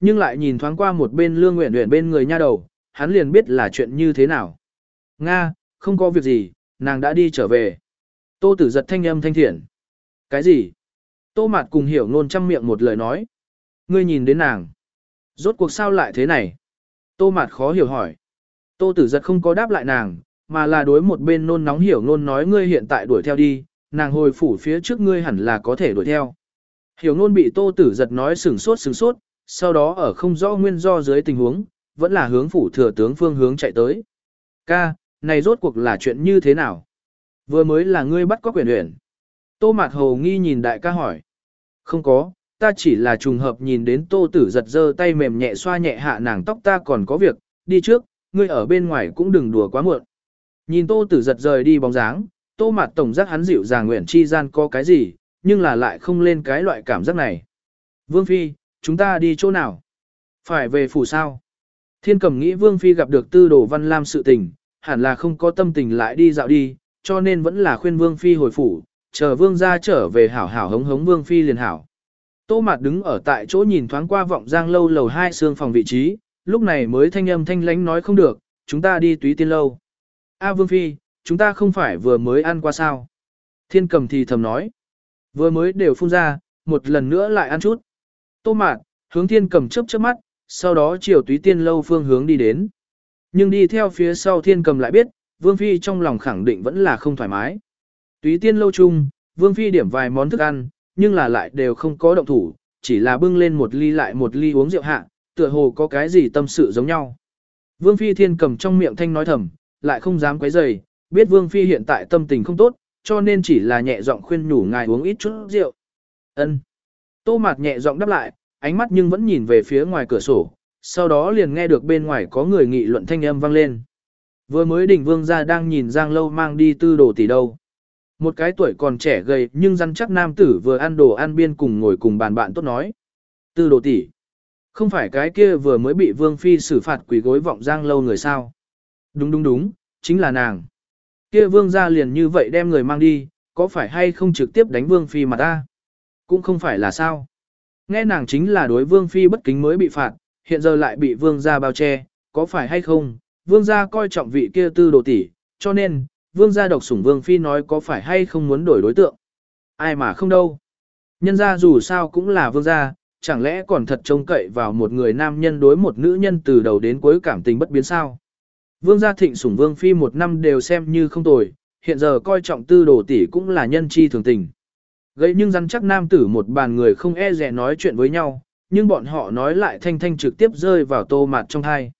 nhưng lại nhìn thoáng qua một bên lương nguyện nguyện bên người nha đầu, hắn liền biết là chuyện như thế nào. Nga, không có việc gì, nàng đã đi trở về. Tô tử giật thanh âm thanh thiện. Cái gì? Tô mạt cùng hiểu ngôn trăm miệng một lời nói. Ngươi nhìn đến nàng. Rốt cuộc sao lại thế này? Tô mạt khó hiểu hỏi. Tô tử giật không có đáp lại nàng, mà là đối một bên nôn nóng hiểu ngôn nói ngươi hiện tại đuổi theo đi, nàng hồi phủ phía trước ngươi hẳn là có thể đuổi theo. Hiểu ngôn bị tô tử giật nói sừng sốt sừng sốt, sau đó ở không rõ nguyên do dưới tình huống, vẫn là hướng phủ thừa tướng phương hướng chạy tới. Ca, này rốt cuộc là chuyện như thế nào? Vừa mới là ngươi bắt có quyền luyện. Tô Mạt Hồ nghi nhìn đại ca hỏi. Không có, ta chỉ là trùng hợp nhìn đến tô tử giật giơ tay mềm nhẹ xoa nhẹ hạ nàng tóc ta còn có việc, đi trước, ngươi ở bên ngoài cũng đừng đùa quá muộn. Nhìn tô tử giật rời đi bóng dáng, tô Mạt tổng giác hắn dịu dàng nguyện chi gian có cái gì, nhưng là lại không lên cái loại cảm giác này. Vương Phi, chúng ta đi chỗ nào? Phải về phủ sao? Thiên cầm nghĩ Vương Phi gặp được tư đồ văn lam sự tình, hẳn là không có tâm tình lại đi dạo đi, cho nên vẫn là khuyên Vương Phi hồi phủ, chờ Vương ra trở về hảo hảo hống hống Vương Phi liền hảo. Tô Mạt đứng ở tại chỗ nhìn thoáng qua vọng giang lâu lầu hai xương phòng vị trí, lúc này mới thanh âm thanh lánh nói không được, chúng ta đi túy tiên lâu. A Vương Phi, chúng ta không phải vừa mới ăn qua sao? Thiên cầm thì thầm nói. Vừa mới đều phun ra, một lần nữa lại ăn chút. Tô Mạt, hướng thiên cầm chớp chớp mắt, sau đó chiều túy tiên lâu phương hướng đi đến. Nhưng đi theo phía sau thiên cầm lại biết, Vương Phi trong lòng khẳng định vẫn là không thoải mái. Túy tiên lâu chung, Vương Phi điểm vài món thức ăn, nhưng là lại đều không có động thủ, chỉ là bưng lên một ly lại một ly uống rượu hạ, tựa hồ có cái gì tâm sự giống nhau. Vương Phi thiên cầm trong miệng thanh nói thầm, lại không dám quấy rầy, biết Vương Phi hiện tại tâm tình không tốt, cho nên chỉ là nhẹ giọng khuyên nhủ ngài uống ít chút rượu. Ân. Tô Mạt nhẹ giọng đáp lại, ánh mắt nhưng vẫn nhìn về phía ngoài cửa sổ, sau đó liền nghe được bên ngoài có người nghị luận thanh âm vang lên. Vừa mới đỉnh vương ra đang nhìn Giang Lâu mang đi tư đồ tỷ đâu. Một cái tuổi còn trẻ gầy nhưng răn chắc nam tử vừa ăn đồ ăn biên cùng ngồi cùng bàn bạn tốt nói. Tư đồ tỷ, Không phải cái kia vừa mới bị vương phi xử phạt quỷ gối vọng Giang Lâu người sao. Đúng đúng đúng, chính là nàng. Kia vương ra liền như vậy đem người mang đi, có phải hay không trực tiếp đánh vương phi mà ta? Cũng không phải là sao. Nghe nàng chính là đối vương phi bất kính mới bị phạt, hiện giờ lại bị vương gia bao che, có phải hay không? Vương gia coi trọng vị kia tư đồ tỷ, cho nên, vương gia độc sủng vương phi nói có phải hay không muốn đổi đối tượng. Ai mà không đâu. Nhân gia dù sao cũng là vương gia, chẳng lẽ còn thật trông cậy vào một người nam nhân đối một nữ nhân từ đầu đến cuối cảm tình bất biến sao? Vương gia thịnh sủng vương phi một năm đều xem như không tồi, hiện giờ coi trọng tư đồ tỷ cũng là nhân chi thường tình. Gây nhưng rắn chắc nam tử một bàn người không e rẻ nói chuyện với nhau, nhưng bọn họ nói lại thanh thanh trực tiếp rơi vào tô mặt trong hai.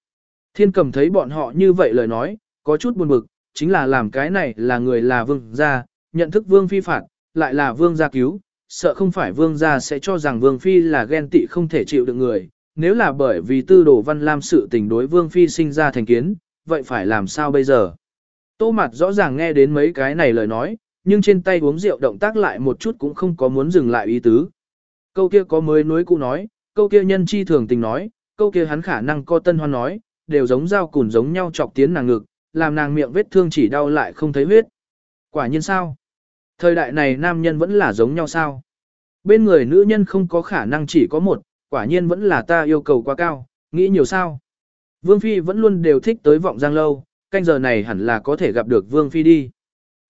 Thiên cầm thấy bọn họ như vậy lời nói, có chút buồn bực, chính là làm cái này là người là vương gia, nhận thức vương phi phạt, lại là vương gia cứu, sợ không phải vương gia sẽ cho rằng vương phi là ghen tị không thể chịu được người, nếu là bởi vì tư đồ văn lam sự tình đối vương phi sinh ra thành kiến, vậy phải làm sao bây giờ? Tô mặt rõ ràng nghe đến mấy cái này lời nói, nhưng trên tay uống rượu động tác lại một chút cũng không có muốn dừng lại ý tứ. Câu kia có mới nối cũ nói, câu kia nhân chi thường tình nói, câu kia hắn khả năng co tân hoan nói, đều giống dao cùn giống nhau chọc tiến nàng ngực, làm nàng miệng vết thương chỉ đau lại không thấy huyết. Quả nhiên sao? Thời đại này nam nhân vẫn là giống nhau sao? Bên người nữ nhân không có khả năng chỉ có một, quả nhiên vẫn là ta yêu cầu quá cao, nghĩ nhiều sao? Vương Phi vẫn luôn đều thích tới vọng giang lâu, canh giờ này hẳn là có thể gặp được Vương Phi đi.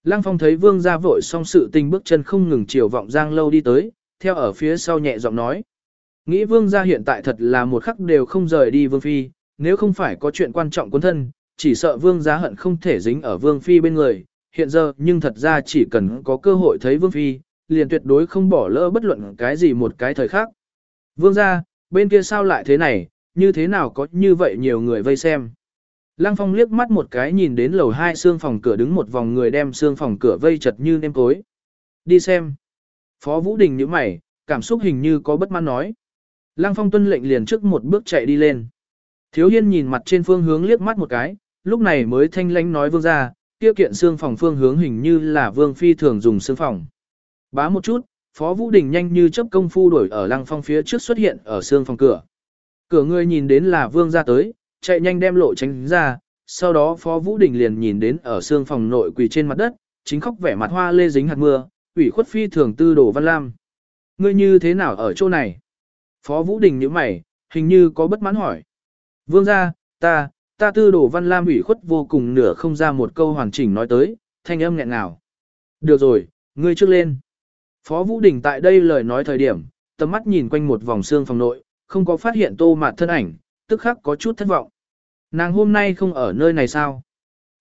Lăng Phong thấy Vương gia vội xong sự tình bước chân không ngừng chiều vọng giang lâu đi tới, theo ở phía sau nhẹ giọng nói. Nghĩ Vương gia hiện tại thật là một khắc đều không rời đi Vương Phi, nếu không phải có chuyện quan trọng cuốn thân, chỉ sợ Vương gia hận không thể dính ở Vương Phi bên người, hiện giờ nhưng thật ra chỉ cần có cơ hội thấy Vương Phi, liền tuyệt đối không bỏ lỡ bất luận cái gì một cái thời khác. Vương gia, bên kia sao lại thế này, như thế nào có như vậy nhiều người vây xem. Lăng Phong liếc mắt một cái nhìn đến lầu hai xương phòng cửa đứng một vòng người đem xương phòng cửa vây chật như nêm cối. Đi xem. Phó Vũ Đình nhíu mày, cảm xúc hình như có bất mãn nói. Lăng Phong tuân lệnh liền trước một bước chạy đi lên. Thiếu Hiên nhìn mặt trên phương hướng liếc mắt một cái, lúc này mới thanh lãnh nói vương ra, kia kiện xương phòng phương hướng hình như là vương phi thường dùng xương phòng. Bá một chút, Phó Vũ Đình nhanh như chớp công phu đuổi ở Lăng Phong phía trước xuất hiện ở xương phòng cửa. Cửa người nhìn đến là vương ra tới, chạy nhanh đem lộ tránh ra, sau đó Phó Vũ Đình liền nhìn đến ở xương phòng nội quỳ trên mặt đất, chính khóc vẻ mặt hoa lê dính hạt mưa, ủy khuất phi thường tư đồ văn lam. Ngươi như thế nào ở chỗ này? Phó Vũ Đình nhíu mày, hình như có bất mãn hỏi. Vương gia, ta, ta tư đồ văn lam ủy khuất vô cùng nửa không ra một câu hoàn chỉnh nói tới, thanh âm nghẹn ngào. Được rồi, ngươi trước lên. Phó Vũ Đình tại đây lời nói thời điểm, tầm mắt nhìn quanh một vòng xương phòng nội, không có phát hiện tô mạt thân ảnh, tức khắc có chút thất vọng. Nàng hôm nay không ở nơi này sao?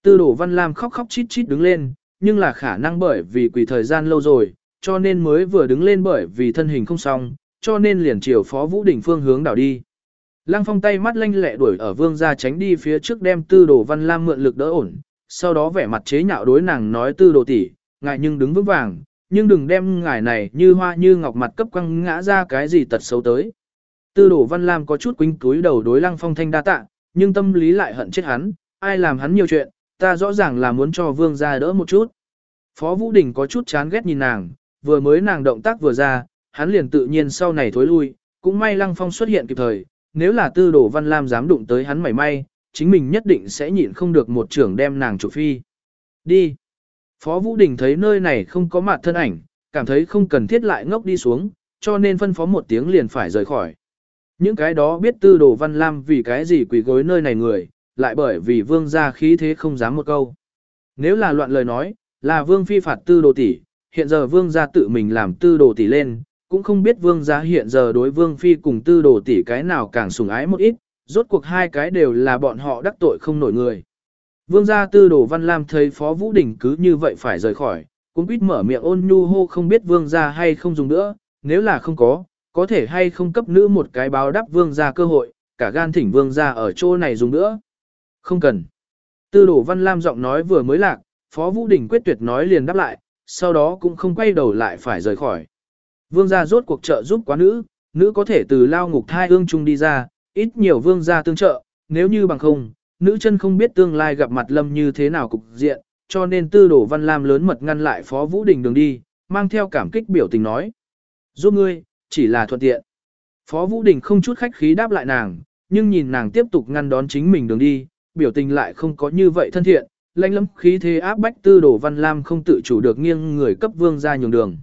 Tư đổ văn lam khóc khóc chít chít đứng lên, nhưng là khả năng bởi vì quỷ thời gian lâu rồi, cho nên mới vừa đứng lên bởi vì thân hình không xong, cho nên liền chiều phó vũ đỉnh phương hướng đảo đi. Lăng phong tay mắt lanh lẹ đuổi ở vương ra tránh đi phía trước đem tư đồ văn lam mượn lực đỡ ổn, sau đó vẻ mặt chế nhạo đối nàng nói tư đồ tỷ, ngài nhưng đứng vững vàng, nhưng đừng đem ngài này như hoa như ngọc mặt cấp quăng ngã ra cái gì tật xấu tới. Tư đồ văn lam có chút quính túi đầu đối lăng phong thanh đa tạ, nhưng tâm lý lại hận chết hắn, ai làm hắn nhiều chuyện, ta rõ ràng là muốn cho vương ra đỡ một chút. Phó Vũ Đình có chút chán ghét nhìn nàng, vừa mới nàng động tác vừa ra, hắn liền tự nhiên sau này thối lui, cũng may lăng phong xuất hiện kịp thời, nếu là tư đồ văn lam dám đụng tới hắn mảy may, chính mình nhất định sẽ nhịn không được một trưởng đem nàng chủ phi. Đi. Phó Vũ Đình thấy nơi này không có mặt thân ảnh, cảm thấy không cần thiết lại ngốc đi xuống, cho nên phân phó một tiếng liền phải rời khỏi. Những cái đó biết tư đồ văn lam vì cái gì quỷ gối nơi này người, lại bởi vì vương gia khí thế không dám một câu. Nếu là loạn lời nói, là vương phi phạt tư đồ tỷ, hiện giờ vương gia tự mình làm tư đồ tỷ lên, cũng không biết vương gia hiện giờ đối vương phi cùng tư đồ tỷ cái nào càng sủng ái một ít, rốt cuộc hai cái đều là bọn họ đắc tội không nổi người. Vương gia tư đồ văn lam thấy phó vũ đình cứ như vậy phải rời khỏi, cũng quýt mở miệng ôn nhu hô không biết vương gia hay không dùng nữa, nếu là không có, có thể hay không cấp nữ một cái báo đáp vương gia cơ hội, cả gan thỉnh vương gia ở chỗ này dùng nữa. Không cần. Tư đổ văn lam giọng nói vừa mới lạc, phó vũ đình quyết tuyệt nói liền đáp lại, sau đó cũng không quay đầu lại phải rời khỏi. Vương gia rốt cuộc trợ giúp quá nữ, nữ có thể từ lao ngục thai ương chung đi ra, ít nhiều vương gia tương trợ, nếu như bằng không, nữ chân không biết tương lai gặp mặt lâm như thế nào cục diện, cho nên tư đổ văn lam lớn mật ngăn lại phó vũ đình đường đi, mang theo cảm kích biểu tình nói. Giúp ngươi, chỉ là thuận tiện. Phó vũ đình không chút khách khí đáp lại nàng, nhưng nhìn nàng tiếp tục ngăn đón chính mình đường đi, biểu tình lại không có như vậy thân thiện, lãnh lắm khí thế áp bách tư đổ văn lam không tự chủ được nghiêng người cấp vương ra nhường đường.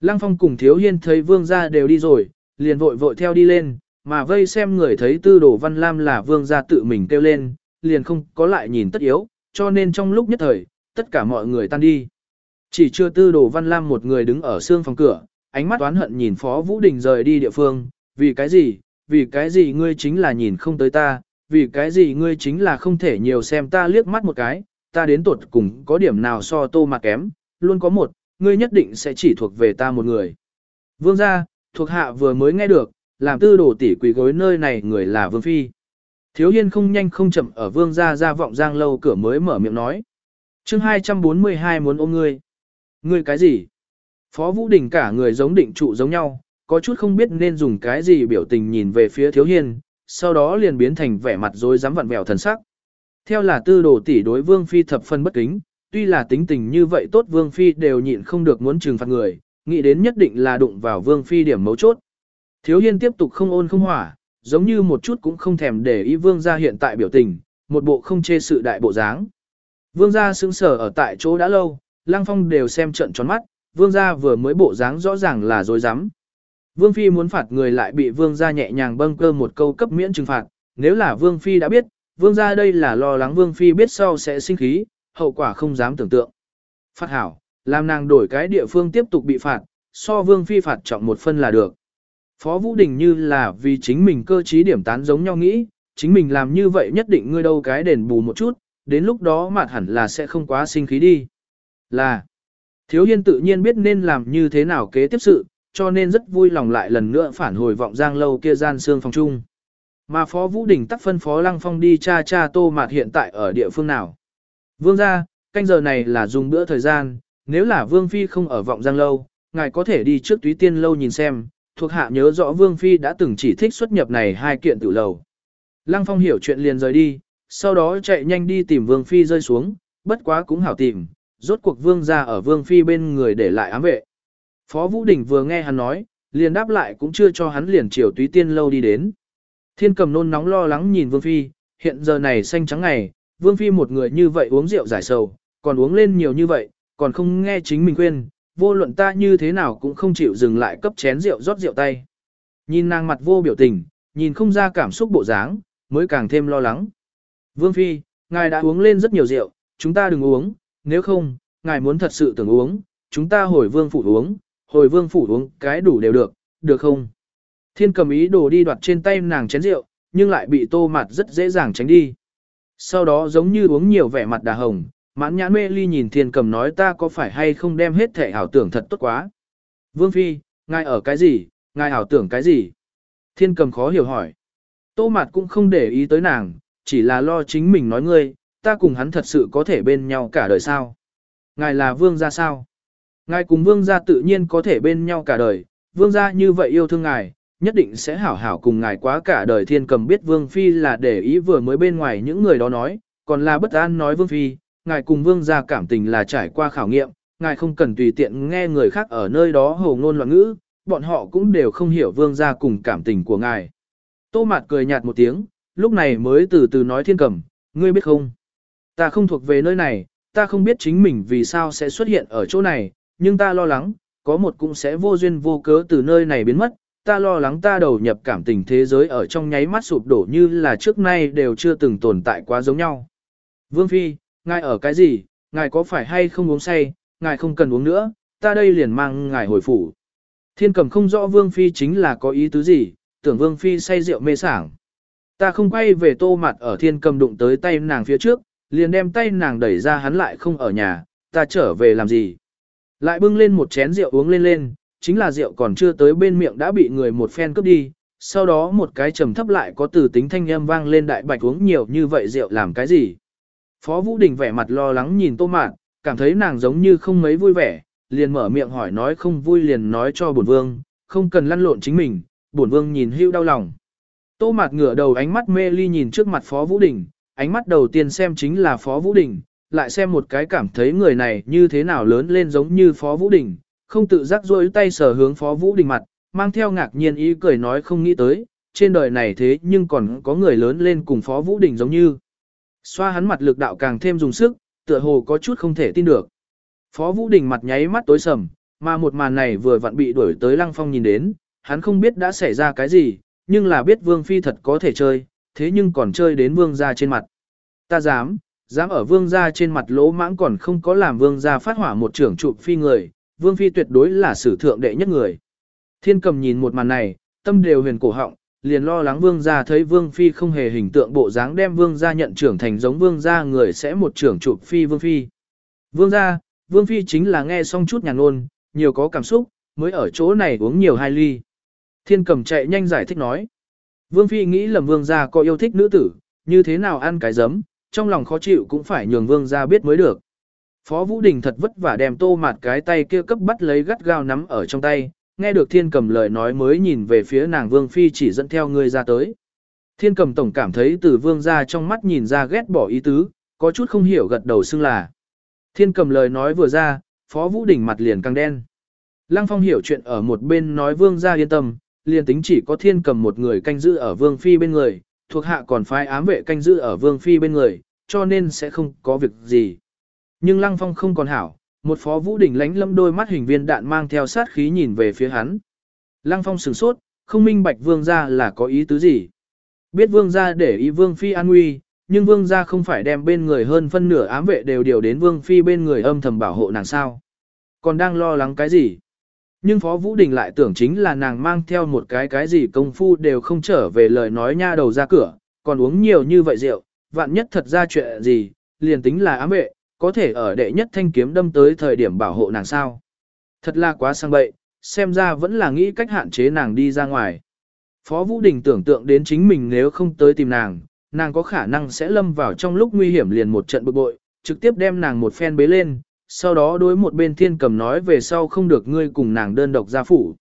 Lăng phong cùng thiếu hiên thấy vương ra đều đi rồi, liền vội vội theo đi lên, mà vây xem người thấy tư đồ văn lam là vương ra tự mình kêu lên, liền không có lại nhìn tất yếu, cho nên trong lúc nhất thời, tất cả mọi người tan đi. Chỉ chưa tư đồ văn lam một người đứng ở xương phòng cửa, ánh mắt oán hận nhìn Phó Vũ Đình rời đi địa phương, vì cái gì, vì cái gì ngươi chính là nhìn không tới ta, vì cái gì ngươi chính là không thể nhiều xem ta liếc mắt một cái, ta đến tuột cùng có điểm nào so tô mà kém, luôn có một, ngươi nhất định sẽ chỉ thuộc về ta một người. Vương gia, thuộc hạ vừa mới nghe được, làm tư đồ tỷ quỷ gối nơi này người là Vương Phi. Thiếu hiên không nhanh không chậm ở Vương gia ra vọng giang lâu cửa mới mở miệng nói. chương 242 muốn ôm ngươi. Ngươi cái gì? Phó Vũ Đình cả người giống định trụ giống nhau, có chút không biết nên dùng cái gì biểu tình nhìn về phía thiếu hiên, sau đó liền biến thành vẻ mặt rối rắm vặn vẹo thần sắc. Theo là tư đồ tỷ đối Vương Phi thập phân bất kính, tuy là tính tình như vậy tốt Vương Phi đều nhịn không được muốn trừng phạt người, nghĩ đến nhất định là đụng vào Vương Phi điểm mấu chốt. Thiếu hiên tiếp tục không ôn không hỏa, giống như một chút cũng không thèm để ý Vương gia hiện tại biểu tình, một bộ không chê sự đại bộ dáng. Vương gia sững sờ ở tại chỗ đã lâu, Lăng Phong đều xem trận tròn mắt, Vương gia vừa mới bộ dáng rõ ràng là dối rắm Vương Phi muốn phạt người lại bị Vương gia nhẹ nhàng bâng cơ một câu cấp miễn trừng phạt, nếu là Vương Phi đã biết, Vương gia đây là lo lắng Vương Phi biết sau sẽ sinh khí, hậu quả không dám tưởng tượng. Phạt hảo, làm nàng đổi cái địa phương tiếp tục bị phạt, so Vương Phi phạt trọng một phân là được. Phó Vũ Đình như là vì chính mình cơ trí điểm tán giống nhau nghĩ, chính mình làm như vậy nhất định ngươi đâu cái đền bù một chút, đến lúc đó mặt hẳn là sẽ không quá sinh khí đi. Là, thiếu hiên tự nhiên biết nên làm như thế nào kế tiếp sự, cho nên rất vui lòng lại lần nữa phản hồi vọng giang lâu kia gian xương phòng chung. Mà Phó Vũ Đình tắc phân Phó Lăng Phong đi cha cha tô mạt hiện tại ở địa phương nào. Vương ra, canh giờ này là dùng bữa thời gian, nếu là Vương Phi không ở vọng giang lâu, ngài có thể đi trước túy tiên lâu nhìn xem, thuộc hạ nhớ rõ Vương Phi đã từng chỉ thích xuất nhập này hai kiện tử lầu. Lăng Phong hiểu chuyện liền rời đi, sau đó chạy nhanh đi tìm Vương Phi rơi xuống, bất quá cũng hảo tìm, rốt cuộc Vương ra ở Vương Phi bên người để lại ám vệ. Phó Vũ Đình vừa nghe hắn nói, liền đáp lại cũng chưa cho hắn liền chiều túy tiên lâu đi đến. Thiên cầm nôn nóng lo lắng nhìn Vương Phi, hiện giờ này xanh trắng ngày, Vương Phi một người như vậy uống rượu giải sầu, còn uống lên nhiều như vậy, còn không nghe chính mình khuyên, vô luận ta như thế nào cũng không chịu dừng lại cấp chén rượu rót rượu tay. Nhìn nàng mặt vô biểu tình, nhìn không ra cảm xúc bộ dáng, mới càng thêm lo lắng. Vương Phi, ngài đã uống lên rất nhiều rượu, chúng ta đừng uống, nếu không, ngài muốn thật sự tưởng uống, chúng ta hồi vương phủ uống, hồi vương phủ uống cái đủ đều được, được không? Thiên cầm ý đồ đi đoạt trên tay nàng chén rượu, nhưng lại bị tô mặt rất dễ dàng tránh đi. Sau đó giống như uống nhiều vẻ mặt đà hồng, mãn nhãn mê ly nhìn thiên cầm nói ta có phải hay không đem hết thể ảo tưởng thật tốt quá. Vương Phi, ngài ở cái gì, ngài ảo tưởng cái gì? Thiên cầm khó hiểu hỏi. Tô mặt cũng không để ý tới nàng, chỉ là lo chính mình nói ngươi, ta cùng hắn thật sự có thể bên nhau cả đời sao? Ngài là vương gia sao? Ngài cùng vương gia tự nhiên có thể bên nhau cả đời, vương gia như vậy yêu thương ngài, nhất định sẽ hảo hảo cùng ngài quá cả đời thiên cầm biết vương phi là để ý vừa mới bên ngoài những người đó nói, còn là bất an nói vương phi, ngài cùng vương gia cảm tình là trải qua khảo nghiệm, ngài không cần tùy tiện nghe người khác ở nơi đó hồ ngôn loạn ngữ, bọn họ cũng đều không hiểu vương gia cùng cảm tình của ngài. Tô mạt cười nhạt một tiếng, lúc này mới từ từ nói thiên cầm, ngươi biết không? Ta không thuộc về nơi này, ta không biết chính mình vì sao sẽ xuất hiện ở chỗ này, nhưng ta lo lắng, có một cũng sẽ vô duyên vô cớ từ nơi này biến mất, ta lo lắng ta đầu nhập cảm tình thế giới ở trong nháy mắt sụp đổ như là trước nay đều chưa từng tồn tại quá giống nhau. Vương Phi, ngài ở cái gì, ngài có phải hay không uống say, ngài không cần uống nữa, ta đây liền mang ngài hồi phủ. Thiên cầm không rõ Vương Phi chính là có ý tứ gì, tưởng Vương Phi say rượu mê sảng. Ta không quay về tô mặt ở thiên cầm đụng tới tay nàng phía trước, liền đem tay nàng đẩy ra hắn lại không ở nhà, ta trở về làm gì. Lại bưng lên một chén rượu uống lên lên, chính là rượu còn chưa tới bên miệng đã bị người một phen cướp đi, sau đó một cái trầm thấp lại có từ tính thanh âm vang lên đại bạch uống nhiều như vậy rượu làm cái gì. Phó Vũ Đình vẻ mặt lo lắng nhìn Tô Mạn, cảm thấy nàng giống như không mấy vui vẻ, liền mở miệng hỏi nói không vui liền nói cho bổn vương, không cần lăn lộn chính mình, bổn vương nhìn hưu đau lòng. Tô Mạt ngửa đầu ánh mắt mê ly nhìn trước mặt Phó Vũ Đình, ánh mắt đầu tiên xem chính là Phó Vũ Đình, lại xem một cái cảm thấy người này như thế nào lớn lên giống như Phó Vũ Đình, không tự giác rôi tay sờ hướng Phó Vũ Đình mặt, mang theo ngạc nhiên ý cười nói không nghĩ tới, trên đời này thế nhưng còn có người lớn lên cùng Phó Vũ Đình giống như. Xoa hắn mặt lực đạo càng thêm dùng sức, tựa hồ có chút không thể tin được. Phó Vũ Đình mặt nháy mắt tối sầm, mà một màn này vừa vặn bị đuổi tới Lăng Phong nhìn đến, hắn không biết đã xảy ra cái gì, nhưng là biết Vương Phi thật có thể chơi, thế nhưng còn chơi đến Vương gia trên mặt. Ta dám, dám ở Vương gia trên mặt lỗ mãng còn không có làm Vương gia phát hỏa một trưởng trụ phi người, Vương Phi tuyệt đối là sử thượng đệ nhất người. Thiên cầm nhìn một màn này, tâm đều huyền cổ họng, liền lo lắng Vương gia thấy Vương Phi không hề hình tượng bộ dáng đem Vương gia nhận trưởng thành giống Vương gia người sẽ một trưởng trụ phi Vương Phi. Vương gia, Vương Phi chính là nghe xong chút nhàn ngôn, nhiều có cảm xúc, mới ở chỗ này uống nhiều hai ly. Thiên cầm chạy nhanh giải thích nói. Vương Phi nghĩ lầm Vương gia có yêu thích nữ tử, như thế nào ăn cái giấm, trong lòng khó chịu cũng phải nhường Vương gia biết mới được. Phó Vũ Đình thật vất vả đem tô mạt cái tay kia cấp bắt lấy gắt gao nắm ở trong tay, nghe được thiên cầm lời nói mới nhìn về phía nàng Vương Phi chỉ dẫn theo người ra tới. Thiên cầm tổng cảm thấy từ Vương gia trong mắt nhìn ra ghét bỏ ý tứ, có chút không hiểu gật đầu xưng là. Thiên cầm lời nói vừa ra, Phó Vũ Đình mặt liền căng đen. Lăng Phong hiểu chuyện ở một bên nói Vương gia yên tâm, liền tính chỉ có thiên cầm một người canh giữ ở vương phi bên người, thuộc hạ còn phái ám vệ canh giữ ở vương phi bên người, cho nên sẽ không có việc gì. Nhưng lăng phong không còn hảo, một phó vũ đỉnh lánh lâm đôi mắt hình viên đạn mang theo sát khí nhìn về phía hắn. Lăng phong sửng sốt, không minh bạch vương gia là có ý tứ gì. Biết vương gia để ý vương phi an nguy, nhưng vương gia không phải đem bên người hơn phân nửa ám vệ đều điều đến vương phi bên người âm thầm bảo hộ nàng sao. Còn đang lo lắng cái gì? Nhưng Phó Vũ Đình lại tưởng chính là nàng mang theo một cái cái gì công phu đều không trở về lời nói nha đầu ra cửa, còn uống nhiều như vậy rượu, vạn nhất thật ra chuyện gì, liền tính là ám vệ, có thể ở đệ nhất thanh kiếm đâm tới thời điểm bảo hộ nàng sao. Thật là quá sang bậy, xem ra vẫn là nghĩ cách hạn chế nàng đi ra ngoài. Phó Vũ Đình tưởng tượng đến chính mình nếu không tới tìm nàng, nàng có khả năng sẽ lâm vào trong lúc nguy hiểm liền một trận bực bội, trực tiếp đem nàng một phen bế lên, sau đó đối một bên thiên cầm nói về sau không được ngươi cùng nàng đơn độc ra phủ.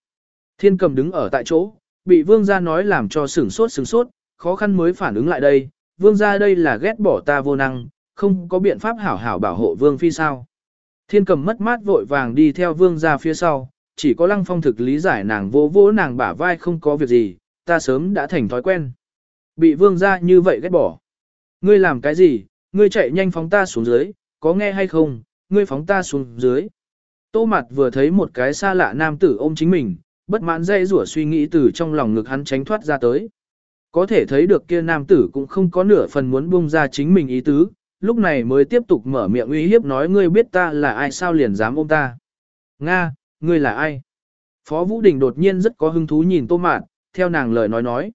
Thiên cầm đứng ở tại chỗ, bị vương gia nói làm cho sửng sốt sửng sốt, khó khăn mới phản ứng lại đây, vương gia đây là ghét bỏ ta vô năng, không có biện pháp hảo hảo bảo hộ vương phi sao. Thiên cầm mất mát vội vàng đi theo vương gia phía sau, chỉ có lăng phong thực lý giải nàng vô vô nàng bả vai không có việc gì, ta sớm đã thành thói quen. Bị vương gia như vậy ghét bỏ. Ngươi làm cái gì, ngươi chạy nhanh phóng ta xuống dưới, có nghe hay không, ngươi phóng ta xuống dưới. Tô mặt vừa thấy một cái xa lạ nam tử ôm chính mình, bất mãn dây rủa suy nghĩ từ trong lòng ngực hắn tránh thoát ra tới. Có thể thấy được kia nam tử cũng không có nửa phần muốn buông ra chính mình ý tứ, lúc này mới tiếp tục mở miệng uy hiếp nói ngươi biết ta là ai sao liền dám ôm ta. Nga, ngươi là ai? Phó Vũ Đình đột nhiên rất có hứng thú nhìn Tô Mạt, theo nàng lời nói nói.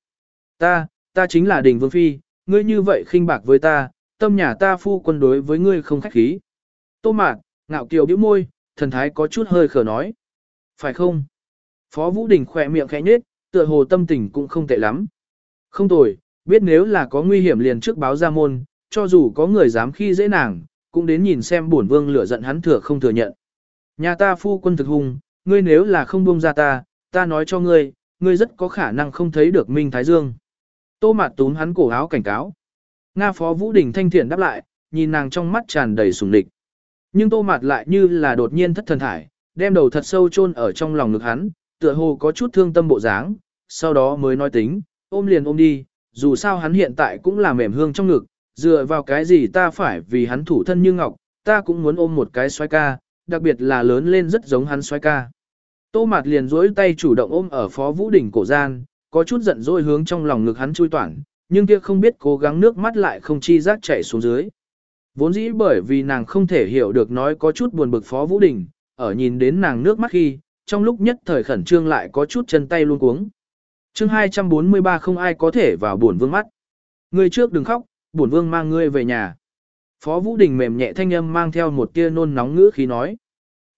Ta, ta chính là Đình Vương Phi, ngươi như vậy khinh bạc với ta, tâm nhà ta phu quân đối với ngươi không khách khí. Tô Mạt, ngạo kiều bĩu môi, thần thái có chút hơi khờ nói. Phải không? Phó Vũ Đình khỏe miệng khẽ nhếch, tựa hồ tâm tình cũng không tệ lắm. Không tồi, biết nếu là có nguy hiểm liền trước báo ra môn, cho dù có người dám khi dễ nàng, cũng đến nhìn xem bổn vương lửa giận hắn thừa không thừa nhận. Nhà ta phu quân thực hùng, ngươi nếu là không buông ra ta, ta nói cho ngươi, ngươi rất có khả năng không thấy được Minh Thái Dương. Tô Mạt túm hắn cổ áo cảnh cáo. Nga Phó Vũ Đình thanh thiện đáp lại, nhìn nàng trong mắt tràn đầy sùng địch. Nhưng Tô Mạt lại như là đột nhiên thất thần thải, đem đầu thật sâu chôn ở trong lòng ngực hắn, tựa hồ có chút thương tâm bộ dáng, sau đó mới nói tính, ôm liền ôm đi, dù sao hắn hiện tại cũng là mềm hương trong ngực, dựa vào cái gì ta phải vì hắn thủ thân như ngọc, ta cũng muốn ôm một cái xoay ca, đặc biệt là lớn lên rất giống hắn xoay ca. Tô Mạt liền duỗi tay chủ động ôm ở Phó Vũ Đỉnh cổ gian, có chút giận dỗi hướng trong lòng ngực hắn chui toản, nhưng kia không biết cố gắng nước mắt lại không chi giác chảy xuống dưới. Vốn dĩ bởi vì nàng không thể hiểu được nói có chút buồn bực Phó Vũ Đình, ở nhìn đến nàng nước mắt khi, trong lúc nhất thời khẩn trương lại có chút chân tay luôn cuống. chương 243 không ai có thể vào buồn vương mắt. Ngươi trước đừng khóc, buồn vương mang ngươi về nhà. Phó Vũ Đình mềm nhẹ thanh âm mang theo một tia nôn nóng ngữ khí nói.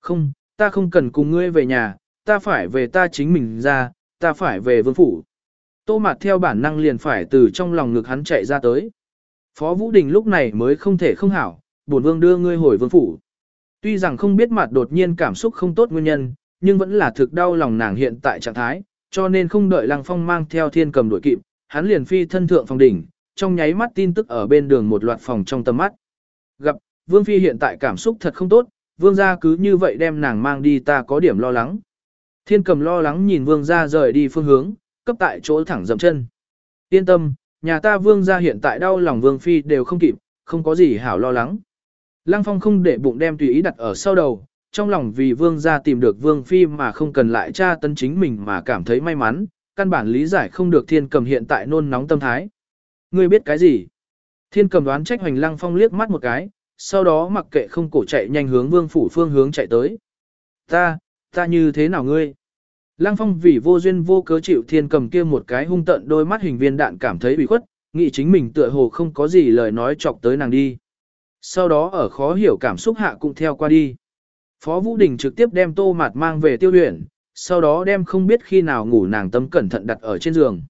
Không, ta không cần cùng ngươi về nhà, ta phải về ta chính mình ra, ta phải về vương phủ. Tô Mạt theo bản năng liền phải từ trong lòng ngực hắn chạy ra tới. Phó Vũ Đình lúc này mới không thể không hảo, bổn vương đưa ngươi hồi vương phủ. Tuy rằng không biết mặt đột nhiên cảm xúc không tốt nguyên nhân, nhưng vẫn là thực đau lòng nàng hiện tại trạng thái, cho nên không đợi Lăng Phong mang theo thiên cầm đuổi kịp, hắn liền phi thân thượng phòng đỉnh, trong nháy mắt tin tức ở bên đường một loạt phòng trong tầm mắt. Gặp, Vương Phi hiện tại cảm xúc thật không tốt, Vương gia cứ như vậy đem nàng mang đi ta có điểm lo lắng. Thiên cầm lo lắng nhìn Vương gia rời đi phương hướng, cấp tại chỗ thẳng dậm chân. Yên tâm, nhà ta Vương gia hiện tại đau lòng Vương Phi đều không kịp, không có gì hảo lo lắng. Lăng Phong không để bụng đem tùy ý đặt ở sau đầu, trong lòng vì Vương gia tìm được Vương Phi mà không cần lại tra tấn chính mình mà cảm thấy may mắn, căn bản lý giải không được thiên cầm hiện tại nôn nóng tâm thái. Ngươi biết cái gì? Thiên cầm đoán trách hoành Lăng Phong liếc mắt một cái, sau đó mặc kệ không cổ chạy nhanh hướng vương phủ phương hướng chạy tới. Ta, ta như thế nào ngươi? Lăng phong vì vô duyên vô cớ chịu thiên cầm kia một cái hung tận đôi mắt hình viên đạn cảm thấy bị khuất, nghĩ chính mình tựa hồ không có gì lời nói chọc tới nàng đi. Sau đó ở khó hiểu cảm xúc hạ cũng theo qua đi. Phó Vũ Đình trực tiếp đem tô mạt mang về tiêu luyện, sau đó đem không biết khi nào ngủ nàng tâm cẩn thận đặt ở trên giường.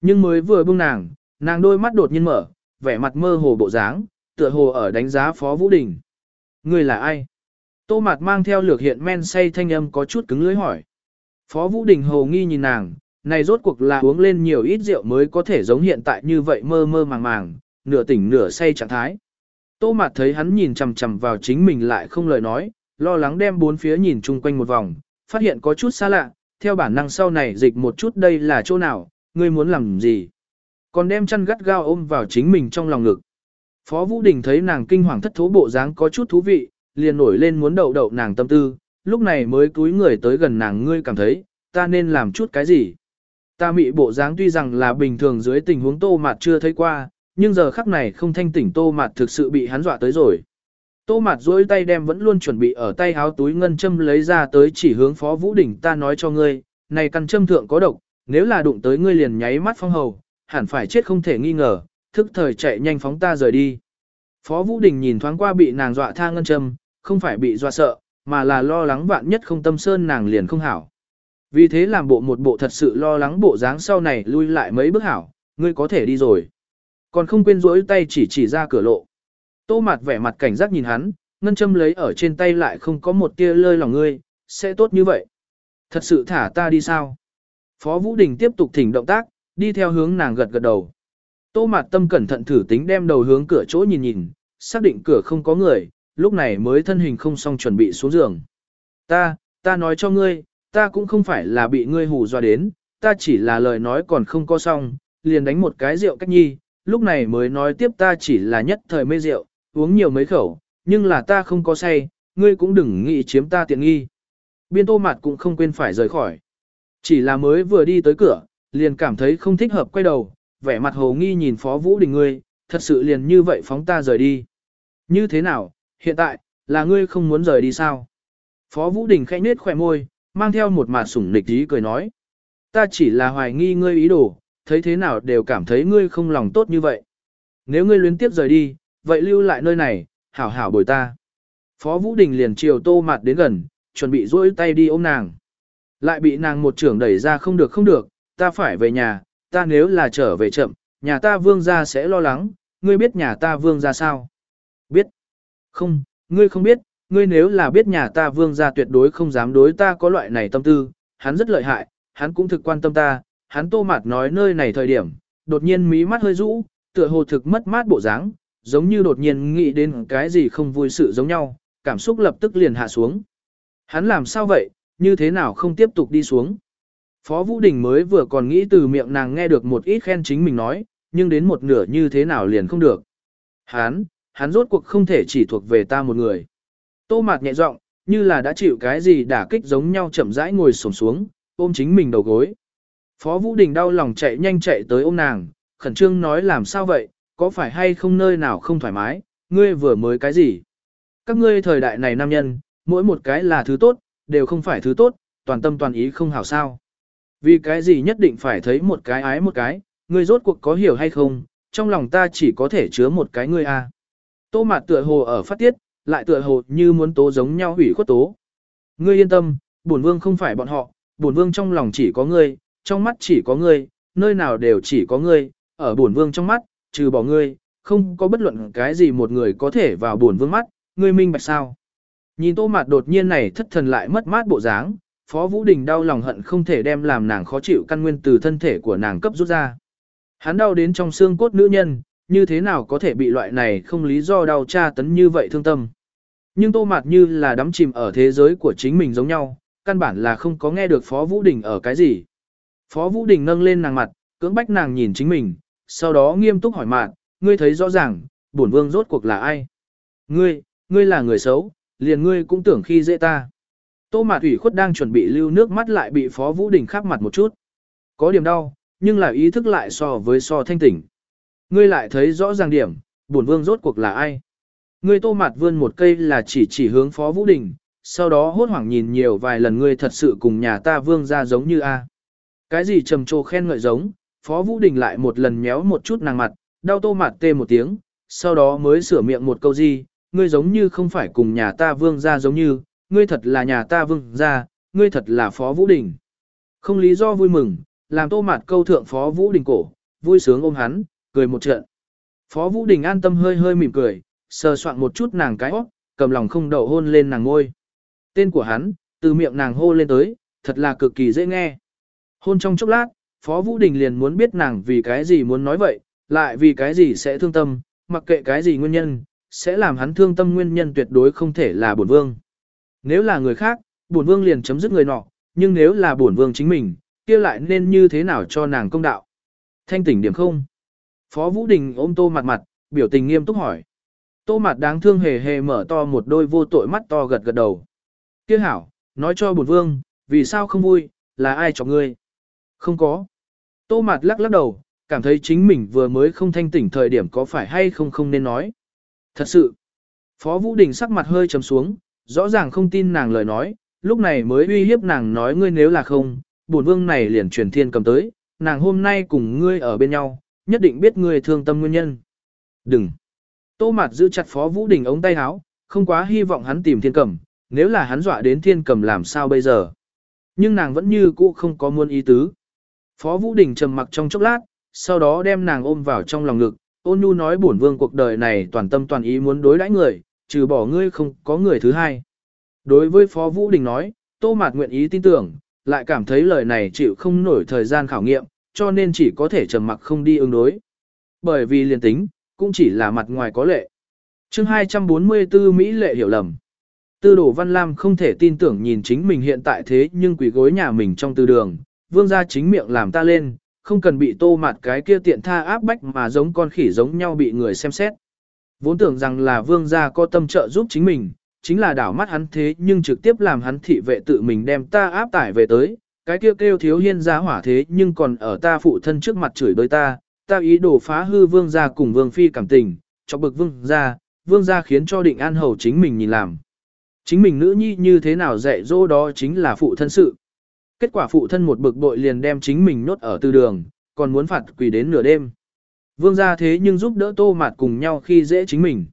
Nhưng mới vừa buông nàng, nàng đôi mắt đột nhiên mở, vẻ mặt mơ hồ bộ dáng, tựa hồ ở đánh giá Phó Vũ Đình. Người là ai? Tô Mạt mang theo lược hiện men say thanh âm có chút cứng lưỡi hỏi. Phó Vũ Đình hồ nghi nhìn nàng, này rốt cuộc là uống lên nhiều ít rượu mới có thể giống hiện tại như vậy mơ mơ màng màng, nửa tỉnh nửa say trạng thái. Tô Mạt thấy hắn nhìn chằm chằm vào chính mình lại không lời nói, lo lắng đem bốn phía nhìn chung quanh một vòng, phát hiện có chút xa lạ, theo bản năng sau này dịch một chút đây là chỗ nào, ngươi muốn làm gì. Còn đem chăn gắt gao ôm vào chính mình trong lòng ngực. Phó Vũ Đình thấy nàng kinh hoàng thất thố bộ dáng có chút thú vị, liền nổi lên muốn đậu đậu nàng tâm tư, lúc này mới cúi người tới gần nàng ngươi cảm thấy, ta nên làm chút cái gì. Ta mị bộ dáng tuy rằng là bình thường dưới tình huống tô mạt chưa thấy qua, nhưng giờ khắc này không thanh tỉnh tô mạt thực sự bị hắn dọa tới rồi. Tô mạt duỗi tay đem vẫn luôn chuẩn bị ở tay háo túi ngân châm lấy ra tới chỉ hướng Phó Vũ đỉnh ta nói cho ngươi, này căn châm thượng có độc, nếu là đụng tới ngươi liền nháy mắt phong hầu, hẳn phải chết không thể nghi ngờ, thức thời chạy nhanh phóng ta rời đi. Phó Vũ Đình nhìn thoáng qua bị nàng dọa tha ngân châm, không phải bị dọa sợ, mà là lo lắng vạn nhất không tâm sơn nàng liền không hảo. Vì thế làm bộ một bộ thật sự lo lắng bộ dáng sau này lui lại mấy bước hảo, ngươi có thể đi rồi. Còn không quên rỗi tay chỉ chỉ ra cửa lộ. Tô mặt vẻ mặt cảnh giác nhìn hắn, ngân châm lấy ở trên tay lại không có một tia lơi lòng ngươi, sẽ tốt như vậy. Thật sự thả ta đi sao? Phó Vũ Đình tiếp tục thỉnh động tác, đi theo hướng nàng gật gật đầu. Tô mặt Tâm cẩn thận thử tính đem đầu hướng cửa chỗ nhìn nhìn, xác định cửa không có người, lúc này mới thân hình không xong chuẩn bị xuống giường. Ta, ta nói cho ngươi, ta cũng không phải là bị ngươi hù dọa đến, ta chỉ là lời nói còn không có xong, liền đánh một cái rượu cách nhi, lúc này mới nói tiếp ta chỉ là nhất thời mê rượu, uống nhiều mấy khẩu, nhưng là ta không có say, ngươi cũng đừng nghĩ chiếm ta tiện nghi. Biên tô mặt cũng không quên phải rời khỏi. Chỉ là mới vừa đi tới cửa, liền cảm thấy không thích hợp quay đầu, vẻ mặt hồ nghi nhìn Phó Vũ Đình ngươi, thật sự liền như vậy phóng ta rời đi. Như thế nào, hiện tại, là ngươi không muốn rời đi sao? Phó Vũ Đình khẽ nết khỏe môi, mang theo một mặt sủng nịch ý cười nói. Ta chỉ là hoài nghi ngươi ý đồ, thấy thế nào đều cảm thấy ngươi không lòng tốt như vậy. Nếu ngươi luyến tiếp rời đi, vậy lưu lại nơi này, hảo hảo bồi ta. Phó Vũ Đình liền chiều tô mặt đến gần, chuẩn bị duỗi tay đi ôm nàng. Lại bị nàng một trưởng đẩy ra không được không được, ta phải về nhà, ta nếu là trở về chậm, nhà ta vương gia sẽ lo lắng, ngươi biết nhà ta vương gia sao? Không, ngươi không biết, ngươi nếu là biết nhà ta vương gia tuyệt đối không dám đối ta có loại này tâm tư, hắn rất lợi hại, hắn cũng thực quan tâm ta, hắn tô mạt nói nơi này thời điểm, đột nhiên mí mắt hơi rũ, tựa hồ thực mất mát bộ dáng, giống như đột nhiên nghĩ đến cái gì không vui sự giống nhau, cảm xúc lập tức liền hạ xuống. Hắn làm sao vậy, như thế nào không tiếp tục đi xuống. Phó Vũ Đình mới vừa còn nghĩ từ miệng nàng nghe được một ít khen chính mình nói, nhưng đến một nửa như thế nào liền không được. Hắn, hắn rốt cuộc không thể chỉ thuộc về ta một người. Tô mạt nhẹ giọng, như là đã chịu cái gì đả kích giống nhau chậm rãi ngồi xổm xuống, ôm chính mình đầu gối. Phó Vũ Đình đau lòng chạy nhanh chạy tới ôm nàng, khẩn trương nói làm sao vậy, có phải hay không nơi nào không thoải mái, ngươi vừa mới cái gì. Các ngươi thời đại này nam nhân, mỗi một cái là thứ tốt, đều không phải thứ tốt, toàn tâm toàn ý không hảo sao. Vì cái gì nhất định phải thấy một cái ái một cái, ngươi rốt cuộc có hiểu hay không, trong lòng ta chỉ có thể chứa một cái ngươi a. Tô mạt tựa hồ ở phát tiết, lại tựa hồ như muốn tố giống nhau hủy khuất tố. Ngươi yên tâm, bổn vương không phải bọn họ, bổn vương trong lòng chỉ có ngươi, trong mắt chỉ có ngươi, nơi nào đều chỉ có ngươi, ở bổn vương trong mắt, trừ bỏ ngươi, không có bất luận cái gì một người có thể vào bổn vương mắt, ngươi minh bạch sao. Nhìn tô mạt đột nhiên này thất thần lại mất mát bộ dáng, Phó Vũ Đình đau lòng hận không thể đem làm nàng khó chịu căn nguyên từ thân thể của nàng cấp rút ra. Hắn đau đến trong xương cốt nữ nhân, như thế nào có thể bị loại này không lý do đau tra tấn như vậy thương tâm. Nhưng tô mạt như là đắm chìm ở thế giới của chính mình giống nhau, căn bản là không có nghe được Phó Vũ Đình ở cái gì. Phó Vũ Đình nâng lên nàng mặt, cưỡng bách nàng nhìn chính mình, sau đó nghiêm túc hỏi mạn, ngươi thấy rõ ràng, bổn vương rốt cuộc là ai? Ngươi, ngươi là người xấu, liền ngươi cũng tưởng khi dễ ta. Tô Mạt ủy khuất đang chuẩn bị lưu nước mắt lại bị Phó Vũ Đình khắp mặt một chút. Có điểm đau, nhưng là ý thức lại so với so thanh tỉnh. Ngươi lại thấy rõ ràng điểm, bổn vương rốt cuộc là ai? Ngươi Tô Mạt vươn một cây là chỉ chỉ hướng Phó Vũ Đình, sau đó hốt hoảng nhìn nhiều vài lần ngươi thật sự cùng nhà ta vương ra giống như a. Cái gì trầm trồ khen ngợi giống, Phó Vũ Đình lại một lần méo một chút nàng mặt, đau Tô Mạt tê một tiếng, sau đó mới sửa miệng một câu gì, ngươi giống như không phải cùng nhà ta vương ra giống như, ngươi thật là nhà ta vương ra, ngươi thật là Phó Vũ Đình. Không lý do vui mừng, làm tô mạt câu thượng Phó Vũ Đình cổ, vui sướng ôm hắn, cười một trận. Phó Vũ Đình an tâm hơi hơi mỉm cười, sờ soạn một chút nàng cái óc, cầm lòng không đậu hôn lên nàng ngôi. Tên của hắn, từ miệng nàng hô lên tới, thật là cực kỳ dễ nghe. Hôn trong chốc lát, Phó Vũ Đình liền muốn biết nàng vì cái gì muốn nói vậy, lại vì cái gì sẽ thương tâm, mặc kệ cái gì nguyên nhân, sẽ làm hắn thương tâm nguyên nhân tuyệt đối không thể là bổn vương. Nếu là người khác, bổn vương liền chấm dứt người nọ, nhưng nếu là bổn vương chính mình, kia lại nên như thế nào cho nàng công đạo? Thanh tỉnh điểm không? Phó Vũ Đình ôm tô mặt mặt, biểu tình nghiêm túc hỏi. Tô mặt đáng thương hề hề mở to một đôi vô tội mắt to gật gật đầu. Kia hảo, nói cho bổn vương, vì sao không vui, là ai cho ngươi? Không có. Tô mặt lắc lắc đầu, cảm thấy chính mình vừa mới không thanh tỉnh thời điểm có phải hay không không nên nói. Thật sự. Phó Vũ Đình sắc mặt hơi trầm xuống, rõ ràng không tin nàng lời nói, lúc này mới uy hiếp nàng nói ngươi nếu là không, bổn vương này liền truyền thiên cầm tới, nàng hôm nay cùng ngươi ở bên nhau, nhất định biết ngươi thương tâm nguyên nhân. Đừng! Tô Mạt giữ chặt Phó Vũ Đình ống tay áo, không quá hy vọng hắn tìm thiên cầm, nếu là hắn dọa đến thiên cầm làm sao bây giờ. Nhưng nàng vẫn như cũ không có muôn ý tứ. Phó Vũ Đình trầm mặc trong chốc lát, sau đó đem nàng ôm vào trong lòng ngực, ôn nhu nói bổn vương cuộc đời này toàn tâm toàn ý muốn đối đãi người, trừ bỏ ngươi không có người thứ hai. Đối với Phó Vũ Đình nói, Tô Mạt nguyện ý tin tưởng, lại cảm thấy lời này chịu không nổi thời gian khảo nghiệm, cho nên chỉ có thể trầm mặc không đi ứng đối. Bởi vì liền tính, cũng chỉ là mặt ngoài có lệ. chương 244 Mỹ lệ hiểu lầm. Tư đồ Văn Lam không thể tin tưởng nhìn chính mình hiện tại thế nhưng quỷ gối nhà mình trong tư đường, vương gia chính miệng làm ta lên, không cần bị tô mặt cái kia tiện tha áp bách mà giống con khỉ giống nhau bị người xem xét. Vốn tưởng rằng là vương gia có tâm trợ giúp chính mình, chính là đảo mắt hắn thế nhưng trực tiếp làm hắn thị vệ tự mình đem ta áp tải về tới, cái kêu kêu thiếu hiên ra hỏa thế nhưng còn ở ta phụ thân trước mặt chửi bới ta, ta ý đồ phá hư vương gia cùng vương phi cảm tình, cho bực vương gia, vương gia khiến cho định an hầu chính mình nhìn làm. Chính mình nữ nhi như thế nào dạy dỗ đó chính là phụ thân sự. Kết quả phụ thân một bực bội liền đem chính mình nốt ở tư đường, còn muốn phạt quỷ đến nửa đêm. Vương gia thế nhưng giúp đỡ tô mạt cùng nhau khi dễ chính mình.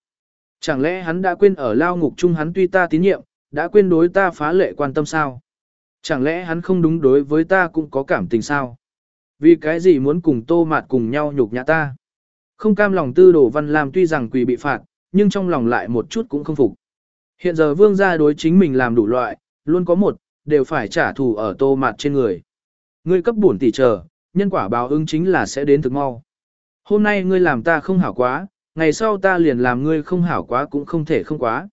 Chẳng lẽ hắn đã quên ở lao ngục chung hắn tuy ta tín nhiệm, đã quên đối ta phá lệ quan tâm sao? Chẳng lẽ hắn không đúng đối với ta cũng có cảm tình sao? Vì cái gì muốn cùng tô mạt cùng nhau nhục nhã ta? Không cam lòng tư đồ văn làm tuy rằng quỷ bị phạt, nhưng trong lòng lại một chút cũng không phục. Hiện giờ vương gia đối chính mình làm đủ loại, luôn có một, đều phải trả thù ở tô mạt trên người. Ngươi cấp bổn tỷ chờ, nhân quả báo ứng chính là sẽ đến thực mau. Hôm nay ngươi làm ta không hảo quá, ngày sau ta liền làm ngươi không hảo quá cũng không thể không quá.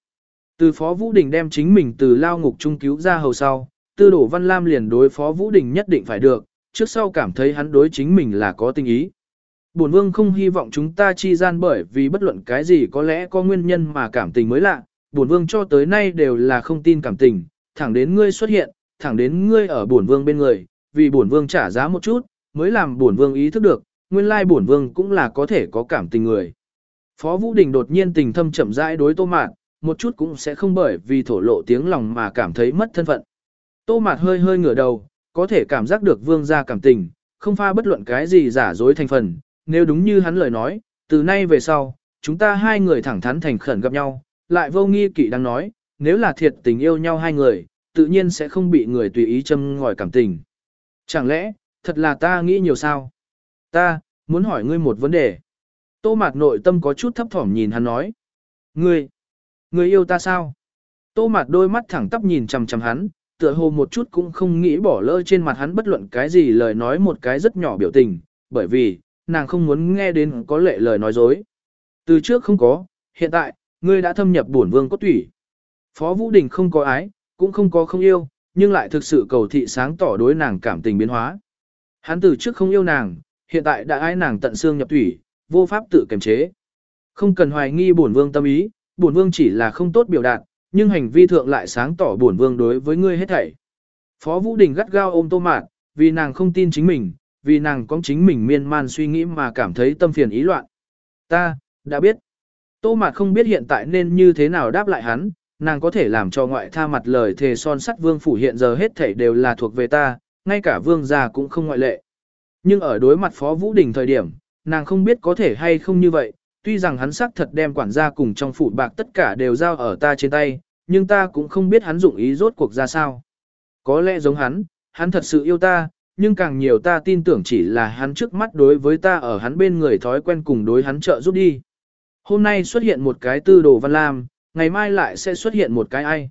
Từ Phó Vũ Đình đem chính mình từ lao ngục trung cứu ra hầu sau, tư đổ Văn Lam liền đối Phó Vũ Đình nhất định phải được, trước sau cảm thấy hắn đối chính mình là có tình ý. Bổn vương không hy vọng chúng ta chi gian bởi vì bất luận cái gì có lẽ có nguyên nhân mà cảm tình mới lạ, bổn vương cho tới nay đều là không tin cảm tình, thẳng đến ngươi xuất hiện, thẳng đến ngươi ở bổn vương bên người, vì bổn vương trả giá một chút, mới làm bổn vương ý thức được, nguyên lai bổn vương cũng là có thể có cảm tình người. Phó Vũ Đình đột nhiên tình thâm chậm rãi đối Tô Mạt, một chút cũng sẽ không bởi vì thổ lộ tiếng lòng mà cảm thấy mất thân phận. Tô Mạt hơi hơi ngửa đầu, có thể cảm giác được vương gia cảm tình, không pha bất luận cái gì giả dối thành phần, nếu đúng như hắn lời nói, từ nay về sau, chúng ta hai người thẳng thắn thành khẩn gặp nhau, lại vô nghi kỵ đang nói, nếu là thiệt tình yêu nhau hai người, tự nhiên sẽ không bị người tùy ý châm ngòi cảm tình. Chẳng lẽ, thật là ta nghĩ nhiều sao? Ta, muốn hỏi ngươi một vấn đề. Tô mạt nội tâm có chút thấp thỏm nhìn hắn nói. Ngươi, ngươi yêu ta sao? Tô mạt đôi mắt thẳng tắp nhìn chằm chằm hắn, tựa hồ một chút cũng không nghĩ bỏ lỡ trên mặt hắn bất luận cái gì lời nói một cái rất nhỏ biểu tình, bởi vì, nàng không muốn nghe đến có lệ lời nói dối. Từ trước không có, hiện tại, ngươi đã thâm nhập bổn vương cốt tủy. Phó Vũ Đình không có ái, cũng không có không yêu, nhưng lại thực sự cầu thị sáng tỏ đối nàng cảm tình biến hóa. Hắn từ trước không yêu nàng, hiện tại đã ái nàng tận xương nhập thủy, vô pháp tự kiềm chế. Không cần hoài nghi bổn vương tâm ý, bổn vương chỉ là không tốt biểu đạt, nhưng hành vi thượng lại sáng tỏ bổn vương đối với ngươi hết thảy. Phó Vũ Đình gắt gao ôm Tô Mạt, vì nàng không tin chính mình, vì nàng có chính mình miên man suy nghĩ mà cảm thấy tâm phiền ý loạn. Ta, đã biết. Tô Mạt không biết hiện tại nên như thế nào đáp lại hắn, nàng có thể làm cho ngoại tha mặt lời thề son sắt vương phủ hiện giờ hết thảy đều là thuộc về ta, ngay cả vương gia cũng không ngoại lệ. Nhưng ở đối mặt Phó Vũ Đình thời điểm, nàng không biết có thể hay không như vậy, tuy rằng hắn xác thật đem quản gia cùng trong phủ bạc tất cả đều giao ở ta trên tay, nhưng ta cũng không biết hắn dụng ý rốt cuộc ra sao. Có lẽ giống hắn, hắn thật sự yêu ta, nhưng càng nhiều ta tin tưởng chỉ là hắn trước mắt đối với ta ở hắn bên người thói quen cùng đối hắn trợ giúp đi. Hôm nay xuất hiện một cái tư đồ văn lam, ngày mai lại sẽ xuất hiện một cái ai.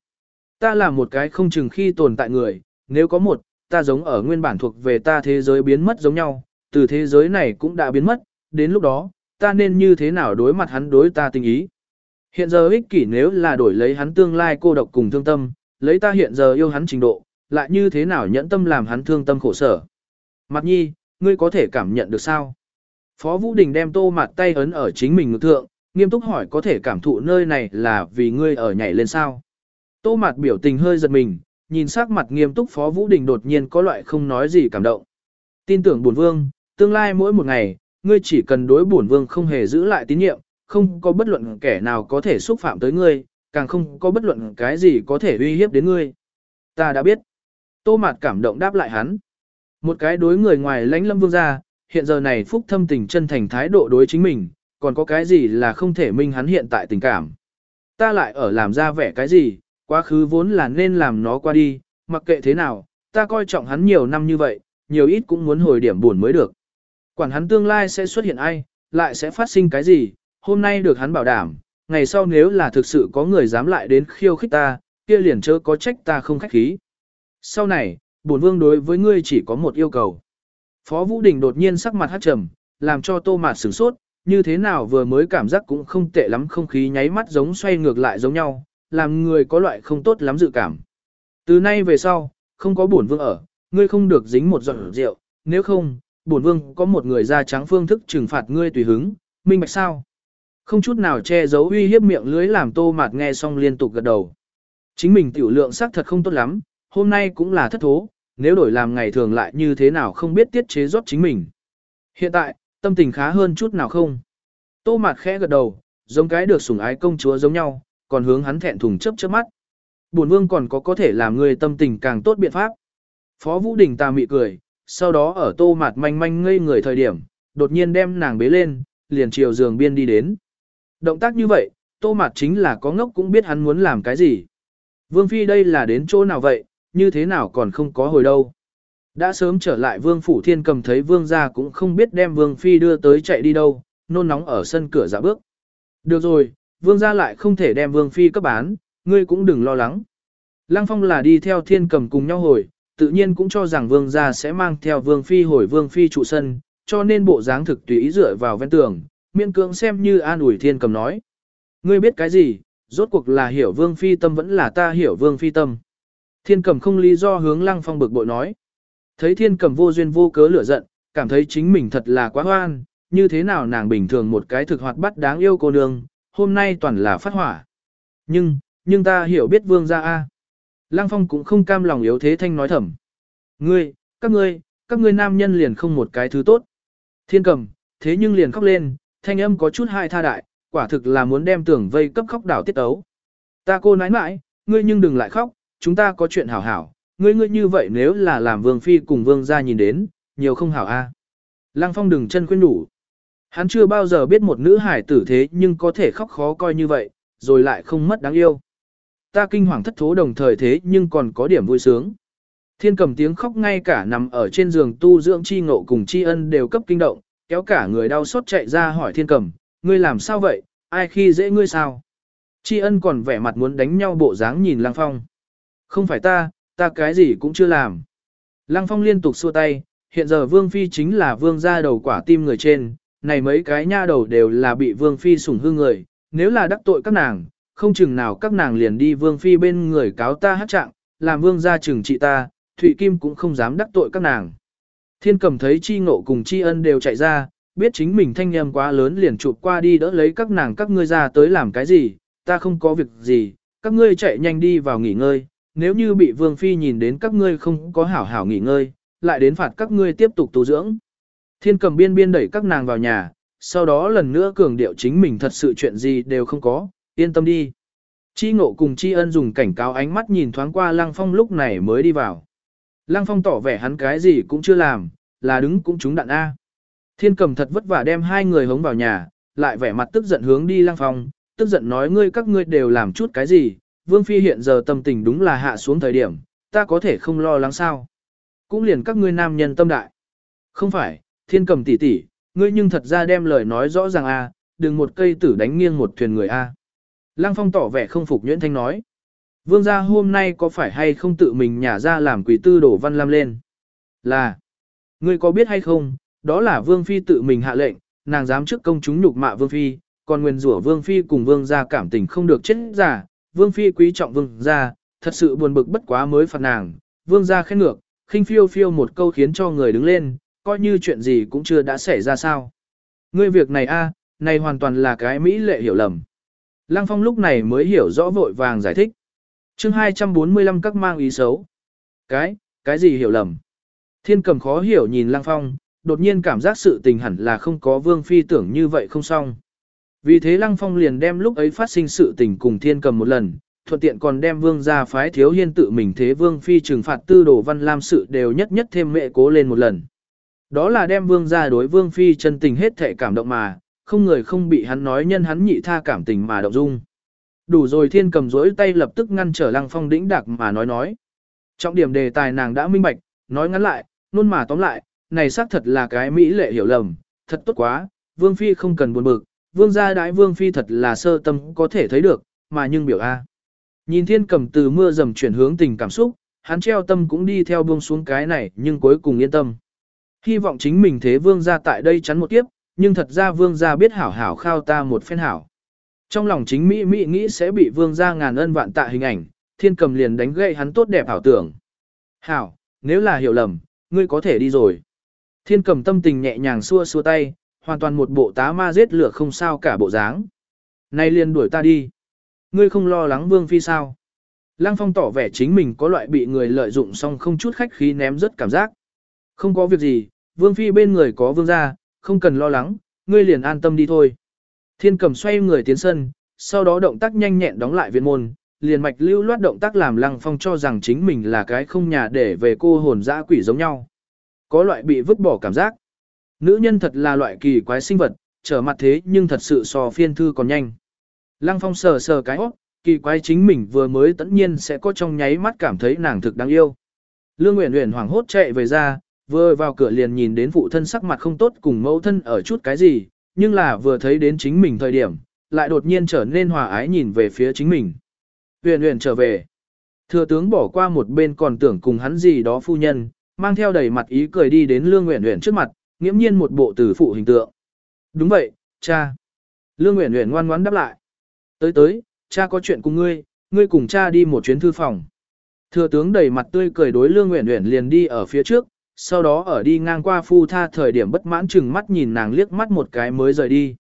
Ta là một cái không chừng khi tồn tại người, nếu có một, ta giống ở nguyên bản thuộc về ta thế giới biến mất giống nhau, từ thế giới này cũng đã biến mất, đến lúc đó, ta nên như thế nào đối mặt hắn đối ta tình ý. Hiện giờ ích kỷ nếu là đổi lấy hắn tương lai cô độc cùng thương tâm, lấy ta hiện giờ yêu hắn trình độ, lại như thế nào nhẫn tâm làm hắn thương tâm khổ sở. Mặt nhi, ngươi có thể cảm nhận được sao? Phó Vũ Đình đem tô mặt tay ấn ở chính mình ngực thượng, nghiêm túc hỏi có thể cảm thụ nơi này là vì ngươi ở nhảy lên sao. Tô mặt biểu tình hơi giật mình, nhìn sắc mặt nghiêm túc Phó Vũ Đình đột nhiên có loại không nói gì cảm động. Tin tưởng bổn vương, tương lai mỗi một ngày, ngươi chỉ cần đối bổn vương không hề giữ lại tín nhiệm, không có bất luận kẻ nào có thể xúc phạm tới ngươi, càng không có bất luận cái gì có thể uy hiếp đến ngươi. Ta đã biết. Tô Mạt cảm động đáp lại hắn. Một cái đối người ngoài lãnh lâm vương gia, hiện giờ này phúc thâm tình chân thành thái độ đối chính mình, còn có cái gì là không thể minh hắn hiện tại tình cảm. Ta lại ở làm ra vẻ cái gì, quá khứ vốn là nên làm nó qua đi, mặc kệ thế nào, ta coi trọng hắn nhiều năm như vậy, nhiều ít cũng muốn hồi điểm buồn mới được. Quản hắn tương lai sẽ xuất hiện ai, lại sẽ phát sinh cái gì, hôm nay được hắn bảo đảm, ngày sau nếu là thực sự có người dám lại đến khiêu khích ta, kia liền chớ có trách ta không khách khí. Sau này, bổn vương đối với ngươi chỉ có một yêu cầu. Phó Vũ Đình đột nhiên sắc mặt hát trầm, làm cho tô mạt sửng sốt, như thế nào vừa mới cảm giác cũng không tệ lắm không khí nháy mắt giống xoay ngược lại giống nhau, làm người có loại không tốt lắm dự cảm. Từ nay về sau, không có bổn vương ở, ngươi không được dính một giọt rượu, nếu không, bổn vương có một người da trắng phương thức trừng phạt ngươi tùy hứng, minh bạch sao? Không chút nào che giấu uy hiếp miệng lưới làm tô mạt nghe xong liên tục gật đầu. Chính mình tiểu lượng xác thật không tốt lắm, hôm nay cũng là thất thố, nếu đổi làm ngày thường lại như thế nào không biết tiết chế rót chính mình. Hiện tại, Tâm tình khá hơn chút nào không? Tô Mạt khẽ gật đầu, giống cái được sủng ái công chúa giống nhau, còn hướng hắn thẹn thùng chớp chớp mắt. Bổn vương còn có có thể làm người tâm tình càng tốt biện pháp. Phó Vũ Đình ta mị cười, sau đó ở Tô Mạt manh manh ngây người thời điểm, đột nhiên đem nàng bế lên, liền chiều giường biên đi đến. Động tác như vậy, Tô Mạt chính là có ngốc cũng biết hắn muốn làm cái gì. Vương Phi đây là đến chỗ nào vậy, như thế nào còn không có hồi đâu. Đã sớm trở lại Vương Phủ Thiên cầm thấy Vương gia cũng không biết đem Vương Phi đưa tới chạy đi đâu, nôn nóng ở sân cửa dạ bước. Được rồi, Vương gia lại không thể đem Vương Phi cấp bán, ngươi cũng đừng lo lắng. Lăng Phong là đi theo Thiên cầm cùng nhau hồi, tự nhiên cũng cho rằng Vương gia sẽ mang theo Vương Phi hồi Vương Phi trụ sân, cho nên bộ dáng thực tùy ý dựa vào ven tường, Miên cưỡng xem như an ủi Thiên cầm nói. Ngươi biết cái gì, rốt cuộc là hiểu Vương Phi tâm vẫn là ta hiểu Vương Phi tâm. Thiên cầm không lý do hướng Lăng Phong bực bội nói. Thấy thiên cầm vô duyên vô cớ lửa giận, cảm thấy chính mình thật là quá hoan, như thế nào nàng bình thường một cái thực hoạt bắt đáng yêu cô nương, hôm nay toàn là phát hỏa. Nhưng, nhưng ta hiểu biết vương gia A. Lăng phong cũng không cam lòng yếu thế thanh nói thầm. Ngươi, các ngươi, các ngươi nam nhân liền không một cái thứ tốt. Thiên cầm, thế nhưng liền khóc lên, thanh âm có chút hai tha đại, quả thực là muốn đem tưởng vây cấp khóc đảo tiết ấu. Ta cô nãi nãi, ngươi nhưng đừng lại khóc, chúng ta có chuyện hảo hảo, ngươi ngươi như vậy nếu là làm vương phi cùng vương gia nhìn đến, nhiều không hảo a. Lăng phong đừng chân khuyên đủ. Hắn chưa bao giờ biết một nữ hải tử thế nhưng có thể khóc khó coi như vậy, rồi lại không mất đáng yêu. Ta kinh hoàng thất thố đồng thời thế nhưng còn có điểm vui sướng. Thiên cầm tiếng khóc ngay cả nằm ở trên giường tu dưỡng chi ngộ cùng chi ân đều cấp kinh động, kéo cả người đau xót chạy ra hỏi thiên cầm, ngươi làm sao vậy, ai khi dễ ngươi sao? Chi ân còn vẻ mặt muốn đánh nhau bộ dáng nhìn lang phong. Không phải ta, ta cái gì cũng chưa làm. Lăng Phong liên tục xua tay, hiện giờ Vương Phi chính là Vương gia đầu quả tim người trên, này mấy cái nha đầu đều là bị Vương Phi sủng hư người, nếu là đắc tội các nàng, không chừng nào các nàng liền đi Vương Phi bên người cáo ta hát trạng, làm Vương gia trừng trị ta, Thụy Kim cũng không dám đắc tội các nàng. Thiên cầm thấy chi ngộ cùng chi ân đều chạy ra, biết chính mình thanh em quá lớn liền chụp qua đi đỡ lấy các nàng các ngươi ra tới làm cái gì, ta không có việc gì, các ngươi chạy nhanh đi vào nghỉ ngơi, nếu như bị Vương Phi nhìn đến các ngươi không có hảo hảo nghỉ ngơi, lại đến phạt các ngươi tiếp tục tu dưỡng. Thiên cầm biên biên đẩy các nàng vào nhà, sau đó lần nữa cường điệu chính mình thật sự chuyện gì đều không có, yên tâm đi. Chi ngộ cùng chi ân dùng cảnh cáo ánh mắt nhìn thoáng qua Lăng Phong lúc này mới đi vào. Lăng Phong tỏ vẻ hắn cái gì cũng chưa làm, là đứng cũng trúng đạn A. Thiên cầm thật vất vả đem hai người hống vào nhà, lại vẻ mặt tức giận hướng đi Lăng Phong, tức giận nói ngươi các ngươi đều làm chút cái gì, Vương Phi hiện giờ tâm tình đúng là hạ xuống thời điểm, ta có thể không lo lắng sao. Cũng liền các ngươi nam nhân tâm đại. Không phải, thiên cầm tỷ tỷ, ngươi nhưng thật ra đem lời nói rõ ràng a, đừng một cây tử đánh nghiêng một thuyền người a. Lăng Phong tỏ vẻ không phục Nhuyễn Thanh nói. Vương gia hôm nay có phải hay không tự mình nhả ra làm quỷ tư đổ văn lam lên? Là, ngươi có biết hay không, đó là Vương Phi tự mình hạ lệnh, nàng dám trước công chúng nhục mạ Vương Phi, còn nguyên rủa Vương Phi cùng Vương gia cảm tình không được chết giả, vương phi quý trọng vương gia, thật sự buồn bực bất quá mới phạt nàng, vương gia khen ngược, khinh phiêu phiêu một câu khiến cho người đứng lên, coi như chuyện gì cũng chưa đã xảy ra sao. Ngươi việc này a, này hoàn toàn là cái mỹ lệ hiểu lầm. Lăng Phong lúc này mới hiểu rõ vội vàng giải thích chương 245 các mang ý xấu. Cái, cái gì hiểu lầm? Thiên cầm khó hiểu nhìn Lăng Phong, đột nhiên cảm giác sự tình hẳn là không có vương phi tưởng như vậy không xong. Vì thế Lăng Phong liền đem lúc ấy phát sinh sự tình cùng thiên cầm một lần, thuận tiện còn đem vương gia phái thiếu hiên tự mình thế vương phi trừng phạt tư đồ văn lam sự đều nhất nhất thêm mẹ cố lên một lần. Đó là đem vương gia đối vương phi chân tình hết thệ cảm động mà, không người không bị hắn nói nhân hắn nhị tha cảm tình mà động dung. Đủ rồi thiên cầm rỗi tay lập tức ngăn trở lăng phong đĩnh đạc mà nói nói. Trọng điểm đề tài nàng đã minh bạch, nói ngắn lại, luôn mà tóm lại, này xác thật là cái mỹ lệ hiểu lầm, thật tốt quá, vương phi không cần buồn bực, vương gia đái vương phi thật là sơ tâm có thể thấy được, mà nhưng biểu A. Nhìn thiên cầm từ mưa dầm chuyển hướng tình cảm xúc, hắn treo tâm cũng đi theo buông xuống cái này nhưng cuối cùng yên tâm. Hy vọng chính mình thế vương gia tại đây chắn một kiếp, nhưng thật ra vương gia biết hảo hảo khao ta một phen hảo. Trong lòng chính Mỹ Mỹ nghĩ sẽ bị vương gia ngàn ân vạn tạ hình ảnh, thiên cầm liền đánh gậy hắn tốt đẹp ảo tưởng. Hảo, nếu là hiểu lầm, ngươi có thể đi rồi. Thiên cầm tâm tình nhẹ nhàng xua xua tay, hoàn toàn một bộ tá ma giết lửa không sao cả bộ dáng. Nay liền đuổi ta đi. Ngươi không lo lắng vương phi sao? Lăng phong tỏ vẻ chính mình có loại bị người lợi dụng xong không chút khách khí ném rất cảm giác. Không có việc gì, vương phi bên người có vương gia, không cần lo lắng, ngươi liền an tâm đi thôi. Thiên cầm xoay người tiến sân, sau đó động tác nhanh nhẹn đóng lại viện môn, liền mạch lưu loát động tác làm lăng phong cho rằng chính mình là cái không nhà để về cô hồn dã quỷ giống nhau. Có loại bị vứt bỏ cảm giác. Nữ nhân thật là loại kỳ quái sinh vật, trở mặt thế nhưng thật sự so phiên thư còn nhanh. Lăng phong sờ sờ cái hót, kỳ quái chính mình vừa mới tất nhiên sẽ có trong nháy mắt cảm thấy nàng thực đáng yêu. Lương Uyển Uyển hoảng hốt chạy về ra, vừa vào cửa liền nhìn đến phụ thân sắc mặt không tốt cùng mẫu thân ở chút cái gì, nhưng là vừa thấy đến chính mình thời điểm, lại đột nhiên trở nên hòa ái nhìn về phía chính mình. Uyển Uyển trở về. Thừa tướng bỏ qua một bên còn tưởng cùng hắn gì đó phu nhân, mang theo đầy mặt ý cười đi đến Lương Uyển Uyển trước mặt, nghiễm nhiên một bộ tử phụ hình tượng. Đúng vậy, cha. Lương Uyển Uyển ngoan ngoãn đáp lại. Tới tới, cha có chuyện cùng ngươi, ngươi cùng cha đi một chuyến thư phòng. Thừa tướng đầy mặt tươi cười đối Lương Uyển Uyển liền đi ở phía trước, sau đó ở đi ngang qua phu tha thời điểm bất mãn chừng mắt nhìn nàng liếc mắt một cái mới rời đi.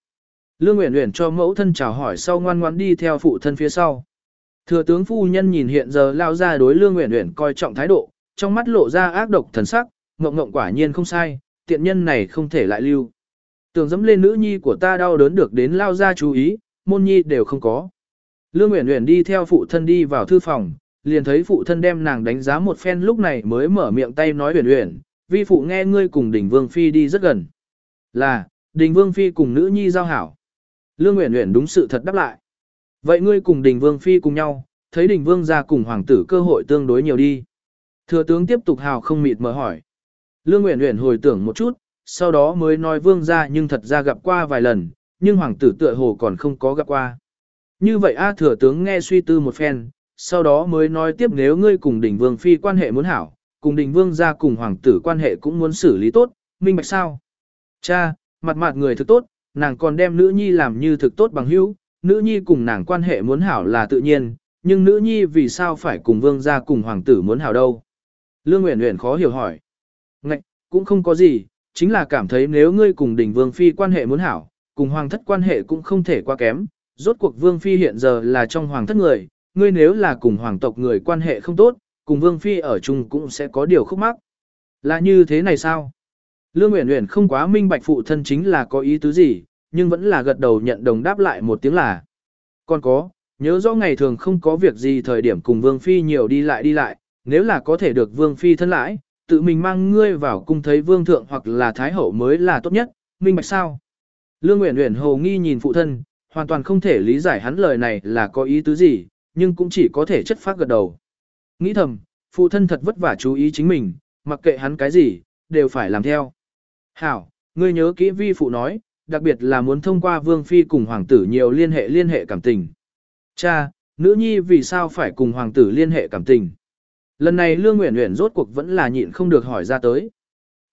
Lương Uyển Uyển cho mẫu thân chào hỏi sau ngoan ngoãn đi theo phụ thân phía sau. Thừa tướng phu nhân nhìn hiện giờ lao ra đối Lương Uyển Uyển coi trọng thái độ, trong mắt lộ ra ác độc thần sắc, ngộng ngộng quả nhiên không sai, tiện nhân này không thể lại lưu. Tưởng dẫm lên nữ nhi của ta đau đớn được đến lao ra chú ý, môn nhi đều không có. Lương Uyển Uyển đi theo phụ thân đi vào thư phòng, liền thấy phụ thân đem nàng đánh giá một phen lúc này mới mở miệng tay nói Uyển Uyển, vi phụ nghe ngươi cùng Đình Vương phi đi rất gần. Là, Đình Vương phi cùng nữ nhi giao hảo. Lương Uyển Uyển đúng sự thật đáp lại. Vậy ngươi cùng Đình Vương phi cùng nhau, thấy Đình Vương gia cùng hoàng tử cơ hội tương đối nhiều đi. Thừa tướng tiếp tục hào không mịt mở hỏi. Lương Uyển Uyển hồi tưởng một chút, sau đó mới nói Vương gia nhưng thật ra gặp qua vài lần, nhưng hoàng tử tựa hồ còn không có gặp qua. Như vậy A thừa tướng nghe suy tư một phen, sau đó mới nói tiếp nếu ngươi cùng đỉnh vương phi quan hệ muốn hảo, cùng đỉnh vương gia cùng hoàng tử quan hệ cũng muốn xử lý tốt, minh bạch sao? Cha, mặt mặt người thực tốt, nàng còn đem nữ nhi làm như thực tốt bằng hữu, nữ nhi cùng nàng quan hệ muốn hảo là tự nhiên, nhưng nữ nhi vì sao phải cùng vương gia cùng hoàng tử muốn hảo đâu? Lương Nguyễn Nguyễn khó hiểu hỏi. Ngạch, cũng không có gì, chính là cảm thấy nếu ngươi cùng đỉnh vương phi quan hệ muốn hảo, cùng hoàng thất quan hệ cũng không thể qua kém, rốt cuộc vương phi hiện giờ là trong hoàng thất người, ngươi nếu là cùng hoàng tộc người quan hệ không tốt, cùng vương phi ở chung cũng sẽ có điều khúc mắc. Là như thế này sao? Lương Uyển Uyển không quá minh bạch phụ thân chính là có ý tứ gì, nhưng vẫn là gật đầu nhận đồng đáp lại một tiếng là. Còn có, nhớ rõ ngày thường không có việc gì thời điểm cùng vương phi nhiều đi lại đi lại, nếu là có thể được vương phi thân lãi, tự mình mang ngươi vào cung thấy vương thượng hoặc là thái hậu mới là tốt nhất, minh bạch sao? Lương Uyển Uyển hồ nghi nhìn phụ thân, hoàn toàn không thể lý giải hắn lời này là có ý tứ gì, nhưng cũng chỉ có thể chất phát gật đầu. Nghĩ thầm, phụ thân thật vất vả chú ý chính mình, mặc kệ hắn cái gì, đều phải làm theo. Hảo, ngươi nhớ kỹ vi phụ nói, đặc biệt là muốn thông qua vương phi cùng hoàng tử nhiều liên hệ liên hệ cảm tình. Cha, nữ nhi vì sao phải cùng hoàng tử liên hệ cảm tình? Lần này Lương Nguyễn Nguyễn rốt cuộc vẫn là nhịn không được hỏi ra tới.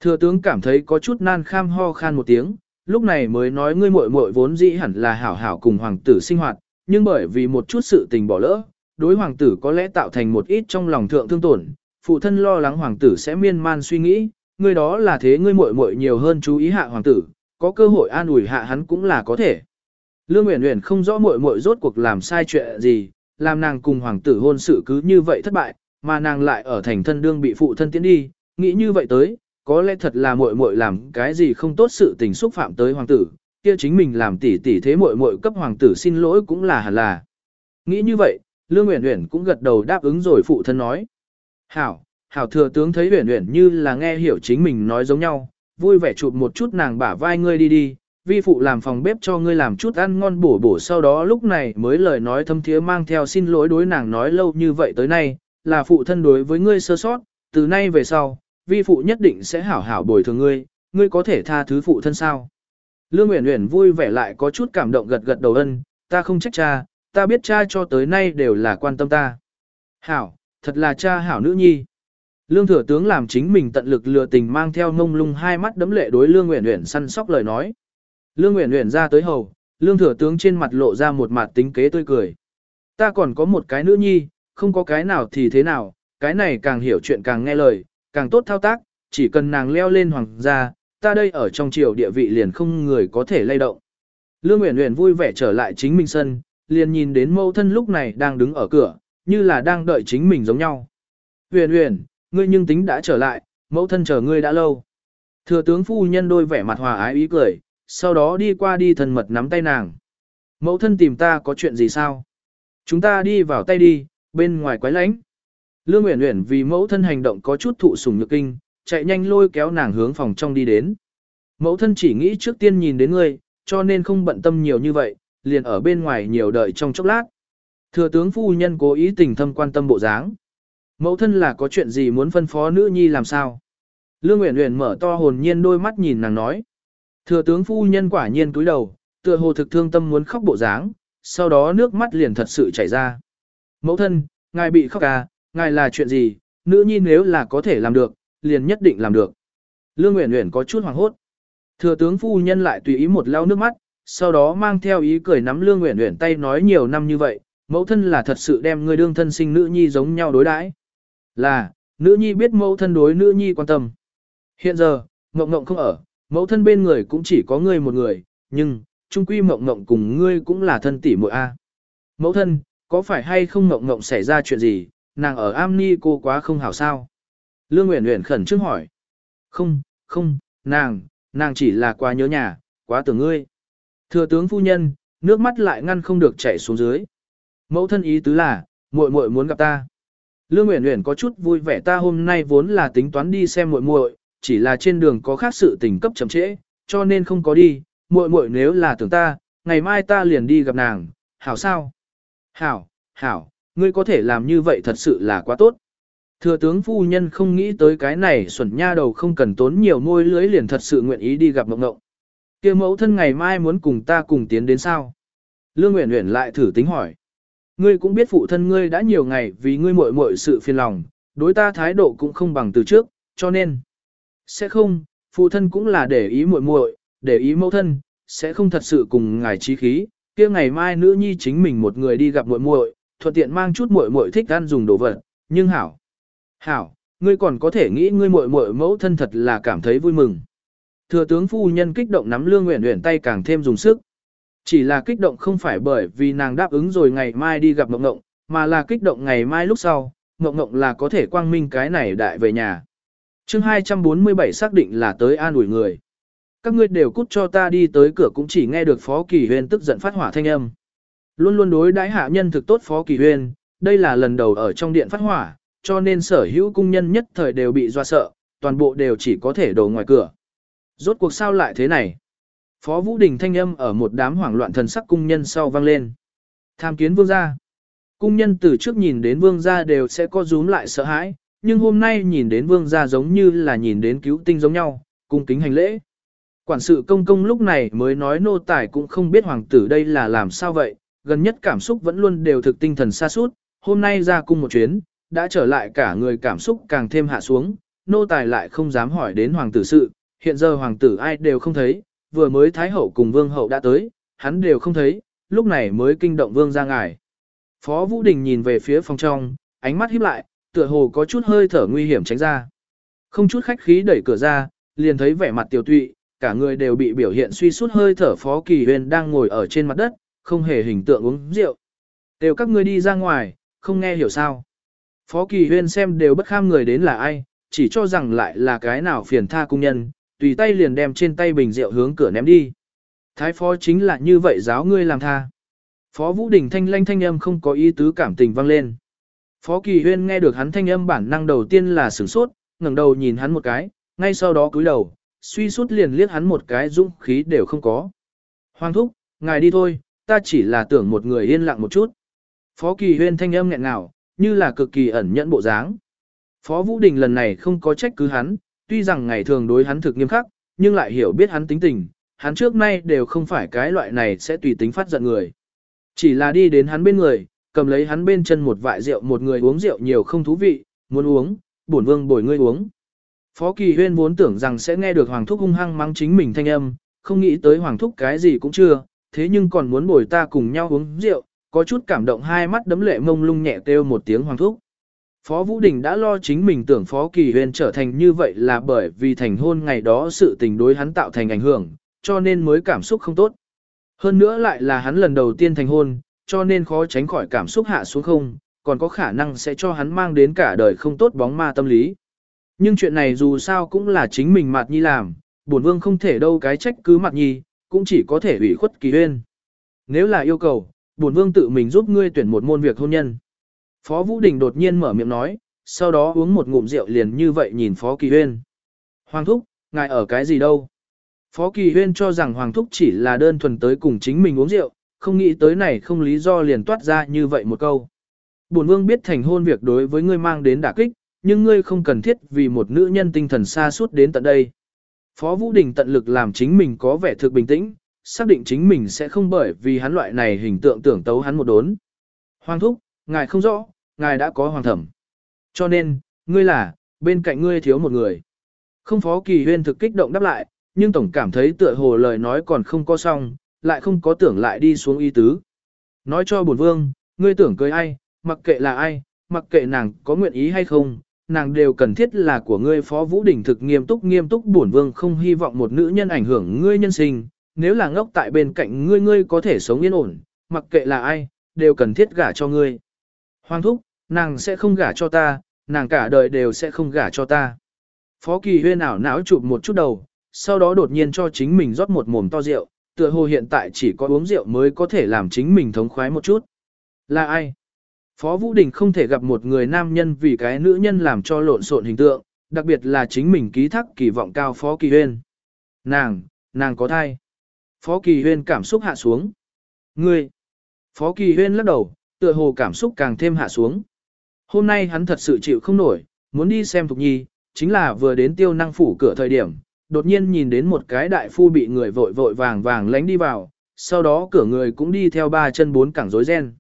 Thừa tướng cảm thấy có chút nan kham ho khan một tiếng, lúc này mới nói ngươi muội muội vốn dĩ hẳn là hảo hảo cùng hoàng tử sinh hoạt, nhưng bởi vì một chút sự tình bỏ lỡ, đối hoàng tử có lẽ tạo thành một ít trong lòng thượng thương tổn, phụ thân lo lắng hoàng tử sẽ miên man suy nghĩ, người đó là thế ngươi muội muội nhiều hơn chú ý hạ hoàng tử, có cơ hội an ủi hạ hắn cũng là có thể. Lương Uyển Uyển không rõ muội muội rốt cuộc làm sai chuyện gì, làm nàng cùng hoàng tử hôn sự cứ như vậy thất bại, mà nàng lại ở thành thân đương bị phụ thân tiến đi, nghĩ như vậy tới, có lẽ thật là muội muội làm cái gì không tốt sự tình xúc phạm tới hoàng tử, kia chính mình làm tỷ tỷ thế muội muội cấp hoàng tử xin lỗi cũng là hẳn là. Nghĩ như vậy, Lương Uyển Uyển cũng gật đầu đáp ứng rồi phụ thân nói. Hảo, hảo thừa tướng thấy Uyển Uyển như là nghe hiểu chính mình nói giống nhau, vui vẻ chụp một chút nàng bả vai ngươi đi đi, vi phụ làm phòng bếp cho ngươi làm chút ăn ngon bổ bổ sau đó lúc này mới lời nói thâm thiế mang theo xin lỗi đối nàng nói lâu như vậy tới nay, là phụ thân đối với ngươi sơ sót, từ nay về sau, vi phụ nhất định sẽ hảo hảo bồi thường ngươi, ngươi có thể tha thứ phụ thân sao. Lương Uyển Uyển vui vẻ lại có chút cảm động gật gật đầu ân, ta không trách cha, ta biết cha cho tới nay đều là quan tâm ta. Hảo, thật là cha hảo nữ nhi. Lương thừa tướng làm chính mình tận lực lừa tình mang theo ngông lung hai mắt đấm lệ đối Lương Uyển Uyển săn sóc lời nói. Lương Uyển Uyển ra tới hầu, Lương thừa tướng trên mặt lộ ra một mặt tính kế tươi cười. Ta còn có một cái nữ nhi, không có cái nào thì thế nào, cái này càng hiểu chuyện càng nghe lời, càng tốt thao tác, chỉ cần nàng leo lên hoàng gia, ta đây ở trong triều địa vị liền không người có thể lay động. Lương Uyển Uyển vui vẻ trở lại chính mình sân, liền nhìn đến mẫu thân lúc này đang đứng ở cửa, như là đang đợi chính mình giống nhau. Uyển Uyển, ngươi nhưng tính đã trở lại, mẫu thân chờ ngươi đã lâu. Thừa tướng phu nhân đôi vẻ mặt hòa ái ý cười, sau đó đi qua đi thân mật nắm tay nàng. Mẫu thân tìm ta có chuyện gì sao? Chúng ta đi vào tay đi, bên ngoài quái lánh. Lương Uyển Uyển vì mẫu thân hành động có chút thụ sủng nhược kinh, chạy nhanh lôi kéo nàng hướng phòng trong đi đến. Mẫu thân chỉ nghĩ trước tiên nhìn đến ngươi, cho nên không bận tâm nhiều như vậy, liền ở bên ngoài nhiều đợi trong chốc lát. Thừa tướng phu nhân cố ý tình thâm quan tâm bộ dáng. Mẫu thân là có chuyện gì muốn phân phó nữ nhi làm sao? Lương Uyển Uyển mở to hồn nhiên đôi mắt nhìn nàng nói. Thừa tướng phu nhân quả nhiên cúi đầu, tựa hồ thực thương tâm muốn khóc bộ dáng, sau đó nước mắt liền thật sự chảy ra. Mẫu thân, ngài bị khóc à, ngài là chuyện gì, nữ nhi nếu là có thể làm được, liền nhất định làm được. Lương Uyển Uyển có chút hoảng hốt. Thừa tướng phu nhân lại tùy ý một lau nước mắt, sau đó mang theo ý cười nắm Lương Uyển Uyển tay nói nhiều năm như vậy, mẫu thân là thật sự đem người đương thân sinh nữ nhi giống nhau đối đãi. Là, nữ nhi biết mẫu thân đối nữ nhi quan tâm. Hiện giờ, Ngộng Ngộng không ở, mẫu thân bên người cũng chỉ có ngươi một người, nhưng, trung quy Ngộng Ngộng cùng ngươi cũng là thân tỷ muội a. Mẫu thân, có phải hay không Ngộng Ngộng xảy ra chuyện gì, nàng ở am ni cô quá không hảo sao? Lương Uyển Uyển khẩn trương hỏi. Không, không, nàng, nàng chỉ là quá nhớ nhà, quá tưởng ngươi. Thừa tướng phu nhân, nước mắt lại ngăn không được chảy xuống dưới. Mẫu thân ý tứ là, muội muội muốn gặp ta. Lương Uyển Uyển có chút vui vẻ ta hôm nay vốn là tính toán đi xem muội muội, chỉ là trên đường có khác sự tình cấp chậm trễ, cho nên không có đi. Muội muội nếu là tưởng ta, ngày mai ta liền đi gặp nàng, hảo sao? Hảo, hảo, ngươi có thể làm như vậy thật sự là quá tốt. Thừa tướng phu nhân không nghĩ tới cái này xuẩn nha đầu không cần tốn nhiều môi lưới liền thật sự nguyện ý đi gặp mộng ngộng. kia mẫu thân ngày mai muốn cùng ta cùng tiến đến sao? Lương Uyển Uyển lại thử tính hỏi. Ngươi cũng biết phụ thân ngươi đã nhiều ngày vì ngươi muội muội sự phiền lòng, đối ta thái độ cũng không bằng từ trước, cho nên sẽ không, phụ thân cũng là để ý muội muội, để ý mẫu thân, sẽ không thật sự cùng ngài trí khí, kia ngày mai nữ nhi chính mình một người đi gặp muội muội, thuận tiện mang chút muội muội thích ăn dùng đồ vật, nhưng hảo. Hảo, ngươi còn có thể nghĩ ngươi muội muội mẫu thân thật là cảm thấy vui mừng. Thừa tướng phu nhân kích động nắm lương nguyện nguyện tay càng thêm dùng sức. Chỉ là kích động không phải bởi vì nàng đáp ứng rồi ngày mai đi gặp Mộng Ngộng, mà là kích động ngày mai lúc sau, Mộng Ngộng là có thể quang minh cái này đại về nhà. chương 247 xác định là tới an ủi người. Các ngươi đều cút cho ta đi tới cửa cũng chỉ nghe được Phó Kỳ Huyên tức giận phát hỏa thanh âm. Luôn luôn đối đãi hạ nhân thực tốt Phó Kỳ Huyên, đây là lần đầu ở trong điện phát hỏa, cho nên sở hữu cung nhân nhất thời đều bị doa sợ, toàn bộ đều chỉ có thể đổ ngoài cửa. Rốt cuộc sao lại thế này? Phó Vũ Đình thanh âm ở một đám hoảng loạn thần sắc cung nhân sau vang lên. Tham kiến vương gia. Cung nhân từ trước nhìn đến vương gia đều sẽ có rúm lại sợ hãi, nhưng hôm nay nhìn đến vương gia giống như là nhìn đến cứu tinh giống nhau, cung kính hành lễ. Quản sự công công lúc này mới nói nô tài cũng không biết hoàng tử đây là làm sao vậy, gần nhất cảm xúc vẫn luôn đều thực tinh thần xa suốt, hôm nay ra cung một chuyến, đã trở lại cả người cảm xúc càng thêm hạ xuống, nô tài lại không dám hỏi đến hoàng tử sự, hiện giờ hoàng tử ai đều không thấy, vừa mới thái hậu cùng vương hậu đã tới, hắn đều không thấy, lúc này mới kinh động vương ra ngài. Phó Vũ Đình nhìn về phía phòng trong, ánh mắt híp lại, tựa hồ có chút hơi thở nguy hiểm tránh ra. Không chút khách khí đẩy cửa ra, liền thấy vẻ mặt tiểu tụy, cả người đều bị biểu hiện suy sút hơi thở Phó Kỳ Huyền đang ngồi ở trên mặt đất, không hề hình tượng uống rượu. Đều các ngươi đi ra ngoài, không nghe hiểu sao. Phó Kỳ Huyên xem đều bất kham người đến là ai, chỉ cho rằng lại là cái nào phiền tha cung nhân, tùy tay liền đem trên tay bình rượu hướng cửa ném đi. Thái phó chính là như vậy giáo ngươi làm tha. Phó Vũ Đình thanh lanh thanh âm không có ý tứ cảm tình vang lên. Phó Kỳ Huyên nghe được hắn thanh âm bản năng đầu tiên là sửng sốt, ngẩng đầu nhìn hắn một cái, ngay sau đó cúi đầu, suy sút liền liếc hắn một cái dũng khí đều không có. Hoàng thúc, ngài đi thôi, ta chỉ là tưởng một người yên lặng một chút. Phó Kỳ Huyên thanh âm nghẹn ngào, như là cực kỳ ẩn nhẫn bộ dáng. Phó Vũ Đình lần này không có trách cứ hắn, tuy rằng ngày thường đối hắn thực nghiêm khắc, nhưng lại hiểu biết hắn tính tình, hắn trước nay đều không phải cái loại này sẽ tùy tính phát giận người. Chỉ là đi đến hắn bên người, cầm lấy hắn bên chân một vại rượu một người uống rượu nhiều không thú vị, muốn uống, bổn vương bồi ngươi uống. Phó Kỳ Huyên vốn tưởng rằng sẽ nghe được Hoàng Thúc hung hăng mắng chính mình thanh âm, không nghĩ tới Hoàng Thúc cái gì cũng chưa, thế nhưng còn muốn bồi ta cùng nhau uống rượu, có chút cảm động hai mắt đấm lệ mông lung nhẹ kêu một tiếng Hoàng Thúc. Phó Vũ Đình đã lo chính mình tưởng Phó Kỳ Huyên trở thành như vậy là bởi vì thành hôn ngày đó sự tình đối hắn tạo thành ảnh hưởng, cho nên mới cảm xúc không tốt. Hơn nữa lại là hắn lần đầu tiên thành hôn, cho nên khó tránh khỏi cảm xúc hạ xuống không, còn có khả năng sẽ cho hắn mang đến cả đời không tốt bóng ma tâm lý. Nhưng chuyện này dù sao cũng là chính mình Mạt Nhi làm, bổn vương không thể đâu cái trách cứ Mạt Nhi, cũng chỉ có thể ủy khuất kỳ huyên. Nếu là yêu cầu, bổn vương tự mình giúp ngươi tuyển một môn việc hôn nhân. Phó Vũ Đình đột nhiên mở miệng nói, sau đó uống một ngụm rượu liền như vậy nhìn Phó Kỳ Huyên. Hoàng Thúc, ngài ở cái gì đâu? Phó Kỳ Huyên cho rằng Hoàng Thúc chỉ là đơn thuần tới cùng chính mình uống rượu, không nghĩ tới này không lý do liền toát ra như vậy một câu. Bổn vương biết thành hôn việc đối với ngươi mang đến đả kích, nhưng ngươi không cần thiết vì một nữ nhân tinh thần xa suốt đến tận đây. Phó Vũ Đình tận lực làm chính mình có vẻ thực bình tĩnh, xác định chính mình sẽ không bởi vì hắn loại này hình tượng tưởng tấu hắn một đốn. Hoàng thúc, ngài không rõ, ngài đã có hoàng thẩm. Cho nên, ngươi là, bên cạnh ngươi thiếu một người. Không phó kỳ huyên thực kích động đáp lại, nhưng tổng cảm thấy tựa hồ lời nói còn không có xong, lại không có tưởng lại đi xuống y tứ. Nói cho bổn vương, ngươi tưởng cưới ai, mặc kệ là ai, mặc kệ nàng có nguyện ý hay không, nàng đều cần thiết là của ngươi phó vũ đỉnh thực nghiêm túc nghiêm túc bổn vương không hy vọng một nữ nhân ảnh hưởng ngươi nhân sinh, nếu là ngốc tại bên cạnh ngươi ngươi có thể sống yên ổn, mặc kệ là ai, đều cần thiết gả cho ngươi. Hoàng thúc, nàng sẽ không gả cho ta, nàng cả đời đều sẽ không gả cho ta. Phó kỳ huyên ảo não chụp một chút đầu, sau đó đột nhiên cho chính mình rót một mồm to rượu, tựa hồ hiện tại chỉ có uống rượu mới có thể làm chính mình thống khoái một chút. Là ai? Phó Vũ Đình không thể gặp một người nam nhân vì cái nữ nhân làm cho lộn xộn hình tượng, đặc biệt là chính mình ký thác kỳ vọng cao Phó Kỳ Huyên. Nàng, nàng có thai. Phó Kỳ Huyên cảm xúc hạ xuống. Ngươi. Phó Kỳ Huyên lắc đầu, tựa hồ cảm xúc càng thêm hạ xuống. Hôm nay hắn thật sự chịu không nổi, muốn đi xem Thục Nhi, chính là vừa đến tiêu năng phủ cửa thời điểm, đột nhiên nhìn đến một cái đại phu bị người vội vội vàng vàng lánh đi vào, sau đó cửa người cũng đi theo ba chân bốn cẳng rối ren.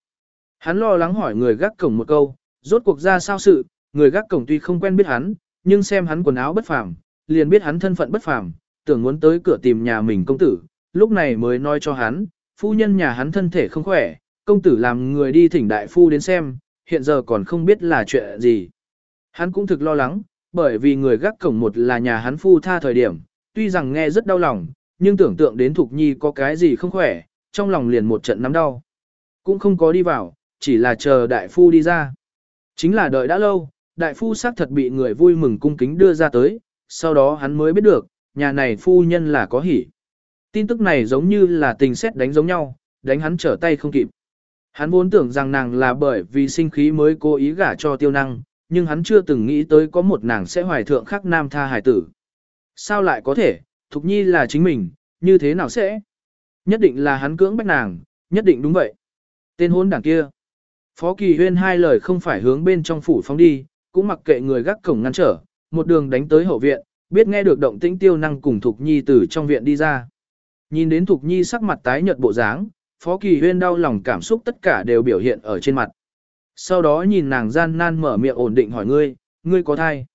Hắn lo lắng hỏi người gác cổng một câu, rốt cuộc ra sao sự, người gác cổng tuy không quen biết hắn, nhưng xem hắn quần áo bất phàm, liền biết hắn thân phận bất phàm, tưởng muốn tới cửa tìm nhà mình công tử, lúc này mới nói cho hắn, phu nhân nhà hắn thân thể không khỏe, công tử làm người đi thỉnh đại phu đến xem, hiện giờ còn không biết là chuyện gì. Hắn cũng thực lo lắng, bởi vì người gác cổng một là nhà hắn phu tha thời điểm, tuy rằng nghe rất đau lòng, nhưng tưởng tượng đến Thục Nhi có cái gì không khỏe, trong lòng liền một trận nắm đau. Cũng không có đi vào, chỉ là chờ đại phu đi ra. Chính là đợi đã lâu, đại phu xác thật bị người vui mừng cung kính đưa ra tới, sau đó hắn mới biết được, nhà này phu nhân là có hỉ. Tin tức này giống như là tình xét đánh giống nhau, đánh hắn trở tay không kịp. Hắn vốn tưởng rằng nàng là bởi vì sinh khí mới cố ý gả cho tiêu năng, nhưng hắn chưa từng nghĩ tới có một nàng sẽ hoài thượng khắc nam tha hải tử. Sao lại có thể, Thục Nhi là chính mình, như thế nào sẽ? Nhất định là hắn cưỡng bách nàng, nhất định đúng vậy. Tên hôn đảng kia. Phó Kỳ Huyên hai lời không phải hướng bên trong phủ phóng đi, cũng mặc kệ người gác cổng ngăn trở, một đường đánh tới hậu viện, biết nghe được động tĩnh tiêu năng cùng Thục Nhi từ trong viện đi ra. Nhìn đến Thục Nhi sắc mặt tái nhợt bộ dáng, Phó Kỳ Huyên đau lòng cảm xúc tất cả đều biểu hiện ở trên mặt. Sau đó nhìn nàng gian nan mở miệng ổn định hỏi ngươi, ngươi có thai.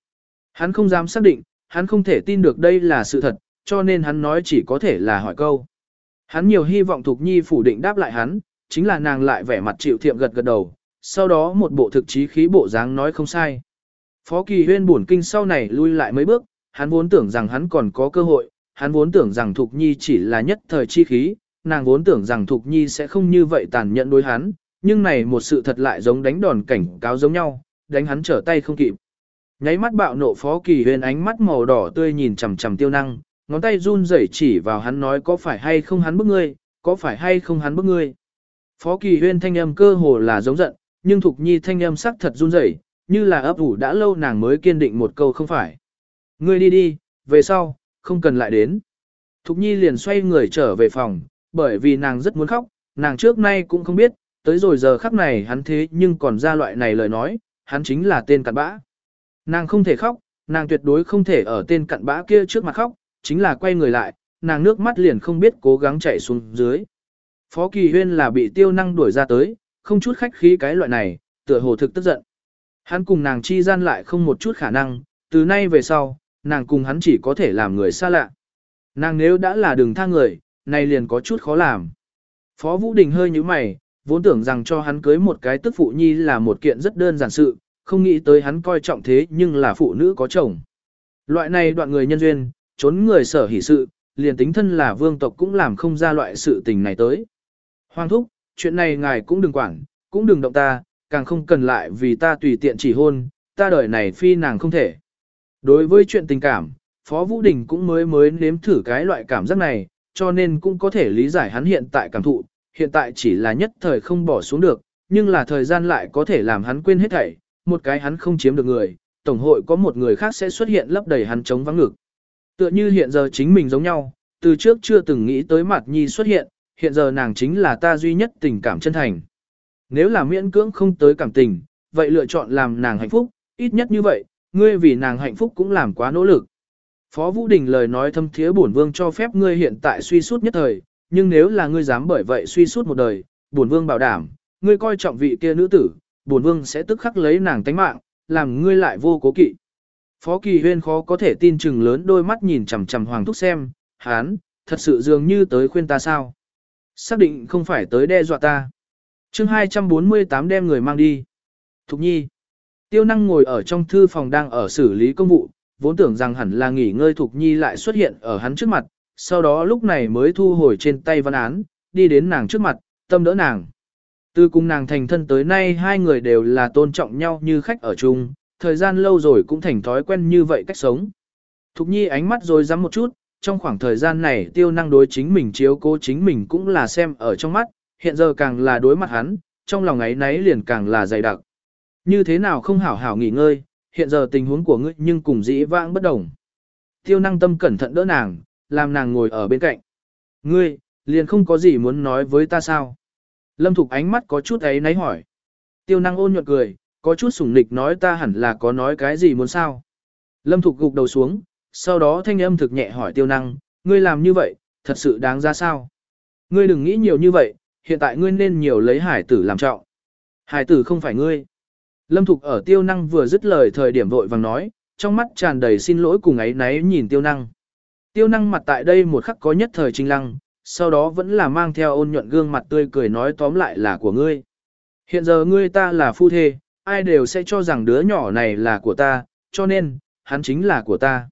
Hắn không dám xác định, hắn không thể tin được đây là sự thật, cho nên hắn nói chỉ có thể là hỏi câu. Hắn nhiều hy vọng Thục Nhi phủ định đáp lại hắn, chính là nàng lại vẻ mặt chịu thiệm gật gật đầu, sau đó một bộ thực chí khí bộ dáng nói không sai. Phó Kỳ Huyên buồn kinh sau này lui lại mấy bước, hắn vốn tưởng rằng hắn còn có cơ hội, hắn vốn tưởng rằng Thục Nhi chỉ là nhất thời chi khí, nàng vốn tưởng rằng Thục Nhi sẽ không như vậy tàn nhẫn đối hắn, nhưng này một sự thật lại giống đánh đòn cảnh cáo giống nhau, đánh hắn trở tay không kịp. Nháy mắt bạo nộ Phó Kỳ Huyên ánh mắt màu đỏ tươi nhìn chằm chằm Tiêu Năng, ngón tay run rẩy chỉ vào hắn nói có phải hay không hắn bức ngươi, có phải hay không hắn bức ngươi. Phó Kỳ Huyên thanh âm cơ hồ là giống giận, nhưng Thục Nhi thanh âm sắc thật run rẩy, như là ấp ủ đã lâu nàng mới kiên định một câu không phải. Ngươi đi đi, về sau, không cần lại đến. Thục Nhi liền xoay người trở về phòng, bởi vì nàng rất muốn khóc, nàng trước nay cũng không biết, tới rồi giờ khắc này hắn thế nhưng còn ra loại này lời nói, hắn chính là tên cặn bã. Nàng không thể khóc, nàng tuyệt đối không thể ở tên cặn bã kia trước mặt khóc, chính là quay người lại, nàng nước mắt liền không biết cố gắng chạy xuống dưới. Phó Kỳ Huyên là bị tiêu năng đuổi ra tới, không chút khách khí cái loại này, tựa hồ thực tức giận. Hắn cùng nàng chi gian lại không một chút khả năng, từ nay về sau, nàng cùng hắn chỉ có thể làm người xa lạ. Nàng nếu đã là đường tha người, này liền có chút khó làm. Phó Vũ Đình hơi như mày, vốn tưởng rằng cho hắn cưới một cái tức phụ nhi là một kiện rất đơn giản sự, không nghĩ tới hắn coi trọng thế nhưng là phụ nữ có chồng. Loại này đoạn người nhân duyên, trốn người sở hỷ sự, liền tính thân là vương tộc cũng làm không ra loại sự tình này tới. Hoàng thúc, chuyện này ngài cũng đừng quản, cũng đừng động ta, càng không cần lại vì ta tùy tiện chỉ hôn, ta đời này phi nàng không thể. Đối với chuyện tình cảm, Phó Vũ Đình cũng mới mới nếm thử cái loại cảm giác này, cho nên cũng có thể lý giải hắn hiện tại cảm thụ, hiện tại chỉ là nhất thời không bỏ xuống được, nhưng là thời gian lại có thể làm hắn quên hết thảy, một cái hắn không chiếm được người, tổng hội có một người khác sẽ xuất hiện lấp đầy hắn trống vắng ngực. Tựa như hiện giờ chính mình giống nhau, từ trước chưa từng nghĩ tới mặt nhi xuất hiện, hiện giờ nàng chính là ta duy nhất tình cảm chân thành. Nếu là miễn cưỡng không tới cảm tình, vậy lựa chọn làm nàng hạnh phúc, ít nhất như vậy, ngươi vì nàng hạnh phúc cũng làm quá nỗ lực. Phó Vũ Đình lời nói thâm thiế bổn vương cho phép ngươi hiện tại suy sút nhất thời, nhưng nếu là ngươi dám bởi vậy suy sút một đời, bổn vương bảo đảm, ngươi coi trọng vị kia nữ tử, bổn vương sẽ tức khắc lấy nàng tánh mạng, làm ngươi lại vô cố kỵ. Phó Kỳ Huyên khó có thể tin chừng lớn đôi mắt nhìn chằm chằm Hoàng Thúc xem, hán, thật sự dường như tới khuyên ta sao? Xác định không phải tới đe dọa ta. chương 248 đem người mang đi. Thục nhi. Tiêu năng ngồi ở trong thư phòng đang ở xử lý công vụ, vốn tưởng rằng hẳn là nghỉ ngơi Thục nhi lại xuất hiện ở hắn trước mặt, sau đó lúc này mới thu hồi trên tay văn án, đi đến nàng trước mặt, tâm đỡ nàng. Từ cùng nàng thành thân tới nay hai người đều là tôn trọng nhau như khách ở chung, thời gian lâu rồi cũng thành thói quen như vậy cách sống. Thục nhi ánh mắt rồi dám một chút, trong khoảng thời gian này tiêu năng đối chính mình chiếu cố chính mình cũng là xem ở trong mắt, hiện giờ càng là đối mặt hắn, trong lòng ấy nấy liền càng là dày đặc. Như thế nào không hảo hảo nghỉ ngơi, hiện giờ tình huống của ngươi nhưng cùng dĩ vãng bất đồng. Tiêu năng tâm cẩn thận đỡ nàng, làm nàng ngồi ở bên cạnh. Ngươi, liền không có gì muốn nói với ta sao? Lâm Thục ánh mắt có chút ấy náy hỏi. Tiêu năng ôn nhuận cười, có chút sủng nịch nói ta hẳn là có nói cái gì muốn sao? Lâm Thục gục đầu xuống, sau đó thanh âm thực nhẹ hỏi tiêu năng, ngươi làm như vậy, thật sự đáng ra sao? Ngươi đừng nghĩ nhiều như vậy, hiện tại ngươi nên nhiều lấy hải tử làm trọng. Hải tử không phải ngươi. Lâm Thục ở tiêu năng vừa dứt lời thời điểm vội vàng nói, trong mắt tràn đầy xin lỗi cùng ấy náy nhìn tiêu năng. Tiêu năng mặt tại đây một khắc có nhất thời trinh lăng, sau đó vẫn là mang theo ôn nhuận gương mặt tươi cười nói tóm lại là của ngươi. Hiện giờ ngươi ta là phu thê, ai đều sẽ cho rằng đứa nhỏ này là của ta, cho nên, hắn chính là của ta.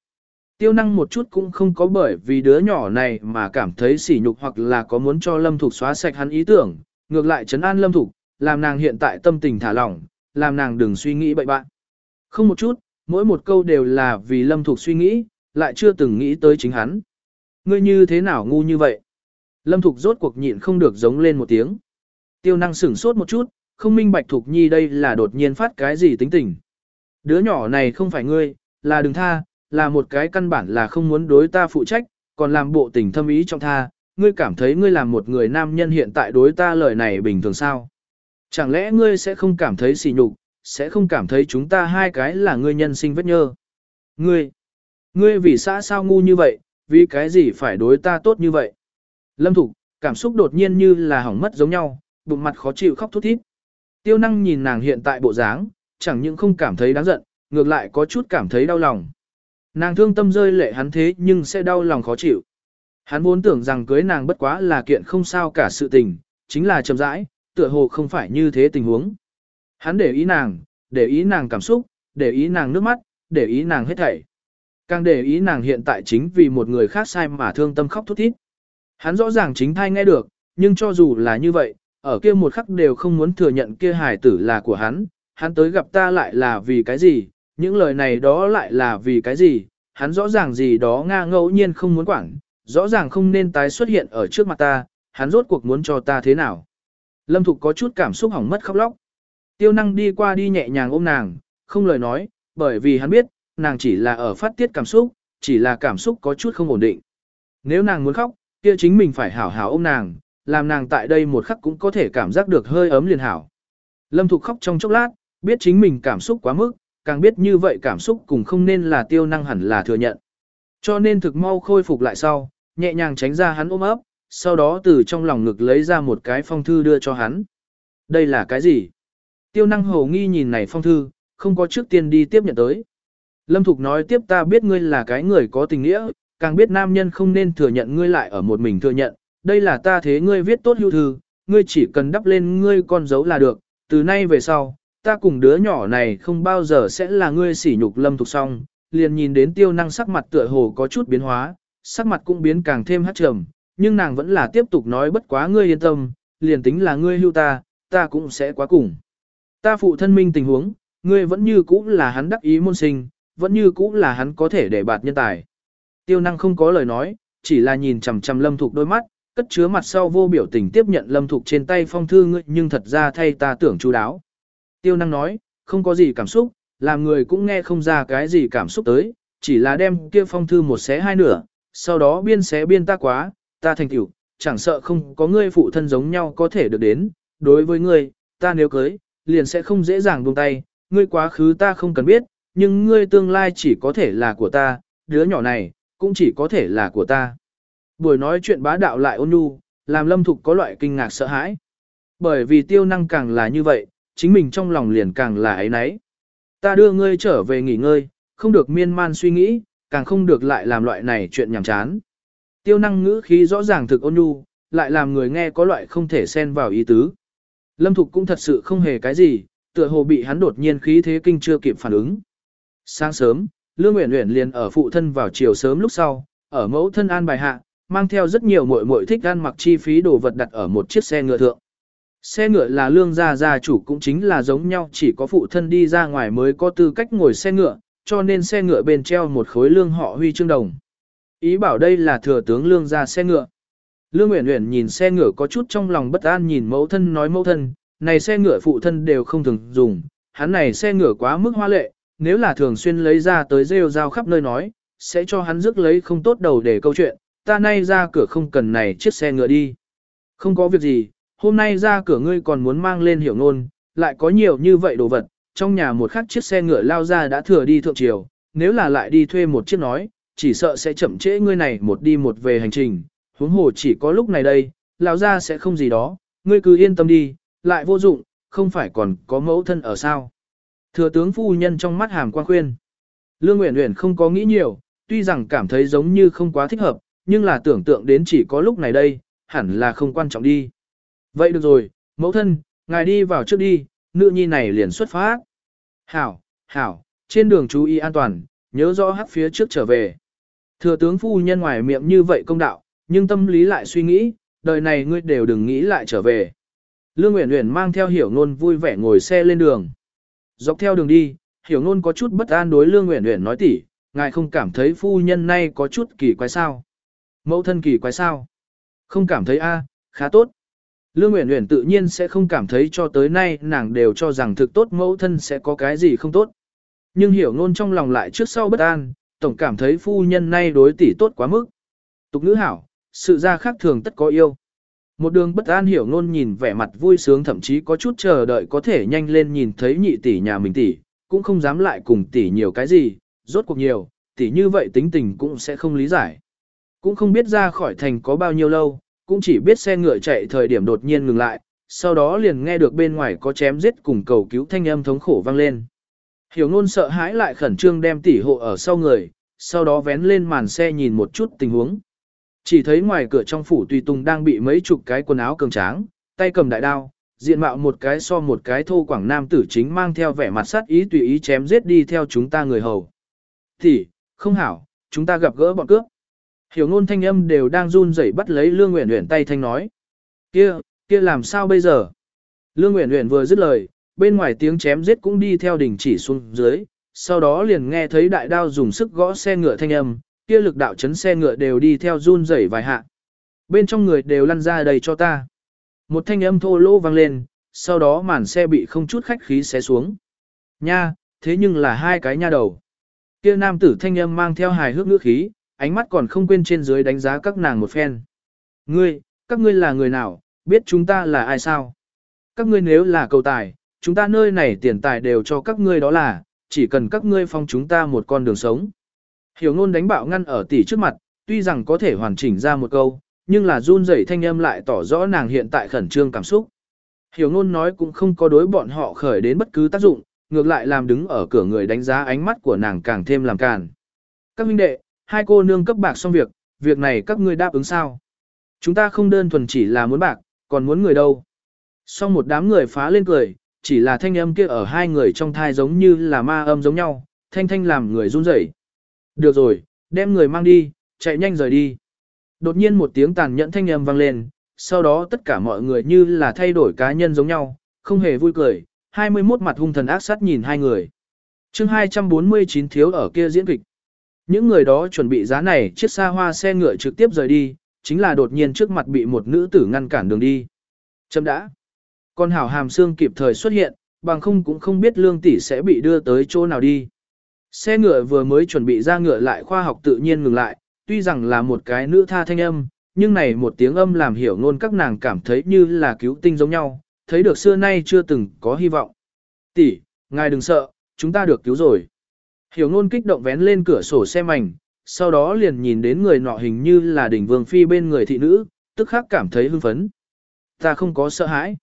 Tiêu năng một chút cũng không có bởi vì đứa nhỏ này mà cảm thấy sỉ nhục hoặc là có muốn cho Lâm Thục xóa sạch hắn ý tưởng, ngược lại trấn an Lâm Thục, làm nàng hiện tại tâm tình thả lỏng, làm nàng đừng suy nghĩ bậy bạn. Không một chút, mỗi một câu đều là vì Lâm Thục suy nghĩ, lại chưa từng nghĩ tới chính hắn. Ngươi như thế nào ngu như vậy? Lâm Thục rốt cuộc nhịn không được giống lên một tiếng. Tiêu năng sửng sốt một chút, không minh bạch Thục Nhi đây là đột nhiên phát cái gì tính tình. Đứa nhỏ này không phải ngươi, là đừng tha, là một cái căn bản là không muốn đối ta phụ trách, còn làm bộ tình thâm ý trong tha, ngươi cảm thấy ngươi làm một người nam nhân hiện tại đối ta lời này bình thường sao? Chẳng lẽ ngươi sẽ không cảm thấy sỉ nhục, sẽ không cảm thấy chúng ta hai cái là ngươi nhân sinh vết nhơ? Ngươi, ngươi vì xã sao ngu như vậy, vì cái gì phải đối ta tốt như vậy? Lâm Thục, cảm xúc đột nhiên như là hỏng mất giống nhau, bụng mặt khó chịu khóc thút thít. Tiêu năng nhìn nàng hiện tại bộ dáng, chẳng những không cảm thấy đáng giận, ngược lại có chút cảm thấy đau lòng. Nàng thương tâm rơi lệ hắn thế nhưng sẽ đau lòng khó chịu. Hắn vốn tưởng rằng cưới nàng bất quá là kiện không sao cả sự tình, chính là chậm rãi, tựa hồ không phải như thế tình huống. Hắn để ý nàng, để ý nàng cảm xúc, để ý nàng nước mắt, để ý nàng hết thảy. Càng để ý nàng hiện tại chính vì một người khác sai mà thương tâm khóc thút thít. Hắn rõ ràng chính thai nghe được, nhưng cho dù là như vậy, ở kia một khắc đều không muốn thừa nhận kia hài tử là của hắn, hắn tới gặp ta lại là vì cái gì, những lời này đó lại là vì cái gì, hắn rõ ràng gì đó Nga ngẫu nhiên không muốn quản, rõ ràng không nên tái xuất hiện ở trước mặt ta, hắn rốt cuộc muốn cho ta thế nào. Lâm Thục có chút cảm xúc hỏng mất khóc lóc. Tiêu năng đi qua đi nhẹ nhàng ôm nàng, không lời nói, bởi vì hắn biết, nàng chỉ là ở phát tiết cảm xúc, chỉ là cảm xúc có chút không ổn định. Nếu nàng muốn khóc, kia chính mình phải hảo hảo ôm nàng, làm nàng tại đây một khắc cũng có thể cảm giác được hơi ấm liền hảo. Lâm Thục khóc trong chốc lát, biết chính mình cảm xúc quá mức, càng biết như vậy cảm xúc cùng không nên là tiêu năng hẳn là thừa nhận. Cho nên thực mau khôi phục lại sau, nhẹ nhàng tránh ra hắn ôm ấp, sau đó từ trong lòng ngực lấy ra một cái phong thư đưa cho hắn. Đây là cái gì? Tiêu năng hồ nghi nhìn này phong thư, không có trước tiên đi tiếp nhận tới. Lâm Thục nói tiếp ta biết ngươi là cái người có tình nghĩa, càng biết nam nhân không nên thừa nhận ngươi lại ở một mình thừa nhận. Đây là ta thế ngươi viết tốt hưu thư, ngươi chỉ cần đắp lên ngươi con dấu là được, từ nay về sau, ta cùng đứa nhỏ này không bao giờ sẽ là ngươi sỉ nhục lâm thục xong, liền nhìn đến tiêu năng sắc mặt tựa hồ có chút biến hóa, sắc mặt cũng biến càng thêm hát trầm, nhưng nàng vẫn là tiếp tục nói bất quá ngươi yên tâm, liền tính là ngươi hưu ta, ta cũng sẽ quá cùng. Ta phụ thân minh tình huống, ngươi vẫn như cũ là hắn đắc ý môn sinh, vẫn như cũ là hắn có thể để bạt nhân tài. Tiêu năng không có lời nói, chỉ là nhìn chằm chằm lâm thục đôi mắt, cất chứa mặt sau vô biểu tình tiếp nhận lâm thục trên tay phong thư ngươi nhưng thật ra thay ta tưởng chú đáo. Tiêu năng nói, không có gì cảm xúc, làm người cũng nghe không ra cái gì cảm xúc tới, chỉ là đem kia phong thư một xé hai nửa, sau đó biên xé biên ta quá, ta thành tiểu, chẳng sợ không có ngươi phụ thân giống nhau có thể được đến, đối với ngươi, ta nếu cưới, liền sẽ không dễ dàng buông tay, ngươi quá khứ ta không cần biết, nhưng ngươi tương lai chỉ có thể là của ta, đứa nhỏ này, cũng chỉ có thể là của ta. Buổi nói chuyện bá đạo lại ôn nhu, làm lâm thục có loại kinh ngạc sợ hãi. Bởi vì tiêu năng càng là như vậy, chính mình trong lòng liền càng là ấy nấy. Ta đưa ngươi trở về nghỉ ngơi, không được miên man suy nghĩ, càng không được lại làm loại này chuyện nhảm chán. Tiêu năng ngữ khí rõ ràng thực ôn nhu, lại làm người nghe có loại không thể xen vào ý tứ. Lâm Thục cũng thật sự không hề cái gì, tựa hồ bị hắn đột nhiên khí thế kinh chưa kịp phản ứng. Sáng sớm, Lương Uyển Uyển liền ở phụ thân vào chiều sớm lúc sau, ở mẫu thân an bài hạ, mang theo rất nhiều muội muội thích ăn mặc chi phí đồ vật đặt ở một chiếc xe ngựa thượng. Xe ngựa là lương gia gia chủ cũng chính là giống nhau chỉ có phụ thân đi ra ngoài mới có tư cách ngồi xe ngựa, cho nên xe ngựa bên treo một khối lương họ huy chương đồng. Ý bảo đây là thừa tướng lương gia xe ngựa. Lương Uyển Uyển nhìn xe ngựa có chút trong lòng bất an nhìn mẫu thân nói mẫu thân, này xe ngựa phụ thân đều không thường dùng, hắn này xe ngựa quá mức hoa lệ, nếu là thường xuyên lấy ra tới rêu rao khắp nơi nói, sẽ cho hắn rước lấy không tốt đầu để câu chuyện, ta nay ra cửa không cần này chiếc xe ngựa đi. Không có việc gì, hôm nay ra cửa ngươi còn muốn mang lên hiểu ngôn, lại có nhiều như vậy đồ vật, trong nhà một khắc chiếc xe ngựa lao ra đã thừa đi thượng triều, nếu là lại đi thuê một chiếc nói, chỉ sợ sẽ chậm trễ ngươi này một đi một về hành trình, huống hồ chỉ có lúc này đây, lão gia sẽ không gì đó, ngươi cứ yên tâm đi, lại vô dụng, không phải còn có mẫu thân ở sao. Thừa tướng phu nhân trong mắt hàm quan khuyên. Lương Uyển Uyển không có nghĩ nhiều, tuy rằng cảm thấy giống như không quá thích hợp, nhưng là tưởng tượng đến chỉ có lúc này đây, hẳn là không quan trọng đi. Vậy được rồi, mẫu thân, ngài đi vào trước đi, nữ nhi này liền xuất phát. Hảo, hảo, trên đường chú ý an toàn, nhớ rõ hắc phía trước trở về. Thừa tướng phu nhân ngoài miệng như vậy công đạo, nhưng tâm lý lại suy nghĩ, đời này ngươi đều đừng nghĩ lại trở về. Lương Uyển Uyển mang theo Hiểu Nôn vui vẻ ngồi xe lên đường. Dọc theo đường đi, Hiểu Nôn có chút bất an đối Lương Uyển Uyển nói tỉ, ngài không cảm thấy phu nhân nay có chút kỳ quái sao? Mẫu thân kỳ quái sao? Không cảm thấy a, khá tốt. Lương Uyển Uyển tự nhiên sẽ không cảm thấy cho tới nay nàng đều cho rằng thực tốt mẫu thân sẽ có cái gì không tốt. Nhưng hiểu nôn trong lòng lại trước sau bất an, tổng cảm thấy phu nhân nay đối tỷ tốt quá mức. Tục ngữ hảo, sự ra khác thường tất có yêu. Một đường bất an hiểu ngôn nhìn vẻ mặt vui sướng thậm chí có chút chờ đợi có thể nhanh lên nhìn thấy nhị tỷ nhà mình tỷ, cũng không dám lại cùng tỷ nhiều cái gì, rốt cuộc nhiều, tỷ như vậy tính tình cũng sẽ không lý giải. Cũng không biết ra khỏi thành có bao nhiêu lâu, cũng chỉ biết xe ngựa chạy thời điểm đột nhiên ngừng lại, sau đó liền nghe được bên ngoài có chém giết cùng cầu cứu thanh âm thống khổ vang lên. Hiểu ngôn sợ hãi lại khẩn trương đem tỷ hộ ở sau người, sau đó vén lên màn xe nhìn một chút tình huống. Chỉ thấy ngoài cửa trong phủ tùy tùng đang bị mấy chục cái quần áo cường tráng, tay cầm đại đao, diện mạo một cái so một cái thô quảng nam tử chính mang theo vẻ mặt sát ý tùy ý chém giết đi theo chúng ta người hầu. Thì, không hảo, chúng ta gặp gỡ bọn cướp. Hiểu ngôn thanh âm đều đang run rẩy bắt lấy Lương Uyển Uyển tay thanh nói. Kia, kia làm sao bây giờ? Lương Uyển Uyển vừa dứt lời, bên ngoài tiếng chém giết cũng đi theo đỉnh chỉ xuống dưới, sau đó liền nghe thấy đại đao dùng sức gõ xe ngựa thanh âm, kia lực đạo chấn xe ngựa đều đi theo run rẩy vài hạ. Bên trong người đều lăn ra đầy cho ta. Một thanh âm thô lỗ vang lên, sau đó màn xe bị không chút khách khí xé xuống. Nha, thế nhưng là hai cái nha đầu. Kia nam tử thanh âm mang theo hài hước ngữ khí, ánh mắt còn không quên trên dưới đánh giá các nàng một phen. Ngươi, các ngươi là người nào, biết chúng ta là ai sao? Các ngươi nếu là cầu tài, chúng ta nơi này tiền tài đều cho các ngươi đó là, chỉ cần các ngươi phong chúng ta một con đường sống. Hiểu ngôn đánh bạo ngăn ở tỷ trước mặt, tuy rằng có thể hoàn chỉnh ra một câu, nhưng là run rẩy thanh âm lại tỏ rõ nàng hiện tại khẩn trương cảm xúc. Hiểu ngôn nói cũng không có đối bọn họ khởi đến bất cứ tác dụng, ngược lại làm đứng ở cửa người đánh giá ánh mắt của nàng càng thêm làm càn. Các huynh đệ, hai cô nương cấp bạc xong việc, việc này các ngươi đáp ứng sao? Chúng ta không đơn thuần chỉ là muốn bạc, còn muốn người đâu. Xong một đám người phá lên cười, chỉ là thanh âm kia ở hai người trong thai giống như là ma âm giống nhau, thanh thanh làm người run rẩy. Được rồi, đem người mang đi, chạy nhanh rời đi. Đột nhiên một tiếng tàn nhẫn thanh âm vang lên, sau đó tất cả mọi người như là thay đổi cá nhân giống nhau, không hề vui cười, 21 mặt hung thần ác sát nhìn hai người. chương 249 thiếu ở kia diễn kịch. Những người đó chuẩn bị giá này chiếc xa hoa xe ngựa trực tiếp rời đi, chính là đột nhiên trước mặt bị một nữ tử ngăn cản đường đi. Chấm đã. Con hảo hàm xương kịp thời xuất hiện, bằng không cũng không biết lương tỷ sẽ bị đưa tới chỗ nào đi. Xe ngựa vừa mới chuẩn bị ra ngựa lại khoa học tự nhiên ngừng lại, tuy rằng là một cái nữ tha thanh âm, nhưng này một tiếng âm làm hiểu ngôn các nàng cảm thấy như là cứu tinh giống nhau, thấy được xưa nay chưa từng có hy vọng. Tỷ, ngài đừng sợ, chúng ta được cứu rồi. Hiểu ngôn kích động vén lên cửa sổ xe mảnh, sau đó liền nhìn đến người nọ hình như là đỉnh vương phi bên người thị nữ, tức khắc cảm thấy hưng phấn. Ta không có sợ hãi.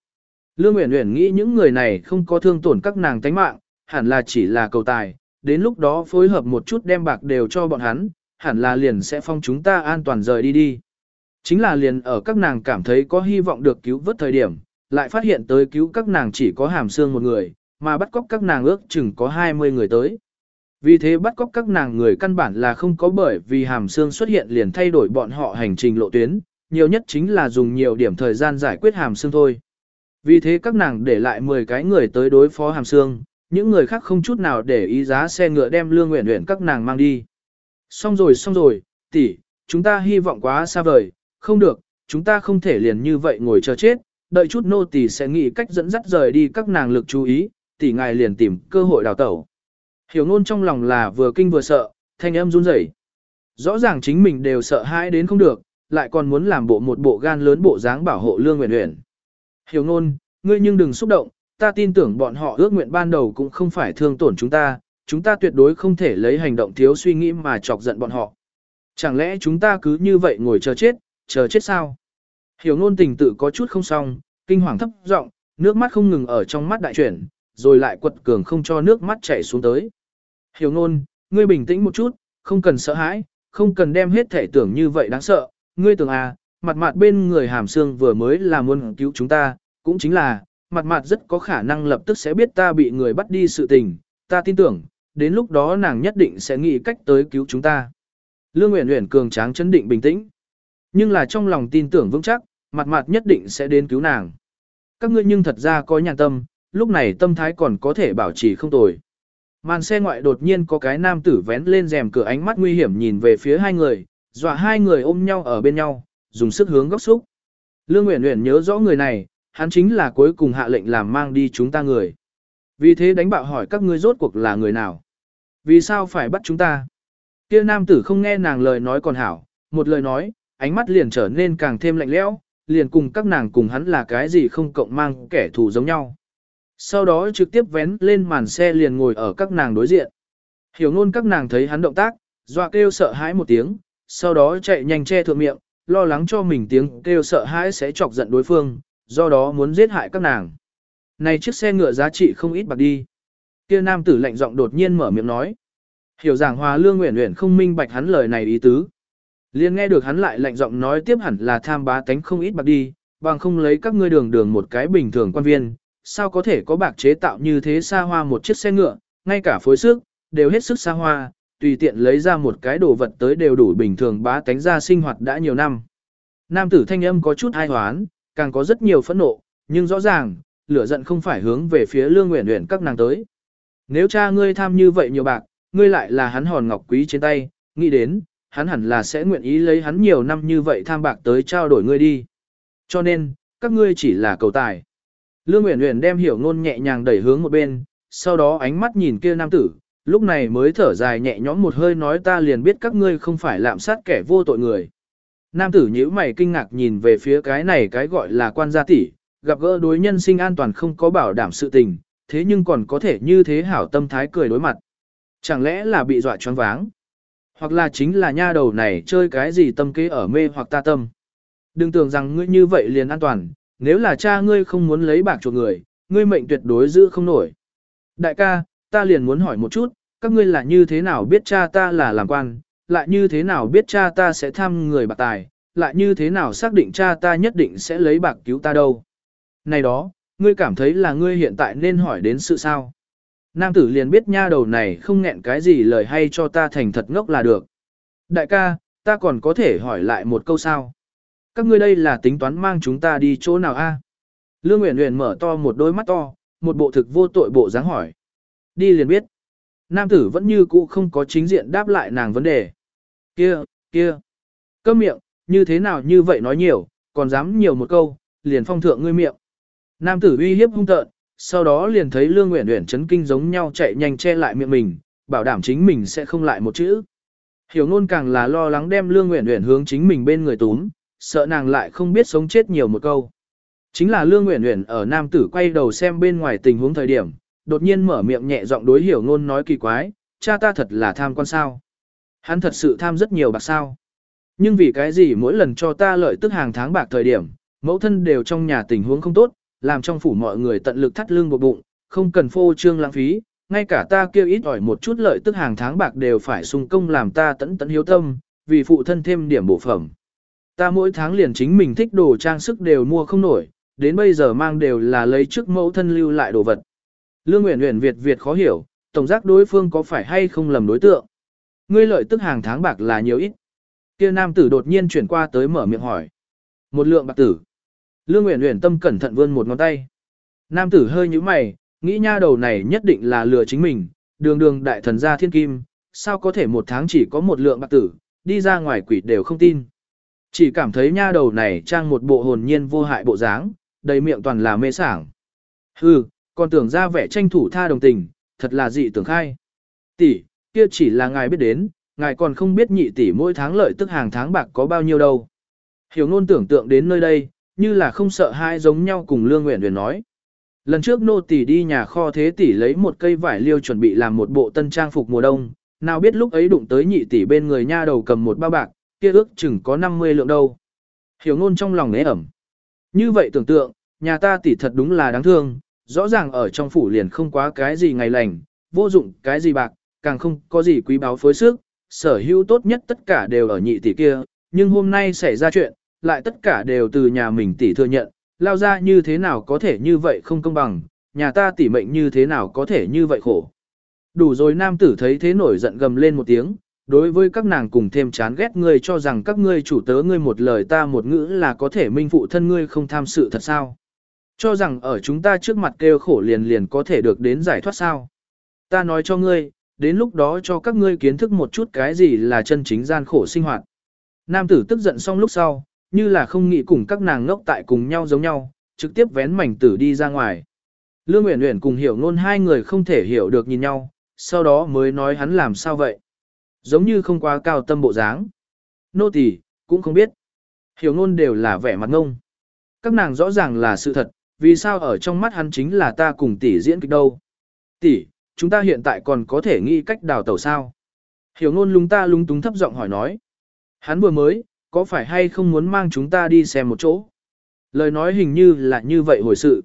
Lương Uyển Uyển nghĩ những người này không có thương tổn các nàng tánh mạng, hẳn là chỉ là cầu tài, đến lúc đó phối hợp một chút đem bạc đều cho bọn hắn, hẳn là liền sẽ phong chúng ta an toàn rời đi đi. Chính là liền ở các nàng cảm thấy có hy vọng được cứu vớt thời điểm, lại phát hiện tới cứu các nàng chỉ có hàm xương một người, mà bắt cóc các nàng ước chừng có 20 người tới. Vì thế bắt cóc các nàng người căn bản là không có bởi vì hàm xương xuất hiện liền thay đổi bọn họ hành trình lộ tuyến, nhiều nhất chính là dùng nhiều điểm thời gian giải quyết hàm xương thôi. Vì thế các nàng để lại 10 cái người tới đối phó hàm xương, những người khác không chút nào để ý giá xe ngựa đem lương nguyện nguyện các nàng mang đi. Xong rồi xong rồi, tỷ, chúng ta hy vọng quá xa vời, không được, chúng ta không thể liền như vậy ngồi chờ chết, đợi chút nô tỷ sẽ nghĩ cách dẫn dắt rời đi các nàng lực chú ý, tỷ ngài liền tìm cơ hội đào tẩu. Hiểu ngôn trong lòng là vừa kinh vừa sợ, thanh âm run rẩy. Rõ ràng chính mình đều sợ hãi đến không được, lại còn muốn làm bộ một bộ gan lớn bộ dáng bảo hộ lương nguyện nguyện. Hiểu ngôn, ngươi nhưng đừng xúc động, ta tin tưởng bọn họ ước nguyện ban đầu cũng không phải thương tổn chúng ta, chúng ta tuyệt đối không thể lấy hành động thiếu suy nghĩ mà chọc giận bọn họ. Chẳng lẽ chúng ta cứ như vậy ngồi chờ chết, chờ chết sao? Hiểu ngôn tình tự có chút không xong, kinh hoàng thấp giọng, nước mắt không ngừng ở trong mắt đại chuyển, rồi lại quật cường không cho nước mắt chảy xuống tới. Hiểu ngôn, ngươi bình tĩnh một chút, không cần sợ hãi, không cần đem hết thể tưởng như vậy đáng sợ, ngươi tưởng à, mặt mặt bên người hàm xương vừa mới là muốn cứu chúng ta, cũng chính là, mặt mặt rất có khả năng lập tức sẽ biết ta bị người bắt đi sự tình, ta tin tưởng, đến lúc đó nàng nhất định sẽ nghĩ cách tới cứu chúng ta. Lương Uyển Uyển cường tráng chấn định bình tĩnh, nhưng là trong lòng tin tưởng vững chắc, mặt mặt nhất định sẽ đến cứu nàng. Các ngươi nhưng thật ra có nhàn tâm, lúc này tâm thái còn có thể bảo trì không tồi. Màn xe ngoại đột nhiên có cái nam tử vén lên rèm cửa ánh mắt nguy hiểm nhìn về phía hai người, dọa hai người ôm nhau ở bên nhau, dùng sức hướng góc xúc. Lương Uyển Uyển nhớ rõ người này, hắn chính là cuối cùng hạ lệnh làm mang đi chúng ta người. Vì thế đánh bạo hỏi các ngươi rốt cuộc là người nào? Vì sao phải bắt chúng ta? Kia nam tử không nghe nàng lời nói còn hảo, một lời nói, ánh mắt liền trở nên càng thêm lạnh lẽo, liền cùng các nàng cùng hắn là cái gì không cộng mang kẻ thù giống nhau. Sau đó trực tiếp vén lên màn xe liền ngồi ở các nàng đối diện. Hiểu ngôn các nàng thấy hắn động tác, dọa kêu sợ hãi một tiếng, sau đó chạy nhanh che thượng miệng, lo lắng cho mình tiếng kêu sợ hãi sẽ chọc giận đối phương, do đó muốn giết hại các nàng. Này chiếc xe ngựa giá trị không ít bạc đi. Kia nam tử lạnh giọng đột nhiên mở miệng nói. Hiểu giảng hòa lương nguyện nguyện không minh bạch hắn lời này ý tứ. liền nghe được hắn lại lạnh giọng nói tiếp hẳn là tham bá tánh không ít bạc đi, bằng không lấy các ngươi đường đường một cái bình thường quan viên, sao có thể có bạc chế tạo như thế xa hoa một chiếc xe ngựa, ngay cả phối sức, đều hết sức xa hoa, tùy tiện lấy ra một cái đồ vật tới đều đủ bình thường bá tánh ra sinh hoạt đã nhiều năm. Nam tử thanh âm có chút ai hoán, càng có rất nhiều phẫn nộ, nhưng rõ ràng, lửa giận không phải hướng về phía lương Uyển Uyển các nàng tới. Nếu cha ngươi tham như vậy nhiều bạc, ngươi lại là hắn hòn ngọc quý trên tay, nghĩ đến, hắn hẳn là sẽ nguyện ý lấy hắn nhiều năm như vậy tham bạc tới trao đổi ngươi đi. Cho nên, các ngươi chỉ là cầu tài. Lương Uyển Uyển đem hiểu ngôn nhẹ nhàng đẩy hướng một bên, sau đó ánh mắt nhìn kia nam tử, lúc này mới thở dài nhẹ nhõm một hơi nói ta liền biết các ngươi không phải lạm sát kẻ vô tội người. Nam tử nhíu mày kinh ngạc nhìn về phía cái này cái gọi là quan gia tỷ, gặp gỡ đối nhân sinh an toàn không có bảo đảm sự tình, thế nhưng còn có thể như thế hảo tâm thái cười đối mặt. Chẳng lẽ là bị dọa choáng váng? Hoặc là chính là nha đầu này chơi cái gì tâm kế ở mê hoặc ta tâm. Đừng tưởng rằng ngươi như vậy liền an toàn, nếu là cha ngươi không muốn lấy bạc chuộc người, ngươi mệnh tuyệt đối giữ không nổi. Đại ca, ta liền muốn hỏi một chút, các ngươi là như thế nào biết cha ta là làm quan, lại như thế nào biết cha ta sẽ thăm người bạc tài, lại như thế nào xác định cha ta nhất định sẽ lấy bạc cứu ta đâu. Này đó, ngươi cảm thấy là ngươi hiện tại nên hỏi đến sự sao. Nam tử liền biết nha đầu này không nghẹn cái gì lời hay cho ta thành thật ngốc là được. Đại ca, ta còn có thể hỏi lại một câu sao. Các ngươi đây là tính toán mang chúng ta đi chỗ nào a? Lương Uyển Uyển mở to một đôi mắt to, một bộ thực vô tội bộ dáng hỏi. Đi liền biết. Nam tử vẫn như cũ không có chính diện đáp lại nàng vấn đề. Kia, kia. Câm miệng, như thế nào như vậy nói nhiều, còn dám nhiều một câu, liền phong thượng ngươi miệng. Nam tử uy hiếp hung tợn, sau đó liền thấy Lương Uyển Uyển chấn kinh giống nhau chạy nhanh che lại miệng mình, bảo đảm chính mình sẽ không lại một chữ. Hiểu ngôn càng là lo lắng đem Lương Uyển Uyển hướng chính mình bên người túm, sợ nàng lại không biết sống chết nhiều một câu. Chính là Lương Uyển Uyển ở nam tử quay đầu xem bên ngoài tình huống thời điểm, đột nhiên mở miệng nhẹ giọng đối hiểu ngôn nói kỳ quái, cha ta thật là tham quan sao. Hắn thật sự tham rất nhiều bạc sao. Nhưng vì cái gì mỗi lần cho ta lợi tức hàng tháng bạc thời điểm, mẫu thân đều trong nhà tình huống không tốt, làm trong phủ mọi người tận lực thắt lưng buộc bụng, không cần phô trương lãng phí, ngay cả ta kêu ít ỏi một chút lợi tức hàng tháng bạc đều phải sung công làm ta tận tận hiếu tâm, vì phụ thân thêm điểm bổ phẩm. Ta mỗi tháng liền chính mình thích đồ trang sức đều mua không nổi, đến bây giờ mang đều là lấy trước mẫu thân lưu lại đồ vật. Lương Uyển Uyển Việt Việt khó hiểu, tổng giác đối phương có phải hay không lầm đối tượng. Ngươi lợi tức hàng tháng bạc là nhiều ít. Kia nam tử đột nhiên chuyển qua tới mở miệng hỏi. Một lượng bạc tử. Lương Uyển Uyển tâm cẩn thận vươn một ngón tay. Nam tử hơi nhíu mày, nghĩ nha đầu này nhất định là lừa chính mình, đường đường đại thần gia thiên kim, sao có thể một tháng chỉ có một lượng bạc tử, đi ra ngoài quỷ đều không tin. Chỉ cảm thấy nha đầu này trang một bộ hồn nhiên vô hại bộ dáng, đầy miệng toàn là mê sảng. Hừ, còn tưởng ra vẻ tranh thủ tha đồng tình, thật là dị tưởng khai. Tỷ, kia chỉ là ngài biết đến, ngài còn không biết nhị tỷ mỗi tháng lợi tức hàng tháng bạc có bao nhiêu đâu. Hiểu ngôn tưởng tượng đến nơi đây, như là không sợ hai giống nhau cùng Lương Nguyễn Huyền nói. Lần trước nô tỷ đi nhà kho thế tỷ lấy một cây vải liêu chuẩn bị làm một bộ tân trang phục mùa đông, nào biết lúc ấy đụng tới nhị tỷ bên người nha đầu cầm một bao bạc, kia ước chừng có 50 lượng đâu. Hiểu ngôn trong lòng nế ẩm. Như vậy tưởng tượng, nhà ta tỷ thật đúng là đáng thương, rõ ràng ở trong phủ liền không quá cái gì ngày lành, vô dụng cái gì bạc, càng không có gì quý báo phối sức, sở hữu tốt nhất tất cả đều ở nhị tỷ kia, nhưng hôm nay xảy ra chuyện, lại tất cả đều từ nhà mình tỷ thừa nhận, lao ra như thế nào có thể như vậy không công bằng, nhà ta tỷ mệnh như thế nào có thể như vậy khổ. Đủ rồi nam tử thấy thế nổi giận gầm lên một tiếng, đối với các nàng cùng thêm chán ghét ngươi cho rằng các ngươi chủ tớ ngươi một lời ta một ngữ là có thể minh phụ thân ngươi không tham sự thật sao. Cho rằng ở chúng ta trước mặt kêu khổ liền liền có thể được đến giải thoát sao. Ta nói cho ngươi, đến lúc đó cho các ngươi kiến thức một chút cái gì là chân chính gian khổ sinh hoạt. Nam tử tức giận xong lúc sau, như là không nghĩ cùng các nàng ngốc tại cùng nhau giống nhau, trực tiếp vén mảnh tử đi ra ngoài. Lương Uyển Uyển cùng hiểu ngôn hai người không thể hiểu được nhìn nhau, sau đó mới nói hắn làm sao vậy. Giống như không quá cao tâm bộ dáng. Nô tỳ cũng không biết. Hiểu ngôn đều là vẻ mặt ngông. Các nàng rõ ràng là sự thật, vì sao ở trong mắt hắn chính là ta cùng tỷ diễn kịch đâu. Tỷ, chúng ta hiện tại còn có thể nghĩ cách đào tẩu sao. Hiểu ngôn lúng ta lúng túng thấp giọng hỏi nói. Hắn vừa mới, có phải hay không muốn mang chúng ta đi xem một chỗ? Lời nói hình như là như vậy hồi sự.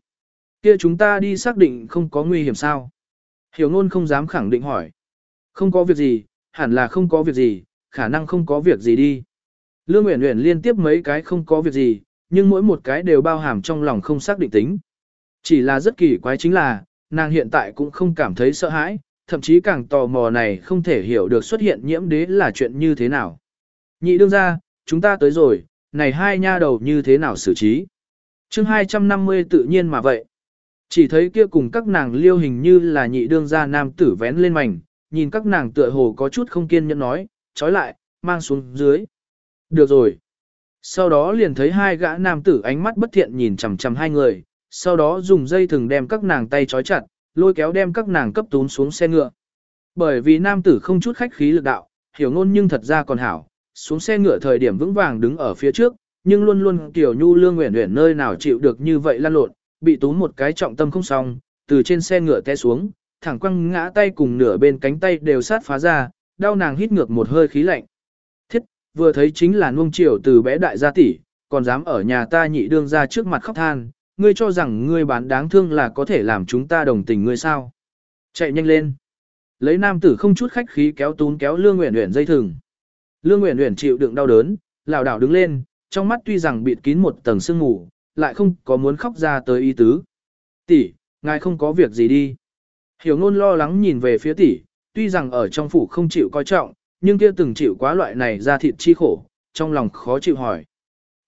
Kia chúng ta đi xác định không có nguy hiểm sao? Hiểu ngôn không dám khẳng định hỏi. Không có việc gì, hẳn là không có việc gì, khả năng không có việc gì đi. Lương Uyển Uyển liên tiếp mấy cái không có việc gì, nhưng mỗi một cái đều bao hàm trong lòng không xác định tính. Chỉ là rất kỳ quái chính là, nàng hiện tại cũng không cảm thấy sợ hãi, thậm chí càng tò mò này không thể hiểu được xuất hiện nhiễm đế là chuyện như thế nào. Nhị đương ra, chúng ta tới rồi, này hai nha đầu như thế nào xử trí. chương 250 tự nhiên mà vậy. Chỉ thấy kia cùng các nàng liêu hình như là nhị đương gia nam tử vén lên mảnh, nhìn các nàng tựa hồ có chút không kiên nhẫn nói, trói lại, mang xuống dưới. Được rồi. Sau đó liền thấy hai gã nam tử ánh mắt bất thiện nhìn chằm chằm hai người, sau đó dùng dây thừng đem các nàng tay trói chặt, lôi kéo đem các nàng cấp tún xuống xe ngựa. Bởi vì nam tử không chút khách khí lực đạo, hiểu ngôn nhưng thật ra còn hảo, xuống xe ngựa thời điểm vững vàng đứng ở phía trước, nhưng luôn luôn tiểu nhu lương nguyện nguyện nơi nào chịu được như vậy lan lộn, bị tún một cái trọng tâm không xong, từ trên xe ngựa té xuống, thẳng quăng ngã tay cùng nửa bên cánh tay đều sát phá ra, đau nàng hít ngược một hơi khí lạnh. Thiết, vừa thấy chính là nuông chiều từ bé đại gia tỷ, còn dám ở nhà ta nhị đương ra trước mặt khóc than, ngươi cho rằng ngươi bán đáng thương là có thể làm chúng ta đồng tình ngươi sao. Chạy nhanh lên. Lấy nam tử không chút khách khí kéo tún kéo lương uyển uyển dây thừng. Lương uyển uyển chịu đựng đau đớn, lảo đảo đứng lên, trong mắt tuy rằng bịt kín một tầng sương mù, lại không có muốn khóc ra tới ý tứ. Tỷ, ngài không có việc gì đi. Hiểu ngôn lo lắng nhìn về phía tỷ, tuy rằng ở trong phủ không chịu coi trọng, nhưng kia từng chịu quá loại này ra thịt chi khổ, trong lòng khó chịu hỏi.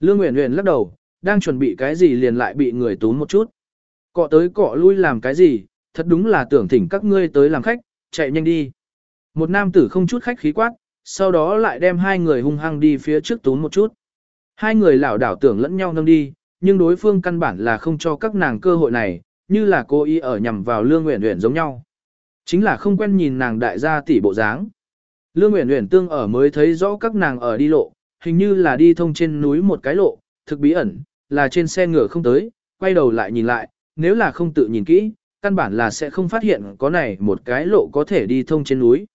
Lương uyển uyển lắc đầu, đang chuẩn bị cái gì liền lại bị người tún một chút. Cọ tới cọ lui làm cái gì, thật đúng là tưởng thỉnh các ngươi tới làm khách, chạy nhanh đi. Một nam tử không chút khách khí quát, sau đó lại đem hai người hung hăng đi phía trước tún một chút. Hai người lảo đảo tưởng lẫn nhau nâng đi, nhưng đối phương căn bản là không cho các nàng cơ hội này, như là cô y ở nhằm vào Lương Uyển Uyển giống nhau. Chính là không quen nhìn nàng đại gia tỷ bộ dáng. Lương Uyển Uyển tương ở mới thấy rõ các nàng ở đi lộ, hình như là đi thông trên núi một cái lộ, thực bí ẩn, là trên xe ngựa không tới, quay đầu lại nhìn lại, nếu là không tự nhìn kỹ, căn bản là sẽ không phát hiện có này một cái lộ có thể đi thông trên núi.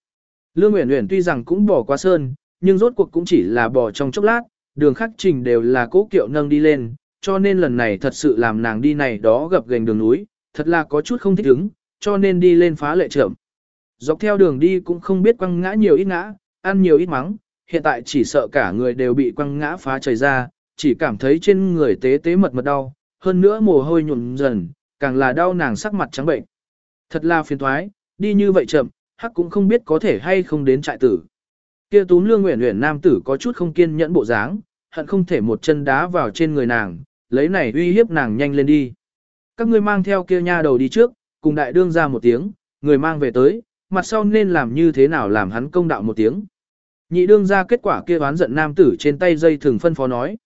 Lương Uyển Uyển tuy rằng cũng bỏ qua sơn, nhưng rốt cuộc cũng chỉ là bỏ trong chốc lát, đường khắc trình đều là cố kiệu nâng đi lên, cho nên lần này thật sự làm nàng đi này đó gặp gành đường núi, thật là có chút không thích ứng, cho nên đi lên phá lệ trưởng. Dọc theo đường đi cũng không biết quăng ngã nhiều ít ngã, ăn nhiều ít mắng, hiện tại chỉ sợ cả người đều bị quăng ngã phá trời ra, chỉ cảm thấy trên người tế tế mật mật đau, hơn nữa mồ hôi nhuộm dần, càng là đau nàng sắc mặt trắng bệnh. Thật là phiền thoái, đi như vậy chậm, hắc cũng không biết có thể hay không đến trại tử. Kia túm lương nguyện nguyện nam tử có chút không kiên nhẫn bộ dáng, hận không thể một chân đá vào trên người nàng, lấy này uy hiếp nàng nhanh lên đi. Các ngươi mang theo kia nha đầu đi trước, cùng đại đương ra một tiếng, người mang về tới, mặt sau nên làm như thế nào làm hắn công đạo một tiếng. Nhị đương ra kết quả kia oán giận nam tử trên tay dây thường phân phó nói.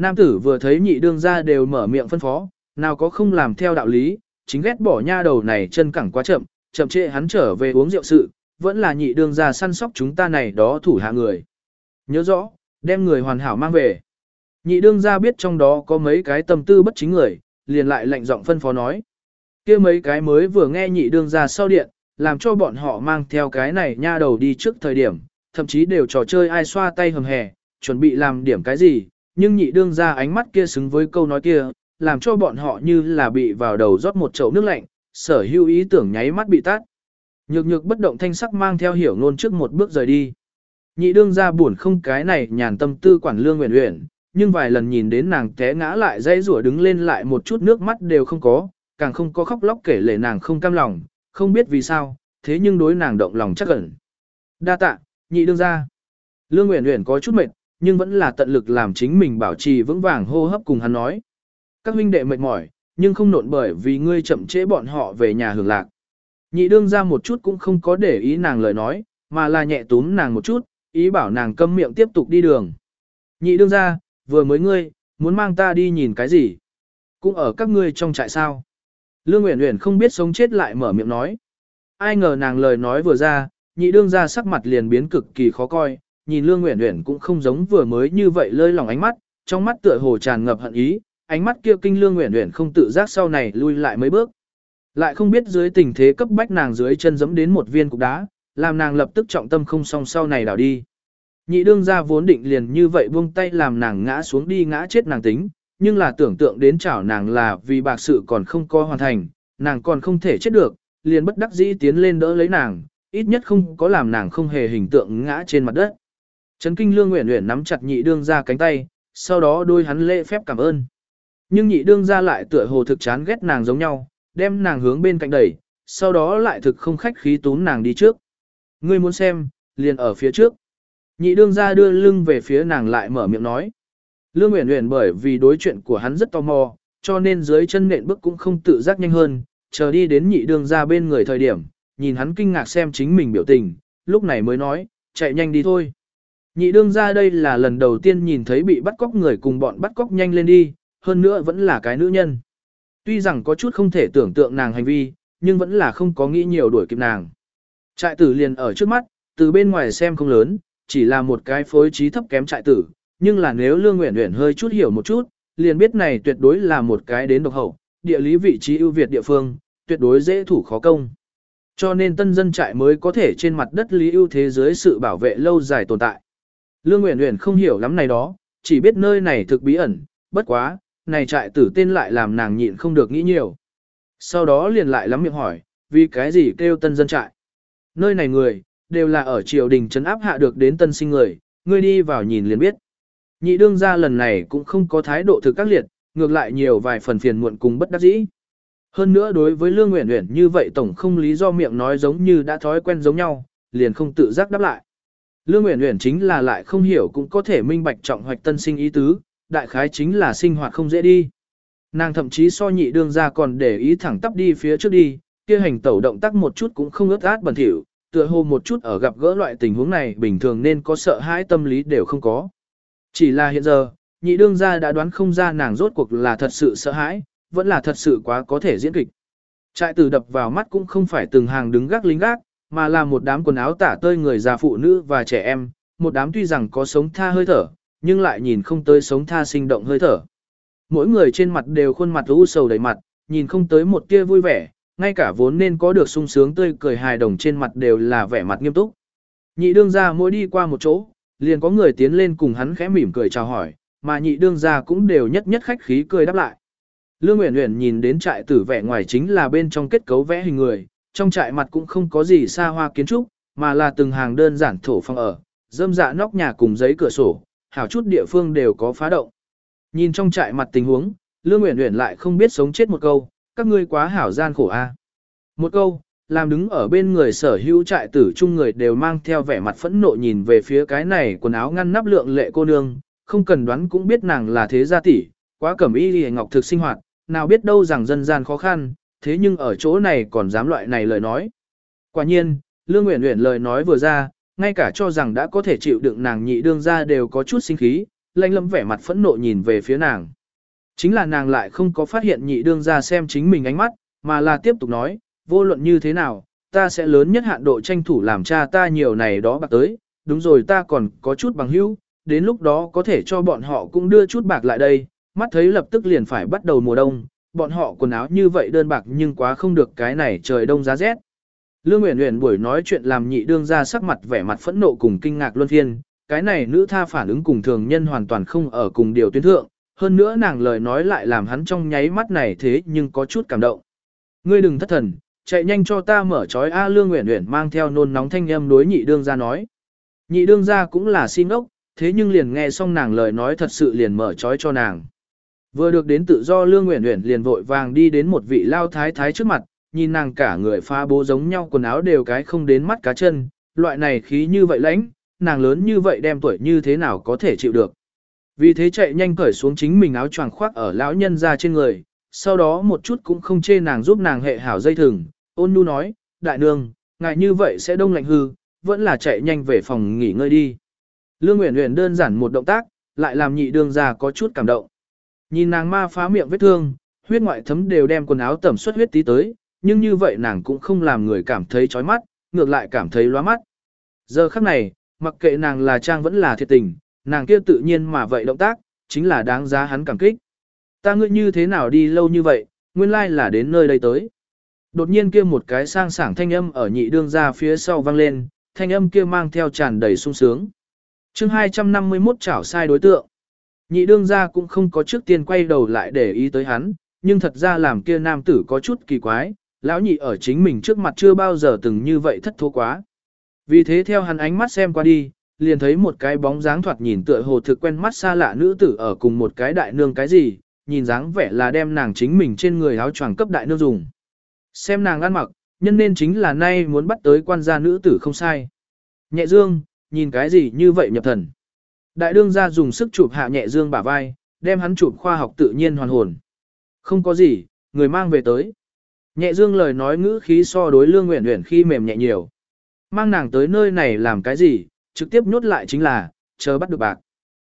Nam tử vừa thấy nhị đương ra đều mở miệng phân phó, nào có không làm theo đạo lý, chính ghét bỏ nha đầu này chân cẳng quá chậm, chậm trễ hắn trở về uống rượu sự, vẫn là nhị đương ra săn sóc chúng ta này đó thủ hạ người. Nhớ rõ, đem người hoàn hảo mang về. Nhị đương ra biết trong đó có mấy cái tâm tư bất chính người, liền lại lệnh giọng phân phó nói. kia mấy cái mới vừa nghe nhị đương ra sau điện, làm cho bọn họ mang theo cái này nha đầu đi trước thời điểm, thậm chí đều trò chơi ai xoa tay hầm hè, chuẩn bị làm điểm cái gì, nhưng nhị đương ra ánh mắt kia xứng với câu nói kia, làm cho bọn họ như là bị vào đầu rót một chậu nước lạnh, sở hữu ý tưởng nháy mắt bị tát. Nhược nhược bất động thanh sắc mang theo hiểu ngôn trước một bước rời đi. Nhị đương ra buồn không cái này nhàn tâm tư quản lương nguyện nguyện, nhưng vài lần nhìn đến nàng té ngã lại dây rủa đứng lên lại một chút nước mắt đều không có, càng không có khóc lóc kể lể nàng không cam lòng, không biết vì sao, thế nhưng đối nàng động lòng chắc ẩn. Đa tạ, nhị đương ra. Lương nguyện nguyện có chút mệt, nhưng vẫn là tận lực làm chính mình bảo trì vững vàng hô hấp cùng hắn nói. Các huynh đệ mệt mỏi, nhưng không nộn bởi vì ngươi chậm trễ bọn họ về nhà hưởng lạc. Nhị đương ra một chút cũng không có để ý nàng lời nói, mà là nhẹ túm nàng một chút, ý bảo nàng câm miệng tiếp tục đi đường. Nhị đương ra, vừa mới ngươi, muốn mang ta đi nhìn cái gì? Cũng ở các ngươi trong trại sao? Lương Uyển Uyển không biết sống chết lại mở miệng nói. Ai ngờ nàng lời nói vừa ra, nhị đương ra sắc mặt liền biến cực kỳ khó coi, nhìn Lương Uyển Uyển cũng không giống vừa mới như vậy lơi lòng ánh mắt, trong mắt tựa hồ tràn ngập hận ý, ánh mắt kia kinh Lương Uyển Uyển không tự giác sau này lui lại mấy bước. Lại không biết dưới tình thế cấp bách nàng dưới chân giẫm đến một viên cục đá, làm nàng lập tức trọng tâm không song sau này đảo đi. Nhị đương gia vốn định liền như vậy buông tay làm nàng ngã xuống đi ngã chết nàng tính, nhưng là tưởng tượng đến chảo nàng là vì bạc sự còn không có hoàn thành, nàng còn không thể chết được, liền bất đắc dĩ tiến lên đỡ lấy nàng, ít nhất không có làm nàng không hề hình tượng ngã trên mặt đất. Trấn Kinh Lương Uyển Uyển nắm chặt nhị đương ra cánh tay, sau đó đôi hắn lễ phép cảm ơn. Nhưng nhị đương ra lại tựa hồ thực chán ghét nàng giống nhau, đem nàng hướng bên cạnh đẩy, sau đó lại thực không khách khí tún nàng đi trước. Ngươi muốn xem, liền ở phía trước. Nhị đương ra đưa lưng về phía nàng lại mở miệng nói. Lương Uyển Uyển bởi vì đối chuyện của hắn rất tò mò, cho nên dưới chân nện bước cũng không tự giác nhanh hơn, chờ đi đến nhị đương ra bên người thời điểm, nhìn hắn kinh ngạc xem chính mình biểu tình, lúc này mới nói, chạy nhanh đi thôi. Nhị đương ra đây là lần đầu tiên nhìn thấy bị bắt cóc người cùng bọn bắt cóc nhanh lên đi, hơn nữa vẫn là cái nữ nhân. Tuy rằng có chút không thể tưởng tượng nàng hành vi, nhưng vẫn là không có nghĩ nhiều đuổi kịp nàng. Trại tử liền ở trước mắt, từ bên ngoài xem không lớn, chỉ là một cái phối trí thấp kém trại tử, nhưng là nếu Lương Uyển Uyển hơi chút hiểu một chút, liền biết này tuyệt đối là một cái đến độc hậu, địa lý vị trí ưu việt địa phương, tuyệt đối dễ thủ khó công. Cho nên tân dân trại mới có thể trên mặt đất lý ưu thế dưới sự bảo vệ lâu dài tồn tại. Lương Uyển Uyển không hiểu lắm này đó, chỉ biết nơi này thực bí ẩn, bất quá, này trại tử tên lại làm nàng nhịn không được nghĩ nhiều. Sau đó liền lại lắm miệng hỏi, vì cái gì kêu tân dân trại? Nơi này người, đều là ở triều đình trấn áp hạ được đến tân sinh người, ngươi đi vào nhìn liền biết. Nhị đương gia lần này cũng không có thái độ thực các liệt, ngược lại nhiều vài phần phiền muộn cùng bất đắc dĩ. Hơn nữa đối với Lương Uyển Uyển như vậy tổng không lý do miệng nói giống như đã thói quen giống nhau, liền không tự giác đáp lại. Lương Uyển Uyển chính là lại không hiểu cũng có thể minh bạch trọng hoạch tân sinh ý tứ, đại khái chính là sinh hoạt không dễ đi. Nàng thậm chí so nhị đương gia còn để ý thẳng tắp đi phía trước đi, kia hành tẩu động tác một chút cũng không ướt át bẩn thỉu, tựa hồ một chút ở gặp gỡ loại tình huống này bình thường nên có sợ hãi tâm lý đều không có. Chỉ là hiện giờ, nhị đương gia đã đoán không ra nàng rốt cuộc là thật sự sợ hãi, vẫn là thật sự quá có thể diễn kịch. Trại tử đập vào mắt cũng không phải từng hàng đứng gác lính gác, mà là một đám quần áo tả tơi người già phụ nữ và trẻ em, một đám tuy rằng có sống tha hơi thở, nhưng lại nhìn không tới sống tha sinh động hơi thở. Mỗi người trên mặt đều khuôn mặt u sầu đầy mặt, nhìn không tới một tia vui vẻ, ngay cả vốn nên có được sung sướng tươi cười hài đồng trên mặt đều là vẻ mặt nghiêm túc. Nhị đương gia mỗi đi qua một chỗ, liền có người tiến lên cùng hắn khẽ mỉm cười chào hỏi, mà nhị đương gia cũng đều nhất nhất khách khí cười đáp lại. Lương Uyển Uyển nhìn đến trại tử vẻ ngoài chính là bên trong kết cấu vẽ hình người, trong trại mặt cũng không có gì xa hoa kiến trúc, mà là từng hàng đơn giản thổ phong ở, dâm dạ nóc nhà cùng giấy cửa sổ, hảo chút địa phương đều có phá động. Nhìn trong trại mặt tình huống, Lương Uyển Uyển lại không biết sống chết một câu, các ngươi quá hảo gian khổ a. Một câu, làm đứng ở bên người sở hữu trại tử chung người đều mang theo vẻ mặt phẫn nộ nhìn về phía cái này quần áo ngăn nắp lượng lệ cô nương, không cần đoán cũng biết nàng là thế gia tỷ, quá cẩm y lìa ngọc thực sinh hoạt, nào biết đâu rằng dân gian khó khăn, thế nhưng ở chỗ này còn dám loại này lời nói. Quả nhiên, Lương Uyển Uyển lời nói vừa ra, ngay cả cho rằng đã có thể chịu đựng nàng nhị đương ra đều có chút sinh khí, lanh lâm vẻ mặt phẫn nộ nhìn về phía nàng. Chính là nàng lại không có phát hiện nhị đương ra xem chính mình ánh mắt, mà là tiếp tục nói, vô luận như thế nào, ta sẽ lớn nhất hạn độ tranh thủ làm cha ta nhiều này đó bạc tới, đúng rồi ta còn có chút bằng hữu, đến lúc đó có thể cho bọn họ cũng đưa chút bạc lại đây, mắt thấy lập tức liền phải bắt đầu mùa đông, bọn họ quần áo như vậy đơn bạc nhưng quá không được cái này trời đông giá rét. Lương Uyển Uyển buổi nói chuyện làm nhị đương ra sắc mặt vẻ mặt phẫn nộ cùng kinh ngạc luân phiên, cái này nữ tha phản ứng cùng thường nhân hoàn toàn không ở cùng điều tuyến thượng, hơn nữa nàng lời nói lại làm hắn trong nháy mắt này thế nhưng có chút cảm động. Ngươi đừng thất thần, chạy nhanh cho ta mở trói A Lương Uyển Uyển mang theo nôn nóng thanh âm đối nhị đương ra nói. Nhị đương ra cũng là xin ốc, thế nhưng liền nghe xong nàng lời nói thật sự liền mở trói cho nàng. Vừa được đến tự do Lương Uyển Uyển liền vội vàng đi đến một vị lao thái thái trước mặt, nhìn nàng cả người pha bố giống nhau quần áo đều cái không đến mắt cá chân, loại này khí như vậy lãnh, nàng lớn như vậy đem tuổi như thế nào có thể chịu được. Vì thế chạy nhanh cởi xuống chính mình áo choàng khoác ở lão nhân ra trên người, sau đó một chút cũng không chê nàng giúp nàng hệ hảo dây thừng, ôn nhu nói, đại nương, ngại như vậy sẽ đông lạnh hư, vẫn là chạy nhanh về phòng nghỉ ngơi đi. Lương Uyển Uyển đơn giản một động tác, lại làm nhị đương ra có chút cảm động. Nhìn nàng ma phá miệng vết thương, huyết ngoại thấm đều đem quần áo tẩm xuất huyết tí tới, nhưng như vậy nàng cũng không làm người cảm thấy chói mắt, ngược lại cảm thấy loa mắt. Giờ khắc này, mặc kệ nàng là trang vẫn là thiệt tình, nàng kia tự nhiên mà vậy động tác, chính là đáng giá hắn cảm kích. Ta ngươi như thế nào đi lâu như vậy, nguyên lai là đến nơi đây tới. Đột nhiên kia một cái sang sảng thanh âm ở nhị đương ra phía sau vang lên, thanh âm kia mang theo tràn đầy sung sướng. chương 251 chảo sai đối tượng. Nhị đương gia cũng không có trước tiên quay đầu lại để ý tới hắn, nhưng thật ra làm kia nam tử có chút kỳ quái, lão nhị ở chính mình trước mặt chưa bao giờ từng như vậy thất thố quá. Vì thế theo hắn ánh mắt xem qua đi, liền thấy một cái bóng dáng thoạt nhìn tựa hồ thực quen mắt xa lạ nữ tử ở cùng một cái đại nương cái gì, nhìn dáng vẻ là đem nàng chính mình trên người áo choàng cấp đại nương dùng. Xem nàng ăn mặc, nhân nên chính là nay muốn bắt tới quan gia nữ tử không sai. Nhẹ dương, nhìn cái gì như vậy nhập thần. Đại đương gia dùng sức chụp hạ nhẹ dương bả vai, đem hắn chụp khoa học tự nhiên hoàn hồn. Không có gì, người mang về tới. Nhẹ dương lời nói ngữ khí so đối lương nguyện nguyện khi mềm nhẹ nhiều. Mang nàng tới nơi này làm cái gì, trực tiếp nhốt lại chính là, chờ bắt được bạc.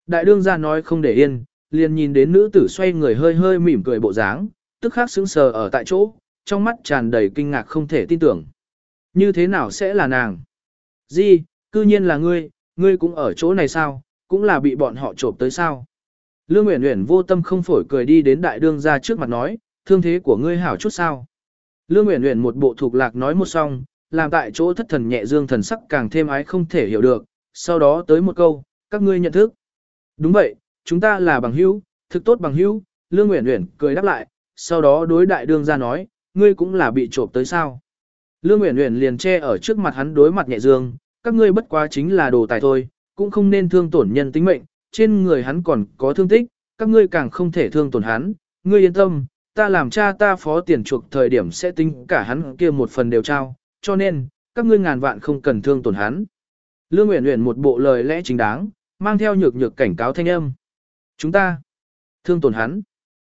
Đại đương gia nói không để yên, liền nhìn đến nữ tử xoay người hơi hơi mỉm cười bộ dáng, tức khắc sững sờ ở tại chỗ, trong mắt tràn đầy kinh ngạc không thể tin tưởng. Như thế nào sẽ là nàng? Di, cư nhiên là ngươi, ngươi cũng ở chỗ này sao, cũng là bị bọn họ trộm tới sao? Lương Uyển Uyển vô tâm không phổi cười đi đến đại đương gia trước mặt nói, thương thế của ngươi hảo chút sao? Lương Uyển Uyển một bộ thuộc lạc nói một xong, làm tại chỗ thất thần nhẹ dương thần sắc càng thêm ái không thể hiểu được, sau đó tới một câu, các ngươi nhận thức. Đúng vậy, chúng ta là bằng hữu, thực tốt bằng hữu, Lương Uyển Uyển cười đáp lại, sau đó đối đại đương gia nói, ngươi cũng là bị trộm tới sao. Lương Uyển Uyển liền che ở trước mặt hắn đối mặt nhẹ dương, các ngươi bất quá chính là đồ tài thôi, cũng không nên thương tổn nhân tính mệnh, trên người hắn còn có thương tích, các ngươi càng không thể thương tổn hắn, ngươi yên tâm, ta làm cha ta phó tiền chuộc thời điểm sẽ tính cả hắn kia một phần đều trao, cho nên, các ngươi ngàn vạn không cần thương tổn hắn. Lương Uyển Uyển một bộ lời lẽ chính đáng, mang theo nhược nhược cảnh cáo thanh âm. Chúng ta, thương tổn hắn.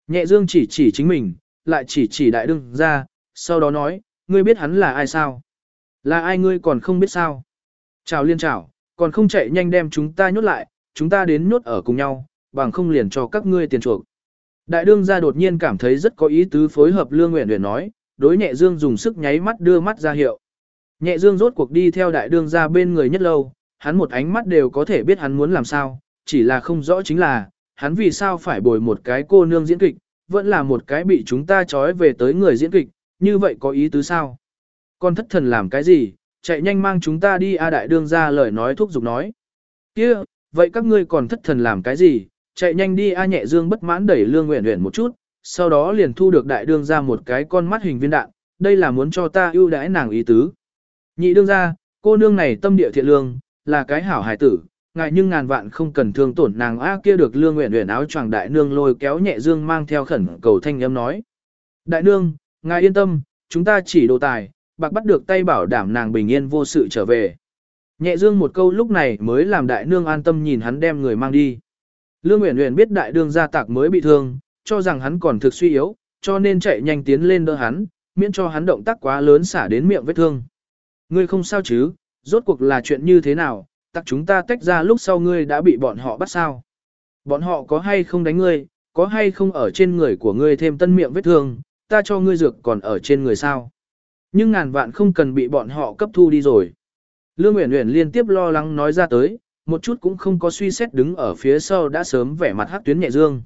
Nhẹ dương chỉ chỉ chính mình, lại chỉ chỉ đại đương ra, sau đó nói, ngươi biết hắn là ai sao? Là ai ngươi còn không biết sao? Chào liên chào, còn không chạy nhanh đem chúng ta nhốt lại, chúng ta đến nhốt ở cùng nhau, bằng không liền cho các ngươi tiền chuộc. Đại đương gia đột nhiên cảm thấy rất có ý tứ phối hợp Lương Nguyện Nguyện nói, đối nhẹ dương dùng sức nháy mắt đưa mắt ra hiệu. Nhẹ dương rốt cuộc đi theo đại đương gia bên người nhất lâu, hắn một ánh mắt đều có thể biết hắn muốn làm sao, chỉ là không rõ chính là, hắn vì sao phải bồi một cái cô nương diễn kịch, vẫn là một cái bị chúng ta trói về tới người diễn kịch, như vậy có ý tứ sao? Con thất thần làm cái gì, chạy nhanh mang chúng ta đi A đại đương gia lời nói thúc giục nói. kia vậy các ngươi còn thất thần làm cái gì, chạy nhanh đi A nhẹ dương bất mãn đẩy lương nguyện nguyện một chút, sau đó liền thu được đại đương ra một cái con mắt hình viên đạn, đây là muốn cho ta ưu đãi nàng ý tứ. Nhị đương ra, cô nương này tâm địa thiện lương, là cái hảo hài tử, ngại nhưng ngàn vạn không cần thương tổn nàng a kia được lương nguyện nguyện áo choàng đại nương lôi kéo nhẹ dương mang theo khẩn cầu thanh âm nói. Đại nương, ngài yên tâm, chúng ta chỉ đồ tài, bạc bắt được tay bảo đảm nàng bình yên vô sự trở về. Nhẹ dương một câu lúc này mới làm đại nương an tâm nhìn hắn đem người mang đi. Lương Uyển Uyển biết đại đương gia tạc mới bị thương, cho rằng hắn còn thực suy yếu, cho nên chạy nhanh tiến lên đỡ hắn, miễn cho hắn động tác quá lớn xả đến miệng vết thương. Ngươi không sao chứ, rốt cuộc là chuyện như thế nào, tặc chúng ta tách ra lúc sau ngươi đã bị bọn họ bắt sao. Bọn họ có hay không đánh ngươi, có hay không ở trên người của ngươi thêm tân miệng vết thương, ta cho ngươi dược còn ở trên người sao. Nhưng ngàn vạn không cần bị bọn họ cấp thu đi rồi. Lương Uyển Uyển liên tiếp lo lắng nói ra tới, một chút cũng không có suy xét đứng ở phía sau đã sớm vẻ mặt hắc tuyến nhẹ dương.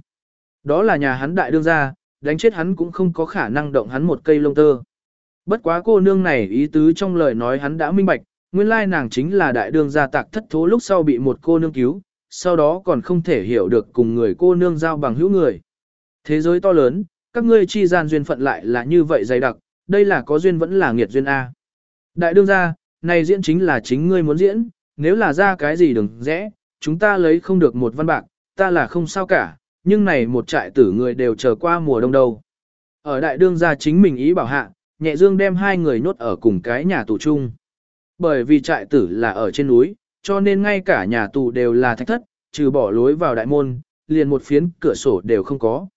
Đó là nhà hắn đại đương gia, đánh chết hắn cũng không có khả năng động hắn một cây lông tơ. Bất quá cô nương này ý tứ trong lời nói hắn đã minh bạch, nguyên lai nàng chính là đại đương gia tạc thất thố lúc sau bị một cô nương cứu, sau đó còn không thể hiểu được cùng người cô nương giao bằng hữu người. Thế giới to lớn, các ngươi chi gian duyên phận lại là như vậy dày đặc, đây là có duyên vẫn là nghiệt duyên A. Đại đương gia, này diễn chính là chính ngươi muốn diễn, nếu là ra cái gì đừng rẽ, chúng ta lấy không được một văn bạc, ta là không sao cả, nhưng này một trại tử người đều chờ qua mùa đông đâu. Ở đại đương gia chính mình ý bảo hạ, nhẹ dương đem hai người nhốt ở cùng cái nhà tù chung. Bởi vì trại tử là ở trên núi, cho nên ngay cả nhà tù đều là thạch thất, trừ bỏ lối vào đại môn, liền một phiến cửa sổ đều không có.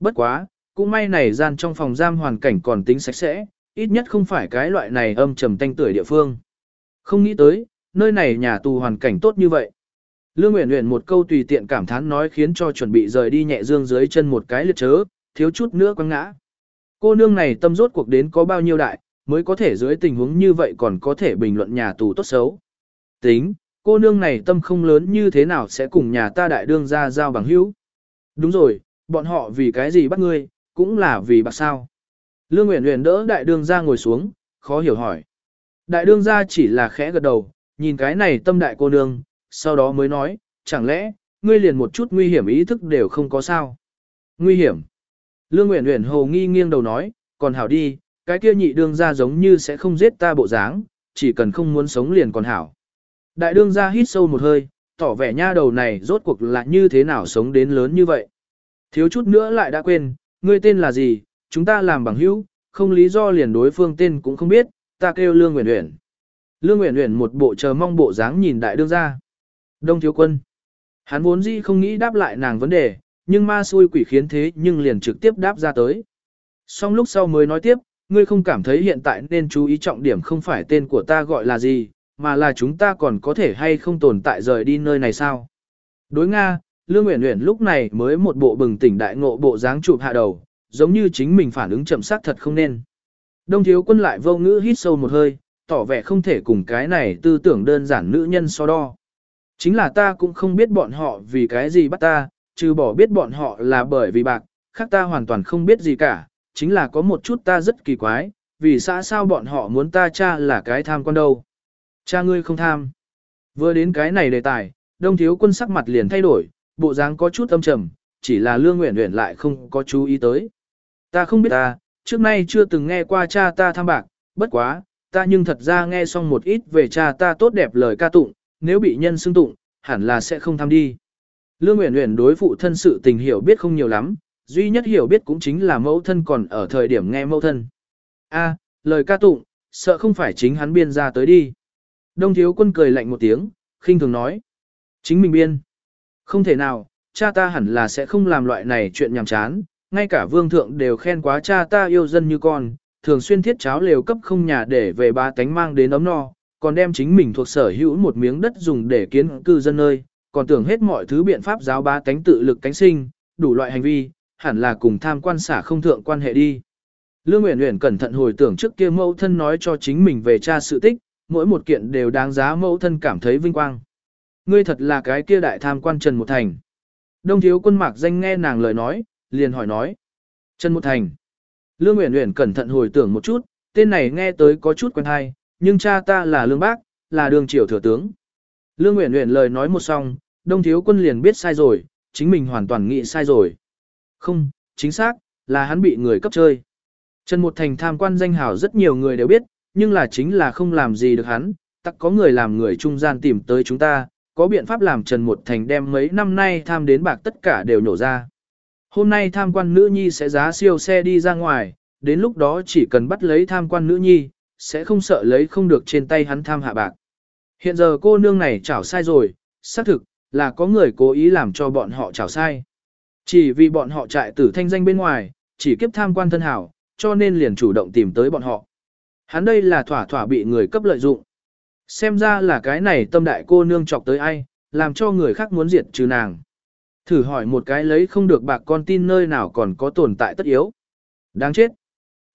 Bất quá, cũng may này gian trong phòng giam hoàn cảnh còn tính sạch sẽ, ít nhất không phải cái loại này âm trầm tanh tưởi địa phương. Không nghĩ tới, nơi này nhà tù hoàn cảnh tốt như vậy. Lương Uyển Uyển một câu tùy tiện cảm thán nói khiến cho chuẩn bị rời đi nhẹ dương dưới chân một cái liệt chớ, thiếu chút nữa quăng ngã. Cô nương này tâm rốt cuộc đến có bao nhiêu đại, mới có thể dưới tình huống như vậy còn có thể bình luận nhà tù tốt xấu. Tính, cô nương này tâm không lớn như thế nào sẽ cùng nhà ta đại đương ra giao bằng hữu. Đúng rồi, bọn họ vì cái gì bắt ngươi, cũng là vì bạc sao. Lương Uyển Uyển đỡ đại đương gia ngồi xuống, khó hiểu hỏi. Đại đương gia chỉ là khẽ gật đầu, nhìn cái này tâm đại cô nương, sau đó mới nói, chẳng lẽ, ngươi liền một chút nguy hiểm ý thức đều không có sao. Nguy hiểm. Lương Nguyễn Nguyễn hồ nghi nghiêng đầu nói, còn hảo đi, cái kia nhị đương gia giống như sẽ không giết ta bộ dáng, chỉ cần không muốn sống liền còn hảo. Đại đương gia hít sâu một hơi, tỏ vẻ nha đầu này rốt cuộc là như thế nào sống đến lớn như vậy. Thiếu chút nữa lại đã quên, ngươi tên là gì, chúng ta làm bằng hữu, không lý do liền đối phương tên cũng không biết, ta kêu Lương Nguyễn Nguyễn. Lương Uyển Uyển một bộ chờ mong bộ dáng nhìn đại đương gia. Đông thiếu quân. Hắn vốn dĩ không nghĩ đáp lại nàng vấn đề, nhưng ma xui quỷ khiến thế nhưng liền trực tiếp đáp ra tới. Xong lúc sau mới nói tiếp, ngươi không cảm thấy hiện tại nên chú ý trọng điểm không phải tên của ta gọi là gì, mà là chúng ta còn có thể hay không tồn tại rời đi nơi này sao. Đối Nga, Lương Uyển Uyển lúc này mới một bộ bừng tỉnh đại ngộ bộ dáng chụp hạ đầu, giống như chính mình phản ứng chậm sát thật không nên. Đông thiếu quân lại vô ngữ hít sâu một hơi, tỏ vẻ không thể cùng cái này tư tưởng đơn giản nữ nhân so đo. Chính là ta cũng không biết bọn họ vì cái gì bắt ta, trừ bỏ biết bọn họ là bởi vì bạc, khác ta hoàn toàn không biết gì cả, chính là có một chút ta rất kỳ quái, vì xã sao bọn họ muốn ta cha là cái tham con đâu. Cha ngươi không tham. Vừa đến cái này đề tài, đông thiếu quân sắc mặt liền thay đổi, bộ dáng có chút âm trầm, chỉ là lương Uyển Uyển lại không có chú ý tới. Ta không biết ta, trước nay chưa từng nghe qua cha ta tham bạc, bất quá, ta nhưng thật ra nghe xong một ít về cha ta tốt đẹp lời ca tụng, nếu bị nhân xưng tụng, hẳn là sẽ không tham đi. Lương Uyển Uyển đối phụ thân sự tình hiểu biết không nhiều lắm, duy nhất hiểu biết cũng chính là mẫu thân còn ở thời điểm nghe mẫu thân. A, lời ca tụng, sợ không phải chính hắn biên ra tới đi. Đông thiếu quân cười lạnh một tiếng, khinh thường nói. Chính mình biên. Không thể nào, cha ta hẳn là sẽ không làm loại này chuyện nhàm chán, ngay cả vương thượng đều khen quá cha ta yêu dân như con, thường xuyên thiết cháo lều cấp không nhà để về ba tánh mang đến ấm no, còn đem chính mình thuộc sở hữu một miếng đất dùng để kiến cư dân nơi, còn tưởng hết mọi thứ biện pháp giáo ba tánh tự lực cánh sinh, đủ loại hành vi, hẳn là cùng tham quan xả không thượng quan hệ đi. Lương Uyển Uyển cẩn thận hồi tưởng trước kia mẫu thân nói cho chính mình về cha sự tích, mỗi một kiện đều đáng giá mẫu thân cảm thấy vinh quang. Ngươi thật là cái kia đại tham quan Trần Một Thành. Đông thiếu quân mạc danh nghe nàng lời nói, liền hỏi nói. Trần Một Thành. Lương Uyển Uyển cẩn thận hồi tưởng một chút, tên này nghe tới có chút quen hay, nhưng cha ta là Lương Bác, là đường triều thừa tướng. Lương Uyển Uyển lời nói một xong, Đông thiếu quân liền biết sai rồi, chính mình hoàn toàn nghĩ sai rồi. Không, chính xác, là hắn bị người cấp chơi. Trần Một Thành tham quan danh hào rất nhiều người đều biết, nhưng là chính là không làm gì được hắn, tắc có người làm người trung gian tìm tới chúng ta, có biện pháp làm Trần Một Thành đem mấy năm nay tham đến bạc tất cả đều nổ ra. Hôm nay tham quan nữ nhi sẽ giá siêu xe đi ra ngoài, đến lúc đó chỉ cần bắt lấy tham quan nữ nhi, sẽ không sợ lấy không được trên tay hắn tham hạ bạc. Hiện giờ cô nương này chảo sai rồi, xác thực, là có người cố ý làm cho bọn họ chảo sai. Chỉ vì bọn họ chạy tử thanh danh bên ngoài, chỉ kiếp tham quan thân hảo, cho nên liền chủ động tìm tới bọn họ. Hắn đây là thỏa thỏa bị người cấp lợi dụng. Xem ra là cái này tâm đại cô nương chọc tới ai, làm cho người khác muốn diệt trừ nàng. Thử hỏi một cái lấy không được bạc con tin nơi nào còn có tồn tại tất yếu. Đáng chết.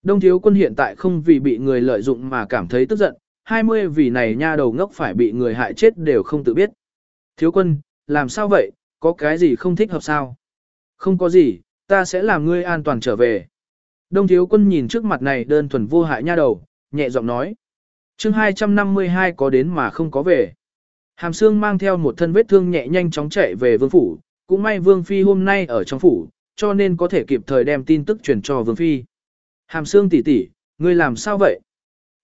Đông thiếu quân hiện tại không vì bị người lợi dụng mà cảm thấy tức giận, 20 vì này nha đầu ngốc phải bị người hại chết đều không tự biết. Thiếu quân, làm sao vậy, có cái gì không thích hợp sao? Không có gì, ta sẽ làm ngươi an toàn trở về. Đông thiếu quân nhìn trước mặt này đơn thuần vô hại nha đầu, nhẹ giọng nói chương 252 có đến mà không có về. Hàm Sương mang theo một thân vết thương nhẹ nhanh chóng chạy về vương phủ, cũng may vương phi hôm nay ở trong phủ, cho nên có thể kịp thời đem tin tức truyền cho vương phi. Hàm Sương tỷ tỷ, ngươi làm sao vậy?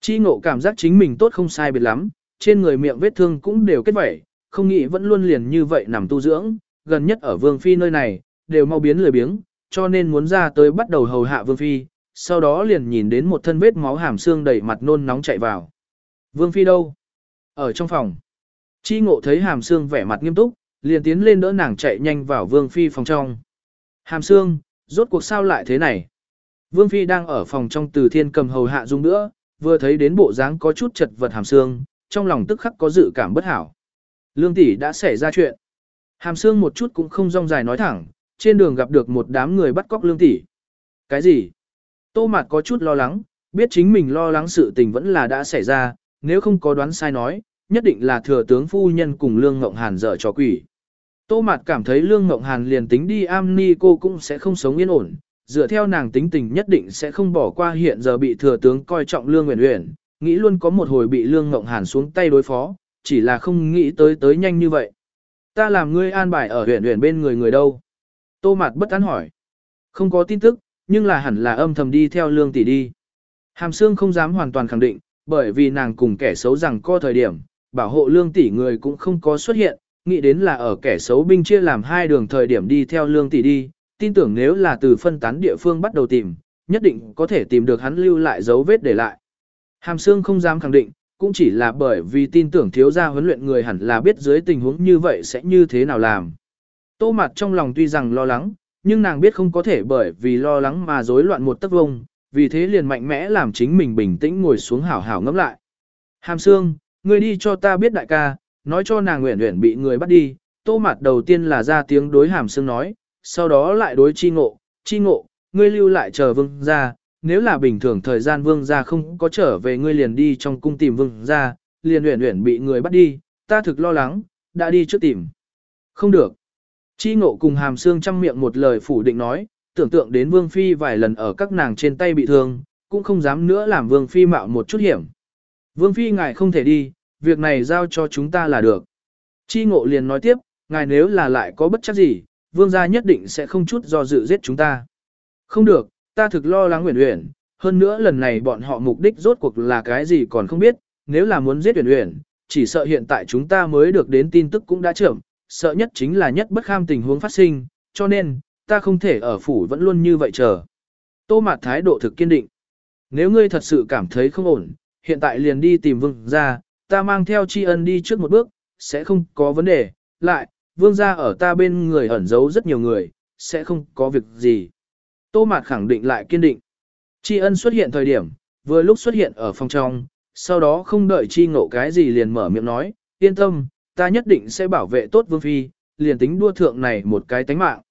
Chi ngộ cảm giác chính mình tốt không sai biệt lắm, trên người miệng vết thương cũng đều kết vẩy, không nghĩ vẫn luôn liền như vậy nằm tu dưỡng, gần nhất ở vương phi nơi này, đều mau biến lười biếng, cho nên muốn ra tới bắt đầu hầu hạ vương phi, sau đó liền nhìn đến một thân vết máu hàm xương đầy mặt nôn nóng chạy vào. Vương phi đâu? Ở trong phòng. Chi ngộ thấy hàm xương vẻ mặt nghiêm túc, liền tiến lên đỡ nàng chạy nhanh vào vương phi phòng trong. Hàm xương, rốt cuộc sao lại thế này? Vương phi đang ở phòng trong từ thiên cầm hầu hạ dung nữa, vừa thấy đến bộ dáng có chút chật vật hàm xương, trong lòng tức khắc có dự cảm bất hảo. Lương tỷ đã xảy ra chuyện. Hàm xương một chút cũng không rong dài nói thẳng, trên đường gặp được một đám người bắt cóc lương tỷ. Cái gì? Tô Mạt có chút lo lắng, biết chính mình lo lắng sự tình vẫn là đã xảy ra, nếu không có đoán sai nói, nhất định là thừa tướng phu nhân cùng Lương Ngộng Hàn dở trò quỷ. Tô Mạt cảm thấy Lương Ngộng Hàn liền tính đi am ni cô cũng sẽ không sống yên ổn, dựa theo nàng tính tình nhất định sẽ không bỏ qua hiện giờ bị thừa tướng coi trọng Lương Uyển Uyển, nghĩ luôn có một hồi bị Lương Ngộng Hàn xuống tay đối phó, chỉ là không nghĩ tới tới nhanh như vậy. Ta làm ngươi an bài ở Uyển Uyển bên người người đâu? Tô Mạt bất an hỏi. Không có tin tức, nhưng là hẳn là âm thầm đi theo lương tỷ đi. Hàm Sương không dám hoàn toàn khẳng định, bởi vì nàng cùng kẻ xấu rằng co thời điểm, bảo hộ lương tỷ người cũng không có xuất hiện, nghĩ đến là ở kẻ xấu binh chia làm hai đường thời điểm đi theo lương tỷ đi, tin tưởng nếu là từ phân tán địa phương bắt đầu tìm, nhất định có thể tìm được hắn lưu lại dấu vết để lại. Hàm Sương không dám khẳng định, cũng chỉ là bởi vì tin tưởng thiếu gia huấn luyện người hẳn là biết dưới tình huống như vậy sẽ như thế nào làm. Tô mặt trong lòng tuy rằng lo lắng, nhưng nàng biết không có thể bởi vì lo lắng mà rối loạn một tấc vông, vì thế liền mạnh mẽ làm chính mình bình tĩnh ngồi xuống hảo hảo ngẫm lại. Hàm Sương, ngươi đi cho ta biết đại ca, nói cho nàng nguyện nguyện bị người bắt đi, tô mặt đầu tiên là ra tiếng đối Hàm Sương nói, sau đó lại đối chi ngộ, chi ngộ, ngươi lưu lại chờ vương ra, nếu là bình thường thời gian vương ra không có trở về ngươi liền đi trong cung tìm vương ra, liền nguyện nguyện bị người bắt đi, ta thực lo lắng, đã đi trước tìm. Không được. Chi ngộ cùng hàm xương chăm miệng một lời phủ định nói, tưởng tượng đến Vương Phi vài lần ở các nàng trên tay bị thương, cũng không dám nữa làm Vương Phi mạo một chút hiểm. Vương Phi ngài không thể đi, việc này giao cho chúng ta là được. Chi ngộ liền nói tiếp, ngài nếu là lại có bất chắc gì, Vương gia nhất định sẽ không chút do dự giết chúng ta. Không được, ta thực lo lắng Uyển Uyển, hơn nữa lần này bọn họ mục đích rốt cuộc là cái gì còn không biết, nếu là muốn giết Uyển Uyển, chỉ sợ hiện tại chúng ta mới được đến tin tức cũng đã chậm, sợ nhất chính là nhất bất kham tình huống phát sinh, cho nên, ta không thể ở phủ vẫn luôn như vậy chờ. Tô Mạt thái độ thực kiên định. Nếu ngươi thật sự cảm thấy không ổn, hiện tại liền đi tìm vương gia, ta mang theo tri ân đi trước một bước, sẽ không có vấn đề. Lại, vương gia ở ta bên người ẩn giấu rất nhiều người, sẽ không có việc gì. Tô Mạt khẳng định lại kiên định. Tri ân xuất hiện thời điểm, vừa lúc xuất hiện ở phòng trong, sau đó không đợi chi ngộ cái gì liền mở miệng nói, yên tâm, ta nhất định sẽ bảo vệ tốt Vương Phi, liền tính đua thượng này một cái tánh mạng.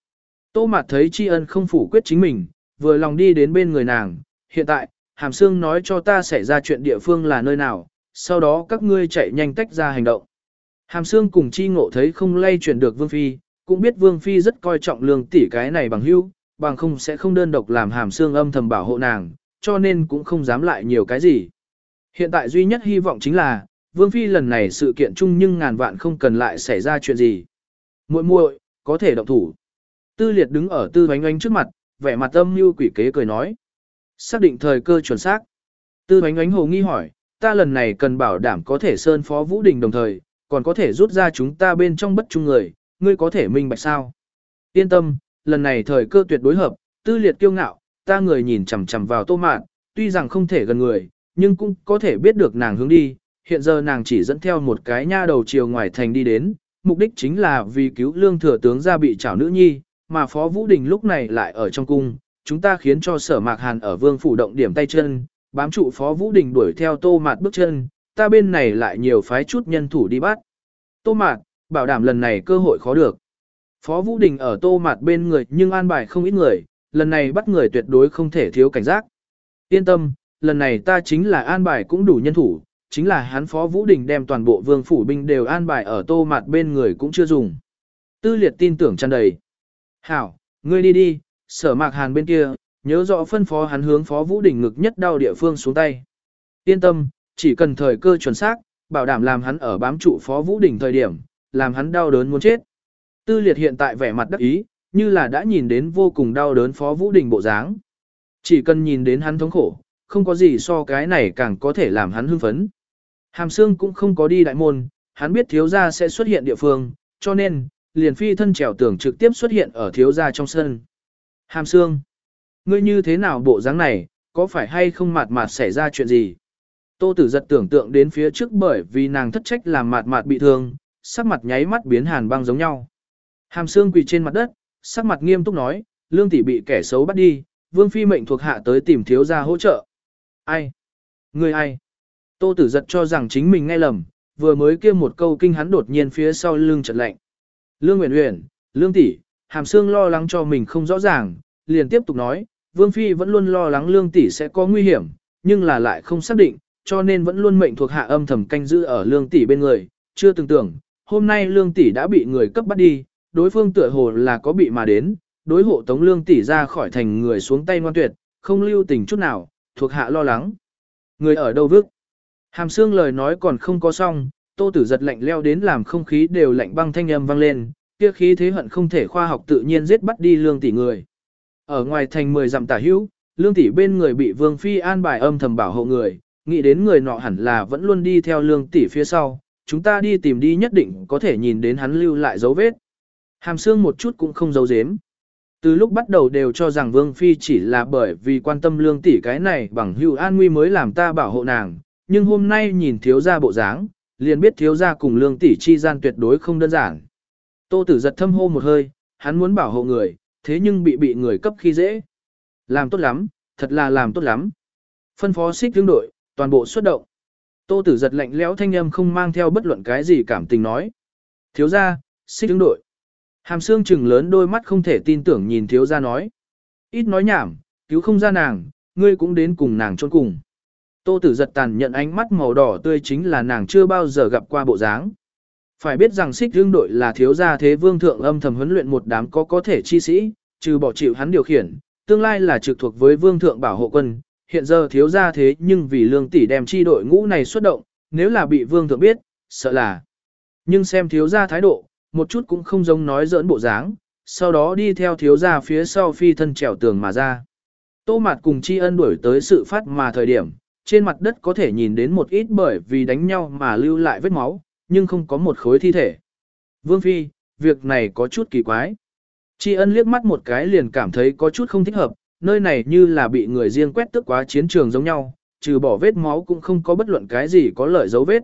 Tô Mạt thấy tri ân không phủ quyết chính mình, vừa lòng đi đến bên người nàng, hiện tại, Hàm Sương nói cho ta xảy ra chuyện địa phương là nơi nào, sau đó các ngươi chạy nhanh tách ra hành động. Hàm Sương cùng chi ngộ thấy không lay chuyển được Vương Phi, cũng biết Vương Phi rất coi trọng lương tỷ cái này bằng hữu, bằng không sẽ không đơn độc làm Hàm Sương âm thầm bảo hộ nàng, cho nên cũng không dám lại nhiều cái gì. Hiện tại duy nhất hy vọng chính là, Vương Phi lần này sự kiện chung nhưng ngàn vạn không cần lại xảy ra chuyện gì. muội muội có thể động thủ. Tư liệt đứng ở tư oánh oánh trước mặt, vẻ mặt âm như quỷ kế cười nói. Xác định thời cơ chuẩn xác. Tư oánh oánh hồ nghi hỏi, ta lần này cần bảo đảm có thể sơn phó Vũ Đình đồng thời, còn có thể rút ra chúng ta bên trong bất trung người, ngươi có thể minh bạch sao. Yên tâm, lần này thời cơ tuyệt đối hợp, tư liệt kiêu ngạo, ta người nhìn chằm chằm vào tô mạn, tuy rằng không thể gần người, nhưng cũng có thể biết được nàng hướng đi, hiện giờ nàng chỉ dẫn theo một cái nha đầu chiều ngoài thành đi đến, mục đích chính là vì cứu lương thừa tướng ra bị trảo nữ nhi, mà Phó Vũ Đình lúc này lại ở trong cung, chúng ta khiến cho sở mạc hàn ở vương phủ động điểm tay chân, bám trụ Phó Vũ Đình đuổi theo tô mạt bước chân, ta bên này lại nhiều phái chút nhân thủ đi bắt. Tô mạt, bảo đảm lần này cơ hội khó được. Phó Vũ Đình ở tô mạt bên người nhưng an bài không ít người, lần này bắt người tuyệt đối không thể thiếu cảnh giác. Yên tâm, lần này ta chính là an bài cũng đủ nhân thủ, chính là hắn Phó Vũ Đình đem toàn bộ vương phủ binh đều an bài ở tô mạt bên người cũng chưa dùng. Tư liệt tin tưởng tràn đầy. Hảo, ngươi đi đi, sở mạc hàn bên kia, nhớ rõ phân phó hắn hướng Phó Vũ đỉnh ngực nhất đau địa phương xuống tay. Yên tâm, chỉ cần thời cơ chuẩn xác, bảo đảm làm hắn ở bám trụ Phó Vũ đỉnh thời điểm, làm hắn đau đớn muốn chết. Tư liệt hiện tại vẻ mặt đắc ý, như là đã nhìn đến vô cùng đau đớn Phó Vũ đỉnh bộ dáng. Chỉ cần nhìn đến hắn thống khổ, không có gì so cái này càng có thể làm hắn hưng phấn. Hàm Sương cũng không có đi đại môn, hắn biết thiếu gia sẽ xuất hiện địa phương, cho nên, liền phi thân trèo tường trực tiếp xuất hiện ở thiếu gia trong sân. Hàm Sương, ngươi như thế nào bộ dáng này, có phải hay không mạt mạt xảy ra chuyện gì? Tô Tử giật tưởng tượng đến phía trước bởi vì nàng thất trách làm mạt mạt bị thương, sắc mặt nháy mắt biến hàn băng giống nhau. Hàm Sương quỳ trên mặt đất, sắc mặt nghiêm túc nói, lương tỷ bị kẻ xấu bắt đi, vương phi mệnh thuộc hạ tới tìm thiếu gia hỗ trợ. Ai? Ngươi ai? Tô Tử giật cho rằng chính mình nghe lầm, vừa mới kêu một câu kinh hắn đột nhiên phía sau lưng chợt lạnh. Lương Uyển Uyển, Lương tỷ, Hàm Sương lo lắng cho mình không rõ ràng, liền tiếp tục nói, Vương phi vẫn luôn lo lắng Lương tỷ sẽ có nguy hiểm, nhưng là lại không xác định, cho nên vẫn luôn mệnh thuộc hạ âm thầm canh giữ ở Lương tỷ bên người, chưa từng tưởng, hôm nay Lương tỷ đã bị người cấp bắt đi, đối phương tựa hồ là có bị mà đến, đối hộ tống Lương tỷ ra khỏi thành người xuống tay ngoan tuyệt, không lưu tình chút nào, thuộc hạ lo lắng. Người ở đâu vức? Hàm Sương lời nói còn không có xong, Tô Tử giật lạnh leo đến làm không khí đều lạnh băng thanh âm vang lên, kia khí thế hận không thể khoa học tự nhiên giết bắt đi lương tỷ người. Ở ngoài thành 10 dặm tả hữu, lương tỷ bên người bị Vương phi an bài âm thầm bảo hộ người, nghĩ đến người nọ hẳn là vẫn luôn đi theo lương tỷ phía sau, chúng ta đi tìm đi nhất định có thể nhìn đến hắn lưu lại dấu vết. Hàm xương một chút cũng không giấu giếm. Từ lúc bắt đầu đều cho rằng Vương Phi chỉ là bởi vì quan tâm lương tỷ cái này bằng hữu an nguy mới làm ta bảo hộ nàng, nhưng hôm nay nhìn thiếu gia bộ dáng, liền biết thiếu gia cùng lương tỷ chi gian tuyệt đối không đơn giản. Tô tử giật thâm hô một hơi, hắn muốn bảo hộ người, thế nhưng bị bị người cấp khi dễ. Làm tốt lắm, thật là làm tốt lắm. Phân phó xích tướng đội, toàn bộ xuất động. Tô tử giật lạnh lẽo thanh âm không mang theo bất luận cái gì cảm tình nói. Thiếu gia, xích tướng đội. Hàm xương trừng lớn đôi mắt không thể tin tưởng nhìn thiếu gia nói. Ít nói nhảm, cứu không ra nàng, ngươi cũng đến cùng nàng trốn cùng. Tô tử giật tàn nhận ánh mắt màu đỏ tươi chính là nàng chưa bao giờ gặp qua bộ dáng. Phải biết rằng xích hương đội là thiếu gia thế vương thượng âm thầm huấn luyện một đám có có thể chi sĩ, trừ bỏ chịu hắn điều khiển, tương lai là trực thuộc với vương thượng bảo hộ quân. Hiện giờ thiếu gia thế nhưng vì lương tỷ đem chi đội ngũ này xuất động, nếu là bị vương thượng biết, sợ là. Nhưng xem thiếu gia thái độ, một chút cũng không giống nói giỡn bộ dáng, sau đó đi theo thiếu gia phía sau phi thân trèo tường mà ra. Tô Mạt cùng Chi Ân đuổi tới sự phát mà thời điểm, trên mặt đất có thể nhìn đến một ít bởi vì đánh nhau mà lưu lại vết máu, nhưng không có một khối thi thể. Vương Phi, việc này có chút kỳ quái. Tri ân liếc mắt một cái liền cảm thấy có chút không thích hợp, nơi này như là bị người riêng quét tức quá chiến trường giống nhau, trừ bỏ vết máu cũng không có bất luận cái gì có lợi dấu vết.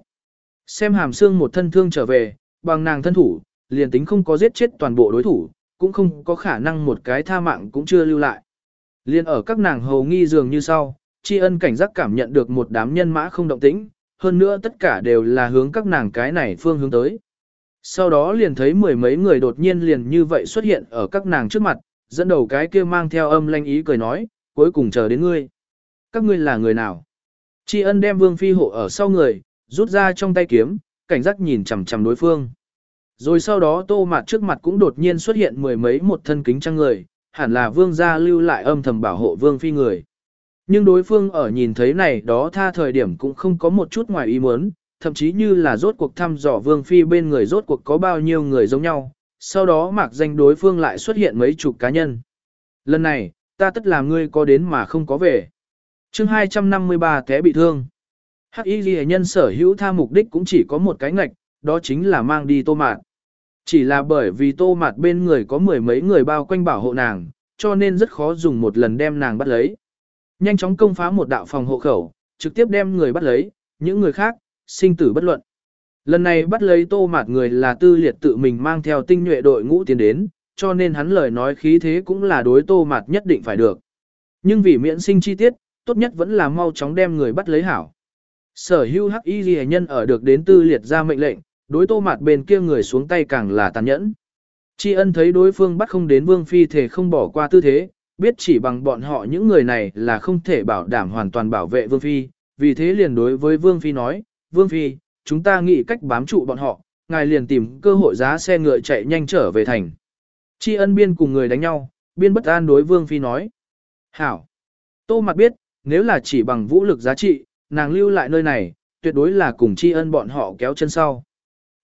Xem hàm xương một thân thương trở về, bằng nàng thân thủ, liền tính không có giết chết toàn bộ đối thủ, cũng không có khả năng một cái tha mạng cũng chưa lưu lại. Liên ở các nàng hầu nghi dường như sau, tri ân cảnh giác cảm nhận được một đám nhân mã không động tĩnh, hơn nữa tất cả đều là hướng các nàng cái này phương hướng tới. Sau đó liền thấy mười mấy người đột nhiên liền như vậy xuất hiện ở các nàng trước mặt, dẫn đầu cái kia mang theo âm lanh ý cười nói, cuối cùng chờ đến ngươi. Các ngươi là người nào? Tri ân đem vương phi hộ ở sau người, rút ra trong tay kiếm, cảnh giác nhìn chằm chằm đối phương. Rồi sau đó tô mạt trước mặt cũng đột nhiên xuất hiện mười mấy một thân kính trăng người, hẳn là vương gia lưu lại âm thầm bảo hộ vương phi người. Nhưng đối phương ở nhìn thấy này đó tha thời điểm cũng không có một chút ngoài ý muốn, thậm chí như là rốt cuộc thăm dò vương phi bên người rốt cuộc có bao nhiêu người giống nhau, sau đó mạc danh đối phương lại xuất hiện mấy chục cá nhân. Lần này, ta tất làm ngươi có đến mà không có về. chương 253 té bị thương. Hắc y ghi nhân sở hữu tha mục đích cũng chỉ có một cái ngạch, đó chính là mang đi tô mạt. Chỉ là bởi vì tô mạt bên người có mười mấy người bao quanh bảo hộ nàng, cho nên rất khó dùng một lần đem nàng bắt lấy. Nhanh chóng công phá một đạo phòng hộ khẩu, trực tiếp đem người bắt lấy, những người khác, sinh tử bất luận. Lần này bắt lấy tô mạt người là tư liệt tự mình mang theo tinh nhuệ đội ngũ tiến đến, cho nên hắn lời nói khí thế cũng là đối tô mạt nhất định phải được. Nhưng vì miễn sinh chi tiết, tốt nhất vẫn là mau chóng đem người bắt lấy hảo. Sở hưu hắc y ghi nhân ở được đến tư liệt ra mệnh lệnh, đối tô mạt bên kia người xuống tay càng là tàn nhẫn. Tri ân thấy đối phương bắt không đến vương phi thể không bỏ qua tư thế, biết chỉ bằng bọn họ những người này là không thể bảo đảm hoàn toàn bảo vệ vương phi, vì thế liền đối với vương phi nói, vương phi, chúng ta nghĩ cách bám trụ bọn họ, ngài liền tìm cơ hội giá xe ngựa chạy nhanh trở về thành. Tri ân biên cùng người đánh nhau, biên bất an đối vương phi nói. Hảo! Tô mặt biết, nếu là chỉ bằng vũ lực giá trị, nàng lưu lại nơi này, tuyệt đối là cùng tri ân bọn họ kéo chân sau.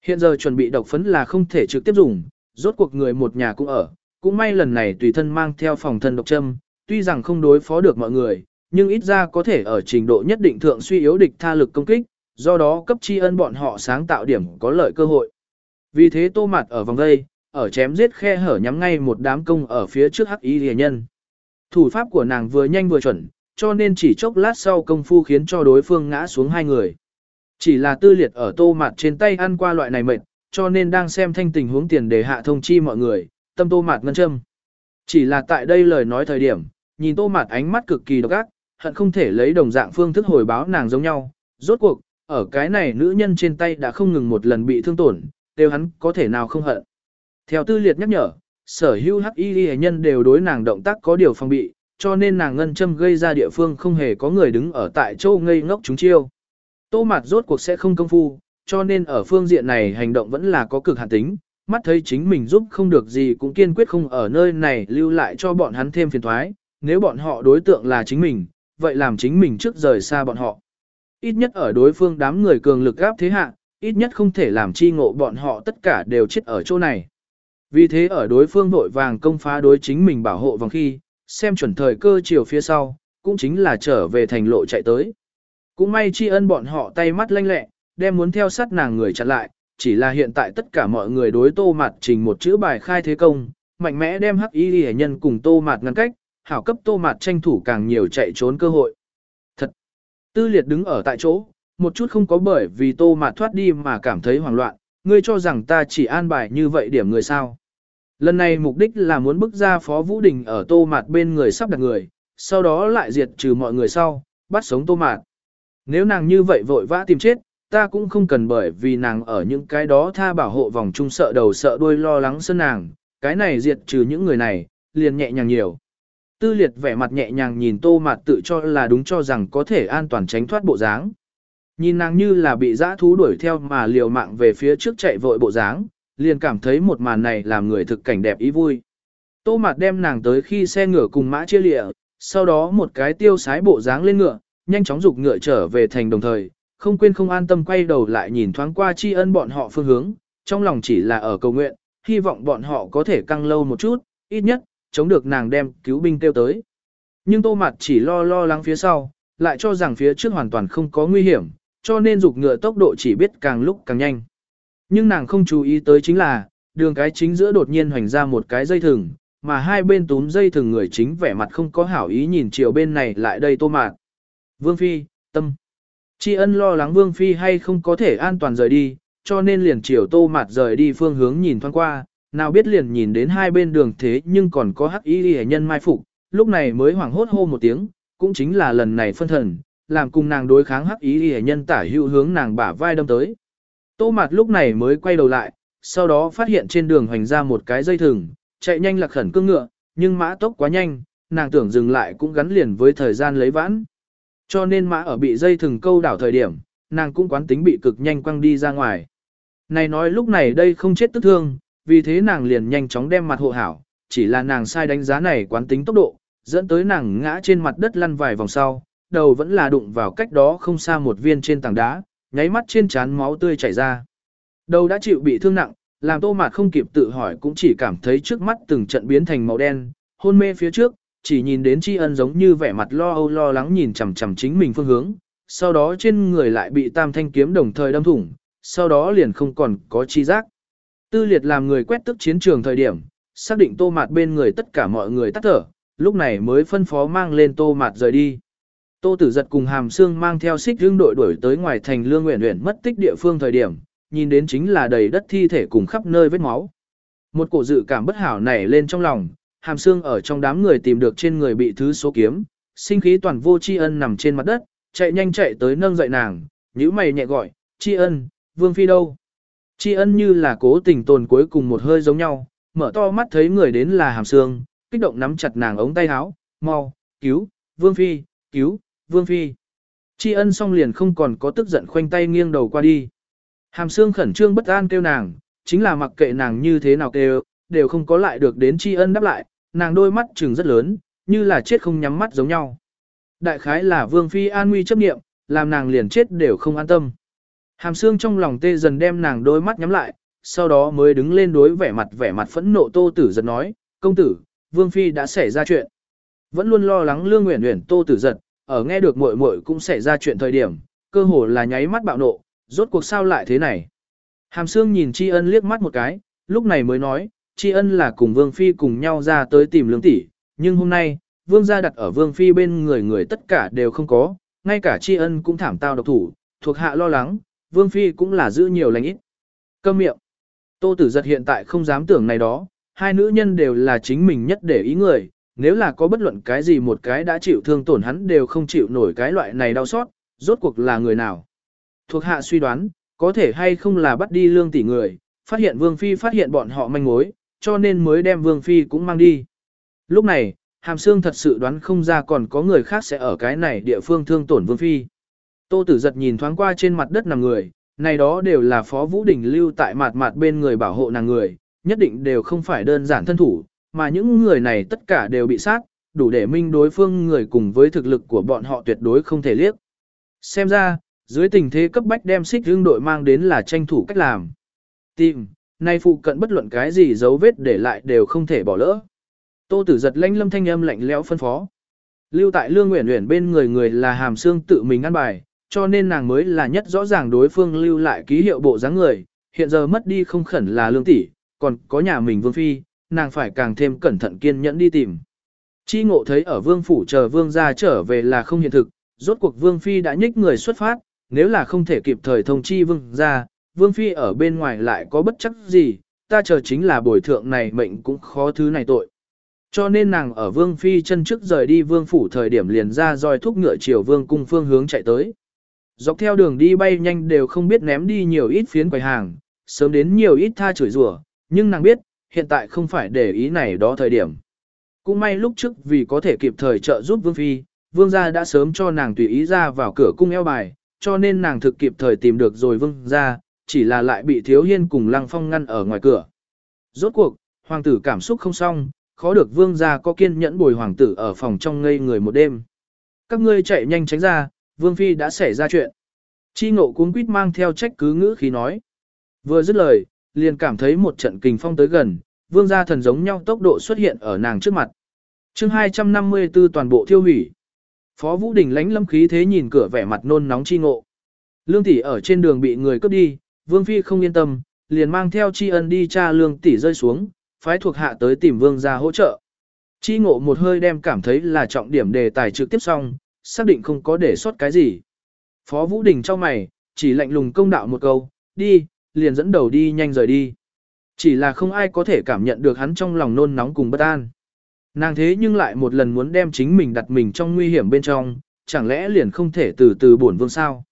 Hiện giờ chuẩn bị độc phấn là không thể trực tiếp dùng, rốt cuộc người một nhà cũng ở, cũng may lần này tùy thân mang theo phòng thân độc châm, tuy rằng không đối phó được mọi người, nhưng ít ra có thể ở trình độ nhất định thượng suy yếu địch tha lực công kích, do đó cấp tri ân bọn họ sáng tạo điểm có lợi cơ hội. Vì thế tô mặt ở vòng đây, ở chém giết khe hở nhắm ngay một đám công ở phía trước hắc y rìa nhân. Thủ pháp của nàng vừa nhanh vừa chuẩn, cho nên chỉ chốc lát sau công phu khiến cho đối phương ngã xuống hai người. Chỉ là tư liệt ở tô mặt trên tay ăn qua loại này mệt, cho nên đang xem thanh tình huống tiền để hạ thông chi mọi người, tâm tô mạt ngân châm. Chỉ là tại đây lời nói thời điểm, nhìn tô mạt ánh mắt cực kỳ độc ác, hận không thể lấy đồng dạng phương thức hồi báo nàng giống nhau. Rốt cuộc, ở cái này nữ nhân trên tay đã không ngừng một lần bị thương tổn, đều hắn có thể nào không hận. Theo tư liệt nhắc nhở, sở hữu hắc y nhân đều đối nàng động tác có điều phòng bị, cho nên nàng ngân châm gây ra địa phương không hề có người đứng ở tại châu ngây ngốc chúng chiêu. Tô mạt rốt cuộc sẽ không công phu, cho nên ở phương diện này hành động vẫn là có cực hạn tính, mắt thấy chính mình giúp không được gì cũng kiên quyết không ở nơi này lưu lại cho bọn hắn thêm phiền thoái, nếu bọn họ đối tượng là chính mình, vậy làm chính mình trước rời xa bọn họ. Ít nhất ở đối phương đám người cường lực gáp thế hạ, ít nhất không thể làm chi ngộ bọn họ tất cả đều chết ở chỗ này. Vì thế ở đối phương vội vàng công phá đối chính mình bảo hộ vòng khi, xem chuẩn thời cơ chiều phía sau, cũng chính là trở về thành lộ chạy tới. Cũng may tri ân bọn họ tay mắt lanh lẹ, đem muốn theo sát nàng người chặn lại, chỉ là hiện tại tất cả mọi người đối tô mạt trình một chữ bài khai thế công, mạnh mẽ đem hắc y hệ nhân cùng tô mạt ngăn cách, hảo cấp tô mạt tranh thủ càng nhiều chạy trốn cơ hội. Thật! Tư liệt đứng ở tại chỗ, một chút không có bởi vì tô mạt thoát đi mà cảm thấy hoảng loạn, ngươi cho rằng ta chỉ an bài như vậy điểm người sao. Lần này mục đích là muốn bức ra Phó Vũ Đình ở tô mạt bên người sắp đặt người, sau đó lại diệt trừ mọi người sau, bắt sống tô mạt. Nếu nàng như vậy vội vã tìm chết, ta cũng không cần bởi vì nàng ở những cái đó tha bảo hộ vòng trung sợ đầu sợ đuôi lo lắng sân nàng, cái này diệt trừ những người này, liền nhẹ nhàng nhiều. Tư liệt vẻ mặt nhẹ nhàng nhìn tô mạt tự cho là đúng cho rằng có thể an toàn tránh thoát bộ dáng. Nhìn nàng như là bị dã thú đuổi theo mà liều mạng về phía trước chạy vội bộ dáng, liền cảm thấy một màn này làm người thực cảnh đẹp ý vui. Tô mạt đem nàng tới khi xe ngựa cùng mã chia lịa, sau đó một cái tiêu sái bộ dáng lên ngựa, nhanh chóng dục ngựa trở về thành đồng thời, không quên không an tâm quay đầu lại nhìn thoáng qua tri ân bọn họ phương hướng, trong lòng chỉ là ở cầu nguyện, hy vọng bọn họ có thể căng lâu một chút, ít nhất, chống được nàng đem cứu binh tiêu tới. Nhưng tô mặt chỉ lo lo lắng phía sau, lại cho rằng phía trước hoàn toàn không có nguy hiểm, cho nên dục ngựa tốc độ chỉ biết càng lúc càng nhanh. Nhưng nàng không chú ý tới chính là, đường cái chính giữa đột nhiên hoành ra một cái dây thừng, mà hai bên túm dây thừng người chính vẻ mặt không có hảo ý nhìn chiều bên này lại đây tô mạt. Vương Phi, tâm. Tri ân lo lắng Vương Phi hay không có thể an toàn rời đi, cho nên liền chiều tô mạt rời đi phương hướng nhìn thoáng qua, nào biết liền nhìn đến hai bên đường thế nhưng còn có hắc y hệ nhân mai phục, lúc này mới hoảng hốt hô một tiếng, cũng chính là lần này phân thần, làm cùng nàng đối kháng hắc y hệ nhân tả hữu hướng nàng bả vai đâm tới. Tô Mạt lúc này mới quay đầu lại, sau đó phát hiện trên đường hoành ra một cái dây thừng, chạy nhanh lạc khẩn cương ngựa, nhưng mã tốc quá nhanh, nàng tưởng dừng lại cũng gắn liền với thời gian lấy vãn. Cho nên mã ở bị dây thừng câu đảo thời điểm, nàng cũng quán tính bị cực nhanh quăng đi ra ngoài. Này nói lúc này đây không chết tức thương, vì thế nàng liền nhanh chóng đem mặt hộ hảo, chỉ là nàng sai đánh giá này quán tính tốc độ, dẫn tới nàng ngã trên mặt đất lăn vài vòng sau, đầu vẫn là đụng vào cách đó không xa một viên trên tảng đá, nháy mắt trên trán máu tươi chảy ra. Đầu đã chịu bị thương nặng, làm tô mạt không kịp tự hỏi cũng chỉ cảm thấy trước mắt từng trận biến thành màu đen, hôn mê phía trước, chỉ nhìn đến tri ân giống như vẻ mặt lo âu lo lắng nhìn chằm chằm chính mình phương hướng, sau đó trên người lại bị tam thanh kiếm đồng thời đâm thủng, sau đó liền không còn có chi giác. Tư liệt làm người quét tức chiến trường thời điểm, xác định tô mạt bên người tất cả mọi người tắt thở, lúc này mới phân phó mang lên tô mạt rời đi. Tô tử giật cùng hàm xương mang theo xích hương đội đuổi tới ngoài thành lương nguyện nguyện mất tích địa phương thời điểm, nhìn đến chính là đầy đất thi thể cùng khắp nơi vết máu. Một cổ dự cảm bất hảo nảy lên trong lòng, hàm xương ở trong đám người tìm được trên người bị thứ số kiếm, sinh khí toàn vô tri ân nằm trên mặt đất, chạy nhanh chạy tới nâng dậy nàng, nhíu mày nhẹ gọi, tri ân, vương phi đâu? Tri ân như là cố tình tồn cuối cùng một hơi giống nhau, mở to mắt thấy người đến là hàm xương, kích động nắm chặt nàng ống tay áo, mau, cứu, vương phi, cứu, vương phi. Tri ân xong liền không còn có tức giận khoanh tay nghiêng đầu qua đi. Hàm xương khẩn trương bất an kêu nàng, chính là mặc kệ nàng như thế nào kêu, đều không có lại được đến tri ân đáp lại, nàng đôi mắt trừng rất lớn, như là chết không nhắm mắt giống nhau. Đại khái là vương phi an nguy chấp nghiệm, làm nàng liền chết đều không an tâm. Hàm xương trong lòng tê dần đem nàng đôi mắt nhắm lại, sau đó mới đứng lên đối vẻ mặt vẻ mặt phẫn nộ tô tử giật nói, công tử, vương phi đã xảy ra chuyện. Vẫn luôn lo lắng lương nguyện nguyện tô tử giật, ở nghe được muội muội cũng xảy ra chuyện thời điểm, cơ hồ là nháy mắt bạo nộ, rốt cuộc sao lại thế này. Hàm xương nhìn tri ân liếc mắt một cái, lúc này mới nói, tri ân là cùng vương phi cùng nhau ra tới tìm lương tỷ, nhưng hôm nay, vương gia đặt ở vương phi bên người người tất cả đều không có, ngay cả tri ân cũng thảm tao độc thủ, thuộc hạ lo lắng, vương phi cũng là giữ nhiều lành ít. Câm miệng. Tô tử giật hiện tại không dám tưởng này đó, hai nữ nhân đều là chính mình nhất để ý người, nếu là có bất luận cái gì một cái đã chịu thương tổn hắn đều không chịu nổi cái loại này đau xót, rốt cuộc là người nào. Thuộc hạ suy đoán, có thể hay không là bắt đi lương tỷ người, phát hiện vương phi phát hiện bọn họ manh mối, cho nên mới đem vương phi cũng mang đi. Lúc này, hàm Sương thật sự đoán không ra còn có người khác sẽ ở cái này địa phương thương tổn vương phi. Tô tử giật nhìn thoáng qua trên mặt đất nằm người, này đó đều là phó vũ đình lưu tại mặt mặt bên người bảo hộ nàng người, nhất định đều không phải đơn giản thân thủ, mà những người này tất cả đều bị sát, đủ để minh đối phương người cùng với thực lực của bọn họ tuyệt đối không thể liếc. Xem ra, dưới tình thế cấp bách đem xích hương đội mang đến là tranh thủ cách làm. Tìm, nay phụ cận bất luận cái gì dấu vết để lại đều không thể bỏ lỡ. Tô tử giật lanh lâm thanh âm lạnh lẽo phân phó. Lưu tại lương nguyện Uyển bên người người là hàm xương tự mình ăn bài, cho nên nàng mới là nhất rõ ràng đối phương lưu lại ký hiệu bộ dáng người, hiện giờ mất đi không khẩn là lương tỷ, còn có nhà mình vương phi, nàng phải càng thêm cẩn thận kiên nhẫn đi tìm. Chi ngộ thấy ở vương phủ chờ vương gia trở về là không hiện thực, rốt cuộc vương phi đã nhích người xuất phát, nếu là không thể kịp thời thông chi vương gia, vương phi ở bên ngoài lại có bất chấp gì, ta chờ chính là bồi thượng này mệnh cũng khó thứ này tội. Cho nên nàng ở vương phi chân trước rời đi vương phủ thời điểm liền ra roi thúc ngựa chiều vương cung phương hướng chạy tới. Dọc theo đường đi bay nhanh đều không biết ném đi nhiều ít phiến quầy hàng, sớm đến nhiều ít tha chửi rủa, nhưng nàng biết, hiện tại không phải để ý này đó thời điểm. Cũng may lúc trước vì có thể kịp thời trợ giúp Vương Phi, Vương gia đã sớm cho nàng tùy ý ra vào cửa cung eo bài, cho nên nàng thực kịp thời tìm được rồi Vương gia, chỉ là lại bị Thiếu Hiên cùng Lăng Phong ngăn ở ngoài cửa. Rốt cuộc, hoàng tử cảm xúc không xong, khó được Vương gia có kiên nhẫn bồi hoàng tử ở phòng trong ngây người một đêm. Các ngươi chạy nhanh tránh ra, Vương Phi đã xảy ra chuyện. Chi ngộ cuốn quýt mang theo trách cứ ngữ khí nói. Vừa dứt lời, liền cảm thấy một trận kình phong tới gần, vương gia thần giống nhau tốc độ xuất hiện ở nàng trước mặt. chương 254 toàn bộ thiêu hủy. Phó Vũ Đình lánh lâm khí thế nhìn cửa vẻ mặt nôn nóng chi ngộ. Lương tỷ ở trên đường bị người cướp đi, vương phi không yên tâm, liền mang theo chi ân đi tra lương tỷ rơi xuống, phái thuộc hạ tới tìm vương gia hỗ trợ. Chi ngộ một hơi đem cảm thấy là trọng điểm đề tài trực tiếp xong, xác định không có để sót cái gì. Phó Vũ Đình cho mày, chỉ lạnh lùng công đạo một câu, đi, liền dẫn đầu đi nhanh rời đi. Chỉ là không ai có thể cảm nhận được hắn trong lòng nôn nóng cùng bất an. Nàng thế nhưng lại một lần muốn đem chính mình đặt mình trong nguy hiểm bên trong, chẳng lẽ liền không thể từ từ buồn vương sao?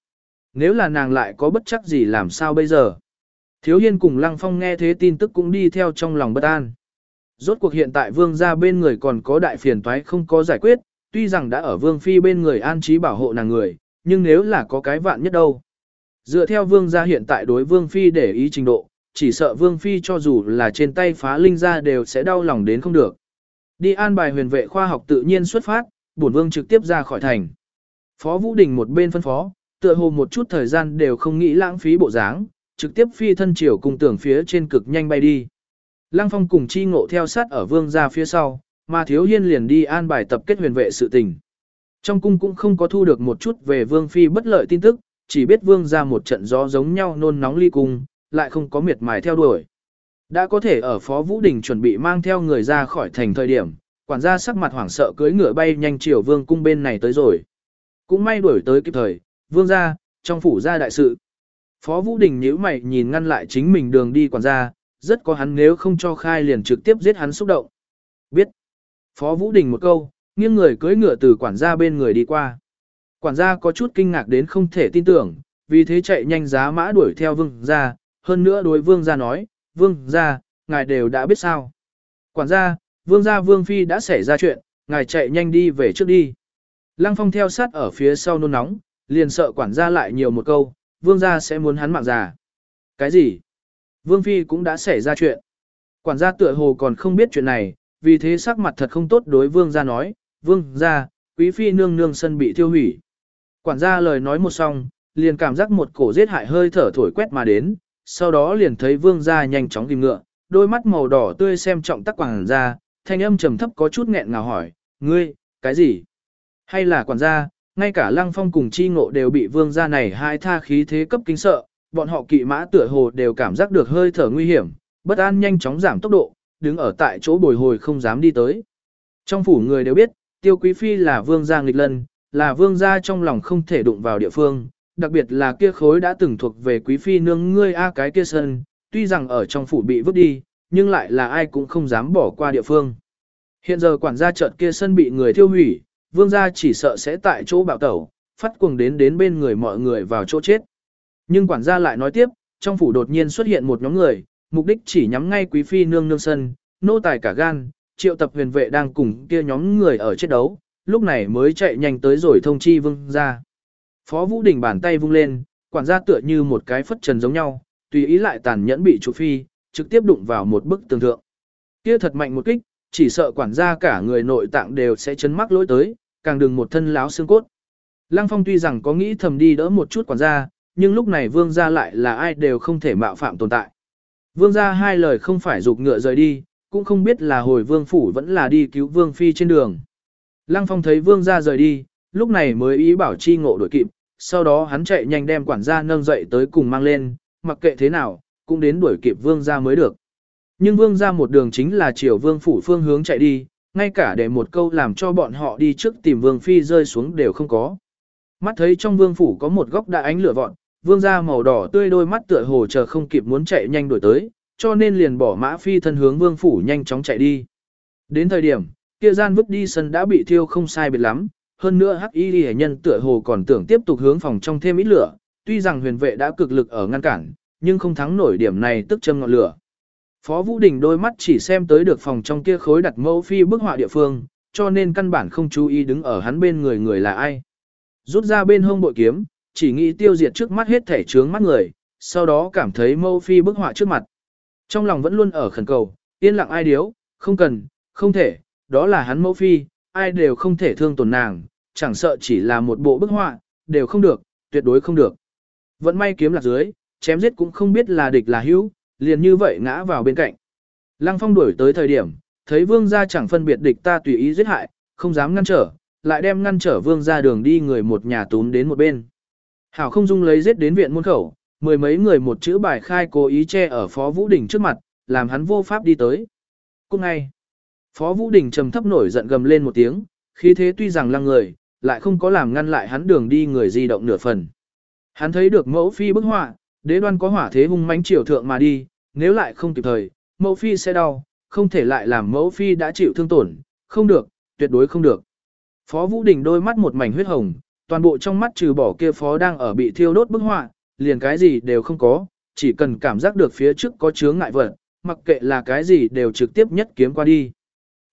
Nếu là nàng lại có bất chắc gì làm sao bây giờ? Thiếu hiên cùng Lăng Phong nghe thế tin tức cũng đi theo trong lòng bất an. Rốt cuộc hiện tại vương gia bên người còn có đại phiền toái không có giải quyết, tuy rằng đã ở vương phi bên người an trí bảo hộ nàng người, nhưng nếu là có cái vạn nhất đâu. Dựa theo vương gia hiện tại đối vương phi để ý trình độ, chỉ sợ vương phi cho dù là trên tay phá linh ra đều sẽ đau lòng đến không được. Đi an bài huyền vệ khoa học tự nhiên xuất phát, bổn vương trực tiếp ra khỏi thành. Phó Vũ Đình một bên phân phó, tựa hồ một chút thời gian đều không nghĩ lãng phí bộ dáng, trực tiếp phi thân chiều cùng tưởng phía trên cực nhanh bay đi. Lăng Phong cùng chi ngộ theo sát ở vương gia phía sau, mà thiếu hiên liền đi an bài tập kết huyền vệ sự tình. Trong cung cũng không có thu được một chút về vương phi bất lợi tin tức, chỉ biết vương ra một trận gió giống nhau nôn nóng ly cung, lại không có miệt mài theo đuổi. Đã có thể ở Phó Vũ Đình chuẩn bị mang theo người ra khỏi thành thời điểm, quản gia sắc mặt hoảng sợ cưỡi ngựa bay nhanh chiều vương cung bên này tới rồi. Cũng may đuổi tới kịp thời, vương gia, trong phủ gia đại sự. Phó Vũ Đình nhíu mày nhìn ngăn lại chính mình đường đi quản gia, rất có hắn nếu không cho khai liền trực tiếp giết hắn xúc động. Biết. Phó Vũ Đình một câu, nghiêng người cưỡi ngựa từ quản gia bên người đi qua. Quản gia có chút kinh ngạc đến không thể tin tưởng, vì thế chạy nhanh giá mã đuổi theo vương gia, hơn nữa đối vương gia nói, vương gia, ngài đều đã biết sao. Quản gia, vương gia vương phi đã xảy ra chuyện, ngài chạy nhanh đi về trước đi. Lăng phong theo sát ở phía sau nôn nóng, liền sợ quản gia lại nhiều một câu, vương gia sẽ muốn hắn mạng già. Cái gì? Vương phi cũng đã xảy ra chuyện. Quản gia tựa hồ còn không biết chuyện này, vì thế sắc mặt thật không tốt đối vương gia nói, vương gia, quý phi nương nương sân bị tiêu hủy. Quản gia lời nói một xong, liền cảm giác một cổ giết hại hơi thở thổi quét mà đến, sau đó liền thấy vương gia nhanh chóng tìm ngựa, đôi mắt màu đỏ tươi xem trọng tắc quản gia, thanh âm trầm thấp có chút nghẹn ngào hỏi, ngươi, cái gì? Hay là quản gia, ngay cả lăng phong cùng chi ngộ đều bị vương gia này hai tha khí thế cấp kinh sợ, bọn họ kỵ mã tựa hồ đều cảm giác được hơi thở nguy hiểm, bất an nhanh chóng giảm tốc độ, đứng ở tại chỗ bồi hồi không dám đi tới. Trong phủ người đều biết, tiêu quý phi là vương gia nghịch lân, là vương gia trong lòng không thể đụng vào địa phương, đặc biệt là kia khối đã từng thuộc về quý phi nương ngươi a cái kia sân, tuy rằng ở trong phủ bị vứt đi, nhưng lại là ai cũng không dám bỏ qua địa phương. Hiện giờ quản gia chợt kia sân bị người thiêu hủy, vương gia chỉ sợ sẽ tại chỗ bạo tẩu, phát cuồng đến đến bên người mọi người vào chỗ chết. Nhưng quản gia lại nói tiếp, trong phủ đột nhiên xuất hiện một nhóm người, mục đích chỉ nhắm ngay quý phi nương nương sân, nô tài cả gan, triệu tập huyền vệ đang cùng kia nhóm người ở chết đấu, lúc này mới chạy nhanh tới rồi thông chi vương gia. Phó Vũ Đình bàn tay vung lên, quản gia tựa như một cái phất trần giống nhau, tùy ý lại tàn nhẫn bị chủ phi, trực tiếp đụng vào một bức tường thượng. Kia thật mạnh một kích, chỉ sợ quản gia cả người nội tạng đều sẽ chấn mắc lỗi tới, càng đừng một thân láo xương cốt. Lăng Phong tuy rằng có nghĩ thầm đi đỡ một chút quản gia, nhưng lúc này vương gia lại là ai đều không thể mạo phạm tồn tại. Vương gia hai lời không phải dục ngựa rời đi, cũng không biết là hồi vương phủ vẫn là đi cứu vương phi trên đường. Lăng Phong thấy vương gia rời đi, lúc này mới ý bảo chi ngộ đuổi kịp, sau đó hắn chạy nhanh đem quản gia nâng dậy tới cùng mang lên, mặc kệ thế nào, cũng đến đuổi kịp vương gia mới được. Nhưng vương gia một đường chính là chiều vương phủ phương hướng chạy đi, ngay cả để một câu làm cho bọn họ đi trước tìm vương phi rơi xuống đều không có. Mắt thấy trong vương phủ có một góc đã ánh lửa vọn, vương gia màu đỏ tươi đôi mắt tựa hồ chờ không kịp muốn chạy nhanh đuổi tới, cho nên liền bỏ mã phi thân hướng vương phủ nhanh chóng chạy đi. Đến thời điểm, kia gian vứt đi sân đã bị thiêu không sai biệt lắm, hơn nữa hắc y hệ nhân tựa hồ còn tưởng tiếp tục hướng phòng trong thêm ít lửa, tuy rằng huyền vệ đã cực lực ở ngăn cản, nhưng không thắng nổi điểm này tức châm ngọn lửa. Phó Vũ Đình đôi mắt chỉ xem tới được phòng trong kia khối đặt mẫu phi bức họa địa phương, cho nên căn bản không chú ý đứng ở hắn bên người người là ai. Rút ra bên hông bội kiếm, chỉ nghĩ tiêu diệt trước mắt hết thể trướng mắt người, sau đó cảm thấy mẫu phi bức họa trước mặt. Trong lòng vẫn luôn ở khẩn cầu, yên lặng ai điếu, không cần, không thể, đó là hắn mẫu phi, ai đều không thể thương tổn nàng, chẳng sợ chỉ là một bộ bức họa, đều không được, tuyệt đối không được. Vẫn may kiếm lạc dưới, chém giết cũng không biết là địch là hữu, liền như vậy ngã vào bên cạnh. Lăng phong đuổi tới thời điểm, thấy vương gia chẳng phân biệt địch ta tùy ý giết hại, không dám ngăn trở, lại đem ngăn trở vương gia đường đi người một nhà túm đến một bên. Hảo không dung lấy giết đến viện môn khẩu, mười mấy người một chữ bài khai cố ý che ở Phó Vũ Đình trước mặt, làm hắn vô pháp đi tới. Cũng ngay, Phó Vũ Đình trầm thấp nổi giận gầm lên một tiếng, khí thế tuy rằng lăng người, lại không có làm ngăn lại hắn đường đi người di động nửa phần. Hắn thấy được mẫu phi bức họa, đế đoan có hỏa thế hung mãnh triều thượng mà đi, nếu lại không kịp thời, mẫu phi sẽ đau, không thể lại làm mẫu phi đã chịu thương tổn, không được, tuyệt đối không được. Phó Vũ Đình đôi mắt một mảnh huyết hồng, toàn bộ trong mắt trừ bỏ kia phó đang ở bị thiêu đốt bức họa, liền cái gì đều không có, chỉ cần cảm giác được phía trước có chướng ngại vật, mặc kệ là cái gì đều trực tiếp nhất kiếm qua đi.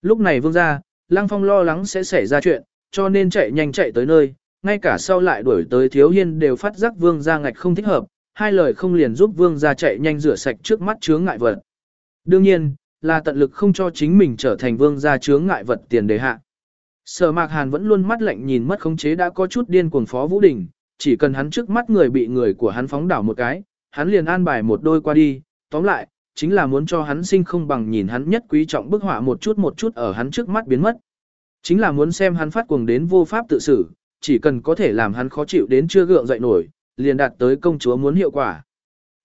Lúc này vương ra, Lăng Phong lo lắng sẽ xảy ra chuyện, cho nên chạy nhanh chạy tới nơi, ngay cả sau lại đuổi tới thiếu hiên đều phát giác vương ra ngạch không thích hợp, hai lời không liền giúp vương gia chạy nhanh rửa sạch trước mắt chướng ngại vật. Đương nhiên, là tận lực không cho chính mình trở thành vương gia chướng ngại vật tiền đề hạ. Sở Mạc Hàn vẫn luôn mắt lạnh nhìn mất khống chế đã có chút điên cuồng Phó Vũ Đình, chỉ cần hắn trước mắt người bị người của hắn phóng đảo một cái, hắn liền an bài một đôi qua đi, tóm lại, chính là muốn cho hắn sinh không bằng nhìn hắn nhất quý trọng bức họa một chút một chút ở hắn trước mắt biến mất. Chính là muốn xem hắn phát cuồng đến vô pháp tự xử, chỉ cần có thể làm hắn khó chịu đến chưa gượng dậy nổi, liền đạt tới công chúa muốn hiệu quả.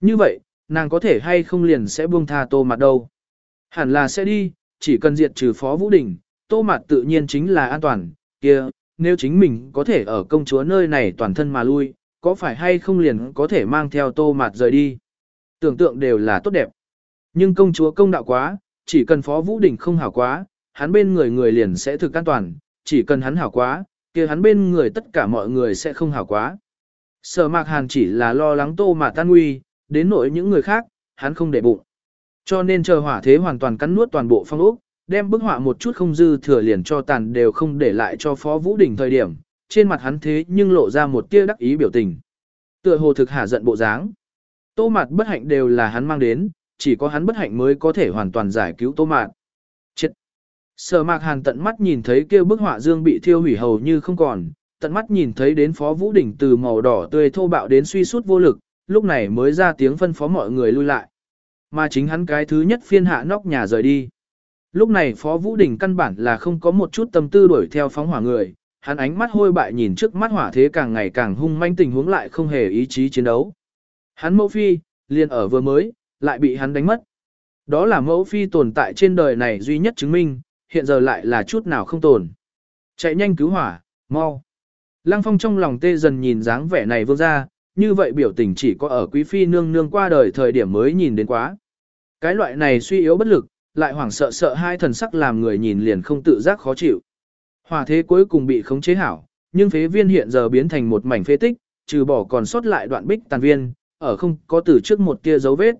Như vậy, nàng có thể hay không liền sẽ buông tha tô mặt đâu. Hẳn là sẽ đi, chỉ cần diệt trừ phó vũ đình, tô mặt tự nhiên chính là an toàn, kia, nếu chính mình có thể ở công chúa nơi này toàn thân mà lui, có phải hay không liền có thể mang theo tô mặt rời đi. Tưởng tượng đều là tốt đẹp. Nhưng công chúa công đạo quá, chỉ cần phó vũ đình không hảo quá, hắn bên người người liền sẽ thực an toàn, chỉ cần hắn hảo quá, kia hắn bên người tất cả mọi người sẽ không hảo quá. Sở mạc hàn chỉ là lo lắng tô mà tan nguy, đến nỗi những người khác, hắn không để bụng. Cho nên chờ hỏa thế hoàn toàn cắn nuốt toàn bộ phong ốc, đem bức họa một chút không dư thừa liền cho tàn đều không để lại cho Phó Vũ Đình thời điểm, trên mặt hắn thế nhưng lộ ra một tia đắc ý biểu tình. Tựa hồ thực hạ giận bộ dáng. Tô mặt bất hạnh đều là hắn mang đến, chỉ có hắn bất hạnh mới có thể hoàn toàn giải cứu tô mạt. Chết! Sở mạc hàn tận mắt nhìn thấy kia bức họa dương bị thiêu hủy hầu như không còn, tận mắt nhìn thấy đến phó vũ đỉnh từ màu đỏ tươi thô bạo đến suy sút vô lực, lúc này mới ra tiếng phân phó mọi người lui lại. Mà chính hắn cái thứ nhất phiên hạ nóc nhà rời đi. Lúc này phó vũ đỉnh căn bản là không có một chút tâm tư đuổi theo phóng hỏa người, hắn ánh mắt hôi bại nhìn trước mắt hỏa thế càng ngày càng hung manh tình huống lại không hề ý chí chiến đấu. Hắn mẫu phi, liền ở vừa mới, lại bị hắn đánh mất. Đó là mẫu phi tồn tại trên đời này duy nhất chứng minh, hiện giờ lại là chút nào không tồn. Chạy nhanh cứu hỏa, mau. Lăng phong trong lòng tê dần nhìn dáng vẻ này vương ra, như vậy biểu tình chỉ có ở quý phi nương nương qua đời thời điểm mới nhìn đến quá. Cái loại này suy yếu bất lực, lại hoảng sợ sợ hai thần sắc làm người nhìn liền không tự giác khó chịu. Hỏa thế cuối cùng bị khống chế hảo, nhưng phế viên hiện giờ biến thành một mảnh phế tích, trừ bỏ còn sót lại đoạn bích tàn viên, ở không có từ trước một tia dấu vết.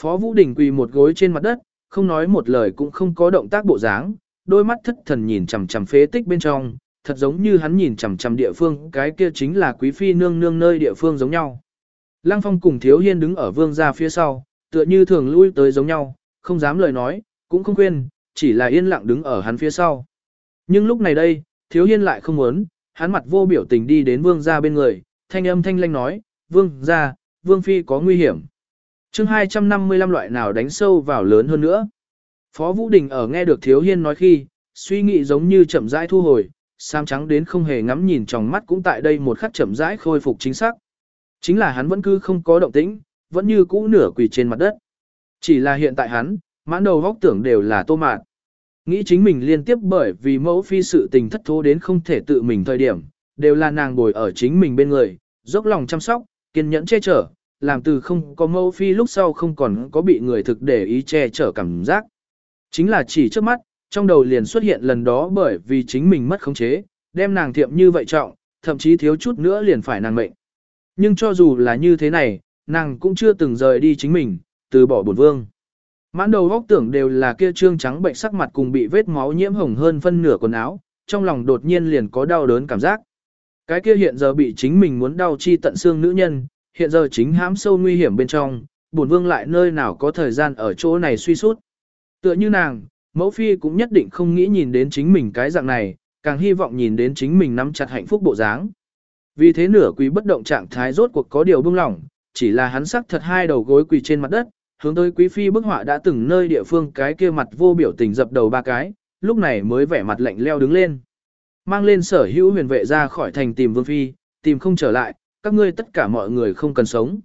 Phó Vũ Đình quỳ một gối trên mặt đất, không nói một lời cũng không có động tác bộ dáng, đôi mắt thất thần nhìn chằm chằm phế tích bên trong, thật giống như hắn nhìn chằm chằm địa phương, cái kia chính là quý phi nương nương nơi địa phương giống nhau. Lăng Phong cùng Thiếu Hiên đứng ở vương gia phía sau, tựa như thường lui tới giống nhau, không dám lời nói, cũng không khuyên, chỉ là yên lặng đứng ở hắn phía sau. Nhưng lúc này đây, Thiếu Hiên lại không muốn, hắn mặt vô biểu tình đi đến vương gia bên người, thanh âm thanh lanh nói, vương gia, vương phi có nguy hiểm chương 255 loại nào đánh sâu vào lớn hơn nữa. Phó Vũ Đình ở nghe được Thiếu Hiên nói khi, suy nghĩ giống như chậm rãi thu hồi, sam trắng đến không hề ngắm nhìn trong mắt cũng tại đây một khắc chậm rãi khôi phục chính xác. Chính là hắn vẫn cứ không có động tĩnh, vẫn như cũ nửa quỳ trên mặt đất. Chỉ là hiện tại hắn, mãn đầu góc tưởng đều là tô mạt. Nghĩ chính mình liên tiếp bởi vì mẫu phi sự tình thất thố đến không thể tự mình thời điểm, đều là nàng bồi ở chính mình bên người, dốc lòng chăm sóc, kiên nhẫn che chở, làm từ không có mẫu phi lúc sau không còn có bị người thực để ý che chở cảm giác. Chính là chỉ trước mắt, trong đầu liền xuất hiện lần đó bởi vì chính mình mất khống chế, đem nàng thiệm như vậy trọng, thậm chí thiếu chút nữa liền phải nàng mệnh. Nhưng cho dù là như thế này, nàng cũng chưa từng rời đi chính mình, từ bỏ bổn vương. Mãn đầu góc tưởng đều là kia trương trắng bệnh sắc mặt cùng bị vết máu nhiễm hồng hơn phân nửa quần áo, trong lòng đột nhiên liền có đau đớn cảm giác. Cái kia hiện giờ bị chính mình muốn đau chi tận xương nữ nhân, hiện giờ chính hãm sâu nguy hiểm bên trong, bổn vương lại nơi nào có thời gian ở chỗ này suy sút. Tựa như nàng, mẫu phi cũng nhất định không nghĩ nhìn đến chính mình cái dạng này, càng hy vọng nhìn đến chính mình nắm chặt hạnh phúc bộ dáng. Vì thế nửa quý bất động trạng thái rốt cuộc có điều bưng lỏng, chỉ là hắn sắc thật hai đầu gối quỳ trên mặt đất, hướng tới quý phi bức họa đã từng nơi địa phương cái kia mặt vô biểu tình dập đầu ba cái, lúc này mới vẻ mặt lạnh leo đứng lên. Mang lên sở hữu huyền vệ ra khỏi thành tìm vương phi, tìm không trở lại, các ngươi tất cả mọi người không cần sống.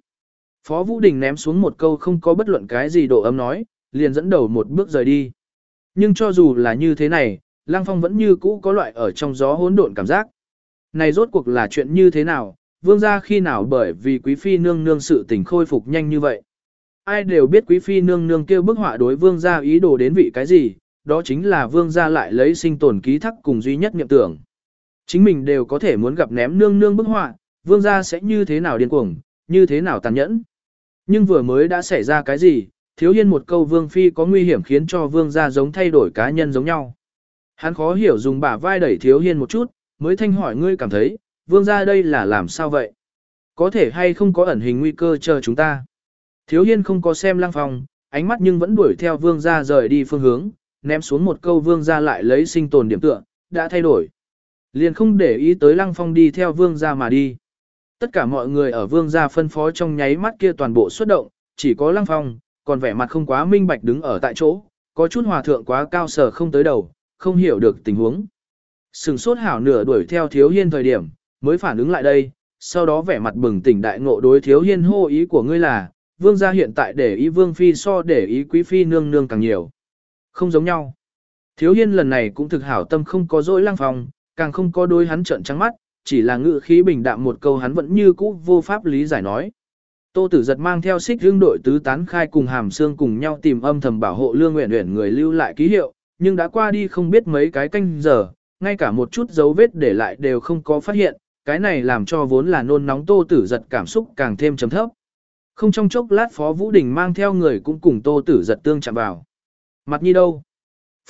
Phó Vũ Đình ném xuống một câu không có bất luận cái gì độ ấm nói, liền dẫn đầu một bước rời đi. Nhưng cho dù là như thế này, Lăng Phong vẫn như cũ có loại ở trong gió hỗn độn cảm giác. Này rốt cuộc là chuyện như thế nào, vương gia khi nào bởi vì quý phi nương nương sự tình khôi phục nhanh như vậy. Ai đều biết quý phi nương nương kêu bức họa đối vương gia ý đồ đến vị cái gì, đó chính là vương gia lại lấy sinh tồn ký thắc cùng duy nhất niệm tưởng. Chính mình đều có thể muốn gặp ném nương nương bức họa, vương gia sẽ như thế nào điên cuồng, như thế nào tàn nhẫn. Nhưng vừa mới đã xảy ra cái gì, thiếu hiên một câu vương phi có nguy hiểm khiến cho vương gia giống thay đổi cá nhân giống nhau. Hắn khó hiểu dùng bả vai đẩy thiếu hiên một chút, mới thanh hỏi ngươi cảm thấy, vương gia đây là làm sao vậy? Có thể hay không có ẩn hình nguy cơ chờ chúng ta? Thiếu hiên không có xem lăng phong, ánh mắt nhưng vẫn đuổi theo vương gia rời đi phương hướng, ném xuống một câu vương gia lại lấy sinh tồn điểm tựa, đã thay đổi. Liền không để ý tới lăng phong đi theo vương gia mà đi. Tất cả mọi người ở vương gia phân phó trong nháy mắt kia toàn bộ xuất động, chỉ có lăng phong, còn vẻ mặt không quá minh bạch đứng ở tại chỗ, có chút hòa thượng quá cao sở không tới đầu, không hiểu được tình huống. Sừng sốt hảo nửa đuổi theo thiếu hiên thời điểm, mới phản ứng lại đây, sau đó vẻ mặt bừng tỉnh đại ngộ đối thiếu hiên hô ý của ngươi là, vương gia hiện tại để ý vương phi so để ý quý phi nương nương càng nhiều. Không giống nhau. Thiếu hiên lần này cũng thực hảo tâm không có dỗi lang phòng, càng không có đôi hắn trợn trắng mắt, chỉ là ngự khí bình đạm một câu hắn vẫn như cũ vô pháp lý giải nói. Tô Tử giật mang theo xích hương đội tứ tán khai cùng hàm xương cùng nhau tìm âm thầm bảo hộ lương nguyện nguyện người lưu lại ký hiệu, nhưng đã qua đi không biết mấy cái canh giờ, ngay cả một chút dấu vết để lại đều không có phát hiện, cái này làm cho vốn là nôn nóng Tô Tử giật cảm xúc càng thêm trầm thấp. Không trong chốc lát Phó Vũ Đình mang theo người cũng cùng Tô Tử giật tương chạm vào. Mặt nhi đâu?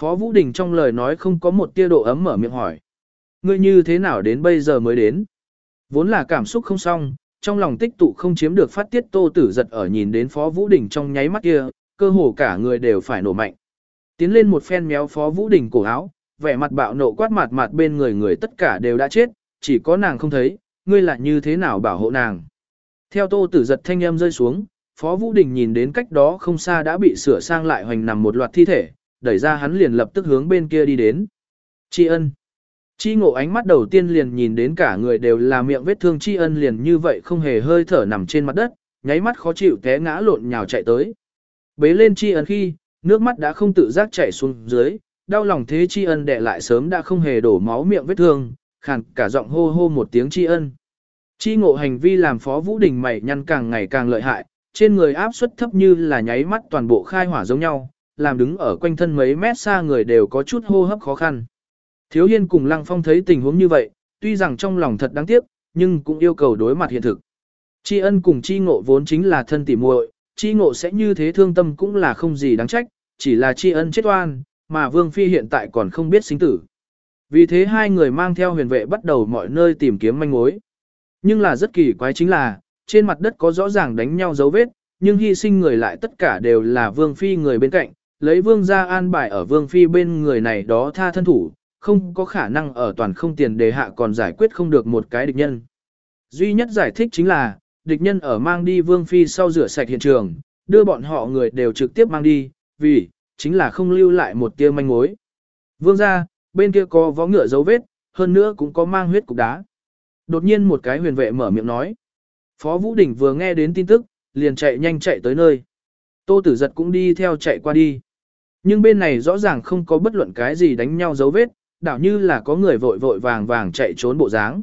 Phó Vũ Đình trong lời nói không có một tia độ ấm mở miệng hỏi. Ngươi như thế nào đến bây giờ mới đến? Vốn là cảm xúc không xong, trong lòng tích tụ không chiếm được phát tiết Tô Tử giật ở nhìn đến Phó Vũ Đình trong nháy mắt kia, cơ hồ cả người đều phải nổ mạnh. Tiến lên một phen méo Phó Vũ Đình cổ áo, vẻ mặt bạo nộ quát mặt mặt bên người người tất cả đều đã chết, chỉ có nàng không thấy, ngươi lại như thế nào bảo hộ nàng. Theo Tô Tử giật thanh âm rơi xuống, Phó Vũ Đình nhìn đến cách đó không xa đã bị sửa sang lại hoành nằm một loạt thi thể, đẩy ra hắn liền lập tức hướng bên kia đi đến. Tri ân. Chi ngộ ánh mắt đầu tiên liền nhìn đến cả người đều là miệng vết thương tri ân liền như vậy không hề hơi thở nằm trên mặt đất, nháy mắt khó chịu té ngã lộn nhào chạy tới. Bế lên tri ân khi, nước mắt đã không tự giác chảy xuống dưới, đau lòng thế tri ân đệ lại sớm đã không hề đổ máu miệng vết thương, khàn cả giọng hô hô một tiếng tri ân. Chi ngộ hành vi làm phó vũ đình mày nhăn càng ngày càng lợi hại, trên người áp suất thấp như là nháy mắt toàn bộ khai hỏa giống nhau, làm đứng ở quanh thân mấy mét xa người đều có chút hô hấp khó khăn. Thiếu Hiên cùng Lăng Phong thấy tình huống như vậy, tuy rằng trong lòng thật đáng tiếc, nhưng cũng yêu cầu đối mặt hiện thực. Chi ân cùng chi ngộ vốn chính là thân tỉ muội, chi ngộ sẽ như thế thương tâm cũng là không gì đáng trách, chỉ là chi ân chết oan, mà Vương Phi hiện tại còn không biết sinh tử. Vì thế hai người mang theo huyền vệ bắt đầu mọi nơi tìm kiếm manh mối. Nhưng là rất kỳ quái chính là, trên mặt đất có rõ ràng đánh nhau dấu vết, nhưng hy sinh người lại tất cả đều là Vương Phi người bên cạnh, lấy Vương ra an bài ở Vương Phi bên người này đó tha thân thủ, không có khả năng ở toàn không tiền đề hạ còn giải quyết không được một cái địch nhân. Duy nhất giải thích chính là, địch nhân ở mang đi Vương Phi sau rửa sạch hiện trường, đưa bọn họ người đều trực tiếp mang đi, vì, chính là không lưu lại một tia manh mối. Vương ra, bên kia có vó ngựa dấu vết, hơn nữa cũng có mang huyết cục đá. Đột nhiên một cái huyền vệ mở miệng nói. Phó Vũ Đình vừa nghe đến tin tức, liền chạy nhanh chạy tới nơi. Tô Tử Giật cũng đi theo chạy qua đi. Nhưng bên này rõ ràng không có bất luận cái gì đánh nhau dấu vết, đảo như là có người vội vội vàng vàng chạy trốn bộ dáng.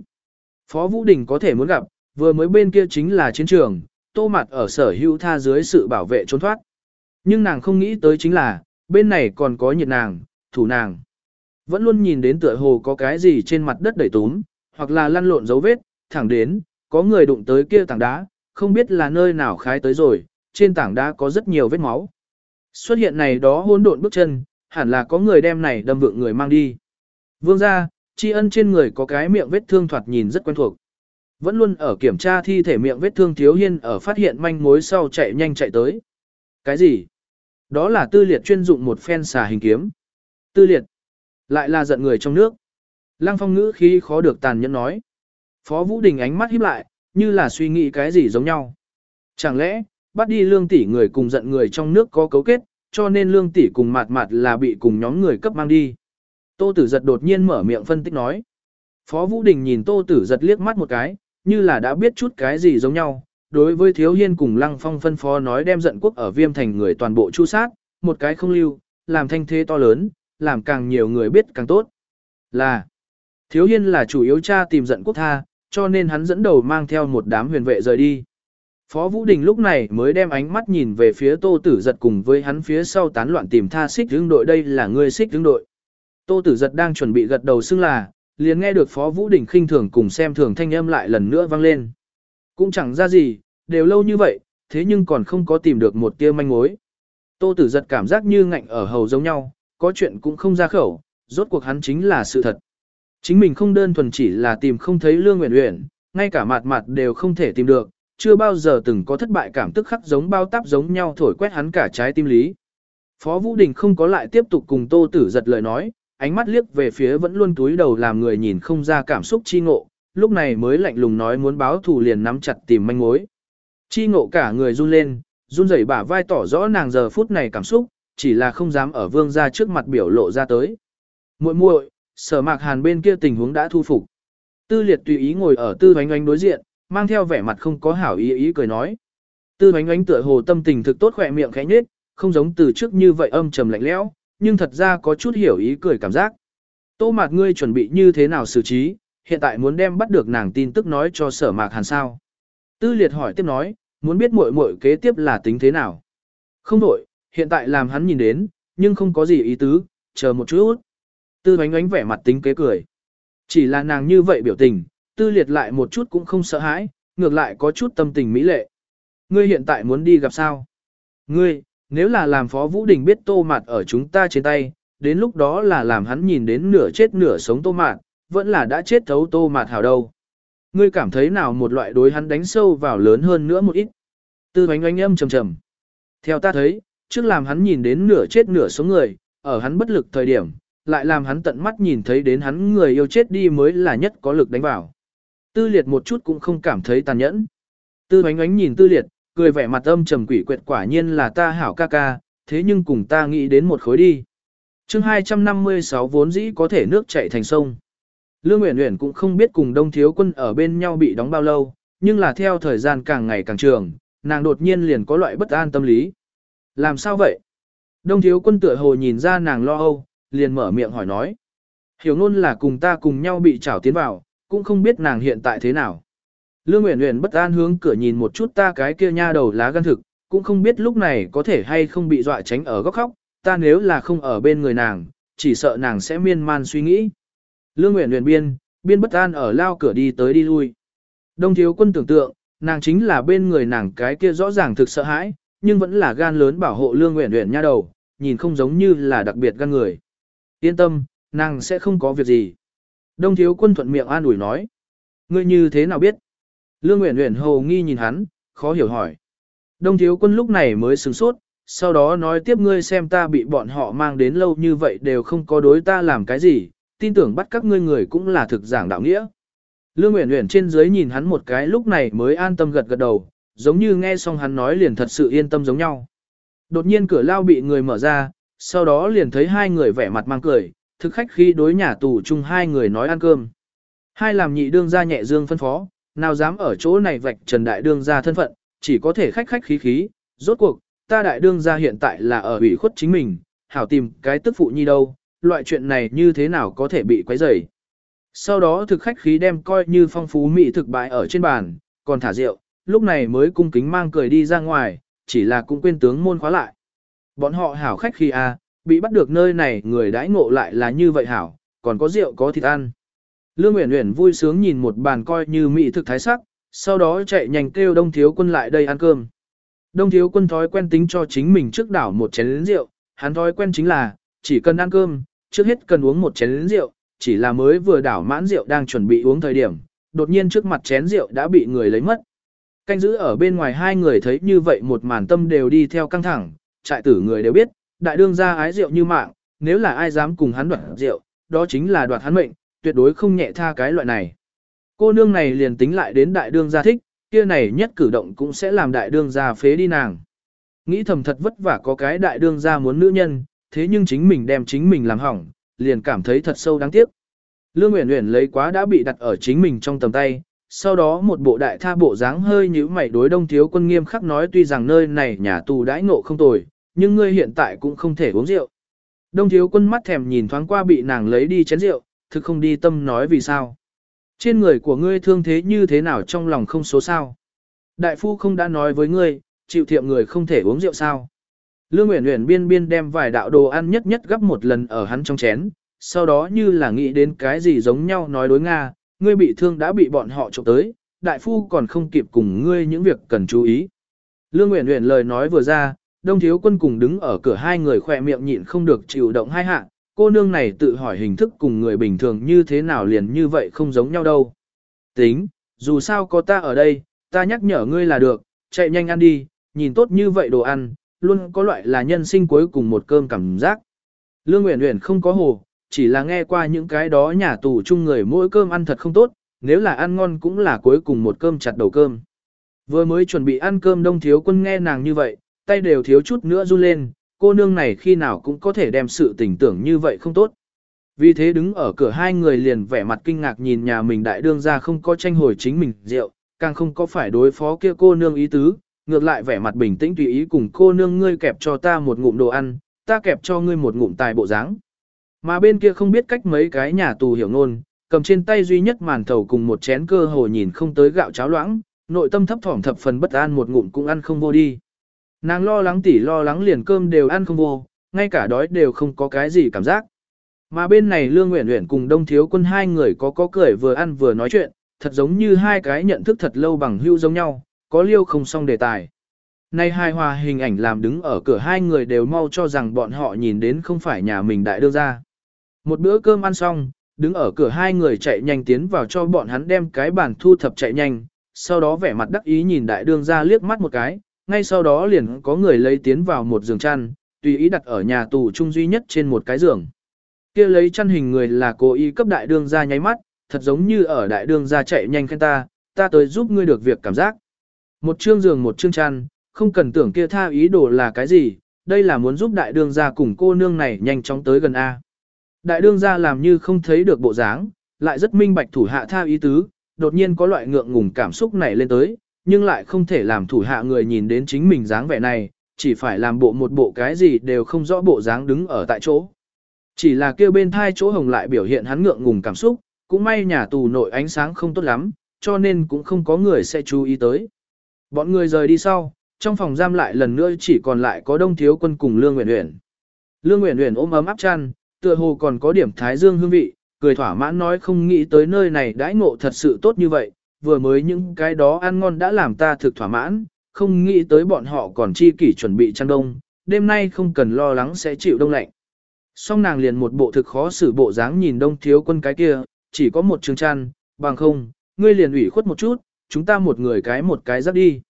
Phó Vũ Đình có thể muốn gặp, vừa mới bên kia chính là chiến trường, tô mặt ở sở hữu tha dưới sự bảo vệ trốn thoát. Nhưng nàng không nghĩ tới chính là, bên này còn có nhiệt nàng, thủ nàng. Vẫn luôn nhìn đến tựa hồ có cái gì trên mặt đất đầy túm, hoặc là lăn lộn dấu vết, thẳng đến, có người đụng tới kia tảng đá, không biết là nơi nào khái tới rồi, trên tảng đá có rất nhiều vết máu. Xuất hiện này đó hỗn độn bước chân, hẳn là có người đem này đâm vượng người mang đi. Vương ra, tri ân trên người có cái miệng vết thương thoạt nhìn rất quen thuộc. Vẫn luôn ở kiểm tra thi thể miệng vết thương thiếu hiên ở phát hiện manh mối sau chạy nhanh chạy tới. Cái gì? Đó là tư liệt chuyên dụng một phen xà hình kiếm. Tư liệt. Lại là giận người trong nước. Lăng phong ngữ khi khó được tàn nhẫn nói. Phó Vũ Đình ánh mắt híp lại, như là suy nghĩ cái gì giống nhau. Chẳng lẽ, bắt đi lương tỷ người cùng giận người trong nước có cấu kết, cho nên lương tỷ cùng mạt mạt là bị cùng nhóm người cấp mang đi. Tô Tử Giật đột nhiên mở miệng phân tích nói. Phó Vũ Đình nhìn Tô Tử Giật liếc mắt một cái, như là đã biết chút cái gì giống nhau. Đối với Thiếu Hiên cùng Lăng Phong phân phó nói đem giận quốc ở viêm thành người toàn bộ chu sát, một cái không lưu, làm thanh thế to lớn, làm càng nhiều người biết càng tốt. Là, Thiếu Hiên là chủ yếu cha tìm giận quốc tha, cho nên hắn dẫn đầu mang theo một đám huyền vệ rời đi. Phó Vũ Đình lúc này mới đem ánh mắt nhìn về phía Tô Tử Giật cùng với hắn phía sau tán loạn tìm tha xích hướng đội đây là người xích hướng đội. Tô Tử Giật đang chuẩn bị gật đầu xưng là, liền nghe được Phó Vũ Đình khinh thường cùng xem thường thanh âm lại lần nữa vang lên. Cũng chẳng ra gì, đều lâu như vậy, thế nhưng còn không có tìm được một tia manh mối. Tô Tử Giật cảm giác như ngạnh ở hầu giống nhau, có chuyện cũng không ra khẩu, rốt cuộc hắn chính là sự thật. Chính mình không đơn thuần chỉ là tìm không thấy Lương Uyển Uyển, ngay cả mặt mặt đều không thể tìm được, chưa bao giờ từng có thất bại cảm tức khắc giống bao táp giống nhau thổi quét hắn cả trái tim lý. Phó Vũ Đình không có lại tiếp tục cùng Tô Tử giật lời nói, ánh mắt liếc về phía vẫn luôn túi đầu làm người nhìn không ra cảm xúc chi ngộ, lúc này mới lạnh lùng nói muốn báo thù liền nắm chặt tìm manh mối. Chi ngộ cả người run lên, run rẩy bả vai tỏ rõ nàng giờ phút này cảm xúc, chỉ là không dám ở vương gia trước mặt biểu lộ ra tới. Muội muội, sở mạc hàn bên kia tình huống đã thu phục. Tư liệt tùy ý ngồi ở tư oánh oánh đối diện, mang theo vẻ mặt không có hảo ý ý cười nói. Tư oánh oánh tựa hồ tâm tình thực tốt khỏe miệng khẽ nhếch, không giống từ trước như vậy âm trầm lạnh lẽo, nhưng thật ra có chút hiểu ý cười cảm giác. Tô mạc ngươi chuẩn bị như thế nào xử trí, hiện tại muốn đem bắt được nàng tin tức nói cho sở mạc hàn sao. Tư liệt hỏi tiếp nói, muốn biết muội muội kế tiếp là tính thế nào. Không đổi, hiện tại làm hắn nhìn đến, nhưng không có gì ý tứ, chờ một chút. Tư oánh ánh vẻ mặt tính kế cười. Chỉ là nàng như vậy biểu tình, tư liệt lại một chút cũng không sợ hãi, ngược lại có chút tâm tình mỹ lệ. Ngươi hiện tại muốn đi gặp sao? Ngươi, nếu là làm phó Vũ Đình biết tô mạt ở chúng ta trên tay, đến lúc đó là làm hắn nhìn đến nửa chết nửa sống tô mạt, vẫn là đã chết thấu tô mạt hảo đâu. Ngươi cảm thấy nào một loại đối hắn đánh sâu vào lớn hơn nữa một ít. Tư bánh oanh âm trầm trầm. Theo ta thấy, trước làm hắn nhìn đến nửa chết nửa sống người, ở hắn bất lực thời điểm, lại làm hắn tận mắt nhìn thấy đến hắn người yêu chết đi mới là nhất có lực đánh vào. Tư liệt một chút cũng không cảm thấy tàn nhẫn. Tư ánh ánh nhìn tư liệt, cười vẻ mặt âm trầm quỷ quyệt quả nhiên là ta hảo ca ca, thế nhưng cùng ta nghĩ đến một khối đi. chương 256 vốn dĩ có thể nước chảy thành sông. Lương uyển uyển cũng không biết cùng Đông Thiếu Quân ở bên nhau bị đóng bao lâu, nhưng là theo thời gian càng ngày càng trường, nàng đột nhiên liền có loại bất an tâm lý. Làm sao vậy? Đông Thiếu Quân tựa hồ nhìn ra nàng lo âu, liền mở miệng hỏi nói. Hiểu ngôn là cùng ta cùng nhau bị trảo tiến vào, cũng không biết nàng hiện tại thế nào. Lương Uyển Uyển bất an hướng cửa nhìn một chút ta cái kia nha đầu lá gan thực, cũng không biết lúc này có thể hay không bị dọa tránh ở góc khóc, ta nếu là không ở bên người nàng, chỉ sợ nàng sẽ miên man suy nghĩ. Lương Uyển Uyển biên, biên bất an ở lao cửa đi tới đi lui. Đông thiếu quân tưởng tượng, nàng chính là bên người nàng cái kia rõ ràng thực sợ hãi, nhưng vẫn là gan lớn bảo hộ Lương Uyển Uyển nha đầu, nhìn không giống như là đặc biệt gan người. Yên tâm, nàng sẽ không có việc gì. Đông thiếu quân thuận miệng an ủi nói. Ngươi như thế nào biết? Lương Uyển Uyển hồ nghi nhìn hắn, khó hiểu hỏi. Đông thiếu quân lúc này mới sửng sốt, sau đó nói tiếp ngươi xem ta bị bọn họ mang đến lâu như vậy đều không có đối ta làm cái gì, tin tưởng bắt các ngươi người cũng là thực giảng đạo nghĩa. Lương Uyển Uyển trên dưới nhìn hắn một cái lúc này mới an tâm gật gật đầu, giống như nghe xong hắn nói liền thật sự yên tâm giống nhau. Đột nhiên cửa lao bị người mở ra, sau đó liền thấy hai người vẻ mặt mang cười, thực khách khi đối nhà tù chung hai người nói ăn cơm. Hai làm nhị đương ra nhẹ dương phân phó, nào dám ở chỗ này vạch trần đại đương ra thân phận, chỉ có thể khách khách khí khí, rốt cuộc, ta đại đương ra hiện tại là ở ủy khuất chính mình, hảo tìm cái tức phụ nhi đâu, loại chuyện này như thế nào có thể bị quấy rầy. Sau đó thực khách khí đem coi như phong phú mỹ thực bại ở trên bàn, còn thả rượu, lúc này mới cung kính mang cười đi ra ngoài, chỉ là cũng quên tướng môn khóa lại. Bọn họ hảo khách khi a, à, bị bắt được nơi này người đãi ngộ lại là như vậy hảo, còn có rượu có thịt ăn. Lương Uyển Uyển vui sướng nhìn một bàn coi như mỹ thực thái sắc, sau đó chạy nhanh kêu Đông Thiếu Quân lại đây ăn cơm. Đông Thiếu Quân thói quen tính cho chính mình trước đảo một chén rượu, hắn thói quen chính là, chỉ cần ăn cơm, trước hết cần uống một chén rượu, chỉ là mới vừa đảo mãn rượu đang chuẩn bị uống thời điểm, đột nhiên trước mặt chén rượu đã bị người lấy mất. Canh giữ ở bên ngoài hai người thấy như vậy một màn tâm đều đi theo căng thẳng, trại tử người đều biết, đại đương gia ái rượu như mạng, nếu là ai dám cùng hắn đoạt rượu, đó chính là đoạt hắn mệnh, tuyệt đối không nhẹ tha cái loại này. Cô nương này liền tính lại đến đại đương gia thích, kia này nhất cử động cũng sẽ làm đại đương gia phế đi nàng. Nghĩ thầm thật vất vả có cái đại đương gia muốn nữ nhân, thế nhưng chính mình đem chính mình làm hỏng, liền cảm thấy thật sâu đáng tiếc. Lương Uyển Uyển lấy quá đã bị đặt ở chính mình trong tầm tay, sau đó một bộ đại tha bộ dáng hơi nhíu mày đối đông thiếu quân nghiêm khắc nói tuy rằng nơi này nhà tù đãi ngộ không tồi, nhưng ngươi hiện tại cũng không thể uống rượu. Đông thiếu quân mắt thèm nhìn thoáng qua bị nàng lấy đi chén rượu, thực không đi tâm nói vì sao. Trên người của ngươi thương thế như thế nào trong lòng không số sao. Đại phu không đã nói với ngươi, chịu thiệm người không thể uống rượu sao. Lương Uyển Uyển biên biên đem vài đạo đồ ăn nhất nhất gấp một lần ở hắn trong chén, sau đó như là nghĩ đến cái gì giống nhau nói đối Nga, ngươi bị thương đã bị bọn họ trộm tới, đại phu còn không kịp cùng ngươi những việc cần chú ý. Lương Uyển Uyển lời nói vừa ra, Đông Thiếu Quân cùng đứng ở cửa hai người khỏe miệng nhịn không được chịu động hai hạ, cô nương này tự hỏi hình thức cùng người bình thường như thế nào liền như vậy không giống nhau đâu. Tính, dù sao có ta ở đây, ta nhắc nhở ngươi là được, chạy nhanh ăn đi, nhìn tốt như vậy đồ ăn, luôn có loại là nhân sinh cuối cùng một cơm cảm giác. Lương Uyển Uyển không có hồ, chỉ là nghe qua những cái đó nhà tù chung người mỗi cơm ăn thật không tốt, nếu là ăn ngon cũng là cuối cùng một cơm chặt đầu cơm. Vừa mới chuẩn bị ăn cơm đông thiếu quân nghe nàng như vậy, tay đều thiếu chút nữa run lên, cô nương này khi nào cũng có thể đem sự tình tưởng như vậy không tốt. Vì thế đứng ở cửa hai người liền vẻ mặt kinh ngạc nhìn nhà mình đại đương ra không có tranh hồi chính mình rượu, càng không có phải đối phó kia cô nương ý tứ, ngược lại vẻ mặt bình tĩnh tùy ý cùng cô nương ngươi kẹp cho ta một ngụm đồ ăn, ta kẹp cho ngươi một ngụm tài bộ dáng. Mà bên kia không biết cách mấy cái nhà tù hiểu ngôn, cầm trên tay duy nhất màn thầu cùng một chén cơ hồ nhìn không tới gạo cháo loãng, nội tâm thấp thỏm thập phần bất an một ngụm cũng ăn không vô đi. Nàng lo lắng tỉ lo lắng liền cơm đều ăn không vô, ngay cả đói đều không có cái gì cảm giác. Mà bên này Lương Uyển Uyển cùng Đông Thiếu Quân hai người có có cười vừa ăn vừa nói chuyện, thật giống như hai cái nhận thức thật lâu bằng hữu giống nhau, có liêu không xong đề tài. Nay hai hòa hình ảnh làm đứng ở cửa hai người đều mau cho rằng bọn họ nhìn đến không phải nhà mình đại đưa ra. Một bữa cơm ăn xong, đứng ở cửa hai người chạy nhanh tiến vào cho bọn hắn đem cái bàn thu thập chạy nhanh, sau đó vẻ mặt đắc ý nhìn đại đương ra liếc mắt một cái, ngay sau đó liền có người lấy tiến vào một giường chăn, tùy ý đặt ở nhà tù chung duy nhất trên một cái giường. kia lấy chăn hình người là cố ý cấp đại đương ra nháy mắt, thật giống như ở đại đương ra chạy nhanh khen ta, ta tới giúp ngươi được việc cảm giác. Một chương giường một chương chăn, không cần tưởng kia tha ý đồ là cái gì, đây là muốn giúp đại đương gia cùng cô nương này nhanh chóng tới gần A. Đại đương gia làm như không thấy được bộ dáng, lại rất minh bạch thủ hạ tha ý tứ, đột nhiên có loại ngượng ngùng cảm xúc này lên tới, nhưng lại không thể làm thủ hạ người nhìn đến chính mình dáng vẻ này, chỉ phải làm bộ một bộ cái gì đều không rõ bộ dáng đứng ở tại chỗ. Chỉ là kêu bên thai chỗ hồng lại biểu hiện hắn ngượng ngùng cảm xúc, cũng may nhà tù nội ánh sáng không tốt lắm, cho nên cũng không có người sẽ chú ý tới. Bọn người rời đi sau, trong phòng giam lại lần nữa chỉ còn lại có đông thiếu quân cùng Lương Uyển Uyển. Lương Uyển Uyển ôm ấm áp chăn, tựa hồ còn có điểm thái dương hương vị, cười thỏa mãn nói không nghĩ tới nơi này đãi ngộ thật sự tốt như vậy, vừa mới những cái đó ăn ngon đã làm ta thực thỏa mãn, không nghĩ tới bọn họ còn chi kỷ chuẩn bị chăn đông, đêm nay không cần lo lắng sẽ chịu đông lạnh. xong nàng liền một bộ thực khó xử bộ dáng nhìn đông thiếu quân cái kia, chỉ có một trường chăn, bằng không, ngươi liền ủy khuất một chút, chúng ta một người cái một cái dắt đi.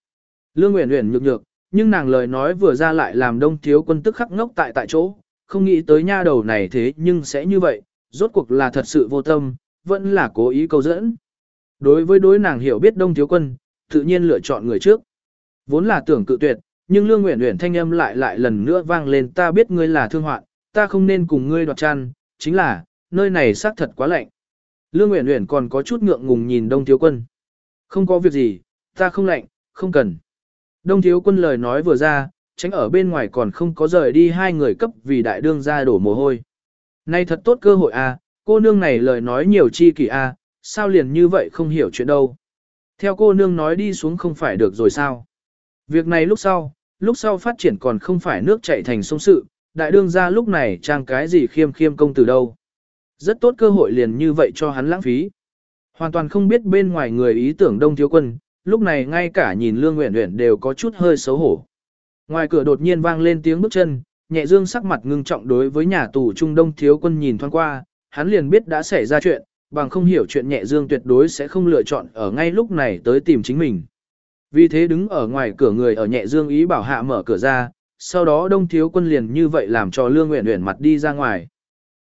Lương Uyển Uyển nhược nhược, nhưng nàng lời nói vừa ra lại làm đông thiếu quân tức khắc ngốc tại tại chỗ, không nghĩ tới nha đầu này thế nhưng sẽ như vậy, rốt cuộc là thật sự vô tâm, vẫn là cố ý câu dẫn. Đối với đối nàng hiểu biết đông thiếu quân, tự nhiên lựa chọn người trước. Vốn là tưởng cự tuyệt, nhưng Lương Uyển Uyển thanh âm lại lại lần nữa vang lên ta biết ngươi là thương hoạn, ta không nên cùng ngươi đoạt chăn, chính là, nơi này xác thật quá lạnh. Lương Uyển Uyển còn có chút ngượng ngùng nhìn Đông Thiếu Quân. Không có việc gì, ta không lạnh, không cần. Đông Thiếu Quân lời nói vừa ra, tránh ở bên ngoài còn không có rời đi hai người cấp vì đại đương ra đổ mồ hôi. Nay thật tốt cơ hội a, cô nương này lời nói nhiều chi kỳ a, à, sao liền như vậy không hiểu chuyện đâu. Theo cô nương nói đi xuống không phải được rồi sao. Việc này lúc sau, lúc sau phát triển còn không phải nước chảy thành sông sự, đại đương ra lúc này trang cái gì khiêm khiêm công từ đâu. Rất tốt cơ hội liền như vậy cho hắn lãng phí. Hoàn toàn không biết bên ngoài người ý tưởng đông thiếu quân, lúc này ngay cả nhìn Lương Nguyện Nguyện đều có chút hơi xấu hổ. Ngoài cửa đột nhiên vang lên tiếng bước chân, nhẹ dương sắc mặt ngưng trọng đối với nhà tù trung đông thiếu quân nhìn thoáng qua, hắn liền biết đã xảy ra chuyện, bằng không hiểu chuyện nhẹ dương tuyệt đối sẽ không lựa chọn ở ngay lúc này tới tìm chính mình. Vì thế đứng ở ngoài cửa người ở nhẹ dương ý bảo hạ mở cửa ra, sau đó đông thiếu quân liền như vậy làm cho Lương Nguyện Nguyện mặt đi ra ngoài.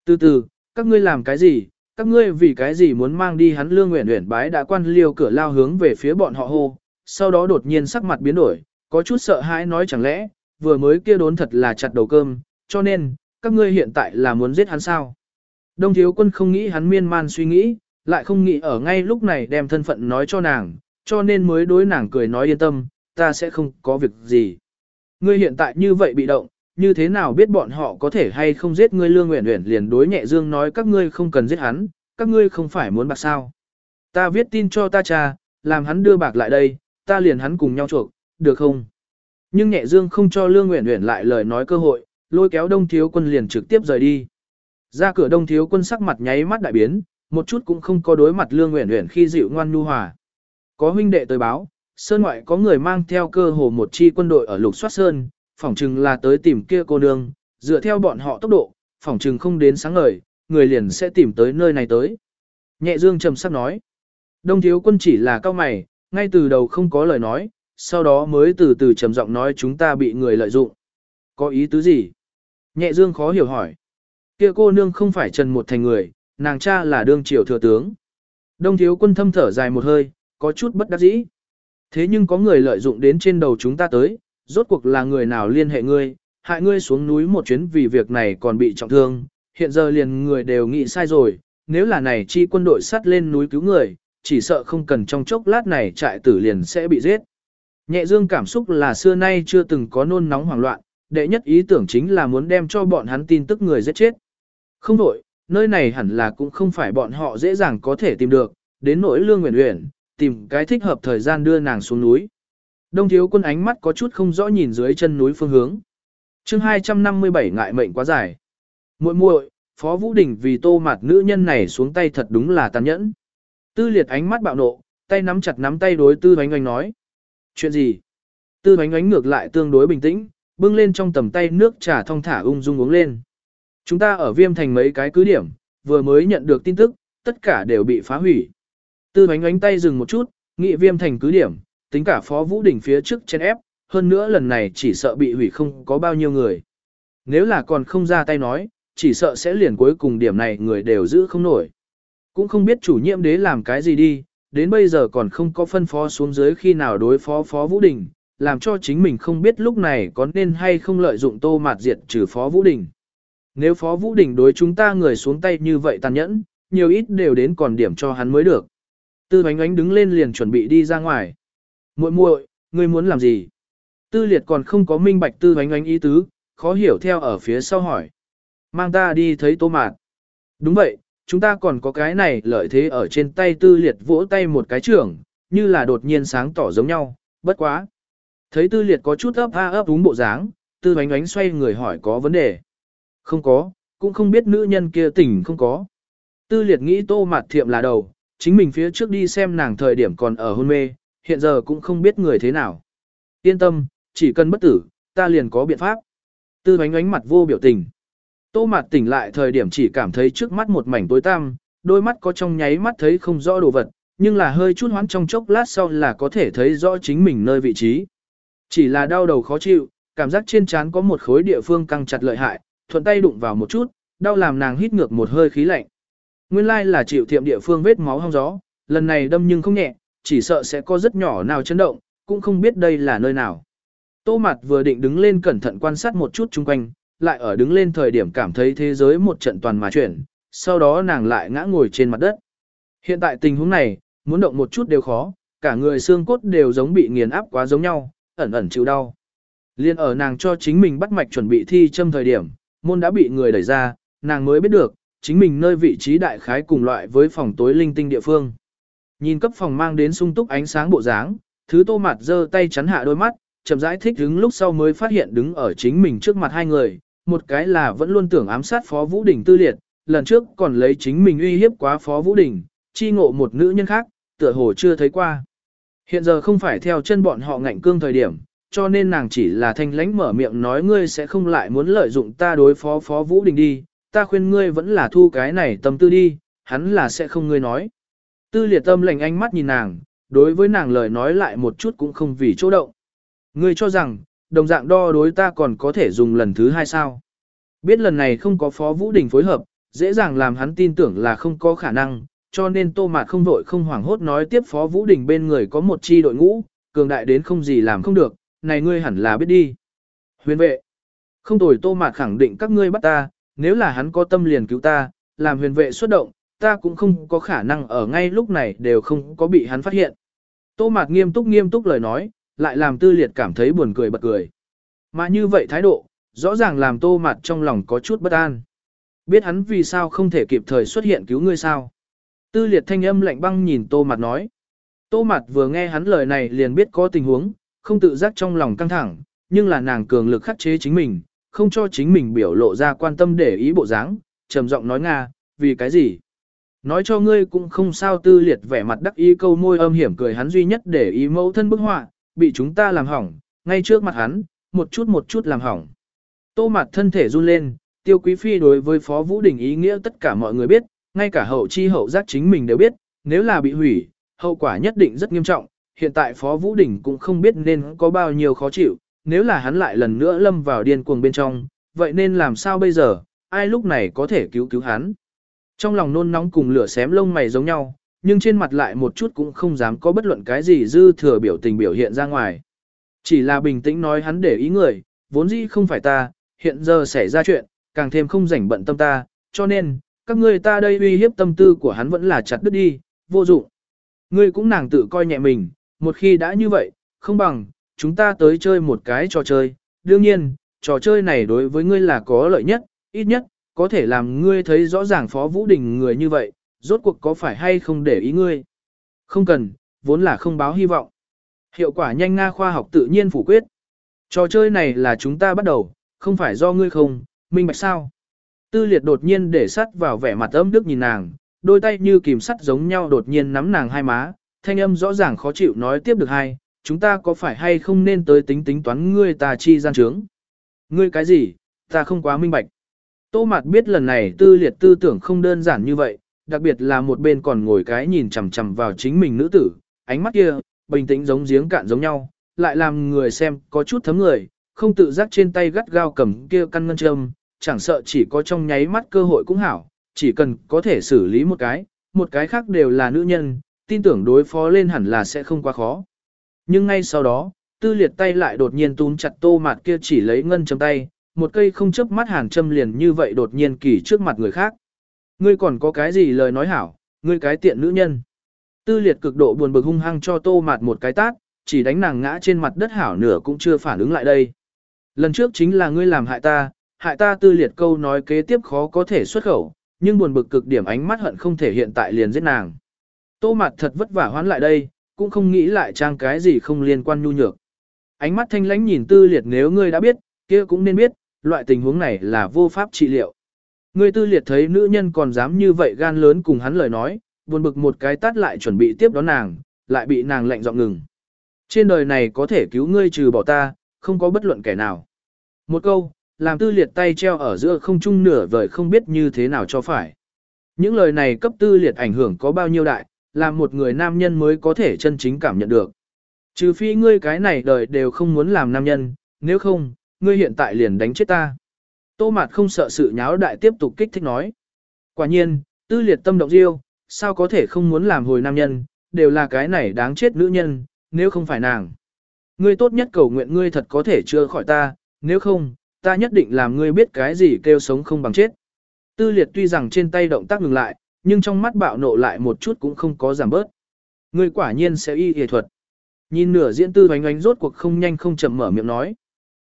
Từ từ, các ngươi làm cái gì, các ngươi vì cái gì muốn mang đi hắn lương nguyện nguyện bái đã quan liêu cửa lao hướng về phía bọn họ hô, sau đó đột nhiên sắc mặt biến đổi, có chút sợ hãi nói chẳng lẽ, vừa mới kia đốn thật là chặt đầu cơm, cho nên, các ngươi hiện tại là muốn giết hắn sao. Đông thiếu quân không nghĩ hắn miên man suy nghĩ, lại không nghĩ ở ngay lúc này đem thân phận nói cho nàng, cho nên mới đối nàng cười nói yên tâm, ta sẽ không có việc gì. Ngươi hiện tại như vậy bị động, như thế nào biết bọn họ có thể hay không giết ngươi lương nguyện nguyện liền đối nhẹ dương nói các ngươi không cần giết hắn, các ngươi không phải muốn bạc sao. Ta viết tin cho ta cha, làm hắn đưa bạc lại đây, ta liền hắn cùng nhau chuộc, được không? Nhưng nhẹ dương không cho Lương nguyện nguyện lại lời nói cơ hội, lôi kéo đông thiếu quân liền trực tiếp rời đi. Ra cửa đông thiếu quân sắc mặt nháy mắt đại biến, một chút cũng không có đối mặt Lương uyển uyển khi dịu ngoan nhu hòa. Có huynh đệ tới báo, sơn ngoại có người mang theo cơ hồ một chi quân đội ở lục soát sơn, phỏng chừng là tới tìm kia cô nương, dựa theo bọn họ tốc độ, phỏng chừng không đến sáng ngời, người liền sẽ tìm tới nơi này tới. Nhẹ dương trầm sắc nói, đông thiếu quân chỉ là cao mày, ngay từ đầu không có lời nói, sau đó mới từ từ trầm giọng nói chúng ta bị người lợi dụng. Có ý tứ gì? Nhẹ dương khó hiểu hỏi. Kia cô nương không phải trần một thành người, nàng cha là đương triều thừa tướng. Đông thiếu quân thâm thở dài một hơi, có chút bất đắc dĩ. Thế nhưng có người lợi dụng đến trên đầu chúng ta tới, rốt cuộc là người nào liên hệ ngươi, hại ngươi xuống núi một chuyến vì việc này còn bị trọng thương, hiện giờ liền người đều nghĩ sai rồi, nếu là này chi quân đội sắt lên núi cứu người, chỉ sợ không cần trong chốc lát này trại tử liền sẽ bị giết. Nhẹ dương cảm xúc là xưa nay chưa từng có nôn nóng hoảng loạn, đệ nhất ý tưởng chính là muốn đem cho bọn hắn tin tức người giết chết. Không đổi, nơi này hẳn là cũng không phải bọn họ dễ dàng có thể tìm được, đến nỗi lương nguyện uyển tìm cái thích hợp thời gian đưa nàng xuống núi. Đông thiếu quân ánh mắt có chút không rõ nhìn dưới chân núi phương hướng. chương 257 ngại mệnh quá dài. muội muội Phó Vũ Đình vì tô mặt nữ nhân này xuống tay thật đúng là tàn nhẫn. Tư liệt ánh mắt bạo nộ, tay nắm chặt nắm tay đối tư bánh ánh nói. Chuyện gì? Tư bánh ánh ngược lại tương đối bình tĩnh, bưng lên trong tầm tay nước trà thong thả ung dung uống lên. Chúng ta ở viêm thành mấy cái cứ điểm, vừa mới nhận được tin tức, tất cả đều bị phá hủy. Tư bánh ánh tay dừng một chút, nghị viêm thành cứ điểm, tính cả phó vũ đỉnh phía trước chen ép, hơn nữa lần này chỉ sợ bị hủy không có bao nhiêu người. Nếu là còn không ra tay nói, chỉ sợ sẽ liền cuối cùng điểm này người đều giữ không nổi. Cũng không biết chủ nhiệm đế làm cái gì đi, đến bây giờ còn không có phân phó xuống dưới khi nào đối phó phó Vũ Đình, làm cho chính mình không biết lúc này có nên hay không lợi dụng tô mạt diệt trừ phó Vũ Đình. Nếu phó Vũ Đình đối chúng ta người xuống tay như vậy tàn nhẫn, nhiều ít đều đến còn điểm cho hắn mới được. Tư bánh ánh đứng lên liền chuẩn bị đi ra ngoài. muội muội, ngươi muốn làm gì? Tư liệt còn không có minh bạch tư bánh ánh ý tứ, khó hiểu theo ở phía sau hỏi. Mang ta đi thấy tô mạt. Đúng vậy, chúng ta còn có cái này lợi thế ở trên tay tư liệt vỗ tay một cái trưởng, như là đột nhiên sáng tỏ giống nhau, bất quá. Thấy tư liệt có chút ấp a ấp đúng bộ dáng, tư bánh ánh xoay người hỏi có vấn đề. Không có, cũng không biết nữ nhân kia tỉnh không có. Tư liệt nghĩ tô mạt thiệm là đầu, chính mình phía trước đi xem nàng thời điểm còn ở hôn mê, hiện giờ cũng không biết người thế nào. Yên tâm, chỉ cần bất tử, ta liền có biện pháp. Tư ánh ánh mặt vô biểu tình. Tô Mạt tỉnh lại thời điểm chỉ cảm thấy trước mắt một mảnh tối tăm, đôi mắt có trong nháy mắt thấy không rõ đồ vật, nhưng là hơi chút hoán trong chốc lát sau là có thể thấy rõ chính mình nơi vị trí. Chỉ là đau đầu khó chịu, cảm giác trên trán có một khối địa phương căng chặt lợi hại, thuận tay đụng vào một chút, đau làm nàng hít ngược một hơi khí lạnh. Nguyên lai là chịu thiệm địa phương vết máu hong gió, lần này đâm nhưng không nhẹ, chỉ sợ sẽ có rất nhỏ nào chấn động, cũng không biết đây là nơi nào. Tô mặt vừa định đứng lên cẩn thận quan sát một chút chung quanh, lại ở đứng lên thời điểm cảm thấy thế giới một trận toàn mà chuyển, sau đó nàng lại ngã ngồi trên mặt đất. Hiện tại tình huống này, muốn động một chút đều khó, cả người xương cốt đều giống bị nghiền áp quá giống nhau, ẩn ẩn chịu đau. Liên ở nàng cho chính mình bắt mạch chuẩn bị thi châm thời điểm, môn đã bị người đẩy ra, nàng mới biết được, chính mình nơi vị trí đại khái cùng loại với phòng tối linh tinh địa phương. Nhìn cấp phòng mang đến sung túc ánh sáng bộ dáng, thứ tô mặt giơ tay chắn hạ đôi mắt, chậm rãi thích đứng lúc sau mới phát hiện đứng ở chính mình trước mặt hai người, một cái là vẫn luôn tưởng ám sát Phó Vũ Đình tư liệt, lần trước còn lấy chính mình uy hiếp quá Phó Vũ Đình, chi ngộ một nữ nhân khác, tựa hồ chưa thấy qua. Hiện giờ không phải theo chân bọn họ ngạnh cương thời điểm, cho nên nàng chỉ là thanh lánh mở miệng nói ngươi sẽ không lại muốn lợi dụng ta đối phó Phó Vũ Đình đi, ta khuyên ngươi vẫn là thu cái này tâm tư đi, hắn là sẽ không ngươi nói. Tư liệt tâm lành ánh mắt nhìn nàng, đối với nàng lời nói lại một chút cũng không vì chỗ động. Ngươi cho rằng, đồng dạng đo đối ta còn có thể dùng lần thứ hai sao. Biết lần này không có Phó Vũ Đình phối hợp, dễ dàng làm hắn tin tưởng là không có khả năng, cho nên Tô Mạt không vội không hoảng hốt nói tiếp Phó Vũ Đình bên người có một chi đội ngũ, cường đại đến không gì làm không được, này ngươi hẳn là biết đi. Huyền vệ, không tồi Tô Mạt khẳng định các ngươi bắt ta, nếu là hắn có tâm liền cứu ta, làm huyền vệ xuất động, ta cũng không có khả năng ở ngay lúc này đều không có bị hắn phát hiện. Tô Mạt nghiêm túc nghiêm túc lời nói, lại làm tư liệt cảm thấy buồn cười bật cười. Mà như vậy thái độ, rõ ràng làm tô mạt trong lòng có chút bất an. Biết hắn vì sao không thể kịp thời xuất hiện cứu ngươi sao. Tư liệt thanh âm lạnh băng nhìn tô mặt nói. Tô mặt vừa nghe hắn lời này liền biết có tình huống, không tự giác trong lòng căng thẳng, nhưng là nàng cường lực khắc chế chính mình, không cho chính mình biểu lộ ra quan tâm để ý bộ dáng, trầm giọng nói Nga, vì cái gì? Nói cho ngươi cũng không sao tư liệt vẻ mặt đắc ý câu môi âm hiểm cười hắn duy nhất để ý mẫu thân bức họa, bị chúng ta làm hỏng, ngay trước mặt hắn, một chút một chút làm hỏng. Tô mặt thân thể run lên, tiêu quý phi đối với phó vũ đình ý nghĩa tất cả mọi người biết, ngay cả hậu chi hậu giác chính mình đều biết, nếu là bị hủy, hậu quả nhất định rất nghiêm trọng, hiện tại phó vũ đình cũng không biết nên có bao nhiêu khó chịu, nếu là hắn lại lần nữa lâm vào điên cuồng bên trong, vậy nên làm sao bây giờ, ai lúc này có thể cứu cứu hắn. Trong lòng nôn nóng cùng lửa xém lông mày giống nhau, nhưng trên mặt lại một chút cũng không dám có bất luận cái gì dư thừa biểu tình biểu hiện ra ngoài. Chỉ là bình tĩnh nói hắn để ý người, vốn dĩ không phải ta, hiện giờ xảy ra chuyện, càng thêm không rảnh bận tâm ta, cho nên, các ngươi ta đây uy hiếp tâm tư của hắn vẫn là chặt đứt đi, vô dụng. Ngươi cũng nàng tự coi nhẹ mình, một khi đã như vậy, không bằng, chúng ta tới chơi một cái trò chơi. Đương nhiên, trò chơi này đối với ngươi là có lợi nhất, ít nhất, có thể làm ngươi thấy rõ ràng Phó Vũ Đình người như vậy, rốt cuộc có phải hay không để ý ngươi. Không cần, vốn là không báo hy vọng. Hiệu quả nhanh Nga khoa học tự nhiên phủ quyết. Trò chơi này là chúng ta bắt đầu, không phải do ngươi không, minh bạch sao. Tư liệt đột nhiên để sắt vào vẻ mặt âm đức nhìn nàng, đôi tay như kìm sắt giống nhau đột nhiên nắm nàng hai má, thanh âm rõ ràng khó chịu nói tiếp được hai, chúng ta có phải hay không nên tới tính tính toán ngươi ta chi gian trướng. Ngươi cái gì, ta không quá minh bạch. Tô Mạt biết lần này tư liệt tư tưởng không đơn giản như vậy, đặc biệt là một bên còn ngồi cái nhìn chằm chằm vào chính mình nữ tử, ánh mắt kia, bình tĩnh giống giếng cạn giống nhau, lại làm người xem có chút thấm người, không tự giác trên tay gắt gao cầm kia căn ngân châm, chẳng sợ chỉ có trong nháy mắt cơ hội cũng hảo, chỉ cần có thể xử lý một cái, một cái khác đều là nữ nhân, tin tưởng đối phó lên hẳn là sẽ không quá khó. Nhưng ngay sau đó, tư liệt tay lại đột nhiên túm chặt tô mạt kia chỉ lấy ngân châm tay, một cây không chớp mắt hàn châm liền như vậy đột nhiên kỳ trước mặt người khác. Ngươi còn có cái gì lời nói hảo, ngươi cái tiện nữ nhân. Tư liệt cực độ buồn bực hung hăng cho tô mạt một cái tát, chỉ đánh nàng ngã trên mặt đất hảo nửa cũng chưa phản ứng lại đây. Lần trước chính là ngươi làm hại ta, hại ta tư liệt câu nói kế tiếp khó có thể xuất khẩu, nhưng buồn bực cực điểm ánh mắt hận không thể hiện tại liền giết nàng. Tô mặt thật vất vả hoán lại đây, cũng không nghĩ lại trang cái gì không liên quan nhu nhược. Ánh mắt thanh lãnh nhìn tư liệt nếu ngươi đã biết, kia cũng nên biết, loại tình huống này là vô pháp trị liệu. Ngươi tư liệt thấy nữ nhân còn dám như vậy gan lớn cùng hắn lời nói, buồn bực một cái tát lại chuẩn bị tiếp đón nàng, lại bị nàng lạnh giọng ngừng. Trên đời này có thể cứu ngươi trừ bỏ ta, không có bất luận kẻ nào. Một câu, làm tư liệt tay treo ở giữa không trung nửa vời không biết như thế nào cho phải. Những lời này cấp tư liệt ảnh hưởng có bao nhiêu đại, làm một người nam nhân mới có thể chân chính cảm nhận được. Trừ phi ngươi cái này đời đều không muốn làm nam nhân, nếu không, ngươi hiện tại liền đánh chết ta. Tô Mạt không sợ sự nháo đại tiếp tục kích thích nói. Quả nhiên, tư liệt tâm động diêu, sao có thể không muốn làm hồi nam nhân, đều là cái này đáng chết nữ nhân, nếu không phải nàng. Ngươi tốt nhất cầu nguyện ngươi thật có thể chưa khỏi ta, nếu không, ta nhất định làm ngươi biết cái gì kêu sống không bằng chết. Tư liệt tuy rằng trên tay động tác ngừng lại, nhưng trong mắt bạo nộ lại một chút cũng không có giảm bớt. Ngươi quả nhiên sẽ y y thuật. Nhìn nửa diễn tư hoánh ánh rốt cuộc không nhanh không chậm mở miệng nói.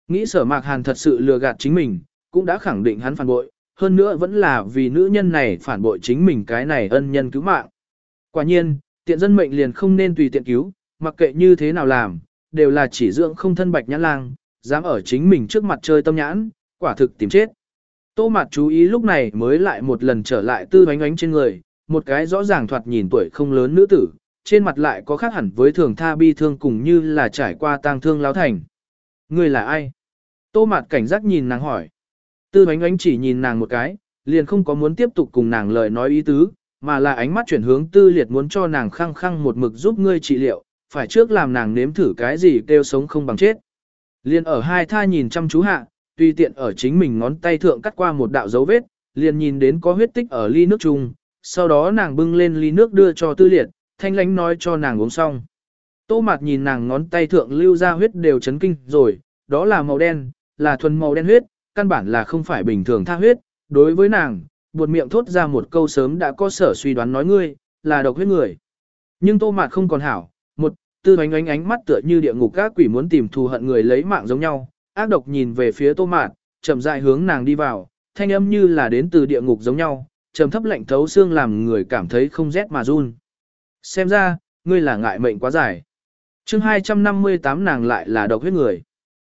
Nghĩ sở mạc hàn thật sự lừa gạt chính mình, cũng đã khẳng định hắn phản bội, hơn nữa vẫn là vì nữ nhân này phản bội chính mình cái này ân nhân cứu mạng. Quả nhiên, tiện dân mệnh liền không nên tùy tiện cứu, mặc kệ như thế nào làm, đều là chỉ dưỡng không thân bạch nhãn lang, dám ở chính mình trước mặt chơi tâm nhãn, quả thực tìm chết. Tô mặt chú ý lúc này mới lại một lần trở lại tư ánh ánh trên người, một cái rõ ràng thoạt nhìn tuổi không lớn nữ tử, trên mặt lại có khác hẳn với thường tha bi thương cùng như là trải qua tang thương láo thành. Người là ai? Tô mặt cảnh giác nhìn nàng hỏi. Tư ánh ánh chỉ nhìn nàng một cái, liền không có muốn tiếp tục cùng nàng lời nói ý tứ, mà là ánh mắt chuyển hướng tư liệt muốn cho nàng khăng khăng một mực giúp ngươi trị liệu, phải trước làm nàng nếm thử cái gì kêu sống không bằng chết. Liền ở hai tha nhìn chăm chú hạ, tùy tiện ở chính mình ngón tay thượng cắt qua một đạo dấu vết, liền nhìn đến có huyết tích ở ly nước chung, sau đó nàng bưng lên ly nước đưa cho tư liệt, thanh lánh nói cho nàng uống xong. Tô mạt nhìn nàng ngón tay thượng lưu ra huyết đều chấn kinh rồi, đó là màu đen, là thuần màu đen huyết, căn bản là không phải bình thường tha huyết, đối với nàng, buột miệng thốt ra một câu sớm đã có sở suy đoán nói ngươi, là độc huyết người. Nhưng tô mạt không còn hảo, một, tư ánh ánh ánh mắt tựa như địa ngục các quỷ muốn tìm thù hận người lấy mạng giống nhau, ác độc nhìn về phía tô mạt, chậm rãi hướng nàng đi vào, thanh âm như là đến từ địa ngục giống nhau, trầm thấp lạnh thấu xương làm người cảm thấy không rét mà run. Xem ra, ngươi là ngại mệnh quá dài. chương 258 nàng lại là độc huyết người.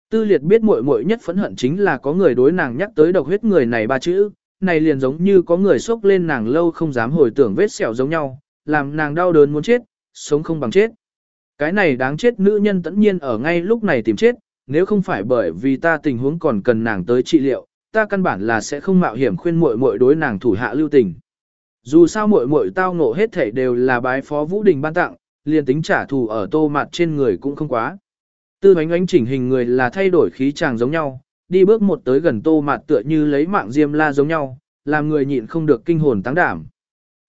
Tư liệt biết muội muội nhất phẫn hận chính là có người đối nàng nhắc tới độc huyết người này ba chữ, này liền giống như có người xốc lên nàng lâu không dám hồi tưởng vết sẹo giống nhau, làm nàng đau đớn muốn chết, sống không bằng chết. Cái này đáng chết nữ nhân tất nhiên ở ngay lúc này tìm chết, nếu không phải bởi vì ta tình huống còn cần nàng tới trị liệu, ta căn bản là sẽ không mạo hiểm khuyên muội muội đối nàng thủ hạ lưu tình. Dù sao muội muội tao ngộ hết thảy đều là bái phó Vũ Đình ban tặng, liền tính trả thù ở tô mặt trên người cũng không quá. Tư ánh ánh chỉnh hình người là thay đổi khí chàng giống nhau, đi bước một tới gần tô mặt tựa như lấy mạng diêm la giống nhau, làm người nhịn không được kinh hồn tăng đảm.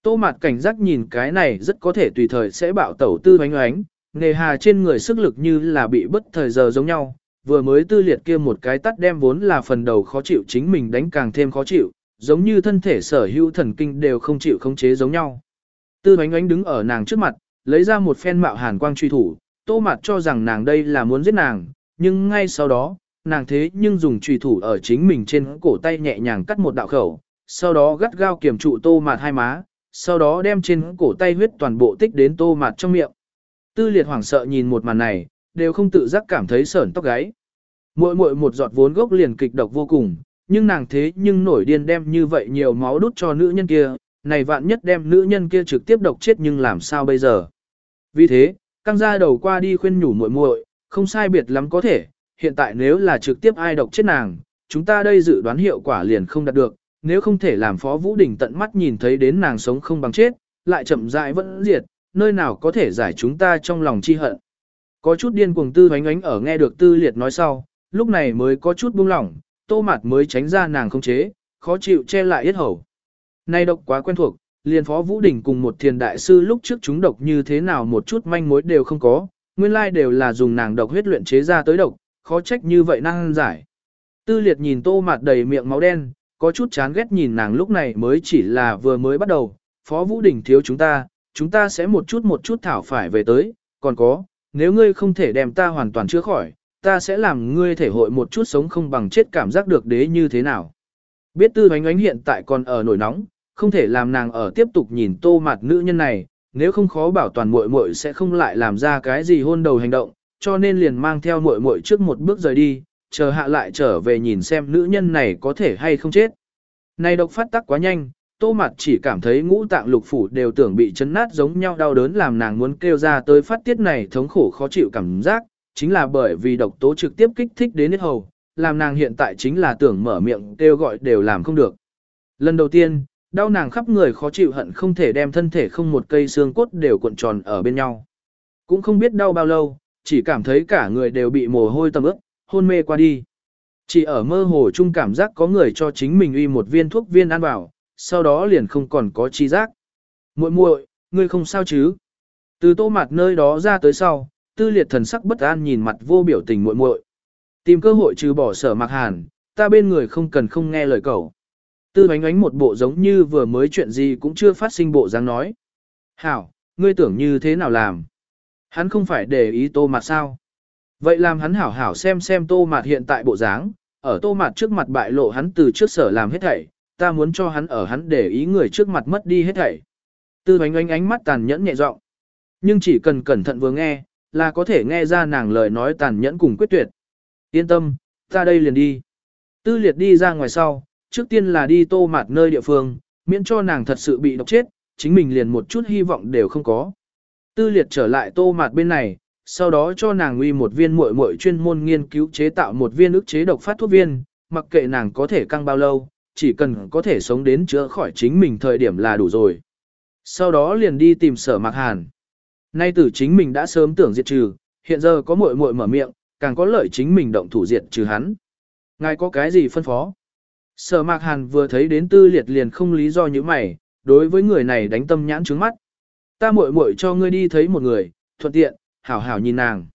Tô mặt cảnh giác nhìn cái này rất có thể tùy thời sẽ bạo tẩu tư ánh ánh, nghề hà trên người sức lực như là bị bất thời giờ giống nhau, vừa mới tư liệt kia một cái tắt đem vốn là phần đầu khó chịu chính mình đánh càng thêm khó chịu, giống như thân thể sở hữu thần kinh đều không chịu khống chế giống nhau. Tư bánh ánh đứng ở nàng trước mặt, lấy ra một phen mạo hàn quang truy thủ, tô mặt cho rằng nàng đây là muốn giết nàng, nhưng ngay sau đó, nàng thế nhưng dùng truy thủ ở chính mình trên cổ tay nhẹ nhàng cắt một đạo khẩu, sau đó gắt gao kiểm trụ tô mặt hai má, sau đó đem trên cổ tay huyết toàn bộ tích đến tô mặt trong miệng. Tư liệt hoảng sợ nhìn một màn này, đều không tự giác cảm thấy sởn tóc gáy. Muội muội một giọt vốn gốc liền kịch độc vô cùng, nhưng nàng thế nhưng nổi điên đem như vậy nhiều máu đút cho nữ nhân kia, này vạn nhất đem nữ nhân kia trực tiếp độc chết nhưng làm sao bây giờ. Vì thế, căng ra đầu qua đi khuyên nhủ muội muội, không sai biệt lắm có thể, hiện tại nếu là trực tiếp ai độc chết nàng, chúng ta đây dự đoán hiệu quả liền không đạt được, nếu không thể làm Phó Vũ Đình tận mắt nhìn thấy đến nàng sống không bằng chết, lại chậm rãi vẫn diệt, nơi nào có thể giải chúng ta trong lòng chi hận. Có chút điên cuồng tư hoánh ánh ở nghe được tư liệt nói sau, lúc này mới có chút buông lỏng, tô mặt mới tránh ra nàng không chế, khó chịu che lại yết hầu. Nay độc quá quen thuộc, liền phó Vũ Đình cùng một thiền đại sư lúc trước chúng độc như thế nào một chút manh mối đều không có, nguyên lai đều là dùng nàng độc huyết luyện chế ra tới độc, khó trách như vậy năng giải. Tư liệt nhìn tô mặt đầy miệng máu đen, có chút chán ghét nhìn nàng lúc này mới chỉ là vừa mới bắt đầu, phó Vũ Đình thiếu chúng ta, chúng ta sẽ một chút một chút thảo phải về tới, còn có, nếu ngươi không thể đem ta hoàn toàn chữa khỏi, ta sẽ làm ngươi thể hội một chút sống không bằng chết cảm giác được đế như thế nào. Biết tư hoánh ánh hiện tại còn ở nổi nóng, không thể làm nàng ở tiếp tục nhìn tô mặt nữ nhân này, nếu không khó bảo toàn muội muội sẽ không lại làm ra cái gì hôn đầu hành động, cho nên liền mang theo muội muội trước một bước rời đi, chờ hạ lại trở về nhìn xem nữ nhân này có thể hay không chết. Này độc phát tắc quá nhanh, tô mặt chỉ cảm thấy ngũ tạng lục phủ đều tưởng bị chấn nát giống nhau đau đớn làm nàng muốn kêu ra tới phát tiết này thống khổ khó chịu cảm giác, chính là bởi vì độc tố trực tiếp kích thích đến hết hầu, làm nàng hiện tại chính là tưởng mở miệng kêu gọi đều làm không được. Lần đầu tiên, đau nàng khắp người khó chịu hận không thể đem thân thể không một cây xương cốt đều cuộn tròn ở bên nhau. Cũng không biết đau bao lâu, chỉ cảm thấy cả người đều bị mồ hôi tầm ướt, hôn mê qua đi. Chỉ ở mơ hồ chung cảm giác có người cho chính mình uy một viên thuốc viên ăn vào, sau đó liền không còn có chi giác. muội muội, ngươi không sao chứ? Từ tô mặt nơi đó ra tới sau, tư liệt thần sắc bất an nhìn mặt vô biểu tình muội muội. Tìm cơ hội trừ bỏ sở mặc hàn, ta bên người không cần không nghe lời cậu. Tư bánh ánh một bộ giống như vừa mới chuyện gì cũng chưa phát sinh bộ dáng nói. Hảo, ngươi tưởng như thế nào làm? Hắn không phải để ý tô mặt sao? Vậy làm hắn hảo hảo xem xem tô mặt hiện tại bộ dáng, ở tô mặt trước mặt bại lộ hắn từ trước sở làm hết thảy, ta muốn cho hắn ở hắn để ý người trước mặt mất đi hết thảy. Tư bánh ánh ánh mắt tàn nhẫn nhẹ giọng, Nhưng chỉ cần cẩn thận vừa nghe, là có thể nghe ra nàng lời nói tàn nhẫn cùng quyết tuyệt. Yên tâm, ta đây liền đi. Tư liệt đi ra ngoài sau, trước tiên là đi tô mạt nơi địa phương, miễn cho nàng thật sự bị độc chết, chính mình liền một chút hy vọng đều không có. Tư liệt trở lại tô mạt bên này, sau đó cho nàng uy một viên muội muội chuyên môn nghiên cứu chế tạo một viên ức chế độc phát thuốc viên, mặc kệ nàng có thể căng bao lâu, chỉ cần có thể sống đến chữa khỏi chính mình thời điểm là đủ rồi. Sau đó liền đi tìm sở mạc hàn. Nay tử chính mình đã sớm tưởng diệt trừ, hiện giờ có muội muội mở miệng, càng có lợi chính mình động thủ diệt trừ hắn. Ngài có cái gì phân phó? Sở mạc hàn vừa thấy đến tư liệt liền không lý do như mày, đối với người này đánh tâm nhãn trứng mắt. Ta muội muội cho ngươi đi thấy một người, thuận tiện, hảo hảo nhìn nàng.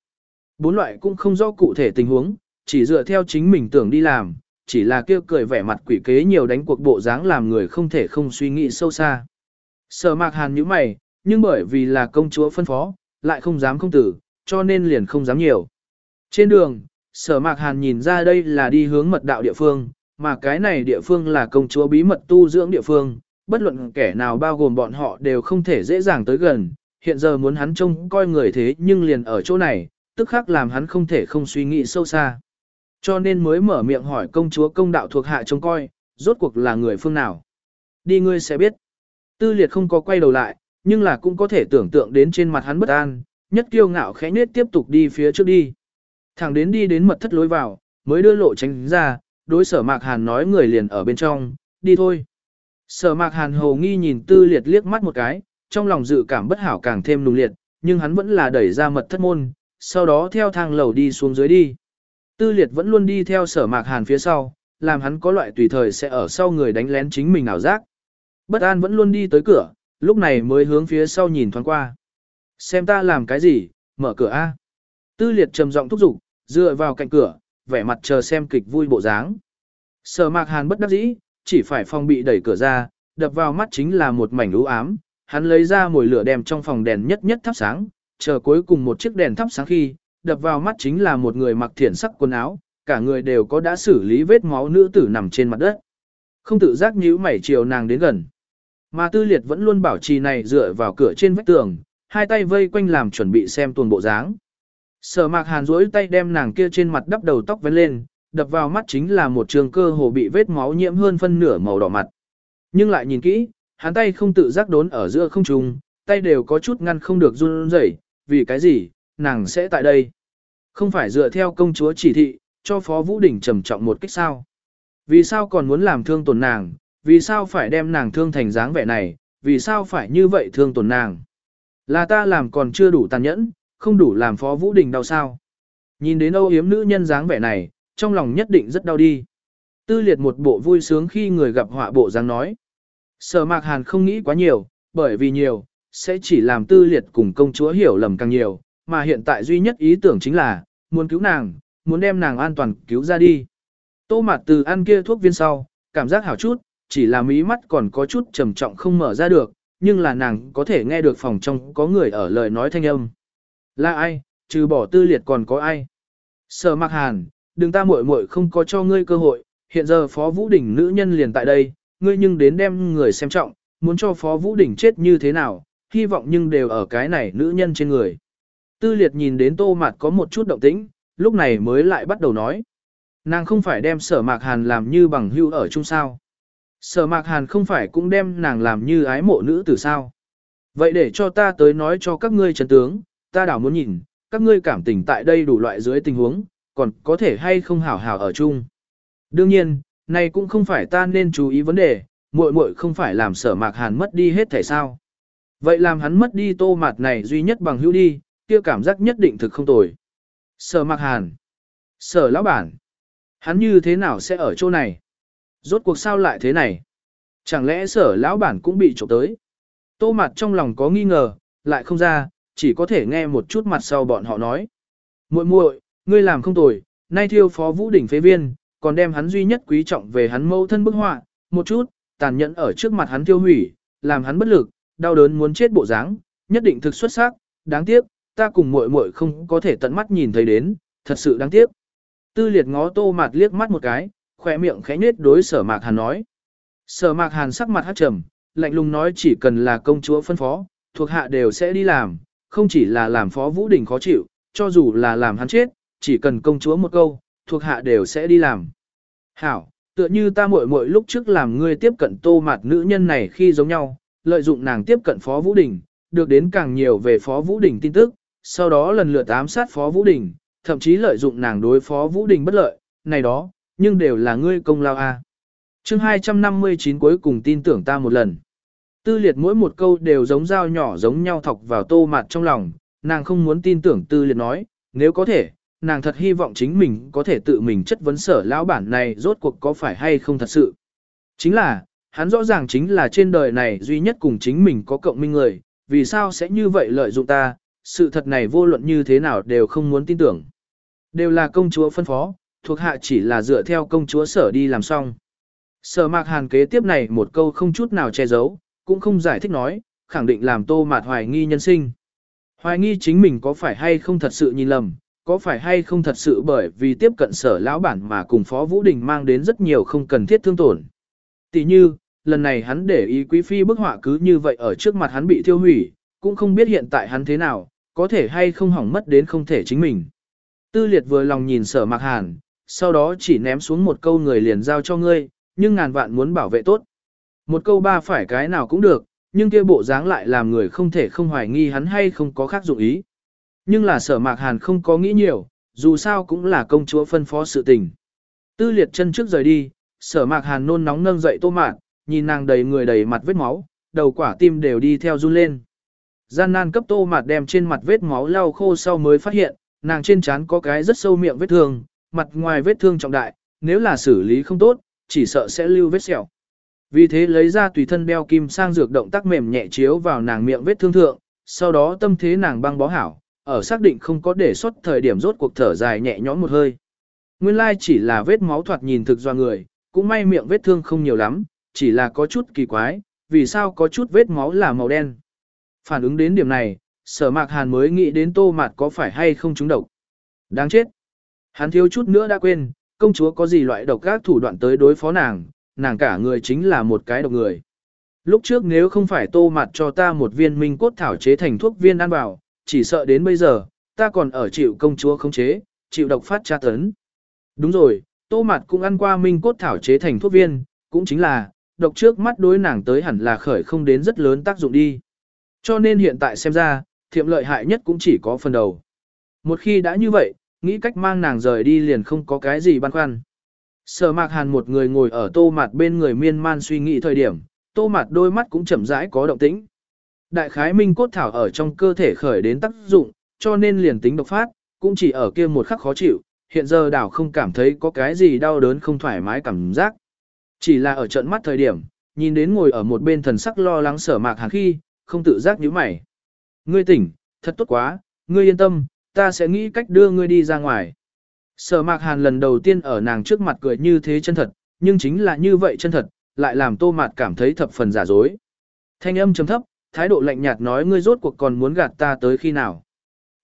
Bốn loại cũng không rõ cụ thể tình huống, chỉ dựa theo chính mình tưởng đi làm, chỉ là kêu cười vẻ mặt quỷ kế nhiều đánh cuộc bộ dáng làm người không thể không suy nghĩ sâu xa. Sở mạc hàn như mày, nhưng bởi vì là công chúa phân phó, lại không dám không tử, cho nên liền không dám nhiều. Trên đường, sở mạc hàn nhìn ra đây là đi hướng mật đạo địa phương, mà cái này địa phương là công chúa bí mật tu dưỡng địa phương, bất luận kẻ nào bao gồm bọn họ đều không thể dễ dàng tới gần, hiện giờ muốn hắn trông coi người thế nhưng liền ở chỗ này, tức khắc làm hắn không thể không suy nghĩ sâu xa. Cho nên mới mở miệng hỏi công chúa công đạo thuộc hạ trông coi, rốt cuộc là người phương nào. Đi ngươi sẽ biết. Tư liệt không có quay đầu lại, nhưng là cũng có thể tưởng tượng đến trên mặt hắn bất an, nhất kiêu ngạo khẽ nết tiếp tục đi phía trước đi. Thẳng đến đi đến mật thất lối vào, mới đưa lộ tránh ra, đối sở mạc hàn nói người liền ở bên trong, đi thôi. Sở mạc hàn hồ nghi nhìn tư liệt liếc mắt một cái, trong lòng dự cảm bất hảo càng thêm nùng liệt, nhưng hắn vẫn là đẩy ra mật thất môn, sau đó theo thang lầu đi xuống dưới đi. Tư liệt vẫn luôn đi theo sở mạc hàn phía sau, làm hắn có loại tùy thời sẽ ở sau người đánh lén chính mình ảo giác. Bất an vẫn luôn đi tới cửa, lúc này mới hướng phía sau nhìn thoáng qua. Xem ta làm cái gì, mở cửa A. Tư liệt trầm giọng thúc giục, dựa vào cạnh cửa, vẻ mặt chờ xem kịch vui bộ dáng. Sở mạc hàn bất đắc dĩ, chỉ phải phòng bị đẩy cửa ra, đập vào mắt chính là một mảnh u ám, hắn lấy ra mồi lửa đem trong phòng đèn nhất nhất thắp sáng, chờ cuối cùng một chiếc đèn thắp sáng khi, đập vào mắt chính là một người mặc thiển sắc quần áo, cả người đều có đã xử lý vết máu nữ tử nằm trên mặt đất. Không tự giác nhíu mày chiều nàng đến gần. Mà tư liệt vẫn luôn bảo trì này dựa vào cửa trên vách tường, hai tay vây quanh làm chuẩn bị xem tuần bộ dáng. Sở mạc hàn rỗi tay đem nàng kia trên mặt đắp đầu tóc vén lên, đập vào mắt chính là một trường cơ hồ bị vết máu nhiễm hơn phân nửa màu đỏ mặt. Nhưng lại nhìn kỹ, hắn tay không tự giác đốn ở giữa không trung, tay đều có chút ngăn không được run rẩy, vì cái gì, nàng sẽ tại đây. Không phải dựa theo công chúa chỉ thị, cho Phó Vũ Đình trầm trọng một cách sao. Vì sao còn muốn làm thương tổn nàng, vì sao phải đem nàng thương thành dáng vẻ này, vì sao phải như vậy thương tổn nàng. Là ta làm còn chưa đủ tàn nhẫn, không đủ làm Phó Vũ Đình đau sao. Nhìn đến âu hiếm nữ nhân dáng vẻ này, trong lòng nhất định rất đau đi. Tư liệt một bộ vui sướng khi người gặp họa bộ dáng nói. Sở mạc hàn không nghĩ quá nhiều, bởi vì nhiều, sẽ chỉ làm tư liệt cùng công chúa hiểu lầm càng nhiều, mà hiện tại duy nhất ý tưởng chính là, muốn cứu nàng, muốn đem nàng an toàn cứu ra đi. Tô mặt từ ăn kia thuốc viên sau, cảm giác hảo chút, chỉ là mí mắt còn có chút trầm trọng không mở ra được, nhưng là nàng có thể nghe được phòng trong có người ở lời nói thanh âm. Là ai, trừ bỏ tư liệt còn có ai? Sở mạc hàn, đừng ta muội muội không có cho ngươi cơ hội, hiện giờ Phó Vũ Đình nữ nhân liền tại đây, ngươi nhưng đến đem người xem trọng, muốn cho Phó Vũ Đình chết như thế nào, hy vọng nhưng đều ở cái này nữ nhân trên người. Tư liệt nhìn đến tô mặt có một chút động tĩnh, lúc này mới lại bắt đầu nói. Nàng không phải đem sở mạc hàn làm như bằng hưu ở chung sao. Sở mạc hàn không phải cũng đem nàng làm như ái mộ nữ tử sao. Vậy để cho ta tới nói cho các ngươi chấn tướng, ta đảo muốn nhìn, các ngươi cảm tình tại đây đủ loại dưới tình huống, còn có thể hay không hảo hảo ở chung. Đương nhiên, này cũng không phải ta nên chú ý vấn đề, muội muội không phải làm sở mạc hàn mất đi hết thể sao. Vậy làm hắn mất đi tô mạt này duy nhất bằng hữu đi, kia cảm giác nhất định thực không tồi. Sở mạc hàn. Sở lão bản. Hắn như thế nào sẽ ở chỗ này? Rốt cuộc sao lại thế này? Chẳng lẽ sở lão bản cũng bị trộm tới? Tô mặt trong lòng có nghi ngờ, lại không ra, chỉ có thể nghe một chút mặt sau bọn họ nói. muội muội, ngươi làm không tồi, nay thiêu phó vũ đỉnh phế viên, còn đem hắn duy nhất quý trọng về hắn mâu thân bức họa, một chút, tàn nhẫn ở trước mặt hắn tiêu hủy, làm hắn bất lực, đau đớn muốn chết bộ dáng, nhất định thực xuất sắc, đáng tiếc, ta cùng muội muội không có thể tận mắt nhìn thấy đến, thật sự đáng tiếc. Tư liệt ngó tô mạt liếc mắt một cái, khỏe miệng khẽ nết đối sở mạc hàn nói. Sở mạc hàn sắc mặt hát trầm, lạnh lùng nói chỉ cần là công chúa phân phó, thuộc hạ đều sẽ đi làm, không chỉ là làm phó vũ đình khó chịu, cho dù là làm hắn chết, chỉ cần công chúa một câu, thuộc hạ đều sẽ đi làm. Hảo, tựa như ta muội muội lúc trước làm ngươi tiếp cận tô mạt nữ nhân này khi giống nhau, lợi dụng nàng tiếp cận phó vũ đình, được đến càng nhiều về phó vũ đình tin tức, sau đó lần lượt ám sát phó vũ đình, thậm chí lợi dụng nàng đối phó vũ đình bất lợi, này đó, nhưng đều là ngươi công lao a. À. Chương 259 cuối cùng tin tưởng ta một lần. Tư liệt mỗi một câu đều giống dao nhỏ giống nhau thọc vào tô mặt trong lòng, nàng không muốn tin tưởng tư liệt nói, nếu có thể, nàng thật hy vọng chính mình có thể tự mình chất vấn sở lão bản này rốt cuộc có phải hay không thật sự. Chính là, hắn rõ ràng chính là trên đời này duy nhất cùng chính mình có cộng minh người, vì sao sẽ như vậy lợi dụng ta, sự thật này vô luận như thế nào đều không muốn tin tưởng. Đều là công chúa phân phó, thuộc hạ chỉ là dựa theo công chúa sở đi làm xong. Sở mạc hàn kế tiếp này một câu không chút nào che giấu, cũng không giải thích nói, khẳng định làm tô mạt hoài nghi nhân sinh. Hoài nghi chính mình có phải hay không thật sự nhìn lầm, có phải hay không thật sự bởi vì tiếp cận sở lão bản mà cùng Phó Vũ Đình mang đến rất nhiều không cần thiết thương tổn. Tỷ như, lần này hắn để ý quý phi bức họa cứ như vậy ở trước mặt hắn bị thiêu hủy, cũng không biết hiện tại hắn thế nào, có thể hay không hỏng mất đến không thể chính mình. Tư liệt vừa lòng nhìn sở mạc hàn, sau đó chỉ ném xuống một câu người liền giao cho ngươi, nhưng ngàn vạn muốn bảo vệ tốt. Một câu ba phải cái nào cũng được, nhưng kia bộ dáng lại làm người không thể không hoài nghi hắn hay không có khác dụng ý. Nhưng là sở mạc hàn không có nghĩ nhiều, dù sao cũng là công chúa phân phó sự tình. Tư liệt chân trước rời đi, sở mạc hàn nôn nóng nâng dậy tô mạn, nhìn nàng đầy người đầy mặt vết máu, đầu quả tim đều đi theo run lên. Gian nan cấp tô mạt đem trên mặt vết máu lau khô sau mới phát hiện, nàng trên trán có cái rất sâu miệng vết thương, mặt ngoài vết thương trọng đại, nếu là xử lý không tốt, chỉ sợ sẽ lưu vết sẹo. Vì thế lấy ra tùy thân đeo kim sang dược động tác mềm nhẹ chiếu vào nàng miệng vết thương thượng, sau đó tâm thế nàng băng bó hảo, ở xác định không có để xuất thời điểm rốt cuộc thở dài nhẹ nhõm một hơi. Nguyên lai chỉ là vết máu thoạt nhìn thực do người, cũng may miệng vết thương không nhiều lắm, chỉ là có chút kỳ quái, vì sao có chút vết máu là màu đen. Phản ứng đến điểm này, sở mạc hàn mới nghĩ đến tô mạt có phải hay không trúng độc. Đáng chết. Hắn thiếu chút nữa đã quên, công chúa có gì loại độc các thủ đoạn tới đối phó nàng, nàng cả người chính là một cái độc người. Lúc trước nếu không phải tô mặt cho ta một viên minh cốt thảo chế thành thuốc viên ăn vào, chỉ sợ đến bây giờ, ta còn ở chịu công chúa không chế, chịu độc phát tra tấn. Đúng rồi, tô mặt cũng ăn qua minh cốt thảo chế thành thuốc viên, cũng chính là, độc trước mắt đối nàng tới hẳn là khởi không đến rất lớn tác dụng đi. Cho nên hiện tại xem ra, thiệm lợi hại nhất cũng chỉ có phần đầu. Một khi đã như vậy, nghĩ cách mang nàng rời đi liền không có cái gì băn khoăn. Sở mạc hàn một người ngồi ở tô mặt bên người miên man suy nghĩ thời điểm, tô mặt đôi mắt cũng chậm rãi có động tĩnh. Đại khái minh cốt thảo ở trong cơ thể khởi đến tác dụng, cho nên liền tính độc phát, cũng chỉ ở kia một khắc khó chịu, hiện giờ đảo không cảm thấy có cái gì đau đớn không thoải mái cảm giác. Chỉ là ở trận mắt thời điểm, nhìn đến ngồi ở một bên thần sắc lo lắng sở mạc hàn khi, không tự giác nhíu mày. Ngươi tỉnh, thật tốt quá, ngươi yên tâm, ta sẽ nghĩ cách đưa ngươi đi ra ngoài. Sở mạc hàn lần đầu tiên ở nàng trước mặt cười như thế chân thật, nhưng chính là như vậy chân thật, lại làm tô mạt cảm thấy thập phần giả dối. Thanh âm trầm thấp, thái độ lạnh nhạt nói ngươi rốt cuộc còn muốn gạt ta tới khi nào.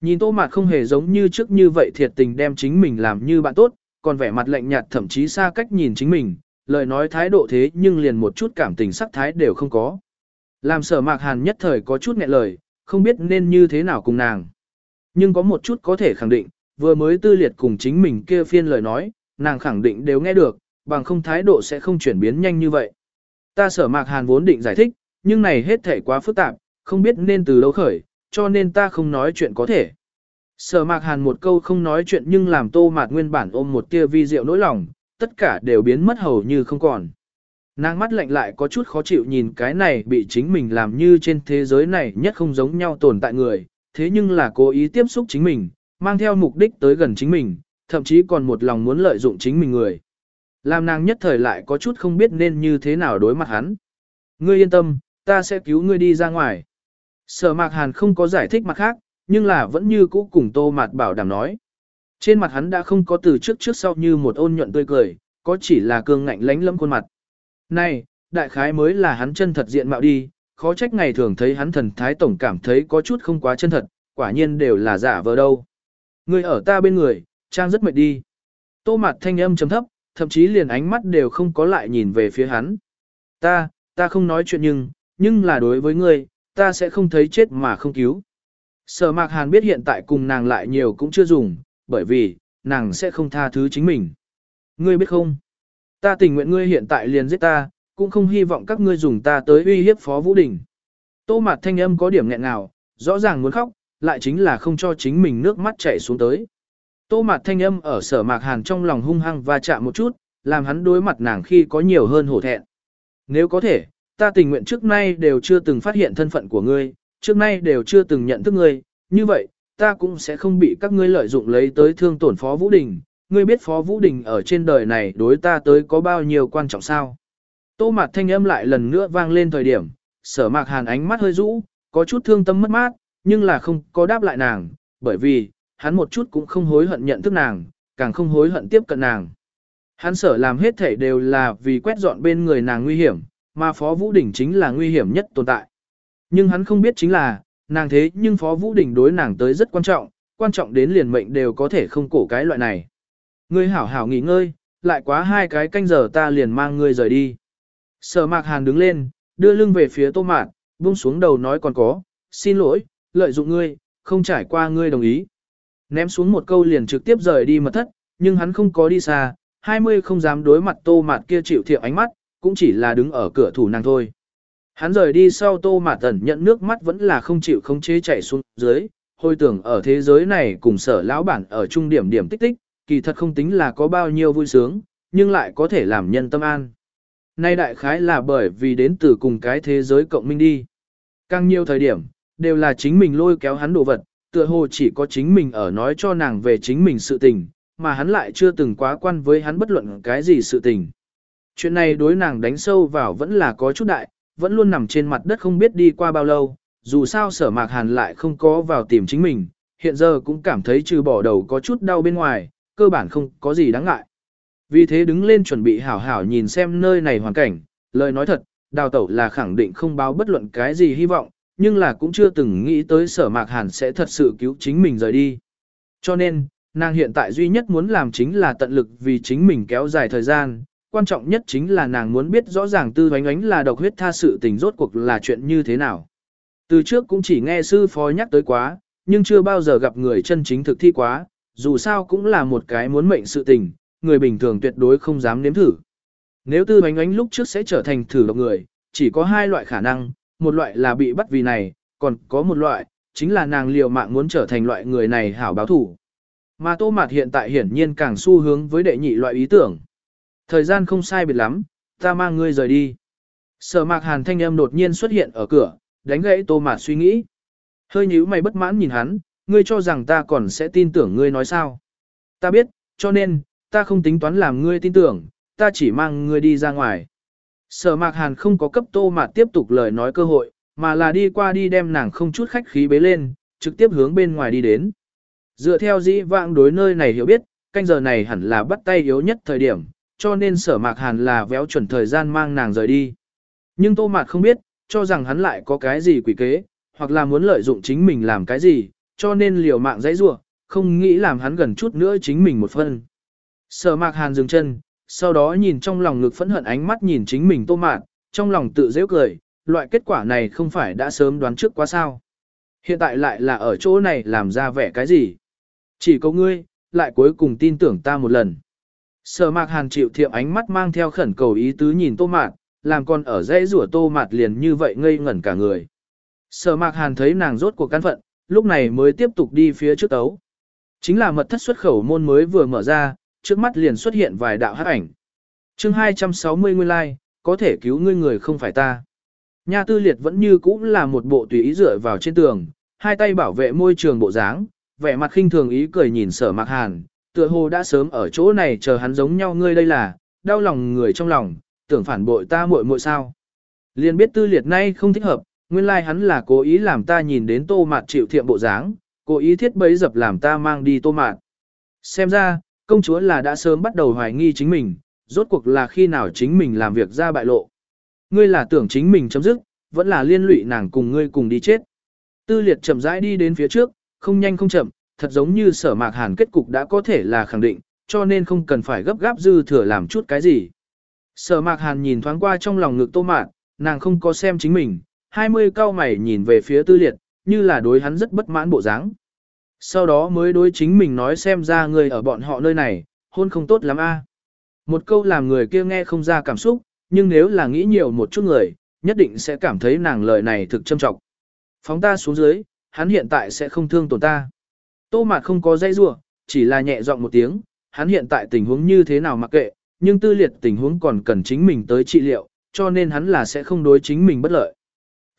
Nhìn tô mạt không hề giống như trước như vậy thiệt tình đem chính mình làm như bạn tốt, còn vẻ mặt lạnh nhạt thậm chí xa cách nhìn chính mình, lời nói thái độ thế nhưng liền một chút cảm tình sắc thái đều không có. Làm sở mạc hàn nhất thời có chút nghẹn lời, không biết nên như thế nào cùng nàng. Nhưng có một chút có thể khẳng định, vừa mới tư liệt cùng chính mình kia phiên lời nói, nàng khẳng định đều nghe được, bằng không thái độ sẽ không chuyển biến nhanh như vậy. Ta sở mạc hàn vốn định giải thích, nhưng này hết thể quá phức tạp, không biết nên từ đâu khởi, cho nên ta không nói chuyện có thể. Sở mạc hàn một câu không nói chuyện nhưng làm tô mạt nguyên bản ôm một tia vi diệu nỗi lòng, tất cả đều biến mất hầu như không còn. Nàng mắt lạnh lại có chút khó chịu nhìn cái này bị chính mình làm như trên thế giới này nhất không giống nhau tồn tại người, thế nhưng là cố ý tiếp xúc chính mình, mang theo mục đích tới gần chính mình, thậm chí còn một lòng muốn lợi dụng chính mình người. Làm nàng nhất thời lại có chút không biết nên như thế nào đối mặt hắn. Ngươi yên tâm, ta sẽ cứu ngươi đi ra ngoài. Sở mạc hàn không có giải thích mặt khác, nhưng là vẫn như cũ cùng tô mạt bảo đảm nói. Trên mặt hắn đã không có từ trước trước sau như một ôn nhuận tươi cười, có chỉ là cương ngạnh lánh lâm khuôn mặt. Này, đại khái mới là hắn chân thật diện mạo đi, khó trách ngày thường thấy hắn thần thái tổng cảm thấy có chút không quá chân thật, quả nhiên đều là giả vờ đâu. Người ở ta bên người, trang rất mệt đi. Tô mặt thanh âm chấm thấp, thậm chí liền ánh mắt đều không có lại nhìn về phía hắn. Ta, ta không nói chuyện nhưng, nhưng là đối với ngươi, ta sẽ không thấy chết mà không cứu. Sở mạc hàn biết hiện tại cùng nàng lại nhiều cũng chưa dùng, bởi vì, nàng sẽ không tha thứ chính mình. Ngươi biết không? Ta tình nguyện ngươi hiện tại liền giết ta, cũng không hy vọng các ngươi dùng ta tới uy hiếp Phó Vũ Đình. Tô mặt thanh âm có điểm nghẹn ngào, rõ ràng muốn khóc, lại chính là không cho chính mình nước mắt chảy xuống tới. Tô mặt thanh âm ở sở mạc hàn trong lòng hung hăng và chạm một chút, làm hắn đối mặt nàng khi có nhiều hơn hổ thẹn. Nếu có thể, ta tình nguyện trước nay đều chưa từng phát hiện thân phận của ngươi, trước nay đều chưa từng nhận thức ngươi, như vậy, ta cũng sẽ không bị các ngươi lợi dụng lấy tới thương tổn Phó Vũ Đình. Ngươi biết Phó Vũ Đình ở trên đời này đối ta tới có bao nhiêu quan trọng sao? Tô mặt thanh âm lại lần nữa vang lên thời điểm, sở mạc hàn ánh mắt hơi rũ, có chút thương tâm mất mát, nhưng là không có đáp lại nàng, bởi vì, hắn một chút cũng không hối hận nhận thức nàng, càng không hối hận tiếp cận nàng. Hắn sở làm hết thể đều là vì quét dọn bên người nàng nguy hiểm, mà Phó Vũ Đình chính là nguy hiểm nhất tồn tại. Nhưng hắn không biết chính là, nàng thế nhưng Phó Vũ Đình đối nàng tới rất quan trọng, quan trọng đến liền mệnh đều có thể không cổ cái loại này. Ngươi hảo hảo nghỉ ngơi, lại quá hai cái canh giờ ta liền mang ngươi rời đi. Sở mạc hàn đứng lên, đưa lưng về phía tô mạt, buông xuống đầu nói còn có, xin lỗi, lợi dụng ngươi, không trải qua ngươi đồng ý. Ném xuống một câu liền trực tiếp rời đi mật thất, nhưng hắn không có đi xa, 20 không dám đối mặt tô mạt kia chịu thiệu ánh mắt, cũng chỉ là đứng ở cửa thủ nàng thôi. Hắn rời đi sau tô mạt tẩn nhận nước mắt vẫn là không chịu không chế chạy xuống dưới, hồi tưởng ở thế giới này cùng sở lão bản ở trung điểm điểm tích tích, kỳ thật không tính là có bao nhiêu vui sướng, nhưng lại có thể làm nhân tâm an. Nay đại khái là bởi vì đến từ cùng cái thế giới cộng minh đi. Càng nhiều thời điểm, đều là chính mình lôi kéo hắn đồ vật, tựa hồ chỉ có chính mình ở nói cho nàng về chính mình sự tình, mà hắn lại chưa từng quá quan với hắn bất luận cái gì sự tình. Chuyện này đối nàng đánh sâu vào vẫn là có chút đại, vẫn luôn nằm trên mặt đất không biết đi qua bao lâu, dù sao sở mạc hàn lại không có vào tìm chính mình, hiện giờ cũng cảm thấy trừ bỏ đầu có chút đau bên ngoài, cơ bản không có gì đáng ngại. Vì thế đứng lên chuẩn bị hảo hảo nhìn xem nơi này hoàn cảnh, lời nói thật, đào tẩu là khẳng định không báo bất luận cái gì hy vọng, nhưng là cũng chưa từng nghĩ tới sở mạc hàn sẽ thật sự cứu chính mình rời đi. Cho nên, nàng hiện tại duy nhất muốn làm chính là tận lực vì chính mình kéo dài thời gian, quan trọng nhất chính là nàng muốn biết rõ ràng tư ánh ánh là độc huyết tha sự tình rốt cuộc là chuyện như thế nào. Từ trước cũng chỉ nghe sư phó nhắc tới quá, nhưng chưa bao giờ gặp người chân chính thực thi quá, dù sao cũng là một cái muốn mệnh sự tình, người bình thường tuyệt đối không dám nếm thử. Nếu tư ánh ánh lúc trước sẽ trở thành thử độc người, chỉ có hai loại khả năng, một loại là bị bắt vì này, còn có một loại, chính là nàng liều mạng muốn trở thành loại người này hảo báo thủ. Mà tô mạt hiện tại hiển nhiên càng xu hướng với đệ nhị loại ý tưởng. Thời gian không sai biệt lắm, ta mang ngươi rời đi. Sở mạc hàn thanh âm đột nhiên xuất hiện ở cửa, đánh gãy tô mạt suy nghĩ. Hơi nhíu mày bất mãn nhìn hắn, ngươi cho rằng ta còn sẽ tin tưởng ngươi nói sao. Ta biết, cho nên, ta không tính toán làm ngươi tin tưởng, ta chỉ mang ngươi đi ra ngoài. Sở mạc hàn không có cấp tô mạt tiếp tục lời nói cơ hội, mà là đi qua đi đem nàng không chút khách khí bế lên, trực tiếp hướng bên ngoài đi đến. Dựa theo dĩ vãng đối nơi này hiểu biết, canh giờ này hẳn là bắt tay yếu nhất thời điểm, cho nên sở mạc hàn là véo chuẩn thời gian mang nàng rời đi. Nhưng tô mạt không biết, cho rằng hắn lại có cái gì quỷ kế, hoặc là muốn lợi dụng chính mình làm cái gì, cho nên liều mạng dãy rủa, không nghĩ làm hắn gần chút nữa chính mình một phân. Sở mạc hàn dừng chân, sau đó nhìn trong lòng ngực phẫn hận ánh mắt nhìn chính mình tô mạt, trong lòng tự dễ cười, loại kết quả này không phải đã sớm đoán trước quá sao. Hiện tại lại là ở chỗ này làm ra vẻ cái gì. Chỉ có ngươi, lại cuối cùng tin tưởng ta một lần. Sở mạc hàn chịu thiệm ánh mắt mang theo khẩn cầu ý tứ nhìn tô mạt, làm con ở dãy rủa tô mạt liền như vậy ngây ngẩn cả người. Sở mạc hàn thấy nàng rốt cuộc căn phận, lúc này mới tiếp tục đi phía trước tấu. Chính là mật thất xuất khẩu môn mới vừa mở ra, trước mắt liền xuất hiện vài đạo hắc ảnh. chương 260 nguyên lai, like, có thể cứu ngươi người không phải ta. Nha tư liệt vẫn như cũ là một bộ tùy ý dựa vào trên tường, hai tay bảo vệ môi trường bộ dáng, vẻ mặt khinh thường ý cười nhìn sở mạc hàn, tựa hồ đã sớm ở chỗ này chờ hắn giống nhau ngươi đây là, đau lòng người trong lòng, tưởng phản bội ta muội muội sao. Liền biết tư liệt nay không thích hợp, nguyên lai like hắn là cố ý làm ta nhìn đến tô mạt chịu thiệm bộ dáng, cố ý thiết bấy dập làm ta mang đi tô mạt. Xem ra, công chúa là đã sớm bắt đầu hoài nghi chính mình, rốt cuộc là khi nào chính mình làm việc ra bại lộ. Ngươi là tưởng chính mình chấm dứt, vẫn là liên lụy nàng cùng ngươi cùng đi chết. Tư liệt chậm rãi đi đến phía trước, không nhanh không chậm, thật giống như sở mạc hàn kết cục đã có thể là khẳng định, cho nên không cần phải gấp gáp dư thừa làm chút cái gì. Sở mạc hàn nhìn thoáng qua trong lòng ngực tô mạt, nàng không có xem chính mình, 20 cao mày nhìn về phía tư liệt, như là đối hắn rất bất mãn bộ dáng. Sau đó mới đối chính mình nói xem ra người ở bọn họ nơi này, hôn không tốt lắm a. Một câu làm người kia nghe không ra cảm xúc, nhưng nếu là nghĩ nhiều một chút người, nhất định sẽ cảm thấy nàng lời này thực châm trọng. Phóng ta xuống dưới, hắn hiện tại sẽ không thương tổn ta. Tô mạt không có dây rua, chỉ là nhẹ giọng một tiếng, hắn hiện tại tình huống như thế nào mặc kệ, nhưng tư liệt tình huống còn cần chính mình tới trị liệu, cho nên hắn là sẽ không đối chính mình bất lợi.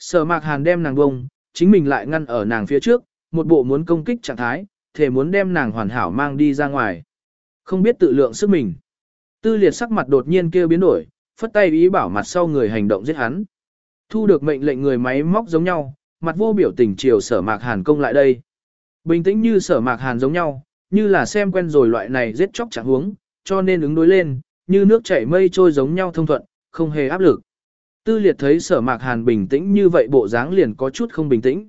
Sở mạc hàn đem nàng bông, chính mình lại ngăn ở nàng phía trước, một bộ muốn công kích trạng thái, thể muốn đem nàng hoàn hảo mang đi ra ngoài. Không biết tự lượng sức mình. Tư liệt sắc mặt đột nhiên kêu biến đổi, phất tay ý bảo mặt sau người hành động giết hắn. Thu được mệnh lệnh người máy móc giống nhau, mặt vô biểu tình chiều sở mạc hàn công lại đây. Bình tĩnh như sở mạc hàn giống nhau, như là xem quen rồi loại này giết chóc chẳng huống, cho nên ứng đối lên, như nước chảy mây trôi giống nhau thông thuận, không hề áp lực. Tư liệt thấy sở mạc hàn bình tĩnh như vậy bộ dáng liền có chút không bình tĩnh.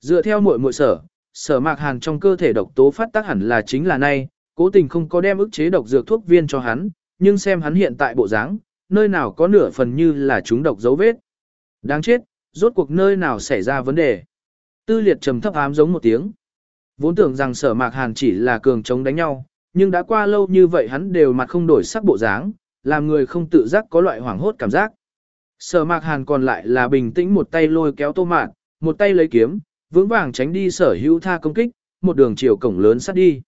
Dựa theo muội muội sở, sở mạc hàn trong cơ thể độc tố phát tác hẳn là chính là nay, cố tình không có đem ức chế độc dược thuốc viên cho hắn, nhưng xem hắn hiện tại bộ dáng, nơi nào có nửa phần như là chúng độc dấu vết. Đáng chết, rốt cuộc nơi nào xảy ra vấn đề. Tư liệt trầm thấp ám giống một tiếng. Vốn tưởng rằng sở mạc hàn chỉ là cường chống đánh nhau, nhưng đã qua lâu như vậy hắn đều mặt không đổi sắc bộ dáng, làm người không tự giác có loại hoảng hốt cảm giác. Sở mạc hàn còn lại là bình tĩnh một tay lôi kéo tô mạn, một tay lấy kiếm, vững vàng tránh đi sở hữu tha công kích, một đường chiều cổng lớn sát đi.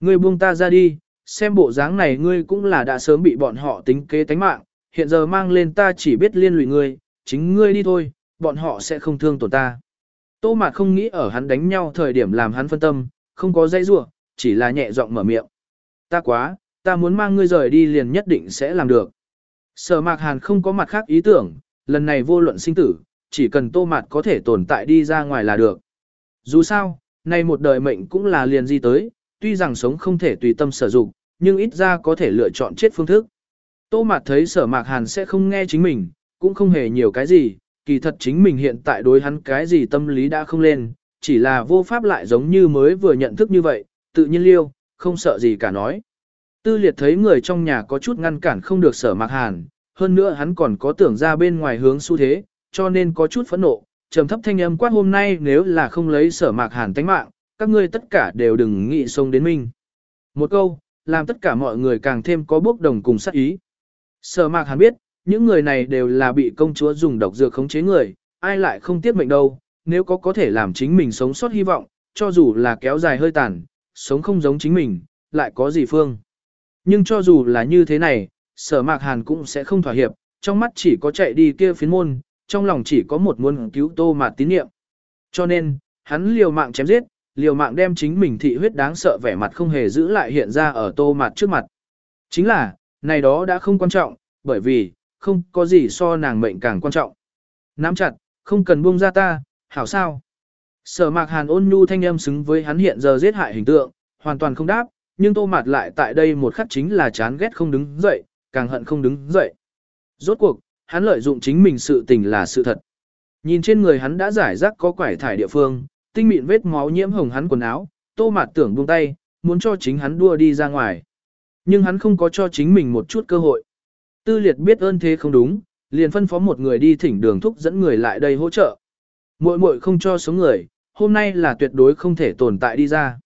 Ngươi buông ta ra đi, xem bộ dáng này ngươi cũng là đã sớm bị bọn họ tính kế tánh mạng, hiện giờ mang lên ta chỉ biết liên lụy ngươi, chính ngươi đi thôi, bọn họ sẽ không thương tổn ta. Tô Mạt không nghĩ ở hắn đánh nhau thời điểm làm hắn phân tâm, không có dây rủa, chỉ là nhẹ giọng mở miệng. Ta quá, ta muốn mang ngươi rời đi liền nhất định sẽ làm được. Sở Mạc Hàn không có mặt khác ý tưởng, lần này vô luận sinh tử, chỉ cần Tô Mạt có thể tồn tại đi ra ngoài là được. Dù sao, nay một đời mệnh cũng là liền di tới, tuy rằng sống không thể tùy tâm sử dụng, nhưng ít ra có thể lựa chọn chết phương thức. Tô Mạt thấy sở mạc hàn sẽ không nghe chính mình, cũng không hề nhiều cái gì, kỳ thật chính mình hiện tại đối hắn cái gì tâm lý đã không lên, chỉ là vô pháp lại giống như mới vừa nhận thức như vậy, tự nhiên liêu, không sợ gì cả nói. Tư liệt thấy người trong nhà có chút ngăn cản không được sở mạc hàn, hơn nữa hắn còn có tưởng ra bên ngoài hướng xu thế, cho nên có chút phẫn nộ, trầm thấp thanh âm quát hôm nay nếu là không lấy sở mạc hàn tánh mạng, các ngươi tất cả đều đừng nghĩ sông đến mình. Một câu, làm tất cả mọi người càng thêm có bước đồng cùng sát ý. Sở mạc hàn biết, những người này đều là bị công chúa dùng độc dược khống chế người, ai lại không tiếc mệnh đâu, nếu có có thể làm chính mình sống sót hy vọng, cho dù là kéo dài hơi tàn, sống không giống chính mình, lại có gì phương. Nhưng cho dù là như thế này, sở mạc hàn cũng sẽ không thỏa hiệp, trong mắt chỉ có chạy đi kia phiến môn, trong lòng chỉ có một muốn cứu tô mạt tín niệm. Cho nên, hắn liều mạng chém giết, liều mạng đem chính mình thị huyết đáng sợ vẻ mặt không hề giữ lại hiện ra ở tô mạt trước mặt. Chính là, này đó đã không quan trọng, bởi vì, không có gì so nàng mệnh càng quan trọng. Nắm chặt, không cần buông ra ta, hảo sao. Sở mạc hàn ôn nhu thanh âm xứng với hắn hiện giờ giết hại hình tượng, hoàn toàn không đáp, nhưng tô mạt lại tại đây một khắc chính là chán ghét không đứng dậy, càng hận không đứng dậy. Rốt cuộc, hắn lợi dụng chính mình sự tình là sự thật. Nhìn trên người hắn đã giải rác có quải thải địa phương, tinh mịn vết máu nhiễm hồng hắn quần áo, tô mạt tưởng buông tay, muốn cho chính hắn đua đi ra ngoài. Nhưng hắn không có cho chính mình một chút cơ hội. Tư liệt biết ơn thế không đúng, liền phân phó một người đi thỉnh đường thúc dẫn người lại đây hỗ trợ. Muội muội không cho số người, hôm nay là tuyệt đối không thể tồn tại đi ra.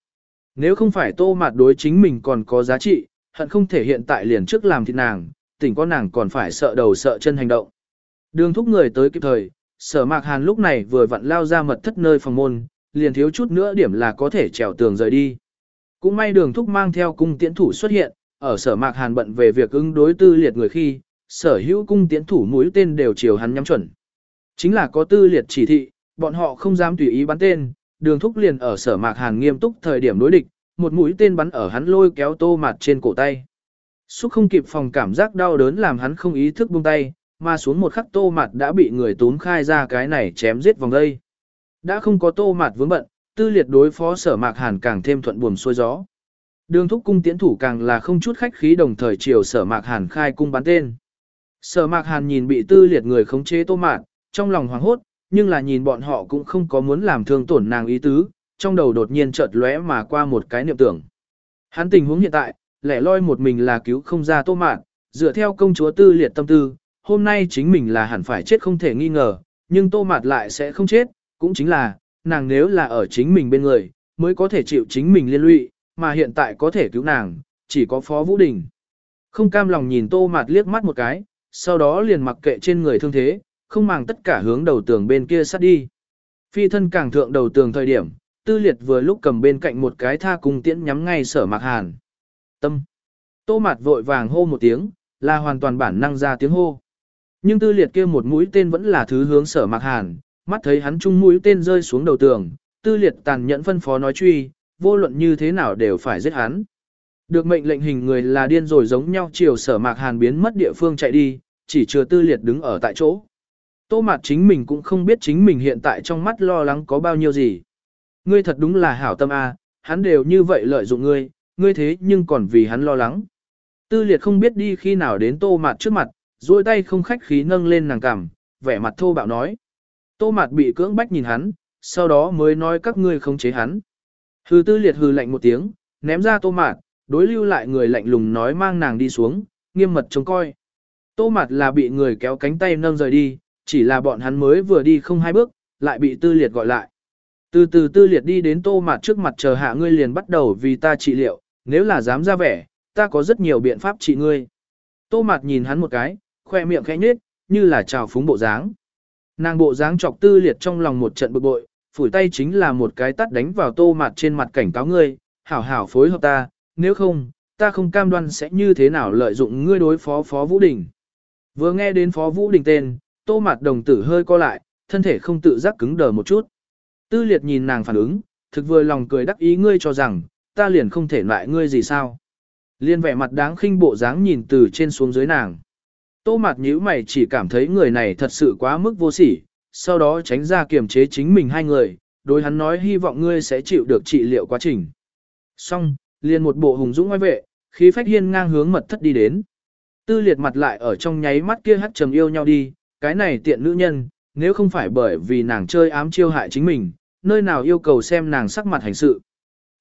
Nếu không phải tô mạt đối chính mình còn có giá trị, hận không thể hiện tại liền trước làm thịt nàng, tỉnh có nàng còn phải sợ đầu sợ chân hành động. Đường thúc người tới kịp thời, sở mạc hàn lúc này vừa vặn lao ra mật thất nơi phòng môn, liền thiếu chút nữa điểm là có thể trèo tường rời đi. Cũng may đường thúc mang theo cung tiễn thủ xuất hiện, ở sở mạc hàn bận về việc ứng đối tư liệt người khi, sở hữu cung tiễn thủ mũi tên đều chiều hắn nhắm chuẩn. Chính là có tư liệt chỉ thị, bọn họ không dám tùy ý bắn tên, đường thúc liền ở sở mạc hàn nghiêm túc thời điểm đối địch, một mũi tên bắn ở hắn lôi kéo tô mặt trên cổ tay. Xúc không kịp phòng cảm giác đau đớn làm hắn không ý thức buông tay, mà xuống một khắc tô mặt đã bị người tốn khai ra cái này chém giết vòng đây. Đã không có tô mặt vướng bận, tư liệt đối phó sở mạc hàn càng thêm thuận buồm xuôi gió. Đường thúc cung tiễn thủ càng là không chút khách khí đồng thời chiều sở mạc hàn khai cung bắn tên. Sở mạc hàn nhìn bị tư liệt người khống chế tô mạt, trong lòng hoảng hốt, nhưng là nhìn bọn họ cũng không có muốn làm thương tổn nàng ý tứ, trong đầu đột nhiên chợt lóe mà qua một cái niệm tưởng. Hắn tình huống hiện tại, lẻ loi một mình là cứu không ra tô mạt, dựa theo công chúa tư liệt tâm tư, hôm nay chính mình là hẳn phải chết không thể nghi ngờ, nhưng tô mạt lại sẽ không chết, cũng chính là, nàng nếu là ở chính mình bên người, mới có thể chịu chính mình liên lụy, mà hiện tại có thể cứu nàng, chỉ có Phó Vũ Đình. Không cam lòng nhìn Tô Mạt liếc mắt một cái, sau đó liền mặc kệ trên người thương thế, không màng tất cả hướng đầu tường bên kia sát đi. Phi thân càng thượng đầu tường thời điểm, tư liệt vừa lúc cầm bên cạnh một cái tha cung tiễn nhắm ngay sở mạc hàn. Tâm. Tô Mạt vội vàng hô một tiếng, là hoàn toàn bản năng ra tiếng hô. Nhưng tư liệt kia một mũi tên vẫn là thứ hướng sở mạc hàn, mắt thấy hắn chung mũi tên rơi xuống đầu tường, tư liệt tàn nhẫn phân phó nói truy, vô luận như thế nào đều phải giết hắn. Được mệnh lệnh hình người là điên rồi giống nhau chiều sở mạc hàn biến mất địa phương chạy đi, chỉ chưa tư liệt đứng ở tại chỗ. Tô mạt chính mình cũng không biết chính mình hiện tại trong mắt lo lắng có bao nhiêu gì. Ngươi thật đúng là hảo tâm a, hắn đều như vậy lợi dụng ngươi, ngươi thế nhưng còn vì hắn lo lắng. Tư liệt không biết đi khi nào đến tô mạt trước mặt, duỗi tay không khách khí nâng lên nàng cằm, vẻ mặt thô bạo nói. Tô mạt bị cưỡng bách nhìn hắn, sau đó mới nói các ngươi không chế hắn. Hư tư liệt hư lạnh một tiếng, ném ra tô mạt, đối lưu lại người lạnh lùng nói mang nàng đi xuống, nghiêm mật trông coi. Tô mạt là bị người kéo cánh tay nâng rời đi, chỉ là bọn hắn mới vừa đi không hai bước, lại bị tư liệt gọi lại. Từ từ tư liệt đi đến tô mạt trước mặt chờ hạ ngươi liền bắt đầu vì ta trị liệu, nếu là dám ra vẻ, ta có rất nhiều biện pháp trị ngươi. Tô mạt nhìn hắn một cái, khoe miệng khẽ nhếch, như là trào phúng bộ dáng. Nàng bộ dáng chọc tư liệt trong lòng một trận bực bội, phủi tay chính là một cái tắt đánh vào tô mạt trên mặt cảnh cáo ngươi, hảo hảo phối hợp ta, nếu không, ta không cam đoan sẽ như thế nào lợi dụng ngươi đối phó Phó Vũ Đình. Vừa nghe đến Phó Vũ Đình tên, tô mặt đồng tử hơi co lại, thân thể không tự giác cứng đờ một chút. Tư liệt nhìn nàng phản ứng, thực vừa lòng cười đắc ý ngươi cho rằng, ta liền không thể loại ngươi gì sao. Liên vẻ mặt đáng khinh bộ dáng nhìn từ trên xuống dưới nàng. Tô mặt nhíu mày chỉ cảm thấy người này thật sự quá mức vô sỉ, sau đó tránh ra kiềm chế chính mình hai người, đối hắn nói hy vọng ngươi sẽ chịu được trị liệu quá trình. Xong, liền một bộ hùng dũng ngoài vệ, khí phách hiên ngang hướng mật thất đi đến. Tư liệt mặt lại ở trong nháy mắt kia hắt trầm yêu nhau đi, cái này tiện nữ nhân, nếu không phải bởi vì nàng chơi ám chiêu hại chính mình, nơi nào yêu cầu xem nàng sắc mặt hành sự.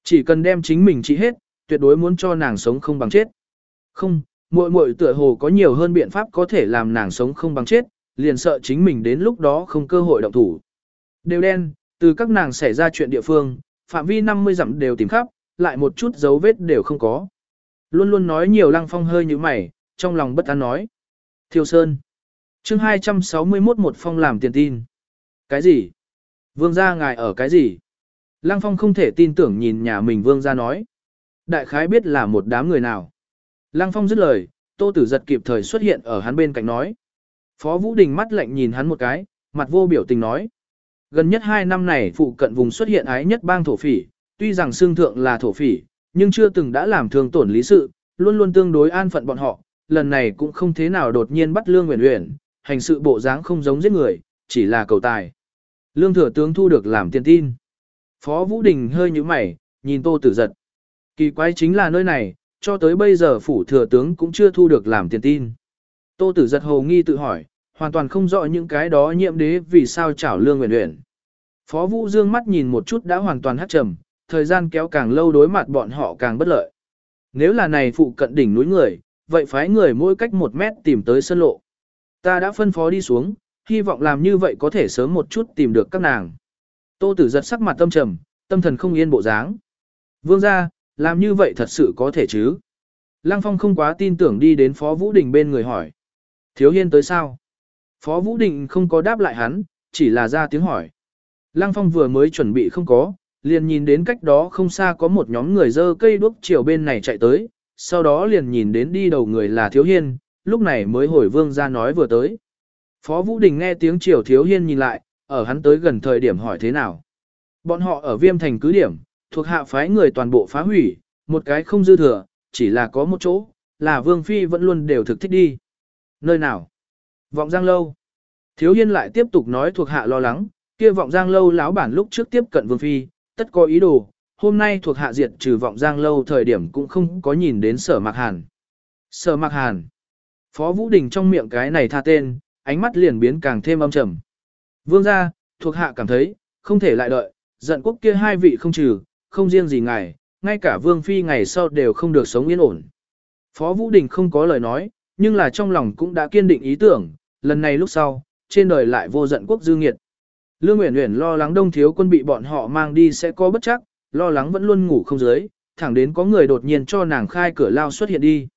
Chỉ cần đem chính mình trị hết, tuyệt đối muốn cho nàng sống không bằng chết. Không, muội muội tựa hồ có nhiều hơn biện pháp có thể làm nàng sống không bằng chết, liền sợ chính mình đến lúc đó không cơ hội động thủ. Đều đen, từ các nàng xảy ra chuyện địa phương, phạm vi 50 dặm đều tìm khắp, lại một chút dấu vết đều không có. Luôn luôn nói nhiều lăng phong hơi như mày, trong lòng bất an nói. Thiêu Sơn chương 261 một phong làm tiền tin. Cái gì? Vương gia ngài ở cái gì? Lăng phong không thể tin tưởng nhìn nhà mình vương gia nói. Đại khái biết là một đám người nào. Lăng phong dứt lời, tô tử giật kịp thời xuất hiện ở hắn bên cạnh nói. Phó Vũ Đình mắt lạnh nhìn hắn một cái, mặt vô biểu tình nói. Gần nhất hai năm này phụ cận vùng xuất hiện ái nhất bang thổ phỉ, tuy rằng xương thượng là thổ phỉ, nhưng chưa từng đã làm thương tổn lý sự, luôn luôn tương đối an phận bọn họ, lần này cũng không thế nào đột nhiên bắt Lương Uyển Uyển, hành sự bộ dáng không giống giết người, chỉ là cầu tài. Lương thừa tướng thu được làm tiền tin. Phó Vũ Đình hơi như mày, nhìn Tô Tử Giật. Kỳ quái chính là nơi này, cho tới bây giờ phủ thừa tướng cũng chưa thu được làm tiền tin. Tô Tử Giật hồ nghi tự hỏi, hoàn toàn không rõ những cái đó nhiệm đế vì sao chảo Lương nguyện Uyển. Phó Vũ Dương mắt nhìn một chút đã hoàn toàn hắt trầm, thời gian kéo càng lâu đối mặt bọn họ càng bất lợi. Nếu là này phụ cận đỉnh núi người, vậy phái người mỗi cách một mét tìm tới sân lộ. Ta đã phân phó đi xuống, hy vọng làm như vậy có thể sớm một chút tìm được các nàng. Tô tử giật sắc mặt tâm trầm, tâm thần không yên bộ dáng. Vương ra, làm như vậy thật sự có thể chứ? Lăng Phong không quá tin tưởng đi đến Phó Vũ Đình bên người hỏi. Thiếu hiên tới sao? Phó Vũ Đình không có đáp lại hắn, chỉ là ra tiếng hỏi. Lăng Phong vừa mới chuẩn bị không có, liền nhìn đến cách đó không xa có một nhóm người dơ cây đuốc chiều bên này chạy tới, sau đó liền nhìn đến đi đầu người là Thiếu Hiên, lúc này mới hồi vương ra nói vừa tới. Phó Vũ Đình nghe tiếng chiều Thiếu Hiên nhìn lại, ở hắn tới gần thời điểm hỏi thế nào. Bọn họ ở viêm thành cứ điểm, thuộc hạ phái người toàn bộ phá hủy, một cái không dư thừa, chỉ là có một chỗ, là Vương Phi vẫn luôn đều thực thích đi. Nơi nào? Vọng Giang Lâu. Thiếu Hiên lại tiếp tục nói thuộc hạ lo lắng, kia Vọng Giang Lâu lão bản lúc trước tiếp cận Vương Phi, tất có ý đồ, hôm nay thuộc hạ diệt trừ vọng giang lâu thời điểm cũng không có nhìn đến sở mạc hàn. Sở mạc hàn. Phó Vũ Đình trong miệng cái này tha tên, ánh mắt liền biến càng thêm âm trầm. Vương gia, thuộc hạ cảm thấy, không thể lại đợi, giận quốc kia hai vị không trừ, không riêng gì ngài, ngay cả vương phi ngày sau đều không được sống yên ổn. Phó Vũ Đình không có lời nói, nhưng là trong lòng cũng đã kiên định ý tưởng, lần này lúc sau, trên đời lại vô giận quốc dư nghiệt. Lương Uyển Uyển lo lắng Đông Thiếu Quân bị bọn họ mang đi sẽ có bất chắc, lo lắng vẫn luôn ngủ không dưới, thẳng đến có người đột nhiên cho nàng khai cửa lao xuất hiện đi.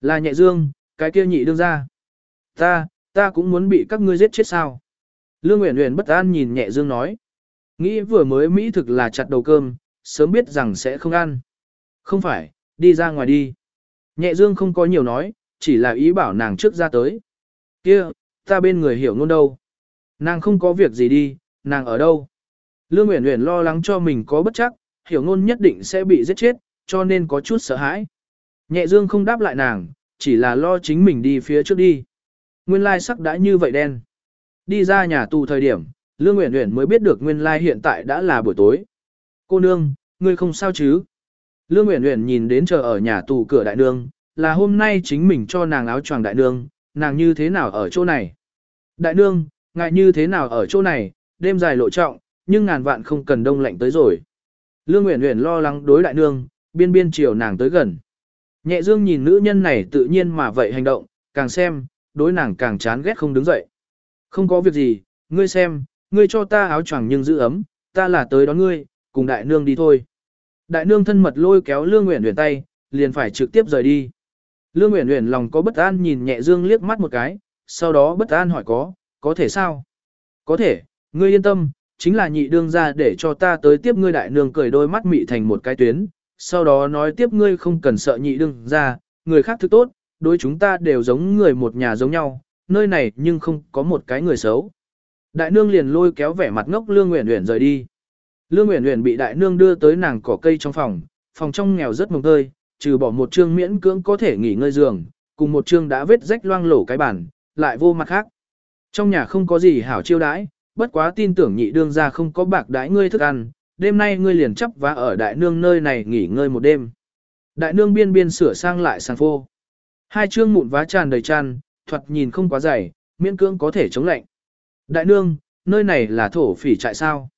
Là nhẹ dương, cái kia nhị đương ra. Ta, ta cũng muốn bị các ngươi giết chết sao. Lương Uyển Uyển bất an nhìn nhẹ dương nói. Nghĩ vừa mới Mỹ thực là chặt đầu cơm, sớm biết rằng sẽ không ăn. Không phải, đi ra ngoài đi. Nhẹ dương không có nhiều nói, chỉ là ý bảo nàng trước ra tới. Kia, ta bên người hiểu ngôn đâu. Nàng không có việc gì đi, nàng ở đâu? Lương Uyển Uyển lo lắng cho mình có bất chắc, hiểu ngôn nhất định sẽ bị giết chết, cho nên có chút sợ hãi. Nhẹ Dương không đáp lại nàng, chỉ là lo chính mình đi phía trước đi. Nguyên lai sắc đã như vậy đen. Đi ra nhà tù thời điểm, Lương Uyển Uyển mới biết được nguyên lai hiện tại đã là buổi tối. Cô nương, ngươi không sao chứ? Lương Uyển Uyển nhìn đến chờ ở nhà tù cửa đại nương, là hôm nay chính mình cho nàng áo choàng đại nương, nàng như thế nào ở chỗ này? Đại nương, ngại như thế nào ở chỗ này, đêm dài lộ trọng, nhưng ngàn vạn không cần đông lạnh tới rồi. Lương Uyển Uyển lo lắng đối đại nương, biên biên chiều nàng tới gần. Nhẹ Dương nhìn nữ nhân này tự nhiên mà vậy hành động, càng xem, đối nàng càng chán ghét không đứng dậy. Không có việc gì, ngươi xem, ngươi cho ta áo choàng nhưng giữ ấm, ta là tới đón ngươi, cùng đại nương đi thôi. Đại nương thân mật lôi kéo Lương Uyển Uyển tay, liền phải trực tiếp rời đi. Lương Uyển Uyển lòng có bất an nhìn nhẹ Dương liếc mắt một cái, sau đó bất an hỏi có, có thể sao? Có thể, ngươi yên tâm, chính là nhị đương ra để cho ta tới tiếp ngươi đại nương cười đôi mắt mị thành một cái tuyến, sau đó nói tiếp ngươi không cần sợ nhị đương ra, người khác thức tốt, đối chúng ta đều giống người một nhà giống nhau, nơi này nhưng không có một cái người xấu. Đại nương liền lôi kéo vẻ mặt ngốc Lương Uyển Uyển rời đi. Lương Uyển Uyển bị đại nương đưa tới nàng cỏ cây trong phòng, phòng trong nghèo rất mồng tơi, trừ bỏ một trương miễn cưỡng có thể nghỉ ngơi giường, cùng một trương đã vết rách loang lổ cái bàn, lại vô mặt khác. Trong nhà không có gì hảo chiêu đãi, bất quá tin tưởng nhị đương ra không có bạc đãi ngươi thức ăn, đêm nay ngươi liền chấp và ở đại nương nơi này nghỉ ngơi một đêm. Đại nương biên biên sửa sang lại sang phô. Hai trương mụn vá tràn đầy tràn, thuật nhìn không quá dày, miễn cưỡng có thể chống lạnh. Đại nương, nơi này là thổ phỉ trại sao?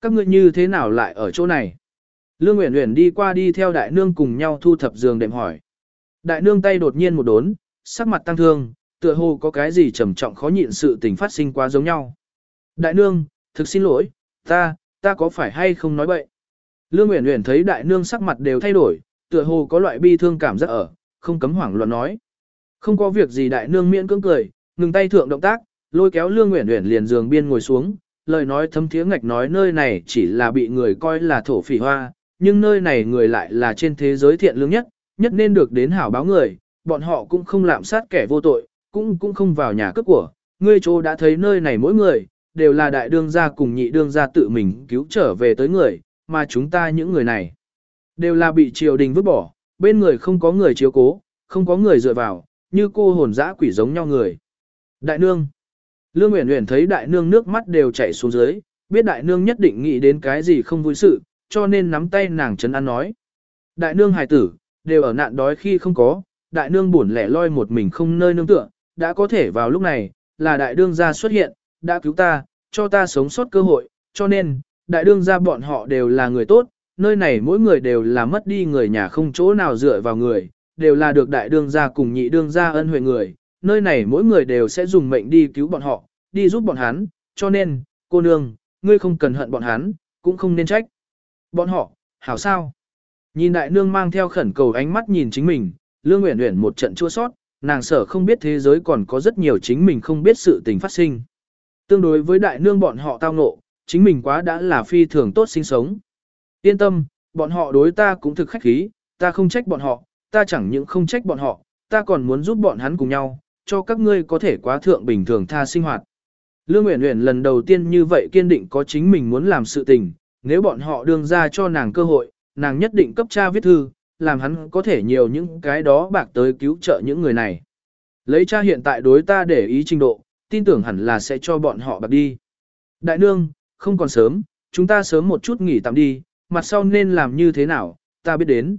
Các ngươi như thế nào lại ở chỗ này? Lương Uyển Uyển đi qua đi theo đại nương cùng nhau thu thập giường đệm hỏi. Đại nương tay đột nhiên một đốn, sắc mặt tăng thương, tựa hồ có cái gì trầm trọng khó nhịn sự tình phát sinh quá giống nhau. Đại nương, thực xin lỗi, ta, ta có phải hay không nói bậy? Lương Uyển Uyển thấy đại nương sắc mặt đều thay đổi, tựa hồ có loại bi thương cảm giác ở, không cấm hoảng loạn nói. Không có việc gì đại nương miễn cưỡng cười, ngừng tay thượng động tác, lôi kéo Lương Uyển Uyển liền giường biên ngồi xuống, lời nói thấm thiế ngạch nói nơi này chỉ là bị người coi là thổ phỉ hoa, nhưng nơi này người lại là trên thế giới thiện lương nhất, nhất nên được đến hảo báo người, bọn họ cũng không lạm sát kẻ vô tội, cũng cũng không vào nhà cướp của. Ngươi chỗ đã thấy nơi này mỗi người, đều là đại đương gia cùng nhị đương gia tự mình cứu trở về tới người, mà chúng ta những người này, đều là bị triều đình vứt bỏ, bên người không có người chiếu cố, không có người dựa vào, như cô hồn dã quỷ giống nhau người. Đại nương, Lương Uyển Uyển thấy đại nương nước mắt đều chảy xuống dưới, biết đại nương nhất định nghĩ đến cái gì không vui sự, cho nên nắm tay nàng chấn an nói. Đại nương hài tử, đều ở nạn đói khi không có, đại nương buồn lẻ loi một mình không nơi nương tựa, đã có thể vào lúc này, là đại đương gia xuất hiện, đã cứu ta, cho ta sống sót cơ hội, cho nên, đại đương gia bọn họ đều là người tốt, nơi này mỗi người đều là mất đi người nhà không chỗ nào dựa vào người, đều là được đại đương gia cùng nhị đương gia ân huệ người, nơi này mỗi người đều sẽ dùng mệnh đi cứu bọn họ, đi giúp bọn hắn, cho nên, cô nương, ngươi không cần hận bọn hắn, cũng không nên trách. Bọn họ, hảo sao? Nhìn đại nương mang theo khẩn cầu ánh mắt nhìn chính mình, lương nguyện nguyện một trận chua sót, nàng sở không biết thế giới còn có rất nhiều chính mình không biết sự tình phát sinh. Tương đối với đại nương bọn họ tao ngộ, chính mình quá đã là phi thường tốt sinh sống. Yên tâm, bọn họ đối ta cũng thực khách khí, ta không trách bọn họ, ta chẳng những không trách bọn họ, ta còn muốn giúp bọn hắn cùng nhau, cho các ngươi có thể quá thượng bình thường tha sinh hoạt. Lương Uyển Uyển lần đầu tiên như vậy kiên định có chính mình muốn làm sự tình, nếu bọn họ đương ra cho nàng cơ hội, nàng nhất định cấp cha viết thư, làm hắn có thể nhiều những cái đó bạc tới cứu trợ những người này. Lấy cha hiện tại đối ta để ý trình độ, tin tưởng hẳn là sẽ cho bọn họ bạc đi. Đại nương, không còn sớm, chúng ta sớm một chút nghỉ tạm đi, mặt sau nên làm như thế nào, ta biết đến.